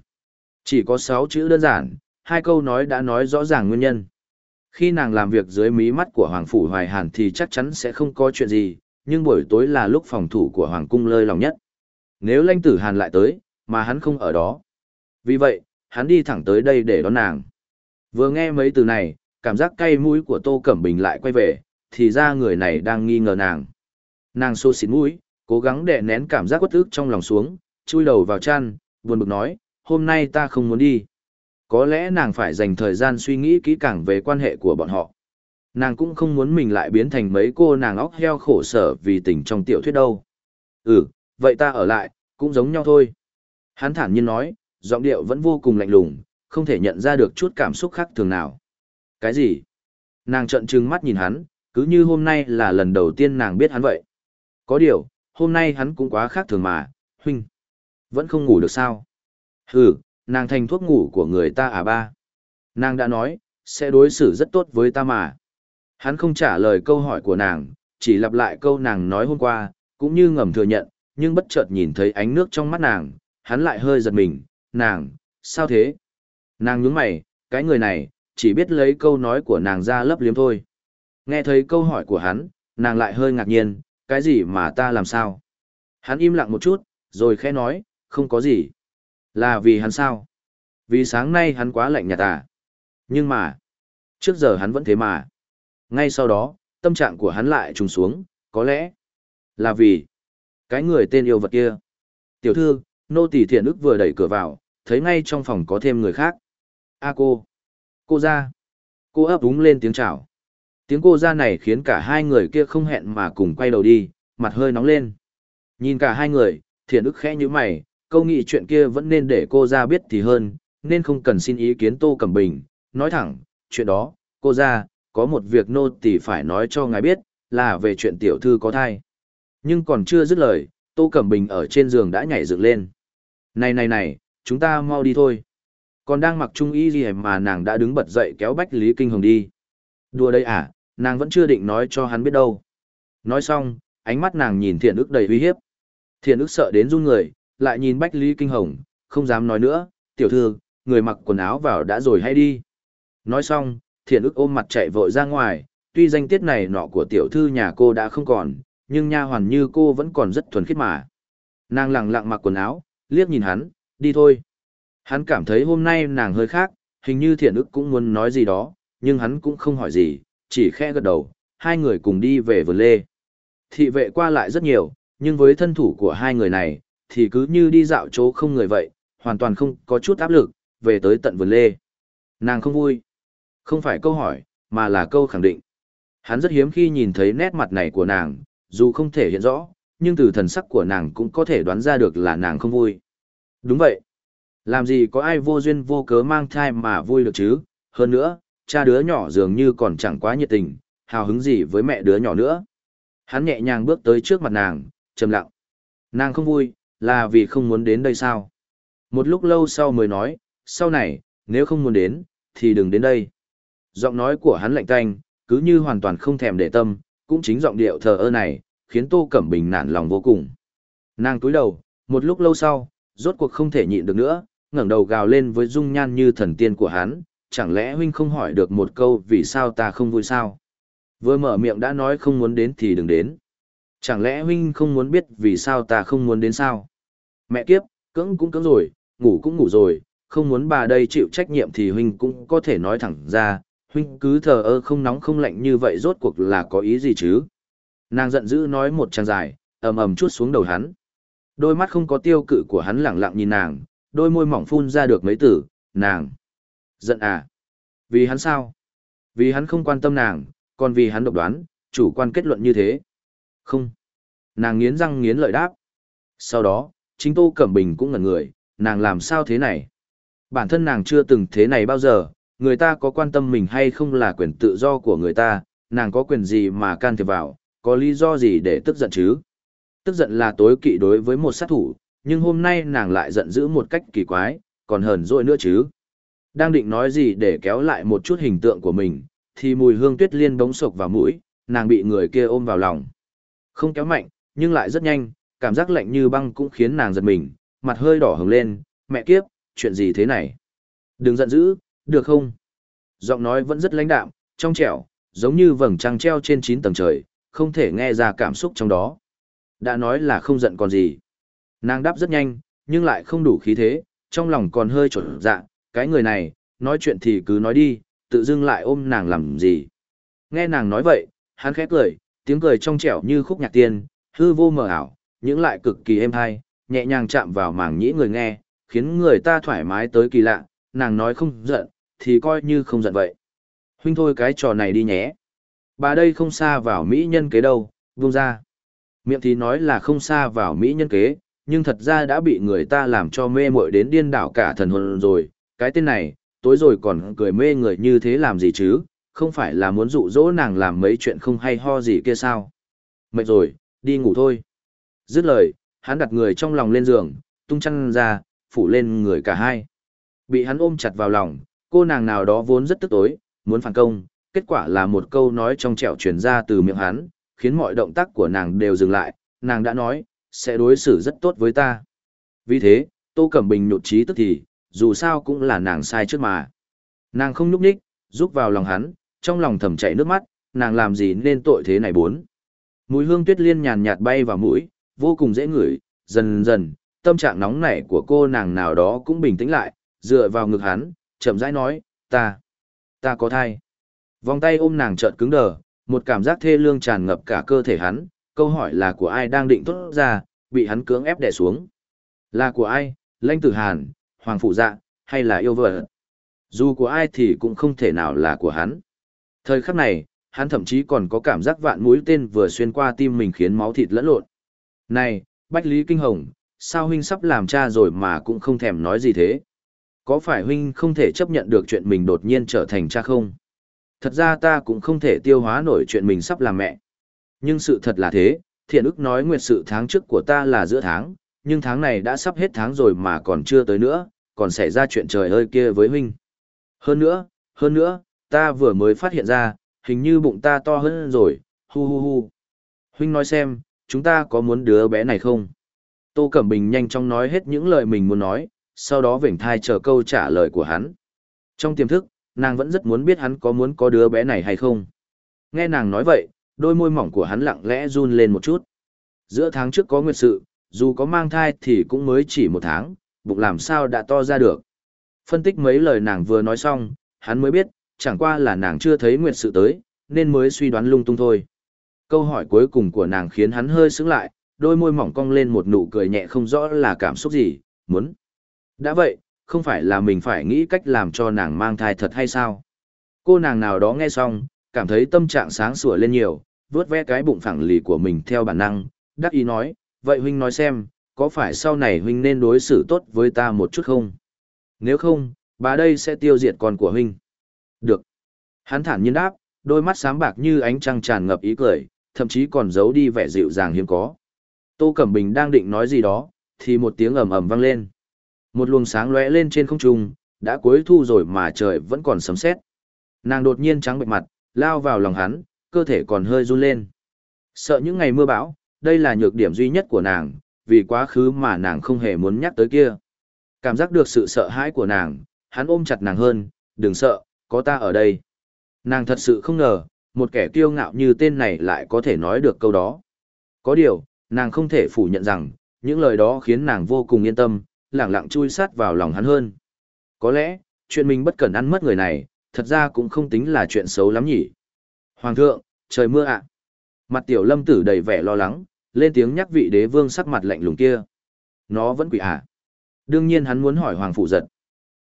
Chỉ có sáu chữ đơn giản, hai câu nói đã nói rõ ràng nguyên nhân. Khi nàng làm việc dưới mí mắt của Hoàng Phủ Hoài Hàn thì chắc chắn sẽ không có chuyện gì, nhưng buổi tối là lúc phòng thủ của Hoàng Cung lơi lòng nhất. Nếu lãnh tử Hàn lại tới, mà hắn không ở đó. Vì vậy, hắn đi thẳng tới đây để đón nàng. Vừa nghe mấy từ này, cảm giác cay mũi của Tô Cẩm Bình lại quay về, thì ra người này đang nghi ngờ nàng. Nàng xô xịt mũi, cố gắng đè nén cảm giác quất ức trong lòng xuống, chui đầu vào chăn, buồn bực nói, hôm nay ta không muốn đi. Có lẽ nàng phải dành thời gian suy nghĩ kỹ càng về quan hệ của bọn họ. Nàng cũng không muốn mình lại biến thành mấy cô nàng óc heo khổ sở vì tình trong tiểu thuyết đâu. Ừ, vậy ta ở lại, cũng giống nhau thôi. Hắn thản nhiên nói, giọng điệu vẫn vô cùng lạnh lùng, không thể nhận ra được chút cảm xúc khác thường nào. Cái gì? Nàng trợn trừng mắt nhìn hắn, cứ như hôm nay là lần đầu tiên nàng biết hắn vậy. Có điều, hôm nay hắn cũng quá khác thường mà, huynh. Vẫn không ngủ được sao? Hừ, nàng thành thuốc ngủ của người ta à ba. Nàng đã nói, sẽ đối xử rất tốt với ta mà. Hắn không trả lời câu hỏi của nàng, chỉ lặp lại câu nàng nói hôm qua, cũng như ngầm thừa nhận, nhưng bất chợt nhìn thấy ánh nước trong mắt nàng, hắn lại hơi giật mình, nàng, sao thế? Nàng nhướng mày, cái người này, chỉ biết lấy câu nói của nàng ra lấp liếm thôi. Nghe thấy câu hỏi của hắn, nàng lại hơi ngạc nhiên, cái gì mà ta làm sao? Hắn im lặng một chút, rồi khẽ nói, không có gì. Là vì hắn sao? Vì sáng nay hắn quá lạnh nhạt à? Nhưng mà, trước giờ hắn vẫn thế mà. Ngay sau đó, tâm trạng của hắn lại trùng xuống, có lẽ là vì cái người tên yêu vật kia. Tiểu thư, nô tỳ thiện ức vừa đẩy cửa vào, thấy ngay trong phòng có thêm người khác. A cô, cô ra. Cô ấp úng lên tiếng chào. Tiếng cô ra này khiến cả hai người kia không hẹn mà cùng quay đầu đi, mặt hơi nóng lên. Nhìn cả hai người, thiện ức khẽ như mày, câu nghị chuyện kia vẫn nên để cô ra biết thì hơn, nên không cần xin ý kiến Tô Cẩm Bình. Nói thẳng, chuyện đó, cô ra, có một việc nô tỳ phải nói cho ngài biết, là về chuyện tiểu thư có thai. Nhưng còn chưa dứt lời, Tô Cẩm Bình ở trên giường đã nhảy dựng lên. Này này này, chúng ta mau đi thôi. Còn đang mặc trung y gì mà nàng đã đứng bật dậy kéo Bách Lý Kinh Hồng đi. Đùa đây à, nàng vẫn chưa định nói cho hắn biết đâu. Nói xong, ánh mắt nàng nhìn thiện ức đầy uy hiếp. Thiện ức sợ đến run người, lại nhìn Bách Lý Kinh Hồng, không dám nói nữa, tiểu thư, người mặc quần áo vào đã rồi hay đi. Nói xong, thiện ức ôm mặt chạy vội ra ngoài, tuy danh tiết này nọ của tiểu thư nhà cô đã không còn, nhưng nha hoàn như cô vẫn còn rất thuần khiết mà. Nàng lặng lặng mặc quần áo, liếc nhìn hắn, đi thôi. Hắn cảm thấy hôm nay nàng hơi khác, hình như thiện ức cũng muốn nói gì đó, nhưng hắn cũng không hỏi gì, chỉ khẽ gật đầu, hai người cùng đi về vườn lê. Thị vệ qua lại rất nhiều, nhưng với thân thủ của hai người này, thì cứ như đi dạo chỗ không người vậy, hoàn toàn không có chút áp lực, về tới tận vườn lê. Nàng không vui. Không phải câu hỏi, mà là câu khẳng định. Hắn rất hiếm khi nhìn thấy nét mặt này của nàng, dù không thể hiện rõ, nhưng từ thần sắc của nàng cũng có thể đoán ra được là nàng không vui. Đúng vậy. Làm gì có ai vô duyên vô cớ mang thai mà vui được chứ, hơn nữa, cha đứa nhỏ dường như còn chẳng quá nhiệt tình, hào hứng gì với mẹ đứa nhỏ nữa. Hắn nhẹ nhàng bước tới trước mặt nàng, trầm lặng. Nàng không vui, là vì không muốn đến đây sao? Một lúc lâu sau mới nói, sau này, nếu không muốn đến, thì đừng đến đây. Giọng nói của hắn lạnh tanh, cứ như hoàn toàn không thèm để tâm, cũng chính giọng điệu thờ ơ này, khiến Tô Cẩm Bình nản lòng vô cùng. Nàng túi đầu, một lúc lâu sau, rốt cuộc không thể nhịn được nữa, ngẩng đầu gào lên với dung nhan như thần tiên của hắn, chẳng lẽ huynh không hỏi được một câu vì sao ta không vui sao? Vừa mở miệng đã nói không muốn đến thì đừng đến. Chẳng lẽ huynh không muốn biết vì sao ta không muốn đến sao? Mẹ kiếp, cưỡng cũng cưỡng rồi, ngủ cũng ngủ rồi, không muốn bà đây chịu trách nhiệm thì huynh cũng có thể nói thẳng ra, huynh cứ thờ ơ không nóng không lạnh như vậy rốt cuộc là có ý gì chứ? Nàng giận dữ nói một trang dài, ầm ầm chuốt xuống đầu hắn. Đôi mắt không có tiêu cự của hắn lẳng lặng nhìn nàng, đôi môi mỏng phun ra được mấy từ, nàng. Giận à? Vì hắn sao? Vì hắn không quan tâm nàng, còn vì hắn độc đoán, chủ quan kết luận như thế. Không. Nàng nghiến răng nghiến lợi đáp. Sau đó, chính Tô Cẩm Bình cũng ngẩn người, nàng làm sao thế này? Bản thân nàng chưa từng thế này bao giờ, người ta có quan tâm mình hay không là quyền tự do của người ta, nàng có quyền gì mà can thiệp vào, có lý do gì để tức giận chứ? Tức giận là tối kỵ đối với một sát thủ, nhưng hôm nay nàng lại giận dữ một cách kỳ quái, còn hờn dỗi nữa chứ. Đang định nói gì để kéo lại một chút hình tượng của mình, thì mùi hương tuyết liên bóng sộc vào mũi, nàng bị người kia ôm vào lòng. Không kéo mạnh, nhưng lại rất nhanh, cảm giác lạnh như băng cũng khiến nàng giật mình, mặt hơi đỏ hừng lên, mẹ kiếp, chuyện gì thế này? Đừng giận dữ, được không? Giọng nói vẫn rất lãnh đạm, trong trẻo, giống như vầng trăng treo trên 9 tầng trời, không thể nghe ra cảm xúc trong đó. Đã nói là không giận còn gì. Nàng đáp rất nhanh, nhưng lại không đủ khí thế, trong lòng còn hơi trộn dạ, cái người này, nói chuyện thì cứ nói đi, tự dưng lại ôm nàng làm gì. Nghe nàng nói vậy, hắn khẽ cười, tiếng cười trong trẻo như khúc nhạc tiên, hư vô mờ ảo, những lại cực kỳ êm hay, nhẹ nhàng chạm vào màng nhĩ người nghe, khiến người ta thoải mái tới kỳ lạ, nàng nói không giận, thì coi như không giận vậy. Huynh thôi cái trò này đi nhé. Bà đây không xa vào Mỹ nhân kế đâu, buông ra. Miệng thì nói là không xa vào Mỹ nhân kế, nhưng thật ra đã bị người ta làm cho mê mội đến điên đảo cả thần hồn rồi. Cái tên này, tối rồi còn cười mê người như thế làm gì chứ, không phải là muốn dụ dỗ nàng làm mấy chuyện không hay ho gì kia sao. Mệt rồi, đi ngủ thôi. Dứt lời, hắn đặt người trong lòng lên giường, tung chăn ra, phủ lên người cả hai. Bị hắn ôm chặt vào lòng, cô nàng nào đó vốn rất tức tối, muốn phản công, kết quả là một câu nói trong trẻo truyền ra từ miệng hắn, khiến mọi động tác của nàng đều dừng lại, nàng đã nói, sẽ đối xử rất tốt với ta. Vì thế, Tô Cẩm Bình nhột trí tức thì, dù sao cũng là nàng sai trước mà. Nàng không nhúc nhích, rúc vào lòng hắn, trong lòng thầm chảy nước mắt, nàng làm gì nên tội thế này bốn. Mùi hương tuyết liên nhàn nhạt bay vào mũi, vô cùng dễ ngửi, dần dần, tâm trạng nóng nảy của cô nàng nào đó cũng bình tĩnh lại, dựa vào ngực hắn, chậm rãi nói, ta, ta có thai. Vòng tay ôm nàng chợt cứng đờ, một cảm giác thê lương tràn ngập cả cơ thể hắn, câu hỏi là của ai đang định thốt ra, bị hắn cưỡng ép đè xuống. Là của ai, lãnh tử hàn, hoàng phụ dạ, hay là yêu vợ? Dù của ai thì cũng không thể nào là của hắn. Thời khắc này, hắn thậm chí còn có cảm giác vạn mũi tên vừa xuyên qua tim mình khiến máu thịt lẫn lộn. Này, Bách Lý Kinh Hồng, sao huynh sắp làm cha rồi mà cũng không thèm nói gì thế? Có phải huynh không thể chấp nhận được chuyện mình đột nhiên trở thành cha không? Thật ra ta cũng không thể tiêu hóa nổi chuyện mình sắp làm mẹ. Nhưng sự thật là thế, thiện ức nói nguyệt sự tháng trước của ta là giữa tháng, nhưng tháng này đã sắp hết tháng rồi mà còn chưa tới nữa, còn xảy ra chuyện trời ơi kia với huynh. Hơn nữa, hơn nữa, ta vừa mới phát hiện ra, hình như bụng ta to hơn rồi, hu hu hu. Huynh nói xem, chúng ta có muốn đứa bé này không? Tô Cẩm Bình nhanh chóng nói hết những lời mình muốn nói, sau đó vểnh thai chờ câu trả lời của hắn. Trong tiềm thức, nàng vẫn rất muốn biết hắn có muốn có đứa bé này hay không. Nghe nàng nói vậy, đôi môi mỏng của hắn lặng lẽ run lên một chút. Giữa tháng trước có nguyệt sự, dù có mang thai thì cũng mới chỉ một tháng, bụng làm sao đã to ra được. Phân tích mấy lời nàng vừa nói xong, hắn mới biết, chẳng qua là nàng chưa thấy nguyệt sự tới, nên mới suy đoán lung tung thôi. Câu hỏi cuối cùng của nàng khiến hắn hơi sững lại, đôi môi mỏng cong lên một nụ cười nhẹ không rõ là cảm xúc gì, muốn. Đã vậy, không phải là mình phải nghĩ cách làm cho nàng mang thai thật hay sao? Cô nàng nào đó nghe xong, cảm thấy tâm trạng sáng sủa lên nhiều, vớt ve cái bụng phẳng lì của mình theo bản năng, đắc ý nói, vậy huynh nói xem, có phải sau này huynh nên đối xử tốt với ta một chút không? Nếu không, bà đây sẽ tiêu diệt con của huynh. Được. Hắn thản nhiên đáp, đôi mắt sáng bạc như ánh trăng tràn ngập ý cười, thậm chí còn giấu đi vẻ dịu dàng hiếm có. Tô Cẩm Bình đang định nói gì đó, thì một tiếng ầm ầm vang lên. Một luồng sáng lóe lên trên không trung, đã cuối thu rồi mà trời vẫn còn sấm sét. Nàng đột nhiên trắng bệch mặt, lao vào lòng hắn, cơ thể còn hơi run lên. Sợ những ngày mưa bão, đây là nhược điểm duy nhất của nàng, vì quá khứ mà nàng không hề muốn nhắc tới kia. Cảm giác được sự sợ hãi của nàng, hắn ôm chặt nàng hơn, đừng sợ, có ta ở đây. Nàng thật sự không ngờ, một kẻ kiêu ngạo như tên này lại có thể nói được câu đó. Có điều, nàng không thể phủ nhận rằng, những lời đó khiến nàng vô cùng yên tâm, lẳng lặng chui sát vào lòng hắn hơn. Có lẽ, chuyện mình bất cẩn ăn mất người này, thật ra cũng không tính là chuyện xấu lắm nhỉ. Hoàng thượng, trời mưa ạ. Mặt tiểu lâm tử đầy vẻ lo lắng, lên tiếng nhắc vị đế vương sắc mặt lạnh lùng kia. Nó vẫn quỷ ạ. Đương nhiên hắn muốn hỏi hoàng phụ giật.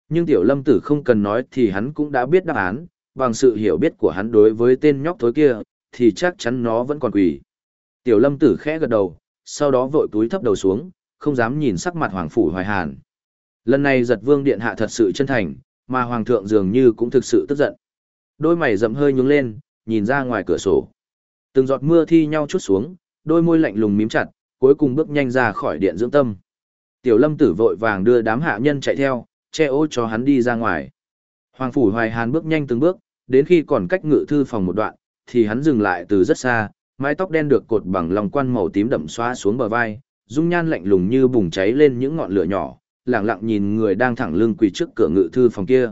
Nhưng tiểu lâm tử không cần nói thì hắn cũng đã biết đáp án, bằng sự hiểu biết của hắn đối với tên nhóc thối kia, thì chắc chắn nó vẫn còn quỷ. Tiểu lâm tử khẽ gật đầu, sau đó vội túi thấp đầu xuống, không dám nhìn sắc mặt hoàng phủ hoài hàn. Lần này giật vương điện hạ thật sự chân thành, mà hoàng thượng dường như cũng thực sự tức giận. Đôi mày rậm hơi nhướng lên, nhìn ra ngoài cửa sổ. Từng giọt mưa thi nhau chút xuống, đôi môi lạnh lùng mím chặt, cuối cùng bước nhanh ra khỏi điện dưỡng tâm. Tiểu lâm tử vội vàng đưa đám hạ nhân chạy theo, che ô cho hắn đi ra ngoài. Hoàng phủ hoài hàn bước nhanh từng bước, đến khi còn cách ngự thư phòng một đoạn, thì hắn dừng lại từ rất xa, mái tóc đen được cột bằng lòng quan màu tím đậm xóa xuống bờ vai, dung nhan lạnh lùng như bùng cháy lên những ngọn lửa nhỏ, lặng lặng nhìn người đang thẳng lưng quỳ trước cửa ngự thư phòng kia.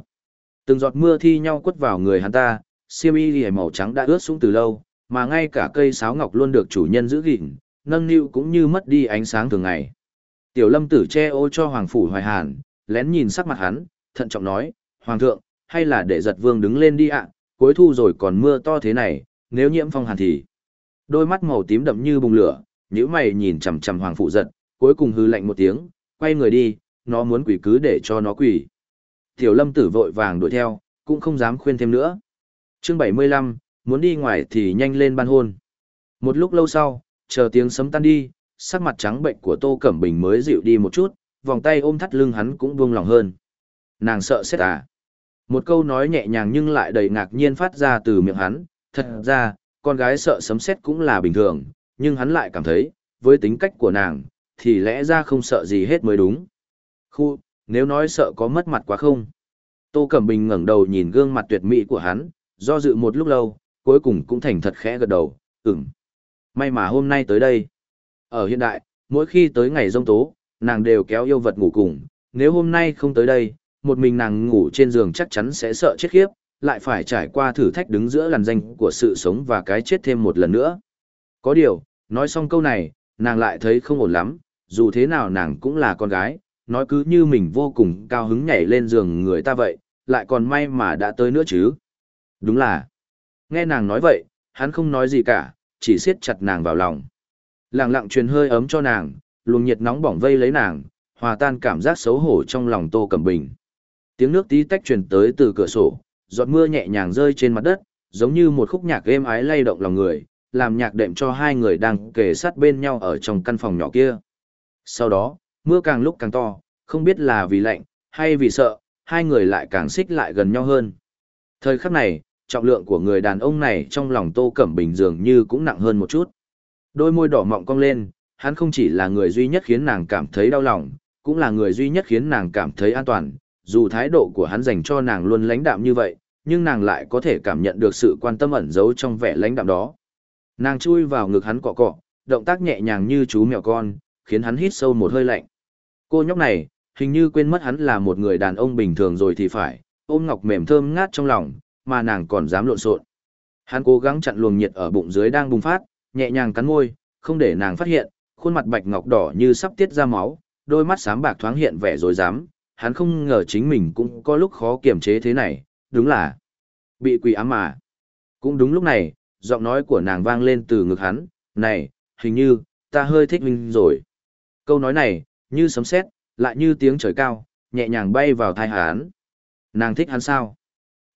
Từng giọt mưa thi nhau quất vào người hắn ta, xiêm y liễu màu trắng đã ướt xuống từ lâu, mà ngay cả cây sáo ngọc luôn được chủ nhân giữ gìn, nâng niu cũng như mất đi ánh sáng thường ngày. Tiểu Lâm Tử che ô cho hoàng phủ Hoài Hàn, lén nhìn sắc mặt hắn, thận trọng nói, "Hoàng thượng, hay là để giật vương đứng lên đi ạ, cuối thu rồi còn mưa to thế này, nếu nhiễm phong hàn thì." Đôi mắt màu tím đậm như bùng lửa, nhữ mày nhìn chằm chằm hoàng phụ giật, cuối cùng hư lạnh một tiếng, quay người đi, nó muốn quỷ cứ để cho nó quỷ. Tiểu lâm tử vội vàng đuổi theo, cũng không dám khuyên thêm nữa. chương 75, muốn đi ngoài thì nhanh lên ban hôn. Một lúc lâu sau, chờ tiếng sấm tan đi, sắc mặt trắng bệnh của Tô Cẩm Bình mới dịu đi một chút, vòng tay ôm thắt lưng hắn cũng buông lòng hơn. Nàng sợ xét à? Một câu nói nhẹ nhàng nhưng lại đầy ngạc nhiên phát ra từ miệng hắn, thật ra, con gái sợ sấm xét cũng là bình thường, nhưng hắn lại cảm thấy, với tính cách của nàng, thì lẽ ra không sợ gì hết mới đúng. Khu, nếu nói sợ có mất mặt quá không? Tô Cẩm Bình ngẩng đầu nhìn gương mặt tuyệt mỹ của hắn, do dự một lúc lâu, cuối cùng cũng thành thật khẽ gật đầu, ừm. May mà hôm nay tới đây. Ở hiện đại, mỗi khi tới ngày rông tố, nàng đều kéo yêu vật ngủ cùng, nếu hôm nay không tới đây, một mình nàng ngủ trên giường chắc chắn sẽ sợ chết khiếp, lại phải trải qua thử thách đứng giữa làn danh của sự sống và cái chết thêm một lần nữa. Có điều, nói xong câu này, nàng lại thấy không ổn lắm, dù thế nào nàng cũng là con gái, nói cứ như mình vô cùng cao hứng nhảy lên giường người ta vậy, lại còn may mà đã tới nữa chứ. Đúng là, nghe nàng nói vậy, hắn không nói gì cả, chỉ siết chặt nàng vào lòng. Lặng lặng truyền hơi ấm cho nàng, luồng nhiệt nóng bỏng vây lấy nàng, hòa tan cảm giác xấu hổ trong lòng Tô Cẩm Bình. Tiếng nước tí tách truyền tới từ cửa sổ, giọt mưa nhẹ nhàng rơi trên mặt đất, giống như một khúc nhạc êm ái lay động lòng người, làm nhạc đệm cho hai người đang kề sát bên nhau ở trong căn phòng nhỏ kia. Sau đó, mưa càng lúc càng to, không biết là vì lạnh, hay vì sợ, hai người lại càng xích lại gần nhau hơn. Thời khắc này, trọng lượng của người đàn ông này trong lòng Tô Cẩm Bình dường như cũng nặng hơn một chút. Đôi môi đỏ mọng cong lên, hắn không chỉ là người duy nhất khiến nàng cảm thấy đau lòng, cũng là người duy nhất khiến nàng cảm thấy an toàn, dù thái độ của hắn dành cho nàng luôn lãnh đạm như vậy, nhưng nàng lại có thể cảm nhận được sự quan tâm ẩn giấu trong vẻ lãnh đạm đó. Nàng chui vào ngực hắn cọ cọ, động tác nhẹ nhàng như chú mèo con, khiến hắn hít sâu một hơi lạnh. Cô nhóc này, hình như quên mất hắn là một người đàn ông bình thường rồi thì phải, ôm ngọc mềm thơm ngát trong lòng, mà nàng còn dám lộn xộn. Hắn cố gắng chặn luồng nhiệt ở bụng dưới đang bùng phát, nhẹ nhàng cắn môi, không để nàng phát hiện, khuôn mặt bạch ngọc đỏ như sắp tiết ra máu, đôi mắt sáng bạc thoáng hiện vẻ rối rắm, hắn không ngờ chính mình cũng có lúc khó kiềm chế thế này, đúng là bị quỷ ám mà. Cũng đúng lúc này, giọng nói của nàng vang lên từ ngực hắn, này, hình như, ta hơi thích mình rồi. Câu nói này, như sấm sét, lại như tiếng trời cao, nhẹ nhàng bay vào thai hắn. Nàng thích hắn sao?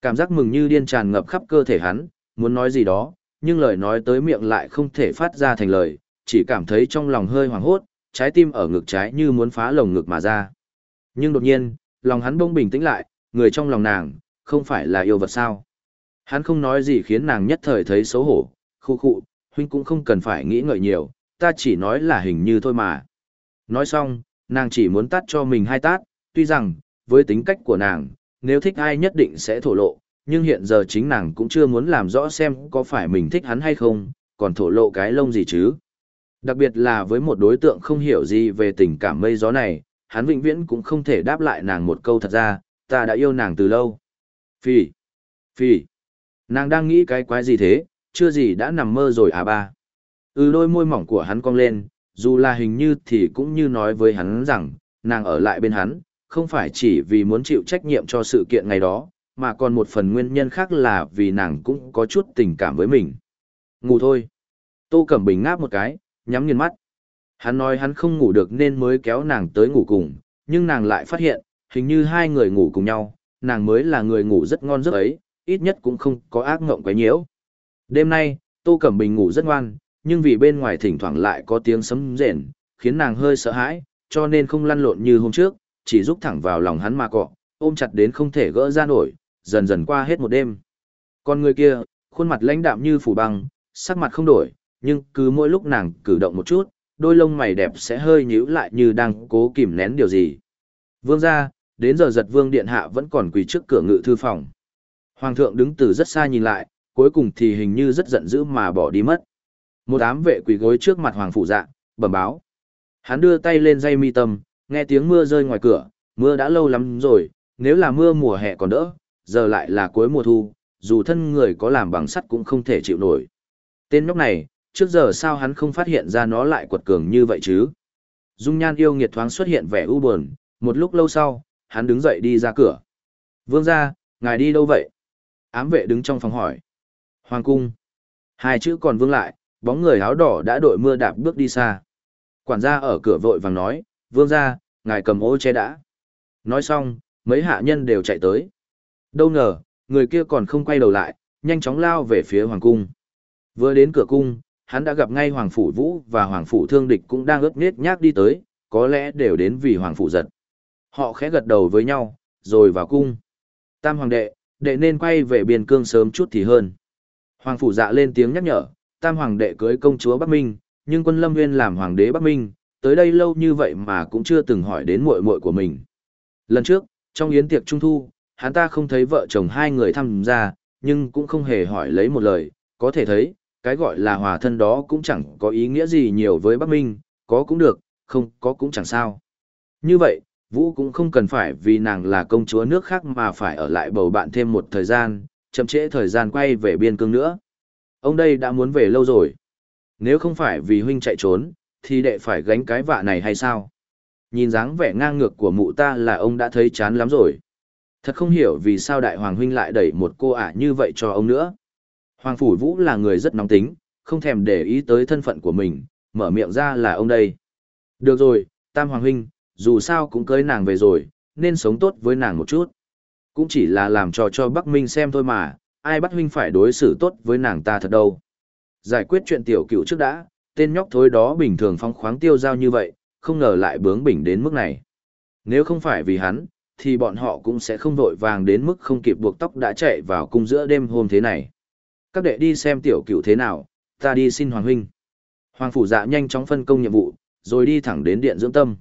Cảm giác mừng như điên tràn ngập khắp cơ thể hắn, muốn nói gì đó, nhưng lời nói tới miệng lại không thể phát ra thành lời, chỉ cảm thấy trong lòng hơi hoảng hốt, trái tim ở ngực trái như muốn phá lồng ngực mà ra. Nhưng đột nhiên, lòng hắn bỗng bình tĩnh lại, người trong lòng nàng, không phải là yêu vật sao. Hắn không nói gì khiến nàng nhất thời thấy xấu hổ, khu khu, huynh cũng không cần phải nghĩ ngợi nhiều, ta chỉ nói là hình như thôi mà. Nói xong, nàng chỉ muốn tát cho mình hai tát, tuy rằng, với tính cách của nàng, nếu thích ai nhất định sẽ thổ lộ, nhưng hiện giờ chính nàng cũng chưa muốn làm rõ xem có phải mình thích hắn hay không, còn thổ lộ cái lông gì chứ. Đặc biệt là với một đối tượng không hiểu gì về tình cảm mây gió này, hắn vĩnh viễn cũng không thể đáp lại nàng một câu thật ra, ta đã yêu nàng từ lâu. Phi, phi, nàng đang nghĩ cái quái gì thế, chưa gì đã nằm mơ rồi à ba. Ừ đôi môi mỏng của hắn cong lên, dù là hình như thì cũng như nói với hắn rằng, nàng ở lại bên hắn, không phải chỉ vì muốn chịu trách nhiệm cho sự kiện ngày đó, mà còn một phần nguyên nhân khác là vì nàng cũng có chút tình cảm với mình. Ngủ thôi. Tô Cẩm Bình ngáp một cái, nhắm nghiền mắt. Hắn nói hắn không ngủ được nên mới kéo nàng tới ngủ cùng, nhưng nàng lại phát hiện, hình như hai người ngủ cùng nhau, nàng mới là người ngủ rất ngon giấc ấy, ít nhất cũng không có ác ngộng quấy nhiễu. Đêm nay, Tô Cẩm Bình ngủ rất ngoan, nhưng vì bên ngoài thỉnh thoảng lại có tiếng sấm rền, khiến nàng hơi sợ hãi, cho nên không lăn lộn như hôm trước, chỉ rúc thẳng vào lòng hắn mà cọ, ôm chặt đến không thể gỡ ra nổi, dần dần qua hết một đêm. Con người kia, khuôn mặt lãnh đạm như phủ băng, sắc mặt không đổi, nhưng cứ mỗi lúc nàng cử động một chút, đôi lông mày đẹp sẽ hơi nhíu lại như đang cố kìm nén điều gì. Vương ra, đến giờ giật vương điện hạ vẫn còn quỳ trước cửa ngự thư phòng. Hoàng thượng đứng từ rất xa nhìn lại, cuối cùng thì hình như rất giận dữ mà bỏ đi mất. Một ám vệ quỳ gối trước mặt hoàng phủ dạ, bẩm báo. Hắn đưa tay lên dây mi tâm, nghe tiếng mưa rơi ngoài cửa, mưa đã lâu lắm rồi, nếu là mưa mùa hè còn đỡ, giờ lại là cuối mùa thu, dù thân người có làm bằng sắt cũng không thể chịu nổi. Tên nhóc này, trước giờ sao hắn không phát hiện ra nó lại quật cường như vậy chứ? Dung nhan yêu nghiệt thoáng xuất hiện vẻ u buồn, một lúc lâu sau, hắn đứng dậy đi ra cửa. Vương gia, ngài đi đâu vậy? Ám vệ đứng trong phòng hỏi. Hoàng cung. Hai chữ còn vương lại, bóng người áo đỏ đã đội mưa đạp bước đi xa. Quản gia ở cửa vội vàng nói, vương gia, ngài cầm ô che đã. Nói xong, mấy hạ nhân đều chạy tới. Đâu ngờ, người kia còn không quay đầu lại, nhanh chóng lao về phía hoàng cung. Vừa đến cửa cung, hắn đã gặp ngay hoàng phủ vũ và hoàng phủ thương địch cũng đang ướt nết nhác đi tới, có lẽ đều đến vì hoàng phủ giật. Họ khẽ gật đầu với nhau, rồi vào cung. Tam hoàng đệ, đệ nên quay về biên cương sớm chút thì hơn. Hoàng phủ dạ lên tiếng nhắc nhở, tam hoàng đệ cưới công chúa Bắc Minh, nhưng quân Lâm Nguyên làm hoàng đế Bắc Minh, tới đây lâu như vậy mà cũng chưa từng hỏi đến muội muội của mình. Lần trước, trong yến tiệc trung thu, hắn ta không thấy vợ chồng hai người tham gia, nhưng cũng không hề hỏi lấy một lời, có thể thấy, cái gọi là hòa thân đó cũng chẳng có ý nghĩa gì nhiều với Bắc Minh, có cũng được, không có cũng chẳng sao. Như vậy, Vũ cũng không cần phải vì nàng là công chúa nước khác mà phải ở lại bầu bạn thêm một thời gian, chậm trễ thời gian quay về biên cương nữa. Ông đây đã muốn về lâu rồi. Nếu không phải vì huynh chạy trốn, thì đệ phải gánh cái vạ này hay sao? Nhìn dáng vẻ ngang ngược của mụ ta là ông đã thấy chán lắm rồi. Thật không hiểu vì sao đại hoàng huynh lại đẩy một cô ả như vậy cho ông nữa. Hoàng Phủ Vũ là người rất nóng tính, không thèm để ý tới thân phận của mình, mở miệng ra là ông đây. Được rồi, Tam Hoàng huynh, dù sao cũng cưới nàng về rồi, nên sống tốt với nàng một chút. Cũng chỉ là làm trò cho Bắc Minh xem thôi mà, ai bắt huynh phải đối xử tốt với nàng ta thật đâu. Giải quyết chuyện tiểu cựu trước đã, tên nhóc thối đó bình thường phong khoáng tiêu giao như vậy, không ngờ lại bướng bỉnh đến mức này. Nếu không phải vì hắn, thì bọn họ cũng sẽ không vội vàng đến mức không kịp buộc tóc đã chạy vào cung giữa đêm hôm thế này. Các đệ đi xem tiểu cựu thế nào, ta đi xin Hoàng Huynh. Hoàng Phủ dạ nhanh chóng phân công nhiệm vụ, rồi đi thẳng đến điện dưỡng tâm.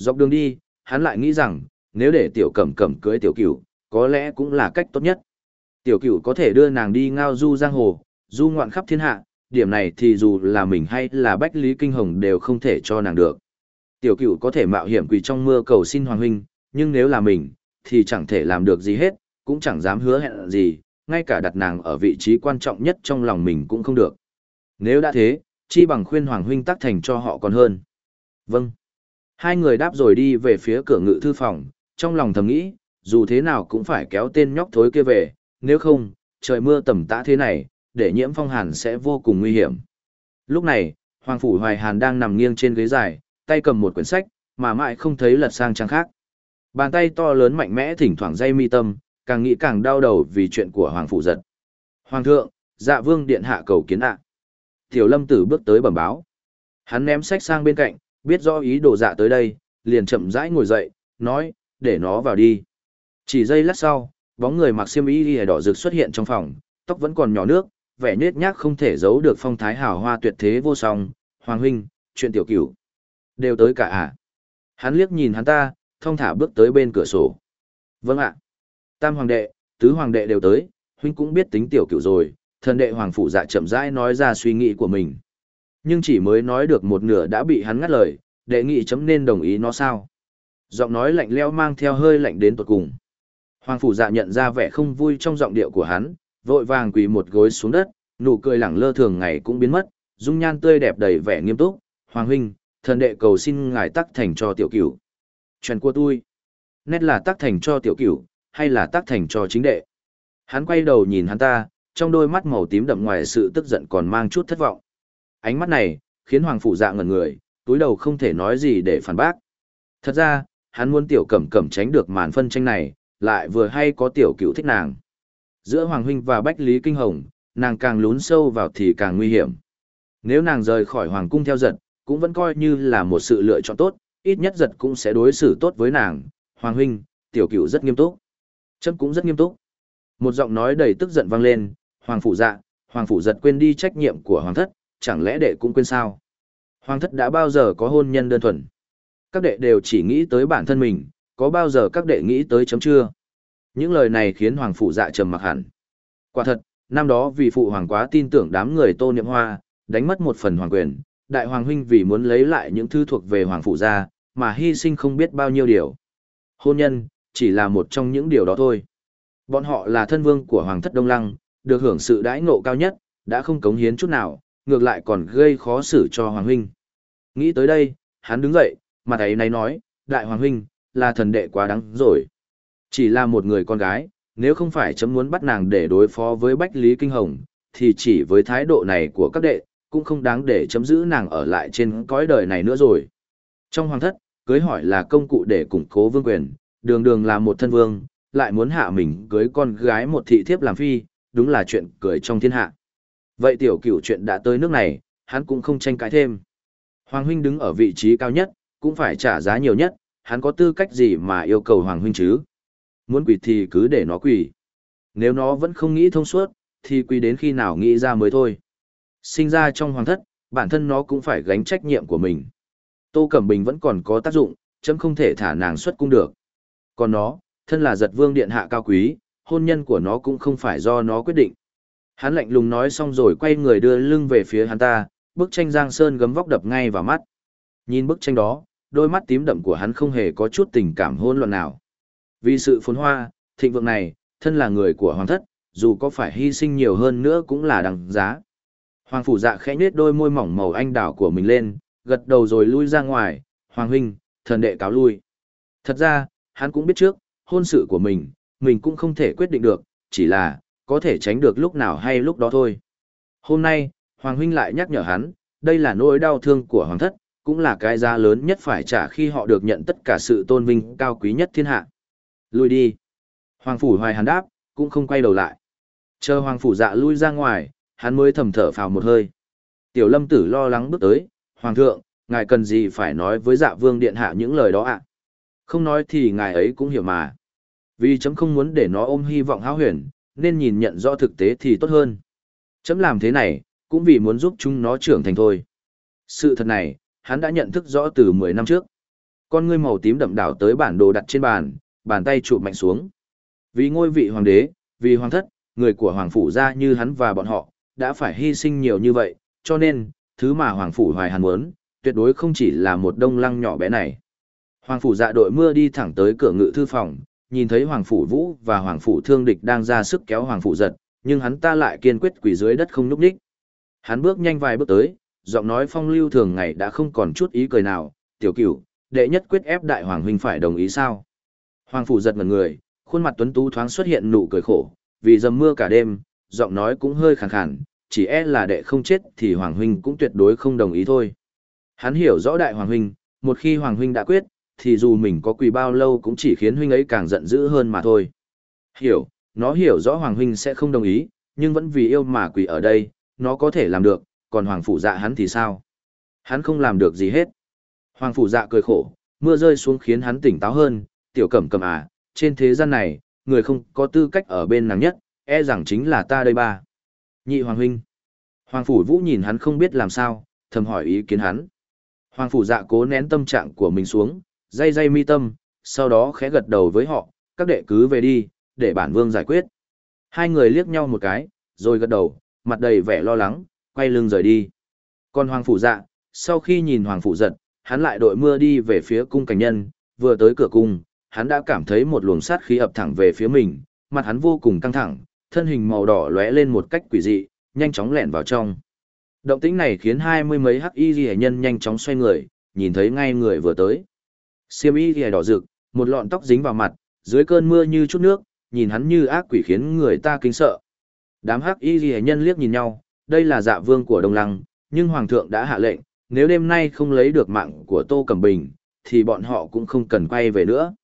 Dọc đường đi, hắn lại nghĩ rằng, nếu để tiểu cẩm cẩm cưới tiểu cửu, có lẽ cũng là cách tốt nhất. Tiểu cửu có thể đưa nàng đi ngao du giang hồ, du ngoạn khắp thiên hạ, điểm này thì dù là mình hay là Bách Lý Kinh Hồng đều không thể cho nàng được. Tiểu cửu có thể mạo hiểm quỳ trong mưa cầu xin Hoàng Huynh, nhưng nếu là mình, thì chẳng thể làm được gì hết, cũng chẳng dám hứa hẹn gì, ngay cả đặt nàng ở vị trí quan trọng nhất trong lòng mình cũng không được. Nếu đã thế, chi bằng khuyên Hoàng Huynh tác thành cho họ còn hơn. Vâng. Hai người đáp rồi đi về phía cửa ngự thư phòng, trong lòng thầm nghĩ, dù thế nào cũng phải kéo tên nhóc thối kia về, nếu không, trời mưa tầm tã thế này, để nhiễm phong hàn sẽ vô cùng nguy hiểm. Lúc này, Hoàng Phủ Hoài Hàn đang nằm nghiêng trên ghế dài, tay cầm một quyển sách, mà mãi không thấy lật sang trang khác. Bàn tay to lớn mạnh mẽ thỉnh thoảng dây mi tâm, càng nghĩ càng đau đầu vì chuyện của Hoàng Phủ giật. Hoàng thượng, dạ vương điện hạ cầu kiến ạ. Tiểu lâm tử bước tới bẩm báo. Hắn ném sách sang bên cạnh, biết rõ ý đồ dạ tới đây, liền chậm rãi ngồi dậy, nói, để nó vào đi. Chỉ giây lát sau, bóng người mặc xiêm y lìa đỏ rực xuất hiện trong phòng, tóc vẫn còn nhỏ nước, vẻ nhếch nhác không thể giấu được phong thái hào hoa tuyệt thế vô song. Hoàng huynh, chuyện tiểu cửu, đều tới cả à. Hắn liếc nhìn hắn ta, thông thả bước tới bên cửa sổ. Vâng ạ. Tam hoàng đệ, tứ hoàng đệ đều tới, huynh cũng biết tính tiểu cửu rồi, thần đệ hoàng phủ dạ chậm rãi nói ra suy nghĩ của mình. Nhưng chỉ mới nói được một nửa đã bị hắn ngắt lời, đệ nghị chấm nên đồng ý nó sao. Giọng nói lạnh lẽo mang theo hơi lạnh đến tuột cùng. Hoàng phủ dạ nhận ra vẻ không vui trong giọng điệu của hắn, vội vàng quỳ một gối xuống đất, nụ cười lẳng lơ thường ngày cũng biến mất, dung nhan tươi đẹp đầy vẻ nghiêm túc. Hoàng huynh, thần đệ cầu xin ngài tắc thành cho tiểu cửu. Chuyện của tôi. Nét là tắc thành cho tiểu cửu, hay là tắc thành cho chính đệ. Hắn quay đầu nhìn hắn ta, trong đôi mắt màu tím đậm ngoài sự tức giận còn mang chút thất vọng. Ánh mắt này, khiến Hoàng Phủ dạ ngẩn người, túi đầu không thể nói gì để phản bác. Thật ra, hắn muốn tiểu cẩm cẩm tránh được màn phân tranh này, lại vừa hay có tiểu cựu thích nàng. Giữa Hoàng Huynh và Bách Lý Kinh Hồng, nàng càng lún sâu vào thì càng nguy hiểm. Nếu nàng rời khỏi Hoàng Cung theo giật, cũng vẫn coi như là một sự lựa chọn tốt, ít nhất giật cũng sẽ đối xử tốt với nàng. Hoàng Huynh, tiểu cựu rất nghiêm túc. Chấm cũng rất nghiêm túc. Một giọng nói đầy tức giận vang lên, Hoàng Phủ dạ, Hoàng Phủ giật quên đi trách nhiệm của Hoàng thất, chẳng lẽ đệ cũng quên sao? Hoàng thất đã bao giờ có hôn nhân đơn thuần? Các đệ đều chỉ nghĩ tới bản thân mình, có bao giờ các đệ nghĩ tới chấm chưa? Những lời này khiến Hoàng Phụ dạ trầm mặc hẳn. Quả thật, năm đó vì Phụ Hoàng quá tin tưởng đám người tô niệm hoa, đánh mất một phần hoàng quyền, Đại Hoàng Huynh vì muốn lấy lại những thứ thuộc về Hoàng Phụ gia, dạ, mà hy sinh không biết bao nhiêu điều. Hôn nhân, chỉ là một trong những điều đó thôi. Bọn họ là thân vương của Hoàng thất Đông Lăng, được hưởng sự đãi ngộ cao nhất, đã không cống hiến chút nào, ngược lại còn gây khó xử cho Hoàng Huynh. Nghĩ tới đây, hắn đứng dậy, mặt ấy này nói, Đại Hoàng Huynh, là thần đệ quá đáng rồi. Chỉ là một người con gái, nếu không phải chấm muốn bắt nàng để đối phó với Bách Lý Kinh Hồng, thì chỉ với thái độ này của các đệ, cũng không đáng để chấm giữ nàng ở lại trên cõi đời này nữa rồi. Trong hoàng thất, cưới hỏi là công cụ để củng cố vương quyền, đường đường là một thân vương, lại muốn hạ mình cưới con gái một thị thiếp làm phi, đúng là chuyện cười trong thiên hạ. Vậy tiểu cửu chuyện đã tới nước này, hắn cũng không tranh cãi thêm. Hoàng huynh đứng ở vị trí cao nhất, cũng phải trả giá nhiều nhất, hắn có tư cách gì mà yêu cầu Hoàng huynh chứ? Muốn quỳ thì cứ để nó quỳ. Nếu nó vẫn không nghĩ thông suốt, thì quỳ đến khi nào nghĩ ra mới thôi. Sinh ra trong hoàng thất, bản thân nó cũng phải gánh trách nhiệm của mình. Tô Cẩm Bình vẫn còn có tác dụng, chấm không thể thả nàng xuất cung được. Còn nó, thân là giật vương điện hạ cao quý, hôn nhân của nó cũng không phải do nó quyết định. Hắn lạnh lùng nói xong rồi quay người đưa lưng về phía hắn ta, bức tranh Giang Sơn gấm vóc đập ngay vào mắt. Nhìn bức tranh đó, đôi mắt tím đậm của hắn không hề có chút tình cảm hôn loạn nào. Vì sự phồn hoa, thịnh vượng này, thân là người của hoàng thất, dù có phải hy sinh nhiều hơn nữa cũng là đằng giá. Hoàng phủ dạ khẽ nhếch đôi môi mỏng màu anh đào của mình lên, gật đầu rồi lui ra ngoài, "Hoàng huynh, thần đệ cáo lui." Thật ra, hắn cũng biết trước, hôn sự của mình, mình cũng không thể quyết định được, chỉ là có thể tránh được lúc nào hay lúc đó thôi. Hôm nay, Hoàng huynh lại nhắc nhở hắn, đây là nỗi đau thương của hoàng thất, cũng là cái giá lớn nhất phải trả khi họ được nhận tất cả sự tôn vinh cao quý nhất thiên hạ. Lui đi. Hoàng phủ hoài hắn đáp, cũng không quay đầu lại. Chờ hoàng phủ dạ lui ra ngoài, hắn mới thầm thở phào một hơi. Tiểu lâm tử lo lắng bước tới, Hoàng thượng, ngài cần gì phải nói với dạ vương điện hạ những lời đó ạ? Không nói thì ngài ấy cũng hiểu mà. Vì chấm không muốn để nó ôm hy vọng háo huyền, nên nhìn nhận rõ thực tế thì tốt hơn. Chấm làm thế này, cũng vì muốn giúp chúng nó trưởng thành thôi. Sự thật này, hắn đã nhận thức rõ từ 10 năm trước. Con ngươi màu tím đậm đảo tới bản đồ đặt trên bàn, bàn tay chụp mạnh xuống. Vì ngôi vị hoàng đế, vì hoàng thất, người của hoàng phủ gia như hắn và bọn họ, đã phải hy sinh nhiều như vậy, cho nên, thứ mà hoàng phủ hoài hàn muốn, tuyệt đối không chỉ là một đông lăng nhỏ bé này. Hoàng phủ dạ đội mưa đi thẳng tới cửa ngự thư phòng, nhìn thấy hoàng phủ vũ và hoàng phủ thương địch đang ra sức kéo hoàng phủ giật, nhưng hắn ta lại kiên quyết quỳ dưới đất không núp đích. Hắn bước nhanh vài bước tới, giọng nói phong lưu thường ngày đã không còn chút ý cười nào, tiểu cửu, đệ nhất quyết ép đại hoàng huynh phải đồng ý sao. Hoàng phủ giật ngần người, khuôn mặt tuấn tú thoáng xuất hiện nụ cười khổ, vì dầm mưa cả đêm, giọng nói cũng hơi khàn khàn, chỉ e là đệ không chết thì hoàng huynh cũng tuyệt đối không đồng ý thôi. Hắn hiểu rõ đại hoàng huynh, một khi hoàng huynh đã quyết, thì dù mình có quỳ bao lâu cũng chỉ khiến huynh ấy càng giận dữ hơn mà thôi. Hiểu, nó hiểu rõ hoàng huynh sẽ không đồng ý, nhưng vẫn vì yêu mà quỳ ở đây, nó có thể làm được, còn hoàng phủ dạ hắn thì sao? Hắn không làm được gì hết. Hoàng phủ dạ cười khổ, mưa rơi xuống khiến hắn tỉnh táo hơn, tiểu cẩm cầm à, trên thế gian này, người không có tư cách ở bên nàng nhất, e rằng chính là ta đây ba. Nhị hoàng huynh. Hoàng phủ vũ nhìn hắn không biết làm sao, thầm hỏi ý kiến hắn. Hoàng phủ dạ cố nén tâm trạng của mình xuống, dây dây mi tâm, sau đó khẽ gật đầu với họ, các đệ cứ về đi, để bản vương giải quyết. Hai người liếc nhau một cái, rồi gật đầu, mặt đầy vẻ lo lắng, quay lưng rời đi. Còn hoàng phủ dạ, sau khi nhìn hoàng phủ giật, hắn lại đội mưa đi về phía cung cảnh nhân, vừa tới cửa cung, hắn đã cảm thấy một luồng sát khí ập thẳng về phía mình, mặt hắn vô cùng căng thẳng, thân hình màu đỏ lóe lên một cách quỷ dị, nhanh chóng lẻn vào trong. Động tĩnh này khiến hai mươi mấy hắc y ghi nhân nhanh chóng xoay người, nhìn thấy ngay người vừa tới. Siêm y thì đỏ rực, một lọn tóc dính vào mặt, dưới cơn mưa như chút nước, nhìn hắn như ác quỷ khiến người ta kinh sợ. Đám hắc y ghi nhân liếc nhìn nhau, đây là dạ vương của Đông Lăng, nhưng Hoàng thượng đã hạ lệnh, nếu đêm nay không lấy được mạng của Tô Cẩm Bình, thì bọn họ cũng không cần quay về nữa.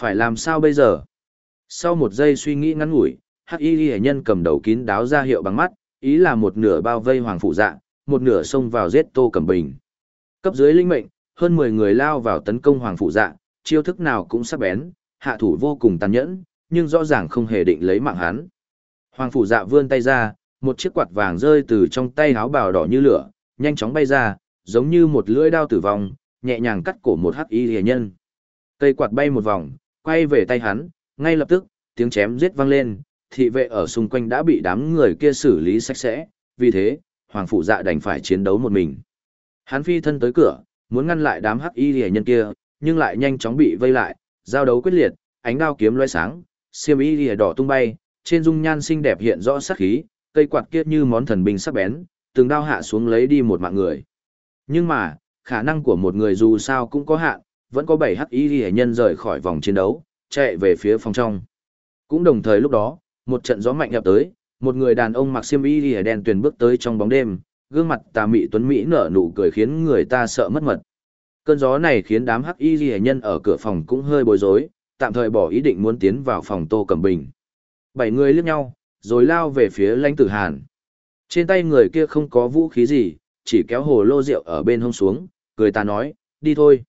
Phải làm sao bây giờ? Sau một giây suy nghĩ ngắn ngủi, hắc y ghi nhân cầm đầu kín đáo ra hiệu bằng mắt, ý là một nửa bao vây hoàng phụ dạ, một nửa xông vào giết Tô Cẩm Bình. Cấp dưới linh mệnh, hơn 10 người lao vào tấn công hoàng Phủ dạ, chiêu thức nào cũng sắc bén, hạ thủ vô cùng tàn nhẫn, nhưng rõ ràng không hề định lấy mạng hắn. Hoàng Phủ dạ vươn tay ra, một chiếc quạt vàng rơi từ trong tay áo bào đỏ như lửa, nhanh chóng bay ra, giống như một lưỡi đao tử vong, nhẹ nhàng cắt cổ một hắc y rìa nhân. Cây quạt bay một vòng, quay về tay hắn, ngay lập tức, tiếng chém giết vang lên, thị vệ ở xung quanh đã bị đám người kia xử lý sạch sẽ, vì thế, hoàng Phủ dạ đành phải chiến đấu một mình. Hắn phi thân tới cửa, muốn ngăn lại đám hắc y hệ nhân kia, nhưng lại nhanh chóng bị vây lại, giao đấu quyết liệt, ánh đao kiếm loé sáng, xiêm y hệ đỏ tung bay, trên dung nhan xinh đẹp hiện rõ sát khí, cây quạt kia như món thần binh sắc bén, từng đao hạ xuống lấy đi một mạng người. Nhưng mà, khả năng của một người dù sao cũng có hạn, vẫn có bảy hắc y hệ nhân rời khỏi vòng chiến đấu, chạy về phía phòng trong. Cũng đồng thời lúc đó, một trận gió mạnh ập tới, một người đàn ông mặc xiêm y lìa đen tuyền bước tới trong bóng đêm, gương mặt tà mị tuấn mỹ nở nụ cười khiến người ta sợ mất mật. Cơn gió này khiến đám hắc y ghi nhân ở cửa phòng cũng hơi bối rối, tạm thời bỏ ý định muốn tiến vào phòng Tô Cẩm Bình. Bảy người liếc nhau, rồi lao về phía lãnh tử Hàn. Trên tay người kia không có vũ khí gì, chỉ kéo hồ lô rượu ở bên hông xuống, cười ta nói, đi thôi.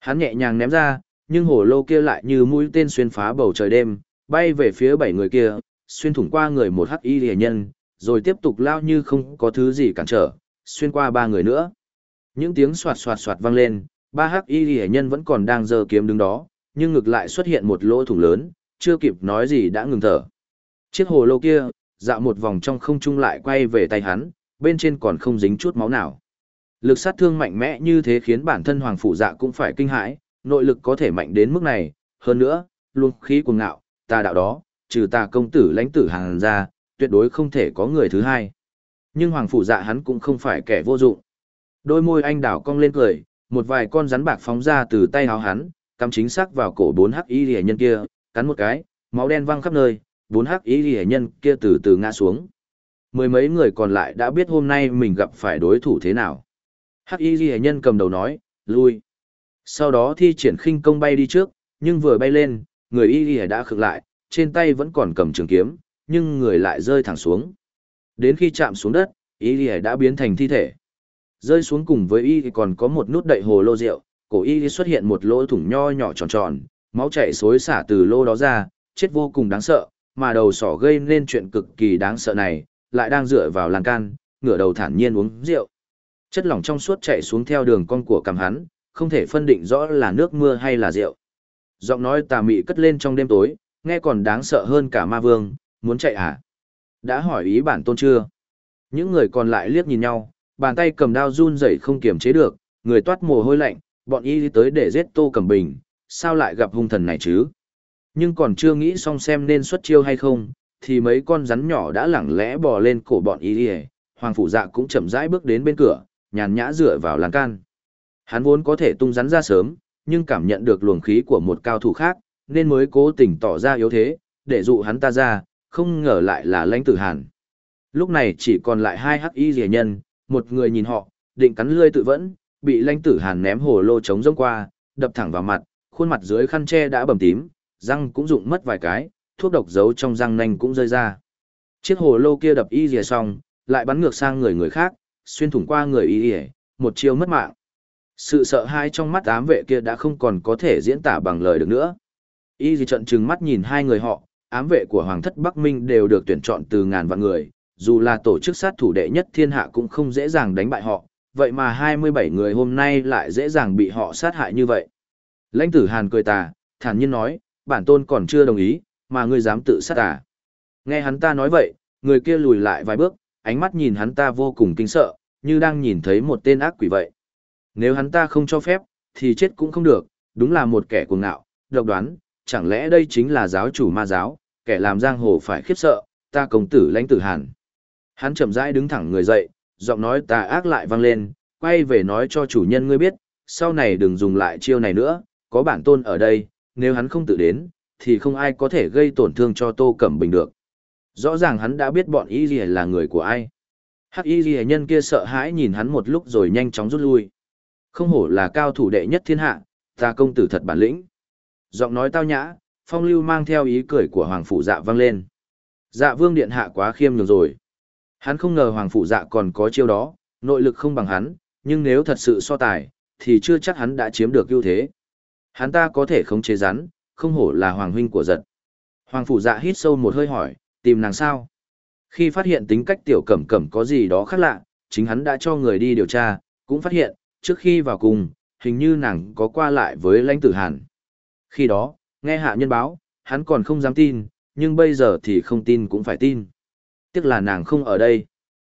Hắn nhẹ nhàng ném ra, nhưng hồ lô kia lại như mũi tên xuyên phá bầu trời đêm, bay về phía bảy người kia, xuyên thủng qua người một hắc y rìa nhân, rồi tiếp tục lao như không có thứ gì cản trở, xuyên qua ba người nữa. Những tiếng soạt soạt soạt vang lên, ba hắc y hệ nhân vẫn còn đang giơ kiếm đứng đó, nhưng ngược lại xuất hiện một lỗ thủng lớn, chưa kịp nói gì đã ngừng thở. Chiếc hồ lô kia, dạo một vòng trong không trung lại quay về tay hắn, bên trên còn không dính chút máu nào. Lực sát thương mạnh mẽ như thế khiến bản thân hoàng phủ dạ cũng phải kinh hãi, nội lực có thể mạnh đến mức này, hơn nữa, luôn khí cuồng ngạo, ta đạo đó, trừ ta công tử lãnh tử hàng ra, tuyệt đối không thể có người thứ hai. Nhưng hoàng phủ dạ hắn cũng không phải kẻ vô dụng. Đôi môi anh đảo cong lên cười, một vài con rắn bạc phóng ra từ tay áo hắn, cắm chính xác vào cổ bốn hắc y rỉa nhân kia, cắn một cái, máu đen văng khắp nơi, bốn hắc y rỉa nhân kia từ từ ngã xuống. Mười mấy người còn lại đã biết hôm nay mình gặp phải đối thủ thế nào. Hắc y rỉa nhân cầm đầu nói, lui. Sau đó thi triển khinh công bay đi trước, nhưng vừa bay lên, người y rỉa đã khựng lại, trên tay vẫn còn cầm trường kiếm, nhưng người lại rơi thẳng xuống. Đến khi chạm xuống đất, y lìa đã biến thành thi thể. Rơi xuống cùng với y còn có một nút đậy hồ lô rượu, cổ y xuất hiện một lỗ thủng nho nhỏ tròn tròn, máu chảy xối xả từ lô đó ra, chết vô cùng đáng sợ, mà đầu sỏ gây nên chuyện cực kỳ đáng sợ này, lại đang dựa vào lan can, ngửa đầu thản nhiên uống rượu. Chất lỏng trong suốt chảy xuống theo đường con của cằm hắn, không thể phân định rõ là nước mưa hay là rượu. Giọng nói tà mị cất lên trong đêm tối, nghe còn đáng sợ hơn cả ma vương, muốn chạy à? Đã hỏi ý bản tôn chưa? Những người còn lại liếc nhìn nhau, bàn tay cầm đao run rẩy không kiềm chế được, người toát mồ hôi lạnh, bọn y tới để giết Tô Cẩm Bình, sao lại gặp hung thần này chứ? Nhưng còn chưa nghĩ xong xem nên xuất chiêu hay không, thì mấy con rắn nhỏ đã lẳng lẽ bò lên cổ bọn y Hoàng Phủ Dạ cũng chậm rãi bước đến bên cửa, nhàn nhã dựa vào lan can. Hắn vốn có thể tung rắn ra sớm, nhưng cảm nhận được luồng khí của một cao thủ khác, nên mới cố tình tỏ ra yếu thế, để dụ hắn ta ra, không ngờ lại là lãnh tử hàn. Lúc này chỉ còn lại hai hắc y rẻ nhân, một người nhìn họ, định cắn lươi tự vẫn, bị lãnh tử hàn ném hồ lô trống rông qua, đập thẳng vào mặt, khuôn mặt dưới khăn che đã bầm tím, răng cũng rụng mất vài cái, thuốc độc giấu trong răng nanh cũng rơi ra. Chiếc hồ lô kia đập y rìa xong, lại bắn ngược sang người người khác, xuyên thủng qua người y rìa, một chiêu mất mạng. Sự sợ hãi trong mắt ám vệ kia đã không còn có thể diễn tả bằng lời được nữa. Y rìa trận trừng mắt nhìn hai người họ, ám vệ của Hoàng thất Bắc Minh đều được tuyển chọn từ ngàn vạn người, dù là tổ chức sát thủ đệ nhất thiên hạ cũng không dễ dàng đánh bại họ, vậy mà 27 người hôm nay lại dễ dàng bị họ sát hại như vậy. Lãnh tử Hàn cười tà, thản nhiên nói, bản tôn còn chưa đồng ý, mà ngươi dám tự sát à. Nghe hắn ta nói vậy, người kia lùi lại vài bước, ánh mắt nhìn hắn ta vô cùng kinh sợ, như đang nhìn thấy một tên ác quỷ vậy. Nếu hắn ta không cho phép, thì chết cũng không được, đúng là một kẻ cuồng ngạo, độc đoán, chẳng lẽ đây chính là giáo chủ ma giáo, kẻ làm giang hồ phải khiếp sợ, ta công tử lãnh tử hàn. Hắn chậm rãi đứng thẳng người dậy, giọng nói tà ác lại vang lên, quay về nói cho chủ nhân ngươi biết, sau này đừng dùng lại chiêu này nữa, có bản tôn ở đây, nếu hắn không tự đến, thì không ai có thể gây tổn thương cho Tô Cẩm Bình được. Rõ ràng hắn đã biết bọn Y lìa là người của ai. Hắc Y lìa nhân kia sợ hãi nhìn hắn một lúc rồi nhanh chóng rút lui. Không hổ là cao thủ đệ nhất thiên hạ, ta công tử thật bản lĩnh. Giọng nói tao nhã, phong lưu mang theo ý cười của Hoàng Phủ Dạ vang lên. Dạ vương điện hạ quá khiêm nhường rồi. Hắn không ngờ Hoàng Phủ Dạ còn có chiêu đó, nội lực không bằng hắn, nhưng nếu thật sự so tài, thì chưa chắc hắn đã chiếm được ưu thế. Hắn ta có thể không chế rắn, không hổ là Hoàng huynh của giật. Hoàng Phủ Dạ hít sâu một hơi hỏi, tìm nàng sao? Khi phát hiện tính cách tiểu cẩm cẩm có gì đó khác lạ, chính hắn đã cho người đi điều tra, cũng phát hiện, trước khi vào cùng, hình như nàng có qua lại với lãnh tử hàn. Khi đó, nghe hạ nhân báo, hắn còn không dám tin, nhưng bây giờ thì không tin cũng phải tin. Tiếc là nàng không ở đây.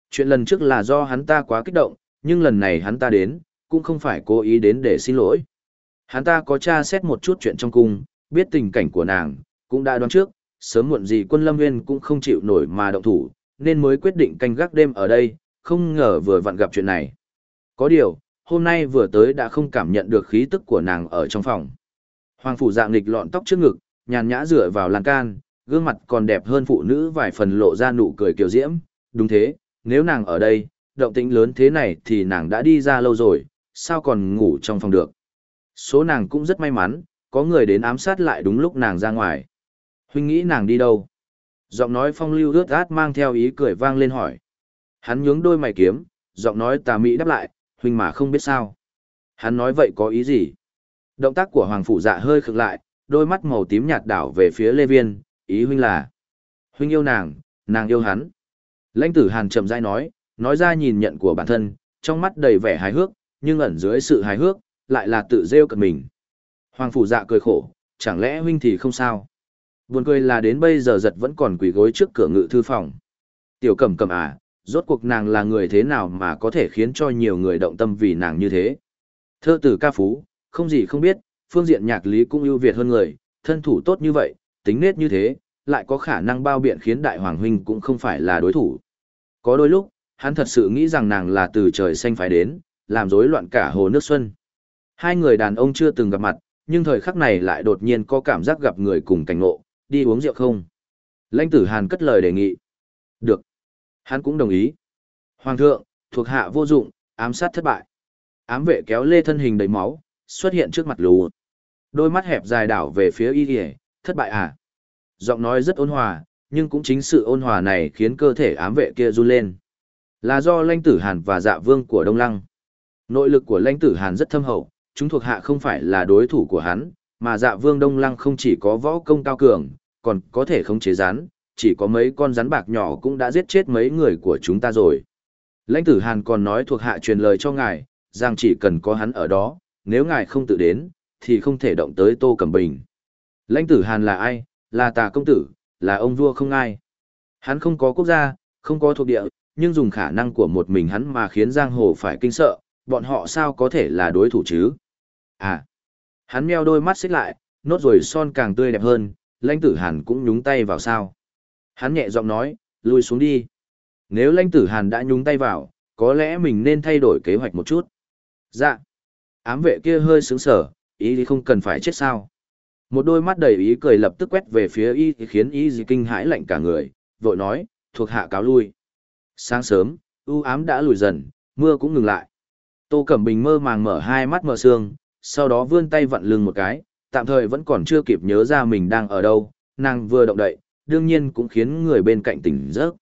Chuyện lần trước là do hắn ta quá kích động, nhưng lần này hắn ta đến, cũng không phải cố ý đến để xin lỗi. Hắn ta có tra xét một chút chuyện trong cung, biết tình cảnh của nàng, cũng đã đoán trước, sớm muộn gì quân lâm nguyên cũng không chịu nổi mà động thủ, nên mới quyết định canh gác đêm ở đây, không ngờ vừa vặn gặp chuyện này. Có điều, hôm nay vừa tới đã không cảm nhận được khí tức của nàng ở trong phòng. Hoàng phủ dạng nghịch lọn tóc trước ngực, nhàn nhã dựa vào lan can, gương mặt còn đẹp hơn phụ nữ vài phần lộ ra nụ cười kiều diễm. Đúng thế, nếu nàng ở đây, động tĩnh lớn thế này thì nàng đã đi ra lâu rồi, sao còn ngủ trong phòng được. Số nàng cũng rất may mắn, có người đến ám sát lại đúng lúc nàng ra ngoài. Huynh nghĩ nàng đi đâu? Giọng nói phong lưu ướt át mang theo ý cười vang lên hỏi. Hắn nhướng đôi mày kiếm, giọng nói tà mỹ đáp lại, huynh mà không biết sao. Hắn nói vậy có ý gì? Động tác của Hoàng Phủ Dạ hơi khựng lại, đôi mắt màu tím nhạt đảo về phía Lê Viên, ý huynh là. Huynh yêu nàng, nàng yêu hắn. Lãnh tử Hàn chậm rãi nói, nói ra nhìn nhận của bản thân, trong mắt đầy vẻ hài hước, nhưng ẩn dưới sự hài hước, lại là tự rêu cận mình. Hoàng phủ dạ cười khổ, chẳng lẽ huynh thì không sao? Buồn cười là đến bây giờ giật vẫn còn quỳ gối trước cửa ngự thư phòng. Tiểu cẩm cẩm à, rốt cuộc nàng là người thế nào mà có thể khiến cho nhiều người động tâm vì nàng như thế? Thơ tử ca phú, không gì không biết, phương diện nhạc lý cũng ưu việt hơn người, thân thủ tốt như vậy, tính nết như thế, lại có khả năng bao biện khiến đại hoàng huynh cũng không phải là đối thủ. Có đôi lúc, hắn thật sự nghĩ rằng nàng là từ trời xanh phải đến, làm rối loạn cả hồ nước xuân. Hai người đàn ông chưa từng gặp mặt, nhưng thời khắc này lại đột nhiên có cảm giác gặp người cùng cảnh ngộ, đi uống rượu không? Lãnh tử Hàn cất lời đề nghị. Được. Hắn cũng đồng ý. Hoàng thượng, thuộc hạ vô dụng, ám sát thất bại. Ám vệ kéo lê thân hình đầy máu, xuất hiện trước mặt lù. Đôi mắt hẹp dài đảo về phía y kìa, thất bại à? Giọng nói rất ôn hòa, nhưng cũng chính sự ôn hòa này khiến cơ thể ám vệ kia run lên. Là do lãnh tử Hàn và dạ vương của Đông Lăng. Nội lực của lãnh tử Hàn rất thâm hậu, chúng thuộc hạ không phải là đối thủ của hắn, mà dạ vương Đông Lăng không chỉ có võ công cao cường, còn có thể khống chế rắn, chỉ có mấy con rắn bạc nhỏ cũng đã giết chết mấy người của chúng ta rồi. Lãnh tử Hàn còn nói thuộc hạ truyền lời cho ngài, rằng chỉ cần có hắn ở đó, nếu ngài không tự đến, thì không thể động tới Tô Cẩm Bình. Lãnh tử Hàn là ai? Là tà công tử, là ông vua không ai. Hắn không có quốc gia, không có thuộc địa, nhưng dùng khả năng của một mình hắn mà khiến giang hồ phải kinh sợ, bọn họ sao có thể là đối thủ chứ? À, hắn meo đôi mắt xích lại, nốt rồi son càng tươi đẹp hơn, lãnh tử hàn cũng nhúng tay vào sao. Hắn nhẹ giọng nói, lui xuống đi. Nếu lãnh tử hàn đã nhúng tay vào, có lẽ mình nên thay đổi kế hoạch một chút. Dạ. Ám vệ kia hơi sướng sở, ý thì không cần phải chết sao. Một đôi mắt đầy ý cười lập tức quét về phía y khiến y gì kinh hãi lạnh cả người, vội nói, thuộc hạ cáo lui. Sáng sớm, u ám đã lùi dần, mưa cũng ngừng lại. Tô Cẩm Bình mơ màng mở hai mắt mở sương, sau đó vươn tay vặn lưng một cái, tạm thời vẫn còn chưa kịp nhớ ra mình đang ở đâu, nàng vừa động đậy, đương nhiên cũng khiến người bên cạnh tỉnh giấc.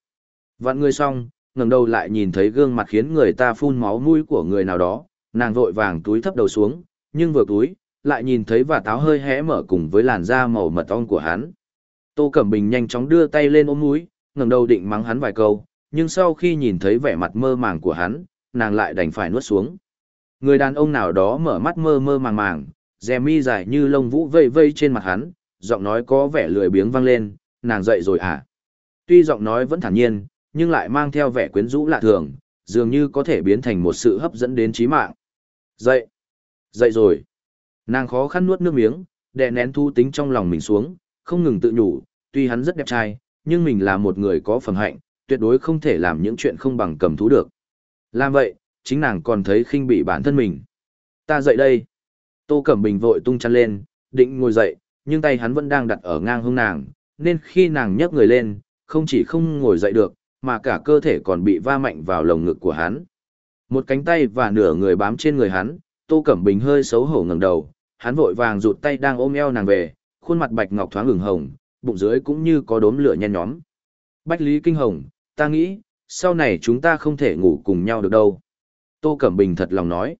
Vặn người xong, ngẩng đầu lại nhìn thấy gương mặt khiến người ta phun máu mũi của người nào đó, nàng vội vàng túi thấp đầu xuống, nhưng vừa túi, lại nhìn thấy và táo hơi hé mở cùng với làn da màu mật ong của hắn. Tô Cẩm Bình nhanh chóng đưa tay lên ôm mũi, ngẩng đầu định mắng hắn vài câu, nhưng sau khi nhìn thấy vẻ mặt mơ màng của hắn, nàng lại đành phải nuốt xuống. Người đàn ông nào đó mở mắt mơ mơ màng màng, dè mi dài như lông vũ vây vây trên mặt hắn, giọng nói có vẻ lười biếng vang lên, nàng dậy rồi à? Tuy giọng nói vẫn thản nhiên, nhưng lại mang theo vẻ quyến rũ lạ thường, dường như có thể biến thành một sự hấp dẫn đến chí mạng. Dậy! Dậy rồi! Nàng khó khăn nuốt nước miếng, đè nén thu tính trong lòng mình xuống, không ngừng tự nhủ, tuy hắn rất đẹp trai, nhưng mình là một người có phẩm hạnh, tuyệt đối không thể làm những chuyện không bằng cầm thú được. Làm vậy, chính nàng còn thấy khinh bị bản thân mình. Ta dậy đây. Tô Cẩm Bình vội tung chăn lên, định ngồi dậy, nhưng tay hắn vẫn đang đặt ở ngang hông nàng, nên khi nàng nhấc người lên, không chỉ không ngồi dậy được, mà cả cơ thể còn bị va mạnh vào lồng ngực của hắn. Một cánh tay và nửa người bám trên người hắn, Tô Cẩm Bình hơi xấu hổ ngẩng đầu, hắn vội vàng rụt tay đang ôm eo nàng về, khuôn mặt bạch ngọc thoáng ửng hồng, bụng dưới cũng như có đốm lửa nhen nhóm. Bách Lý Kinh Hồng, ta nghĩ, sau này chúng ta không thể ngủ cùng nhau được đâu. Tô Cẩm Bình thật lòng nói.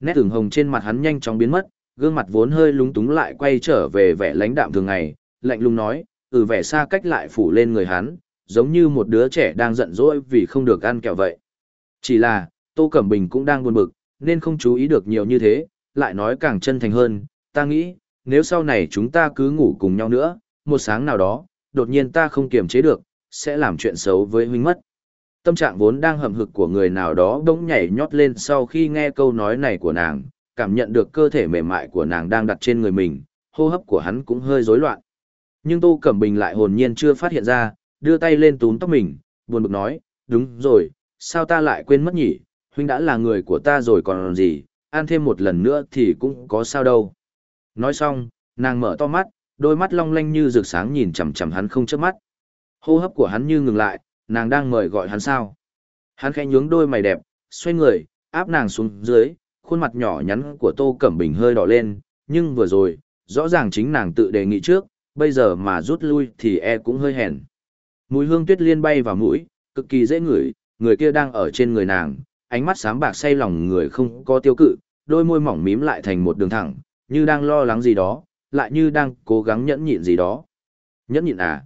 Nét ửng hồng trên mặt hắn nhanh chóng biến mất, gương mặt vốn hơi lúng túng lại quay trở về vẻ lãnh đạm thường ngày, lạnh lùng nói, từ vẻ xa cách lại phủ lên người hắn, giống như một đứa trẻ đang giận dỗi vì không được ăn kẹo vậy. Chỉ là, Tô Cẩm Bình cũng đang buồn bực, nên không chú ý được nhiều như thế, lại nói càng chân thành hơn, ta nghĩ, nếu sau này chúng ta cứ ngủ cùng nhau nữa, một sáng nào đó, đột nhiên ta không kiềm chế được, sẽ làm chuyện xấu với huynh mất. Tâm trạng vốn đang hầm hực của người nào đó bỗng nhảy nhót lên sau khi nghe câu nói này của nàng, cảm nhận được cơ thể mềm mại của nàng đang đặt trên người mình, hô hấp của hắn cũng hơi rối loạn. Nhưng Tô Cẩm Bình lại hồn nhiên chưa phát hiện ra, đưa tay lên túm tóc mình, buồn bực nói, đúng rồi, sao ta lại quên mất nhỉ, huynh đã là người của ta rồi còn gì, ăn thêm một lần nữa thì cũng có sao đâu. Nói xong, nàng mở to mắt, đôi mắt long lanh như rực sáng nhìn chằm chằm hắn không chớp mắt. Hô hấp của hắn như ngừng lại, nàng đang mời gọi hắn sao. Hắn khẽ nhướng đôi mày đẹp, xoay người, áp nàng xuống dưới, khuôn mặt nhỏ nhắn của Tô Cẩm Bình hơi đỏ lên, nhưng vừa rồi, rõ ràng chính nàng tự đề nghị trước, bây giờ mà rút lui thì e cũng hơi hèn. Mùi hương tuyết liên bay vào mũi, cực kỳ dễ ngửi, người kia đang ở trên người nàng, ánh mắt sáng bạc say lòng người không có tiêu cự, đôi môi mỏng mím lại thành một đường thẳng, như đang lo lắng gì đó, lại như đang cố gắng nhẫn nhịn gì đó. Nhẫn nhịn à?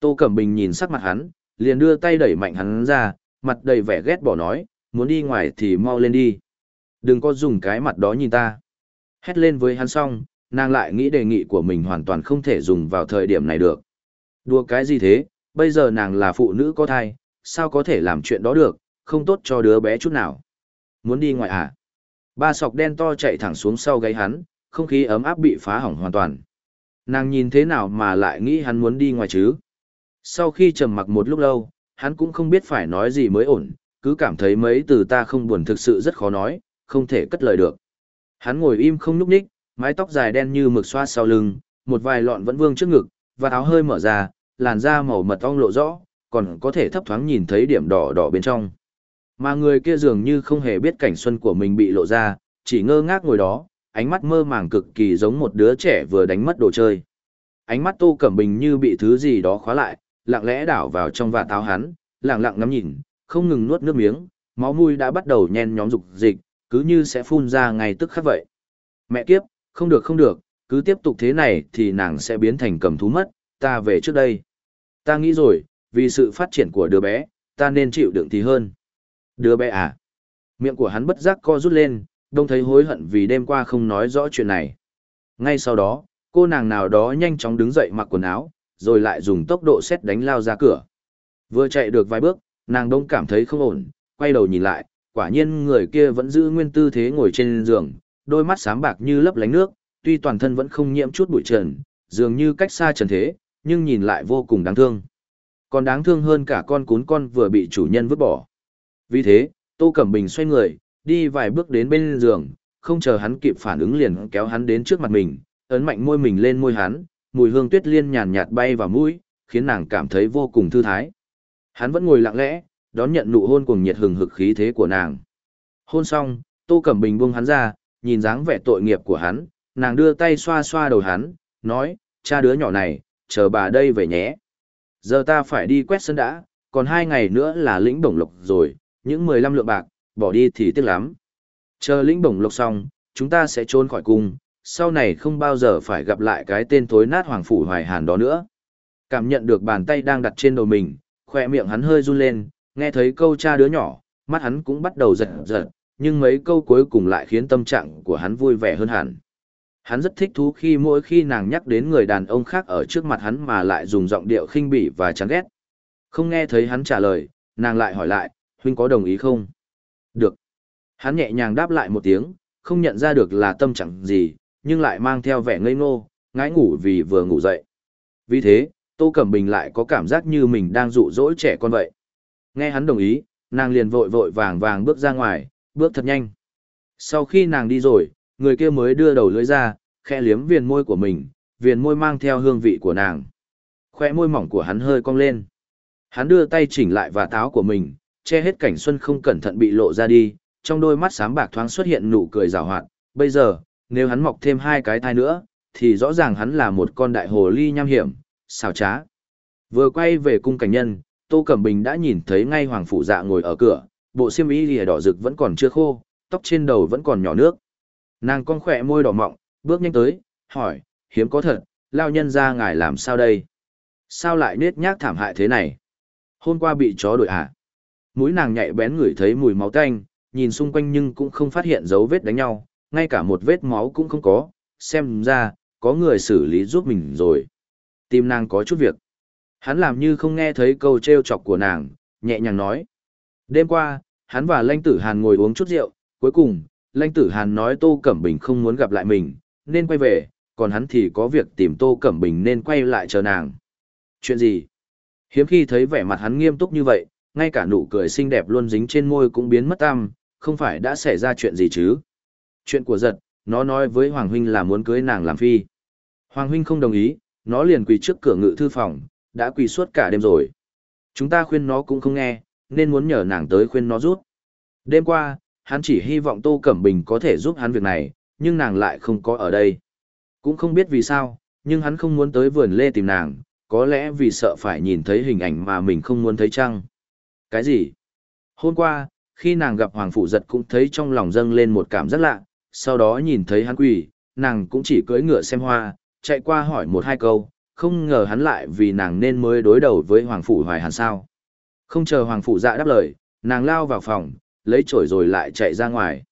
Tô Cẩm Bình nhìn sắc mặt hắn, liền đưa tay đẩy mạnh hắn ra, mặt đầy vẻ ghét bỏ nói, muốn đi ngoài thì mau lên đi. Đừng có dùng cái mặt đó nhìn ta. Hét lên với hắn xong, nàng lại nghĩ đề nghị của mình hoàn toàn không thể dùng vào thời điểm này được. Đùa cái gì thế, bây giờ nàng là phụ nữ có thai, sao có thể làm chuyện đó được, không tốt cho đứa bé chút nào. Muốn đi ngoài à? Ba sọc đen to chạy thẳng xuống sau gáy hắn, không khí ấm áp bị phá hỏng hoàn toàn. Nàng nhìn thế nào mà lại nghĩ hắn muốn đi ngoài chứ? Sau khi trầm mặc một lúc lâu, hắn cũng không biết phải nói gì mới ổn, cứ cảm thấy mấy từ ta không buồn thực sự rất khó nói, không thể cất lời được. Hắn ngồi im không nhúc nhích, mái tóc dài đen như mực xoa sau lưng, một vài lọn vẫn vương trước ngực, và áo hơi mở ra, làn da màu mật ong lộ rõ, còn có thể thấp thoáng nhìn thấy điểm đỏ đỏ bên trong. Mà người kia dường như không hề biết cảnh xuân của mình bị lộ ra, chỉ ngơ ngác ngồi đó, ánh mắt mơ màng cực kỳ giống một đứa trẻ vừa đánh mất đồ chơi. Ánh mắt Tô Cẩm Bình như bị thứ gì đó khóa lại, lặng lẽ đảo vào trong vạt áo hắn, lặng lặng ngắm nhìn, không ngừng nuốt nước miếng, máu mũi đã bắt đầu nhen nhóm dục dịch, cứ như sẽ phun ra ngay tức khắc vậy. Mẹ kiếp, không được không được, cứ tiếp tục thế này thì nàng sẽ biến thành cầm thú mất, ta về trước đây. Ta nghĩ rồi, vì sự phát triển của đứa bé, ta nên chịu đựng thì hơn. Đứa bé à? Miệng của hắn bất giác co rút lên, đông thấy hối hận vì đêm qua không nói rõ chuyện này. Ngay sau đó, cô nàng nào đó nhanh chóng đứng dậy mặc quần áo, rồi lại dùng tốc độ xét đánh lao ra cửa. Vừa chạy được vài bước, nàng đông cảm thấy không ổn, quay đầu nhìn lại, quả nhiên người kia vẫn giữ nguyên tư thế ngồi trên giường, đôi mắt sáng bạc như lấp lánh nước, tuy toàn thân vẫn không nhiễm chút bụi trần, dường như cách xa trần thế, nhưng nhìn lại vô cùng đáng thương. Còn đáng thương hơn cả con cún con vừa bị chủ nhân vứt bỏ. Vì thế, Tô Cẩm Bình xoay người, đi vài bước đến bên giường, không chờ hắn kịp phản ứng liền kéo hắn đến trước mặt mình, ấn mạnh môi mình lên môi hắn, mùi hương tuyết liên nhàn nhạt bay vào mũi, khiến nàng cảm thấy vô cùng thư thái. Hắn vẫn ngồi lặng lẽ, đón nhận nụ hôn cùng nhiệt hừng hực khí thế của nàng. Hôn xong, Tô Cẩm Bình buông hắn ra, nhìn dáng vẻ tội nghiệp của hắn, nàng đưa tay xoa xoa đầu hắn, nói, cha đứa nhỏ này, chờ bà đây về nhé. Giờ ta phải đi quét sân đã, còn hai ngày nữa là lĩnh bổng lộc rồi, những 15 lượng bạc, bỏ đi thì tiếc lắm. Chờ lĩnh bổng lộc xong, chúng ta sẽ trốn khỏi cung, sau này không bao giờ phải gặp lại cái tên thối nát hoàng phủ hoài hàn đó nữa. Cảm nhận được bàn tay đang đặt trên đầu mình, khoe miệng hắn hơi run lên, nghe thấy câu cha đứa nhỏ, mắt hắn cũng bắt đầu giật giật, nhưng mấy câu cuối cùng lại khiến tâm trạng của hắn vui vẻ hơn hẳn. Hắn rất thích thú khi mỗi khi nàng nhắc đến người đàn ông khác ở trước mặt hắn mà lại dùng giọng điệu khinh bỉ và chán ghét. Không nghe thấy hắn trả lời, nàng lại hỏi lại, huynh có đồng ý không? Được. Hắn nhẹ nhàng đáp lại một tiếng, không nhận ra được là tâm trạng gì, nhưng lại mang theo vẻ ngây ngô, ngái ngủ vì vừa ngủ dậy. Vì thế, Tô Cẩm Bình lại có cảm giác như mình đang dụ dỗ trẻ con vậy. Nghe hắn đồng ý, nàng liền vội vội vàng vàng bước ra ngoài, bước thật nhanh. Sau khi nàng đi rồi, người kia mới đưa đầu lưỡi ra, khẽ liếm viền môi của mình, viền môi mang theo hương vị của nàng. Khoe môi mỏng của hắn hơi cong lên. Hắn đưa tay chỉnh lại và táo của mình, che hết cảnh xuân không cẩn thận bị lộ ra đi, trong đôi mắt sáng bạc thoáng xuất hiện nụ cười rào hoạt. Bây giờ, nếu hắn mọc thêm hai cái thai nữa, thì rõ ràng hắn là một con đại hồ ly nham hiểm, xào trá. Vừa quay về cung cảnh nhân, Tô Cẩm Bình đã nhìn thấy ngay Hoàng Phủ Dạ ngồi ở cửa, bộ xiêm y lìa đỏ rực vẫn còn chưa khô, tóc trên đầu vẫn còn nhỏ nước. Nàng con khỏe môi đỏ mọng, bước nhanh tới, hỏi, hiếm có thật, lao nhân ra ngài làm sao đây? Sao lại nết nhác thảm hại thế này? Hôm qua bị chó đuổi à? Mũi nàng nhạy bén ngửi thấy mùi máu tanh, nhìn xung quanh nhưng cũng không phát hiện dấu vết đánh nhau, ngay cả một vết máu cũng không có, xem ra, có người xử lý giúp mình rồi. Tim nàng có chút việc. Hắn làm như không nghe thấy câu trêu chọc của nàng, nhẹ nhàng nói. Đêm qua, hắn và Lanh Tử Hàn ngồi uống chút rượu, cuối cùng, Lanh Tử Hàn nói Tô Cẩm Bình không muốn gặp lại mình, nên quay về, còn hắn thì có việc tìm Tô Cẩm Bình nên quay lại chờ nàng. Chuyện gì? Hiếm khi thấy vẻ mặt hắn nghiêm túc như vậy, ngay cả nụ cười xinh đẹp luôn dính trên môi cũng biến mất tăm, không phải đã xảy ra chuyện gì chứ? Chuyện của giật, nó nói với Hoàng Huynh là muốn cưới nàng làm phi. Hoàng Huynh không đồng ý, nó liền quỳ trước cửa ngự thư phòng, đã quỳ suốt cả đêm rồi. Chúng ta khuyên nó cũng không nghe, nên muốn nhờ nàng tới khuyên nó rút. Đêm qua, hắn chỉ hy vọng Tô Cẩm Bình có thể giúp hắn việc này, nhưng nàng lại không có ở đây. Cũng không biết vì sao, nhưng hắn không muốn tới vườn lê tìm nàng, có lẽ vì sợ phải nhìn thấy hình ảnh mà mình không muốn thấy chăng. Cái gì? Hôm qua, khi nàng gặp Hoàng Phủ Giật cũng thấy trong lòng dâng lên một cảm giác lạ, sau đó nhìn thấy hắn quỳ, nàng cũng chỉ cưỡi ngựa xem hoa, chạy qua hỏi một hai câu, không ngờ hắn lại vì nàng nên mới đối đầu với Hoàng Phủ Hoài Hàn sao. Không chờ Hoàng Phủ dạ đáp lời, nàng lao vào phòng, lấy chổi rồi lại chạy ra ngoài.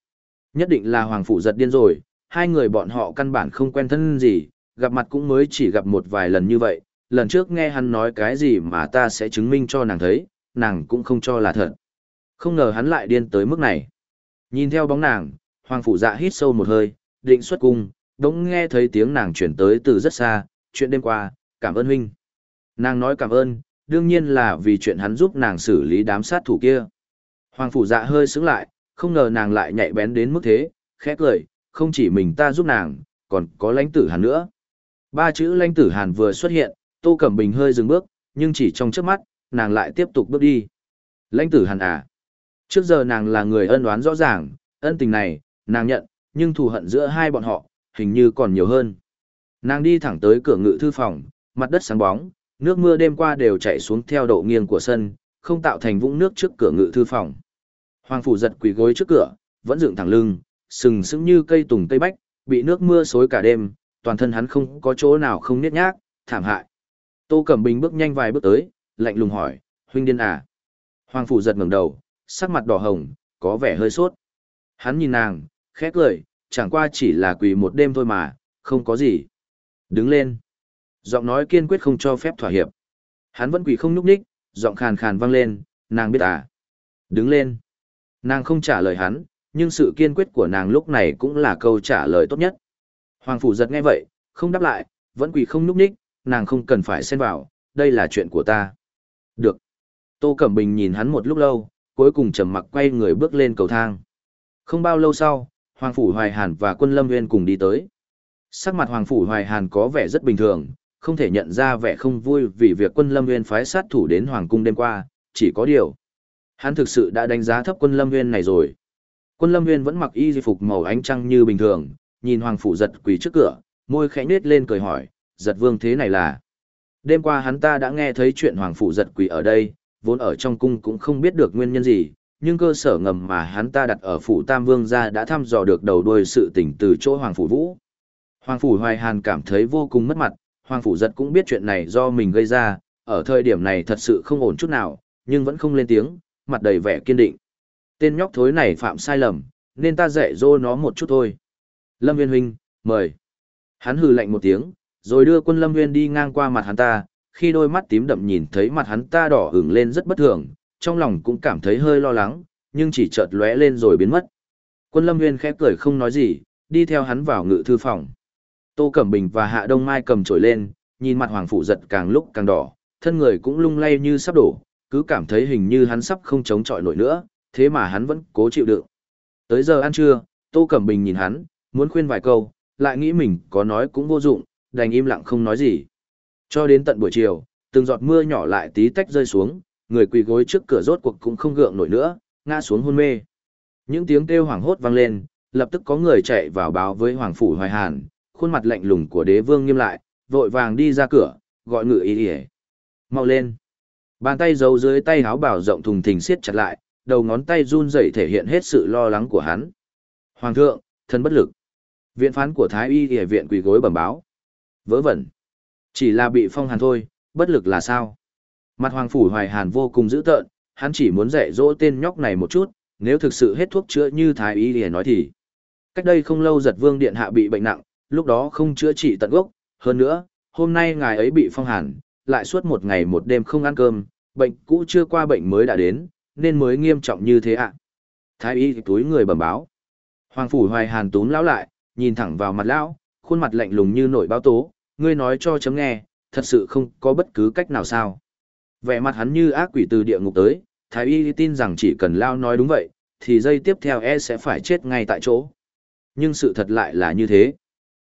Nhất định là Hoàng Phủ giật điên rồi, hai người bọn họ căn bản không quen thân gì, gặp mặt cũng mới chỉ gặp một vài lần như vậy, lần trước nghe hắn nói cái gì mà ta sẽ chứng minh cho nàng thấy, nàng cũng không cho là thật. Không ngờ hắn lại điên tới mức này. Nhìn theo bóng nàng, Hoàng Phủ dạ hít sâu một hơi, định xuất cung, đống nghe thấy tiếng nàng chuyển tới từ rất xa, chuyện đêm qua, cảm ơn huynh. Nàng nói cảm ơn, đương nhiên là vì chuyện hắn giúp nàng xử lý đám sát thủ kia. Hoàng Phủ dạ hơi sững lại, không ngờ nàng lại nhạy bén đến mức thế, khẽ cười, không chỉ mình ta giúp nàng, còn có lãnh tử hàn nữa. Ba chữ lãnh tử hàn vừa xuất hiện, Tô Cẩm Bình hơi dừng bước, nhưng chỉ trong chớp mắt, nàng lại tiếp tục bước đi. Lãnh tử hàn à. Trước giờ nàng là người ân oán rõ ràng, ân tình này, nàng nhận, nhưng thù hận giữa hai bọn họ, hình như còn nhiều hơn. Nàng đi thẳng tới cửa ngự thư phòng, mặt đất sáng bóng, nước mưa đêm qua đều chảy xuống theo độ nghiêng của sân, không tạo thành vũng nước trước cửa ngự thư phòng. Hoàng phủ giật quỳ gối trước cửa, vẫn dựng thẳng lưng, sừng sững như cây tùng cây bách, bị nước mưa xối cả đêm, toàn thân hắn không có chỗ nào không niết nhác, thảm hại. Tô Cẩm Bình bước nhanh vài bước tới, lạnh lùng hỏi, huynh điên à? Hoàng phủ giật ngẩng đầu, sắc mặt đỏ hồng, có vẻ hơi sốt. Hắn nhìn nàng, khẽ cười, chẳng qua chỉ là quỳ một đêm thôi mà, không có gì. Đứng lên. Giọng nói kiên quyết không cho phép thỏa hiệp. Hắn vẫn quỳ không nhúc nhích, giọng khàn khàn vang lên, nàng biết à. Đứng lên. Nàng không trả lời hắn, nhưng sự kiên quyết của nàng lúc này cũng là câu trả lời tốt nhất. Hoàng phủ giật nghe vậy, không đáp lại, vẫn quỳ không nhúc nhích, nàng không cần phải xen vào, đây là chuyện của ta. Được. Tô Cẩm Bình nhìn hắn một lúc lâu, cuối cùng trầm mặc quay người bước lên cầu thang. Không bao lâu sau, Hoàng Phủ Hoài Hàn và quân Lâm Nguyên cùng đi tới. Sắc mặt Hoàng Phủ Hoài Hàn có vẻ rất bình thường, không thể nhận ra vẻ không vui vì việc quân Lâm Nguyên phái sát thủ đến Hoàng Cung đêm qua, chỉ có điều. Hắn thực sự đã đánh giá thấp quân Lâm Nguyên này rồi. Quân Lâm Nguyên vẫn mặc y phục màu ánh trăng như bình thường, nhìn Hoàng Phủ giật quỳ trước cửa, môi khẽ nết lên cười hỏi, giật vương thế này là. Đêm qua hắn ta đã nghe thấy chuyện Hoàng Phủ giật quỳ ở đây, vốn ở trong cung cũng không biết được nguyên nhân gì, nhưng cơ sở ngầm mà hắn ta đặt ở phủ Tam Vương gia đã thăm dò được đầu đuôi sự tình từ chỗ Hoàng Phủ Vũ. Hoàng Phủ Hoài Hàn cảm thấy vô cùng mất mặt, Hoàng Phủ giật cũng biết chuyện này do mình gây ra, ở thời điểm này thật sự không ổn chút nào, nhưng vẫn không lên tiếng, mặt đầy vẻ kiên định. Tên nhóc thối này phạm sai lầm, nên ta dạy dỗ nó một chút thôi. Lâm Viên Huynh, mời. Hắn hừ lạnh một tiếng, rồi đưa quân Lâm Nguyên đi ngang qua mặt hắn ta, khi đôi mắt tím đậm nhìn thấy mặt hắn ta đỏ ửng lên rất bất thường, trong lòng cũng cảm thấy hơi lo lắng, nhưng chỉ chợt lóe lên rồi biến mất. Quân Lâm Nguyên khẽ cười không nói gì, đi theo hắn vào ngự thư phòng. Tô Cẩm Bình và Hạ Đông Mai cầm chổi lên, nhìn mặt Hoàng Phụ giật càng lúc càng đỏ, thân người cũng lung lay như sắp đổ, cứ cảm thấy hình như hắn sắp không chống chọi nổi nữa, thế mà hắn vẫn cố chịu đựng. Tới giờ ăn trưa, Tô Cẩm Bình nhìn hắn, muốn khuyên vài câu, lại nghĩ mình có nói cũng vô dụng, đành im lặng không nói gì. Cho đến tận buổi chiều, từng giọt mưa nhỏ lại tí tách rơi xuống, người quỳ gối trước cửa rốt cuộc cũng không gượng nổi nữa, ngã xuống hôn mê. Những tiếng kêu hoảng hốt vang lên, lập tức có người chạy vào báo với Hoàng Phủ Hoài Hàn, khuôn mặt lạnh lùng của đế vương nghiêm lại, vội vàng đi ra cửa, gọi ngự y. ý. Mau lên. Bàn tay giấu dưới tay háo bảo rộng thùng thình siết chặt lại, đầu ngón tay run rẩy thể hiện hết sự lo lắng của hắn. Hoàng thượng, thân bất lực. Viện phán của Thái Y Y viện quỳ gối bẩm báo. Vớ vẩn. Chỉ là bị phong hàn thôi, bất lực là sao? Mặt Hoàng Phủ Hoài Hàn vô cùng dữ tợn, hắn chỉ muốn dạy dỗ tên nhóc này một chút, nếu thực sự hết thuốc chữa như Thái Y thì nói thì. Cách đây không lâu giật vương điện hạ bị bệnh nặng, lúc đó không chữa trị tận gốc, hơn nữa, hôm nay ngài ấy bị phong hàn, lại suốt một ngày một đêm không ăn cơm, bệnh cũ chưa qua bệnh mới đã đến, nên mới nghiêm trọng như thế ạ. Thái y túi người bẩm báo. Hoàng phủ hoài hàn túm lão lại, nhìn thẳng vào mặt lão, khuôn mặt lạnh lùng như nổi báo tố, ngươi nói cho chấm nghe, thật sự không có bất cứ cách nào sao. Vẻ mặt hắn như ác quỷ từ địa ngục tới, Thái Y tin rằng chỉ cần Lao nói đúng vậy, thì giây tiếp theo e sẽ phải chết ngay tại chỗ. Nhưng sự thật lại là như thế.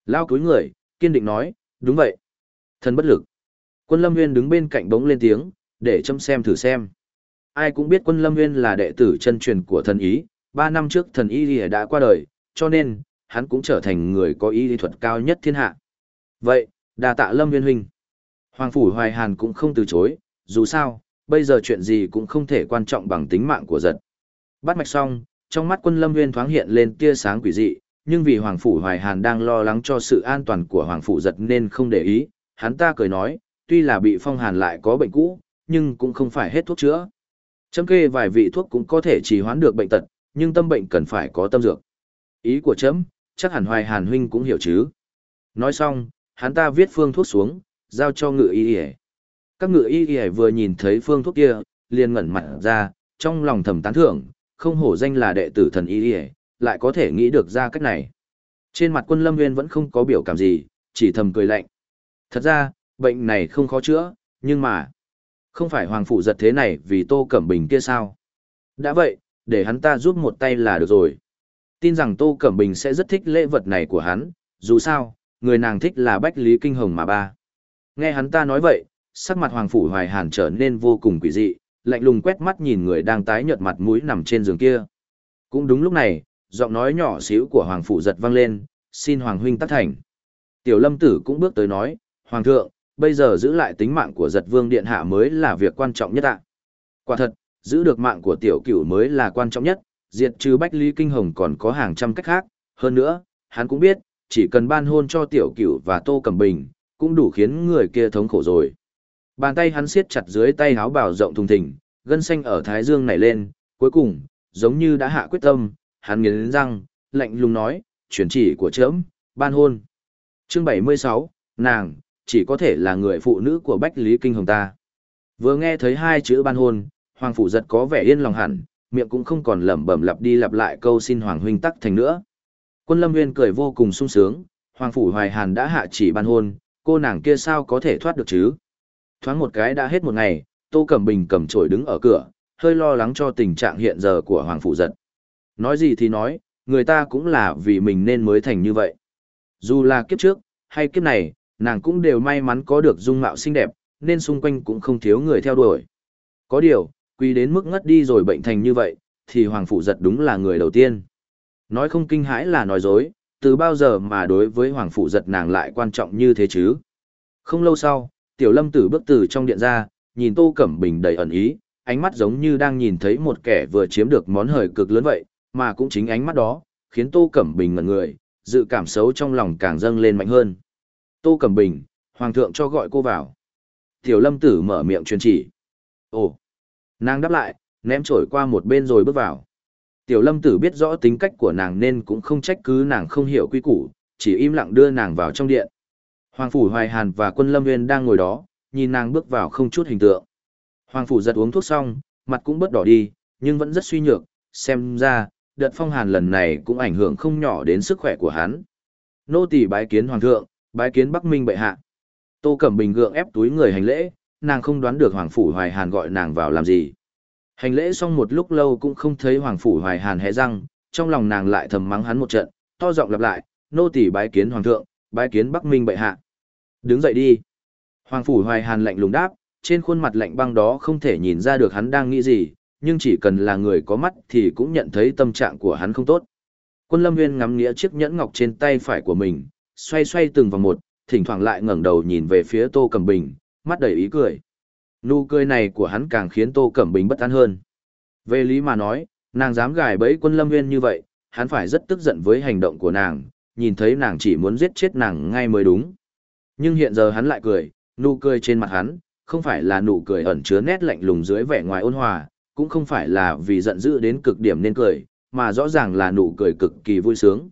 Lao cúi người, kiên định nói, đúng vậy. Thần bất lực. Quân Lâm Nguyên đứng bên cạnh bỗng lên tiếng, để châm xem thử xem. Ai cũng biết quân Lâm Nguyên là đệ tử chân truyền của thần ý, ba năm trước thần y đã qua đời, cho nên, hắn cũng trở thành người có y lý thuật cao nhất thiên hạ. Vậy, đà tạ Lâm Nguyên huynh. Hoàng Phủ Hoài Hàn cũng không từ chối, dù sao, bây giờ chuyện gì cũng không thể quan trọng bằng tính mạng của giật. Bắt mạch xong, trong mắt quân Lâm Nguyên thoáng hiện lên tia sáng quỷ dị, nhưng vì Hoàng Phủ Hoài Hàn đang lo lắng cho sự an toàn của Hoàng Phủ giật nên không để ý, hắn ta cười nói, tuy là bị phong hàn lại có bệnh cũ, nhưng cũng không phải hết thuốc chữa. Châm kê vài vị thuốc cũng có thể trì hoãn được bệnh tật, nhưng tâm bệnh cần phải có tâm dược. Ý của chấm, chắc hẳn hoài hàn huynh cũng hiểu chứ. Nói xong, hắn ta viết phương thuốc xuống, giao cho ngự y y Các ngự y y vừa nhìn thấy phương thuốc kia, liền ngẩn mặt ra, trong lòng thầm tán thưởng, không hổ danh là đệ tử thần y y lại có thể nghĩ được ra cách này. Trên mặt quân lâm nguyên vẫn không có biểu cảm gì, chỉ thầm cười lạnh. Thật ra, bệnh này không khó chữa, nhưng mà, không phải hoàng phủ giật thế này vì tô cẩm bình kia sao. Đã vậy, để hắn ta giúp một tay là được rồi. Tin rằng tô cẩm bình sẽ rất thích lễ vật này của hắn, dù sao, người nàng thích là Bách Lý Kinh Hồng mà ba. Nghe hắn ta nói vậy, sắc mặt Hoàng Phủ Hoài Hàn trở nên vô cùng quỷ dị, lạnh lùng quét mắt nhìn người đang tái nhợt mặt mũi nằm trên giường kia. Cũng đúng lúc này, giọng nói nhỏ xíu của Hoàng Phủ giật vang lên, xin Hoàng Huynh tác thành. Tiểu Lâm Tử cũng bước tới nói, Hoàng thượng, bây giờ giữ lại tính mạng của giật vương điện hạ mới là việc quan trọng nhất ạ. Quả thật, giữ được mạng của tiểu cửu mới là quan trọng nhất, diệt trừ Bách Lý Kinh Hồng còn có hàng trăm cách khác, hơn nữa, hắn cũng biết, chỉ cần ban hôn cho tiểu cửu và tô cẩm bình, cũng đủ khiến người kia thống khổ rồi. Bàn tay hắn siết chặt dưới tay háo bảo rộng thùng thình, gân xanh ở thái dương nảy lên, cuối cùng, giống như đã hạ quyết tâm, hắn nghiến răng, lạnh lùng nói, chuyển chỉ của chớm, ban hôn. Chương 76, nàng, chỉ có thể là người phụ nữ của Bách Lý Kinh Hồng ta. Vừa nghe thấy hai chữ ban hôn, Hoàng Phủ giật có vẻ yên lòng hẳn, miệng cũng không còn lẩm bẩm lặp đi lặp lại câu xin Hoàng Huynh tắc thành nữa. Quân Lâm Nguyên cười vô cùng sung sướng, Hoàng Phủ Hoài Hàn đã hạ chỉ ban hôn, cô nàng kia sao có thể thoát được chứ? Thoáng một cái đã hết một ngày, Tô Cẩm Bình cầm chổi đứng ở cửa, hơi lo lắng cho tình trạng hiện giờ của Hoàng Phủ giật. Nói gì thì nói, người ta cũng là vì mình nên mới thành như vậy. Dù là kiếp trước, hay kiếp này, nàng cũng đều may mắn có được dung mạo xinh đẹp, nên xung quanh cũng không thiếu người theo đuổi. Có điều, quy đến mức ngất đi rồi bệnh thành như vậy, thì Hoàng Phủ giật đúng là người đầu tiên. Nói không kinh hãi là nói dối, từ bao giờ mà đối với Hoàng Phụ giật nàng lại quan trọng như thế chứ? Không lâu sau, Tiểu Lâm Tử bước từ trong điện ra, nhìn Tô Cẩm Bình đầy ẩn ý, ánh mắt giống như đang nhìn thấy một kẻ vừa chiếm được món hời cực lớn vậy, mà cũng chính ánh mắt đó, khiến Tô Cẩm Bình ngẩn người, dự cảm xấu trong lòng càng dâng lên mạnh hơn. Tô Cẩm Bình, Hoàng thượng cho gọi cô vào. Tiểu Lâm Tử mở miệng truyền chỉ. Ồ! Nàng đáp lại, ném trổi qua một bên rồi bước vào. Tiểu lâm tử biết rõ tính cách của nàng nên cũng không trách cứ nàng không hiểu quy củ, chỉ im lặng đưa nàng vào trong điện. Hoàng phủ Hoài Hàn và quân lâm nguyên đang ngồi đó, nhìn nàng bước vào không chút hình tượng. Hoàng phủ giật uống thuốc xong, mặt cũng bớt đỏ đi, nhưng vẫn rất suy nhược, xem ra, đợt phong hàn lần này cũng ảnh hưởng không nhỏ đến sức khỏe của hắn. Nô tỳ bái kiến hoàng thượng, bái kiến Bắc Minh bệ hạ. Tô Cẩm Bình gượng ép túi người hành lễ, nàng không đoán được hoàng phủ Hoài Hàn gọi nàng vào làm gì. Hành lễ xong một lúc lâu cũng không thấy Hoàng Phủ Hoài Hàn hé răng, trong lòng nàng lại thầm mắng hắn một trận, to giọng lặp lại, nô tỳ bái kiến Hoàng thượng, bái kiến Bắc Minh bệ hạ. Đứng dậy đi. Hoàng Phủ Hoài Hàn lạnh lùng đáp, trên khuôn mặt lạnh băng đó không thể nhìn ra được hắn đang nghĩ gì, nhưng chỉ cần là người có mắt thì cũng nhận thấy tâm trạng của hắn không tốt. Quân Lâm Nguyên ngắm nghĩa chiếc nhẫn ngọc trên tay phải của mình, xoay xoay từng vòng một, thỉnh thoảng lại ngẩng đầu nhìn về phía Tô Cẩm Bình, mắt đầy ý cười. Nụ cười này của hắn càng khiến Tô Cẩm Bình bất an hơn. Về lý mà nói, nàng dám gài bẫy quân lâm nguyên như vậy, hắn phải rất tức giận với hành động của nàng, nhìn thấy nàng chỉ muốn giết chết nàng ngay mới đúng. Nhưng hiện giờ hắn lại cười, nụ cười trên mặt hắn, không phải là nụ cười ẩn chứa nét lạnh lùng dưới vẻ ngoài ôn hòa, cũng không phải là vì giận dữ đến cực điểm nên cười, mà rõ ràng là nụ cười cực kỳ vui sướng.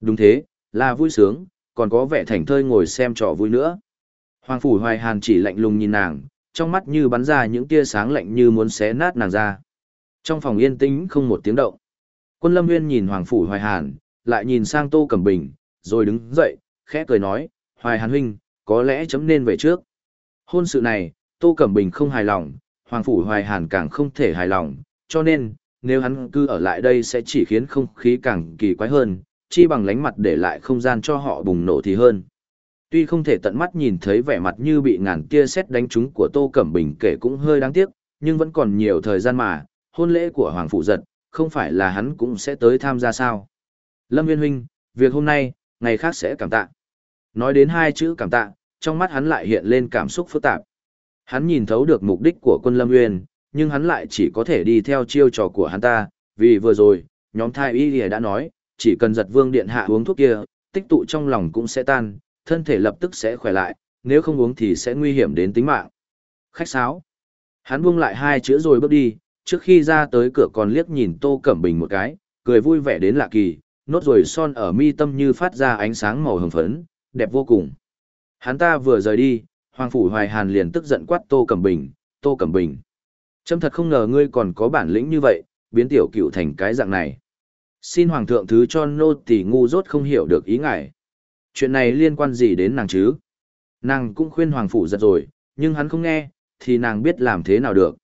Đúng thế, là vui sướng, còn có vẻ thành thơi ngồi xem trò vui nữa. Hoàng Phủ Hoài Hàn chỉ lạnh lùng nhìn nàng, trong mắt như bắn ra những tia sáng lạnh như muốn xé nát nàng ra. Trong phòng yên tĩnh không một tiếng động. Quân Lâm Nguyên nhìn Hoàng Phủ Hoài Hàn, lại nhìn sang Tô Cẩm Bình, rồi đứng dậy, khẽ cười nói, Hoài Hàn huynh, có lẽ chấm nên về trước. Hôn sự này, Tô Cẩm Bình không hài lòng, Hoàng Phủ Hoài Hàn càng không thể hài lòng, cho nên, nếu hắn cứ ở lại đây sẽ chỉ khiến không khí càng kỳ quái hơn, chi bằng lánh mặt để lại không gian cho họ bùng nổ thì hơn. Tuy không thể tận mắt nhìn thấy vẻ mặt như bị ngàn tia sét đánh trúng của Tô Cẩm Bình kể cũng hơi đáng tiếc, nhưng vẫn còn nhiều thời gian mà, hôn lễ của Hoàng Phụ Giật, không phải là hắn cũng sẽ tới tham gia sao. Lâm Viên Huynh, việc hôm nay, ngày khác sẽ cảm tạ. Nói đến hai chữ cảm tạ, trong mắt hắn lại hiện lên cảm xúc phức tạp. Hắn nhìn thấu được mục đích của quân Lâm Nguyên, nhưng hắn lại chỉ có thể đi theo chiêu trò của hắn ta, vì vừa rồi, nhóm thai y đã nói, chỉ cần giật vương điện hạ uống thuốc kia, tích tụ trong lòng cũng sẽ tan, thân thể lập tức sẽ khỏe lại, nếu không uống thì sẽ nguy hiểm đến tính mạng. Khách sáo. Hắn buông lại hai chữ rồi bước đi, trước khi ra tới cửa còn liếc nhìn Tô Cẩm Bình một cái, cười vui vẻ đến lạ kỳ, nốt ruồi son ở mi tâm như phát ra ánh sáng màu hồng phấn, đẹp vô cùng. Hắn ta vừa rời đi, Hoàng Phủ Hoài Hàn liền tức giận quát Tô Cẩm Bình, Tô Cẩm Bình. Châm thật không ngờ ngươi còn có bản lĩnh như vậy, biến tiểu cựu thành cái dạng này. Xin Hoàng thượng thứ cho nô tỳ ngu dốt không hiểu được ý ngài. Chuyện này liên quan gì đến nàng chứ? Nàng cũng khuyên Hoàng Phủ giật rồi, nhưng hắn không nghe, thì nàng biết làm thế nào được.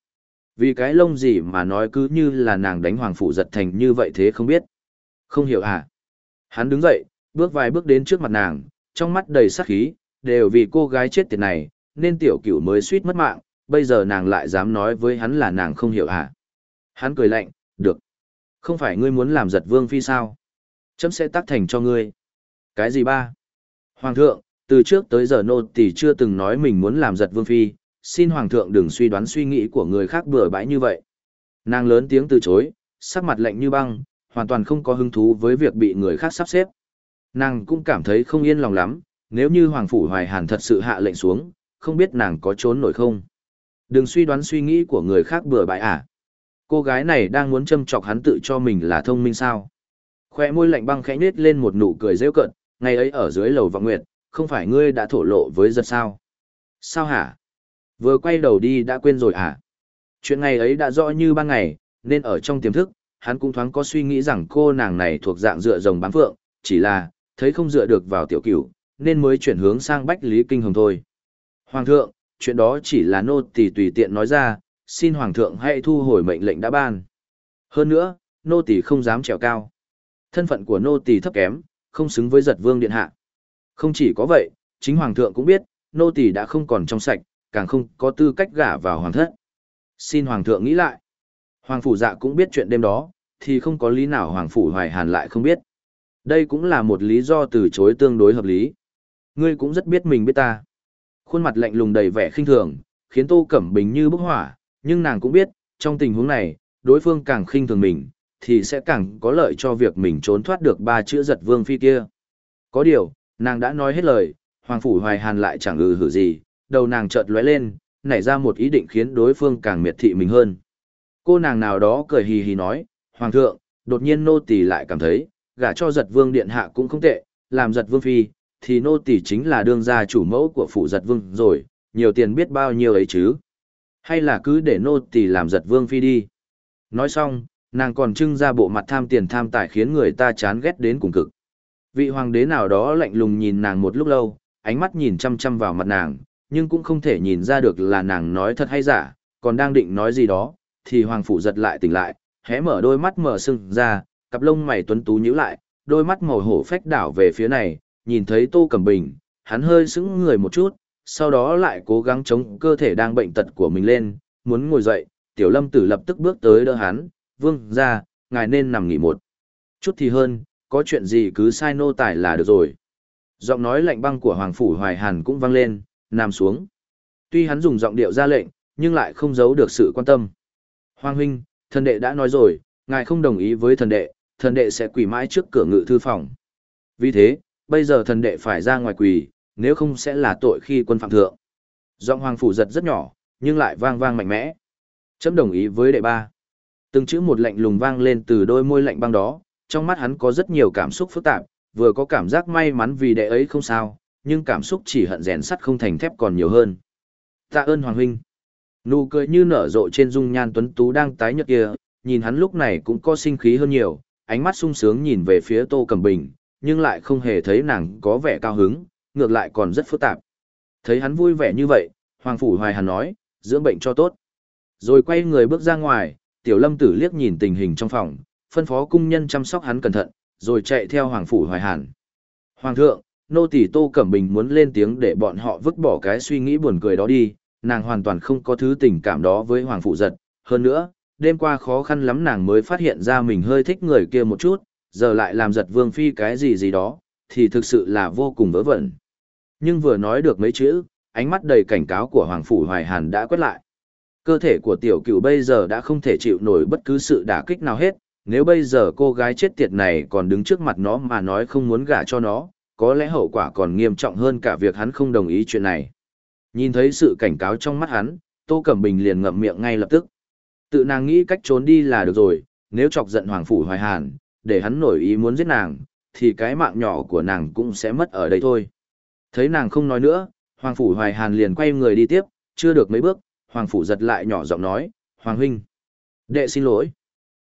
Vì cái lông gì mà nói cứ như là nàng đánh Hoàng Phủ giật thành như vậy thế không biết. Không hiểu à? Hắn đứng dậy, bước vài bước đến trước mặt nàng, trong mắt đầy sắc khí, đều vì cô gái chết tiệt này, nên tiểu cửu mới suýt mất mạng, bây giờ nàng lại dám nói với hắn là nàng không hiểu à? Hắn cười lạnh, được. Không phải ngươi muốn làm giật vương phi sao? Chấm sẽ tác thành cho ngươi. Cái gì ba? Hoàng thượng, từ trước tới giờ nô tỳ chưa từng nói mình muốn làm giật vương phi, xin hoàng thượng đừng suy đoán suy nghĩ của người khác bừa bãi như vậy. Nàng lớn tiếng từ chối, sắc mặt lạnh như băng, hoàn toàn không có hứng thú với việc bị người khác sắp xếp. Nàng cũng cảm thấy không yên lòng lắm, nếu như Hoàng Phủ Hoài Hàn thật sự hạ lệnh xuống, không biết nàng có trốn nổi không. Đừng suy đoán suy nghĩ của người khác bừa bãi à. Cô gái này đang muốn châm chọc hắn tự cho mình là thông minh sao. Khoe môi lạnh băng khẽ nết lên một nụ cười rêu cận, ngày ấy ở dưới lầu vọng nguyệt, không phải ngươi đã thổ lộ với giật sao. Sao hả? Vừa quay đầu đi đã quên rồi à? Chuyện ngày ấy đã rõ như ban ngày, nên ở trong tiềm thức, hắn cũng thoáng có suy nghĩ rằng cô nàng này thuộc dạng dựa rồng bám phượng, chỉ là, thấy không dựa được vào tiểu cửu, nên mới chuyển hướng sang Bách Lý Kinh Hồng thôi. Hoàng thượng, chuyện đó chỉ là nô tỳ tùy tiện nói ra, xin Hoàng thượng hãy thu hồi mệnh lệnh đã ban. Hơn nữa, nô tỳ không dám trèo cao. Thân phận của nô tỳ thấp kém, không xứng với giật vương điện hạ. Không chỉ có vậy, chính Hoàng thượng cũng biết, nô tỳ đã không còn trong sạch, càng không có tư cách gả vào Hoàng thất. Xin Hoàng thượng nghĩ lại. Hoàng phủ dạ cũng biết chuyện đêm đó, thì không có lý nào Hoàng phủ hoài hàn lại không biết. Đây cũng là một lý do từ chối tương đối hợp lý. Ngươi cũng rất biết mình biết ta. Khuôn mặt lạnh lùng đầy vẻ khinh thường, khiến Tô Cẩm Bình như bốc hỏa, nhưng nàng cũng biết, trong tình huống này, đối phương càng khinh thường mình, thì sẽ càng có lợi cho việc mình trốn thoát được ba chữ giật vương phi kia. Có điều, nàng đã nói hết lời, Hoàng Phủ Hoài Hàn lại chẳng ừ hử gì, đầu nàng chợt lóe lên, nảy ra một ý định khiến đối phương càng miệt thị mình hơn. Cô nàng nào đó cười hì hì nói, Hoàng thượng, đột nhiên nô tỳ lại cảm thấy, gả cho giật vương điện hạ cũng không tệ, làm giật vương phi, thì nô tỳ chính là đương gia chủ mẫu của phủ giật vương rồi, nhiều tiền biết bao nhiêu ấy chứ. Hay là cứ để nô tỳ làm giật vương phi đi. Nói xong, nàng còn trưng ra bộ mặt tham tiền tham tài khiến người ta chán ghét đến cùng cực. Vị hoàng đế nào đó lạnh lùng nhìn nàng một lúc lâu, ánh mắt nhìn chăm chăm vào mặt nàng, nhưng cũng không thể nhìn ra được là nàng nói thật hay giả, còn đang định nói gì đó, thì hoàng phủ giật lại tỉnh lại, hé mở đôi mắt mở sưng ra, cặp lông mày tuấn tú nhíu lại, đôi mắt màu hổ phách đảo về phía này, nhìn thấy Tô Cẩm Bình, hắn hơi sững người một chút, sau đó lại cố gắng chống cơ thể đang bệnh tật của mình lên, muốn ngồi dậy, Tiểu Lâm Tử lập tức bước tới đỡ hắn, "Vương ra, ngài nên nằm nghỉ một chút thì hơn, có chuyện gì cứ sai nô tài là được rồi." Giọng nói lạnh băng của Hoàng phủ Hoài Hàn cũng vang lên, nằm xuống. Tuy hắn dùng giọng điệu ra lệnh, nhưng lại không giấu được sự quan tâm. "Hoàng huynh, thần đệ đã nói rồi, ngài không đồng ý với thần đệ, thần đệ sẽ quỳ mãi trước cửa ngự thư phòng." Vì thế, bây giờ thần đệ phải ra ngoài quỳ, nếu không sẽ là tội khi quân phạm thượng. Giọng hoàng phủ giật rất nhỏ, nhưng lại vang vang mạnh mẽ. Chấm đồng ý với đệ ba. Từng chữ một lạnh lùng vang lên từ đôi môi lạnh băng đó, trong mắt hắn có rất nhiều cảm xúc phức tạp, vừa có cảm giác may mắn vì đệ ấy không sao, nhưng cảm xúc chỉ hận rèn sắt không thành thép còn nhiều hơn. Tạ ơn hoàng huynh. Nụ cười như nở rộ trên dung nhan tuấn tú đang tái nhợt kia, nhìn hắn lúc này cũng có sinh khí hơn nhiều, ánh mắt sung sướng nhìn về phía Tô Cẩm Bình, nhưng lại không hề thấy nàng có vẻ cao hứng, ngược lại còn rất phức tạp. Thấy hắn vui vẻ như vậy, Hoàng Phủ Hoài Hàn nói, dưỡng bệnh cho tốt. Rồi quay người bước ra ngoài, Tiểu Lâm Tử liếc nhìn tình hình trong phòng, phân phó cung nhân chăm sóc hắn cẩn thận, rồi chạy theo Hoàng Phủ Hoài Hàn. Hoàng thượng, nô tỳ Tô Cẩm Bình muốn lên tiếng để bọn họ vứt bỏ cái suy nghĩ buồn cười đó đi, nàng hoàn toàn không có thứ tình cảm đó với Hoàng Phủ Giật. Hơn nữa, đêm qua khó khăn lắm nàng mới phát hiện ra mình hơi thích người kia một chút, giờ lại làm giật vương phi cái gì gì đó, thì thực sự là vô cùng vớ vẩn. Nhưng vừa nói được mấy chữ, ánh mắt đầy cảnh cáo của Hoàng Phủ Hoài Hàn đã quét lại. Cơ thể của tiểu cửu bây giờ đã không thể chịu nổi bất cứ sự đả kích nào hết, nếu bây giờ cô gái chết tiệt này còn đứng trước mặt nó mà nói không muốn gả cho nó, có lẽ hậu quả còn nghiêm trọng hơn cả việc hắn không đồng ý chuyện này. Nhìn thấy sự cảnh cáo trong mắt hắn, Tô Cẩm Bình liền ngậm miệng ngay lập tức. Tự nàng nghĩ cách trốn đi là được rồi, nếu chọc giận Hoàng Phủ Hoài Hàn, để hắn nổi ý muốn giết nàng, thì cái mạng nhỏ của nàng cũng sẽ mất ở đây thôi. Thấy nàng không nói nữa, Hoàng Phủ Hoài Hàn liền quay người đi tiếp, chưa được mấy bước, Hoàng Phủ giật lại nhỏ giọng nói, Hoàng Huynh. Đệ xin lỗi.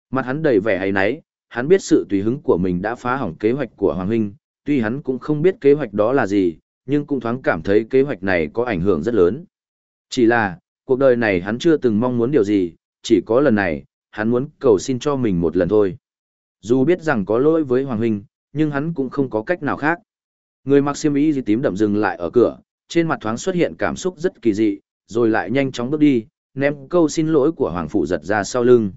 Mặt hắn đầy vẻ hay náy, hắn biết sự tùy hứng của mình đã phá hỏng kế hoạch của Hoàng Huynh, tuy hắn cũng không biết kế hoạch đó là gì, nhưng cũng thoáng cảm thấy kế hoạch này có ảnh hưởng rất lớn. Chỉ là, cuộc đời này hắn chưa từng mong muốn điều gì, chỉ có lần này, hắn muốn cầu xin cho mình một lần thôi. Dù biết rằng có lỗi với Hoàng Huynh, nhưng hắn cũng không có cách nào khác. Người mặc xiêm y gì tím đậm dừng lại ở cửa, trên mặt thoáng xuất hiện cảm xúc rất kỳ dị, rồi lại nhanh chóng bước đi, ném câu xin lỗi của Hoàng Phụ giật ra sau lưng.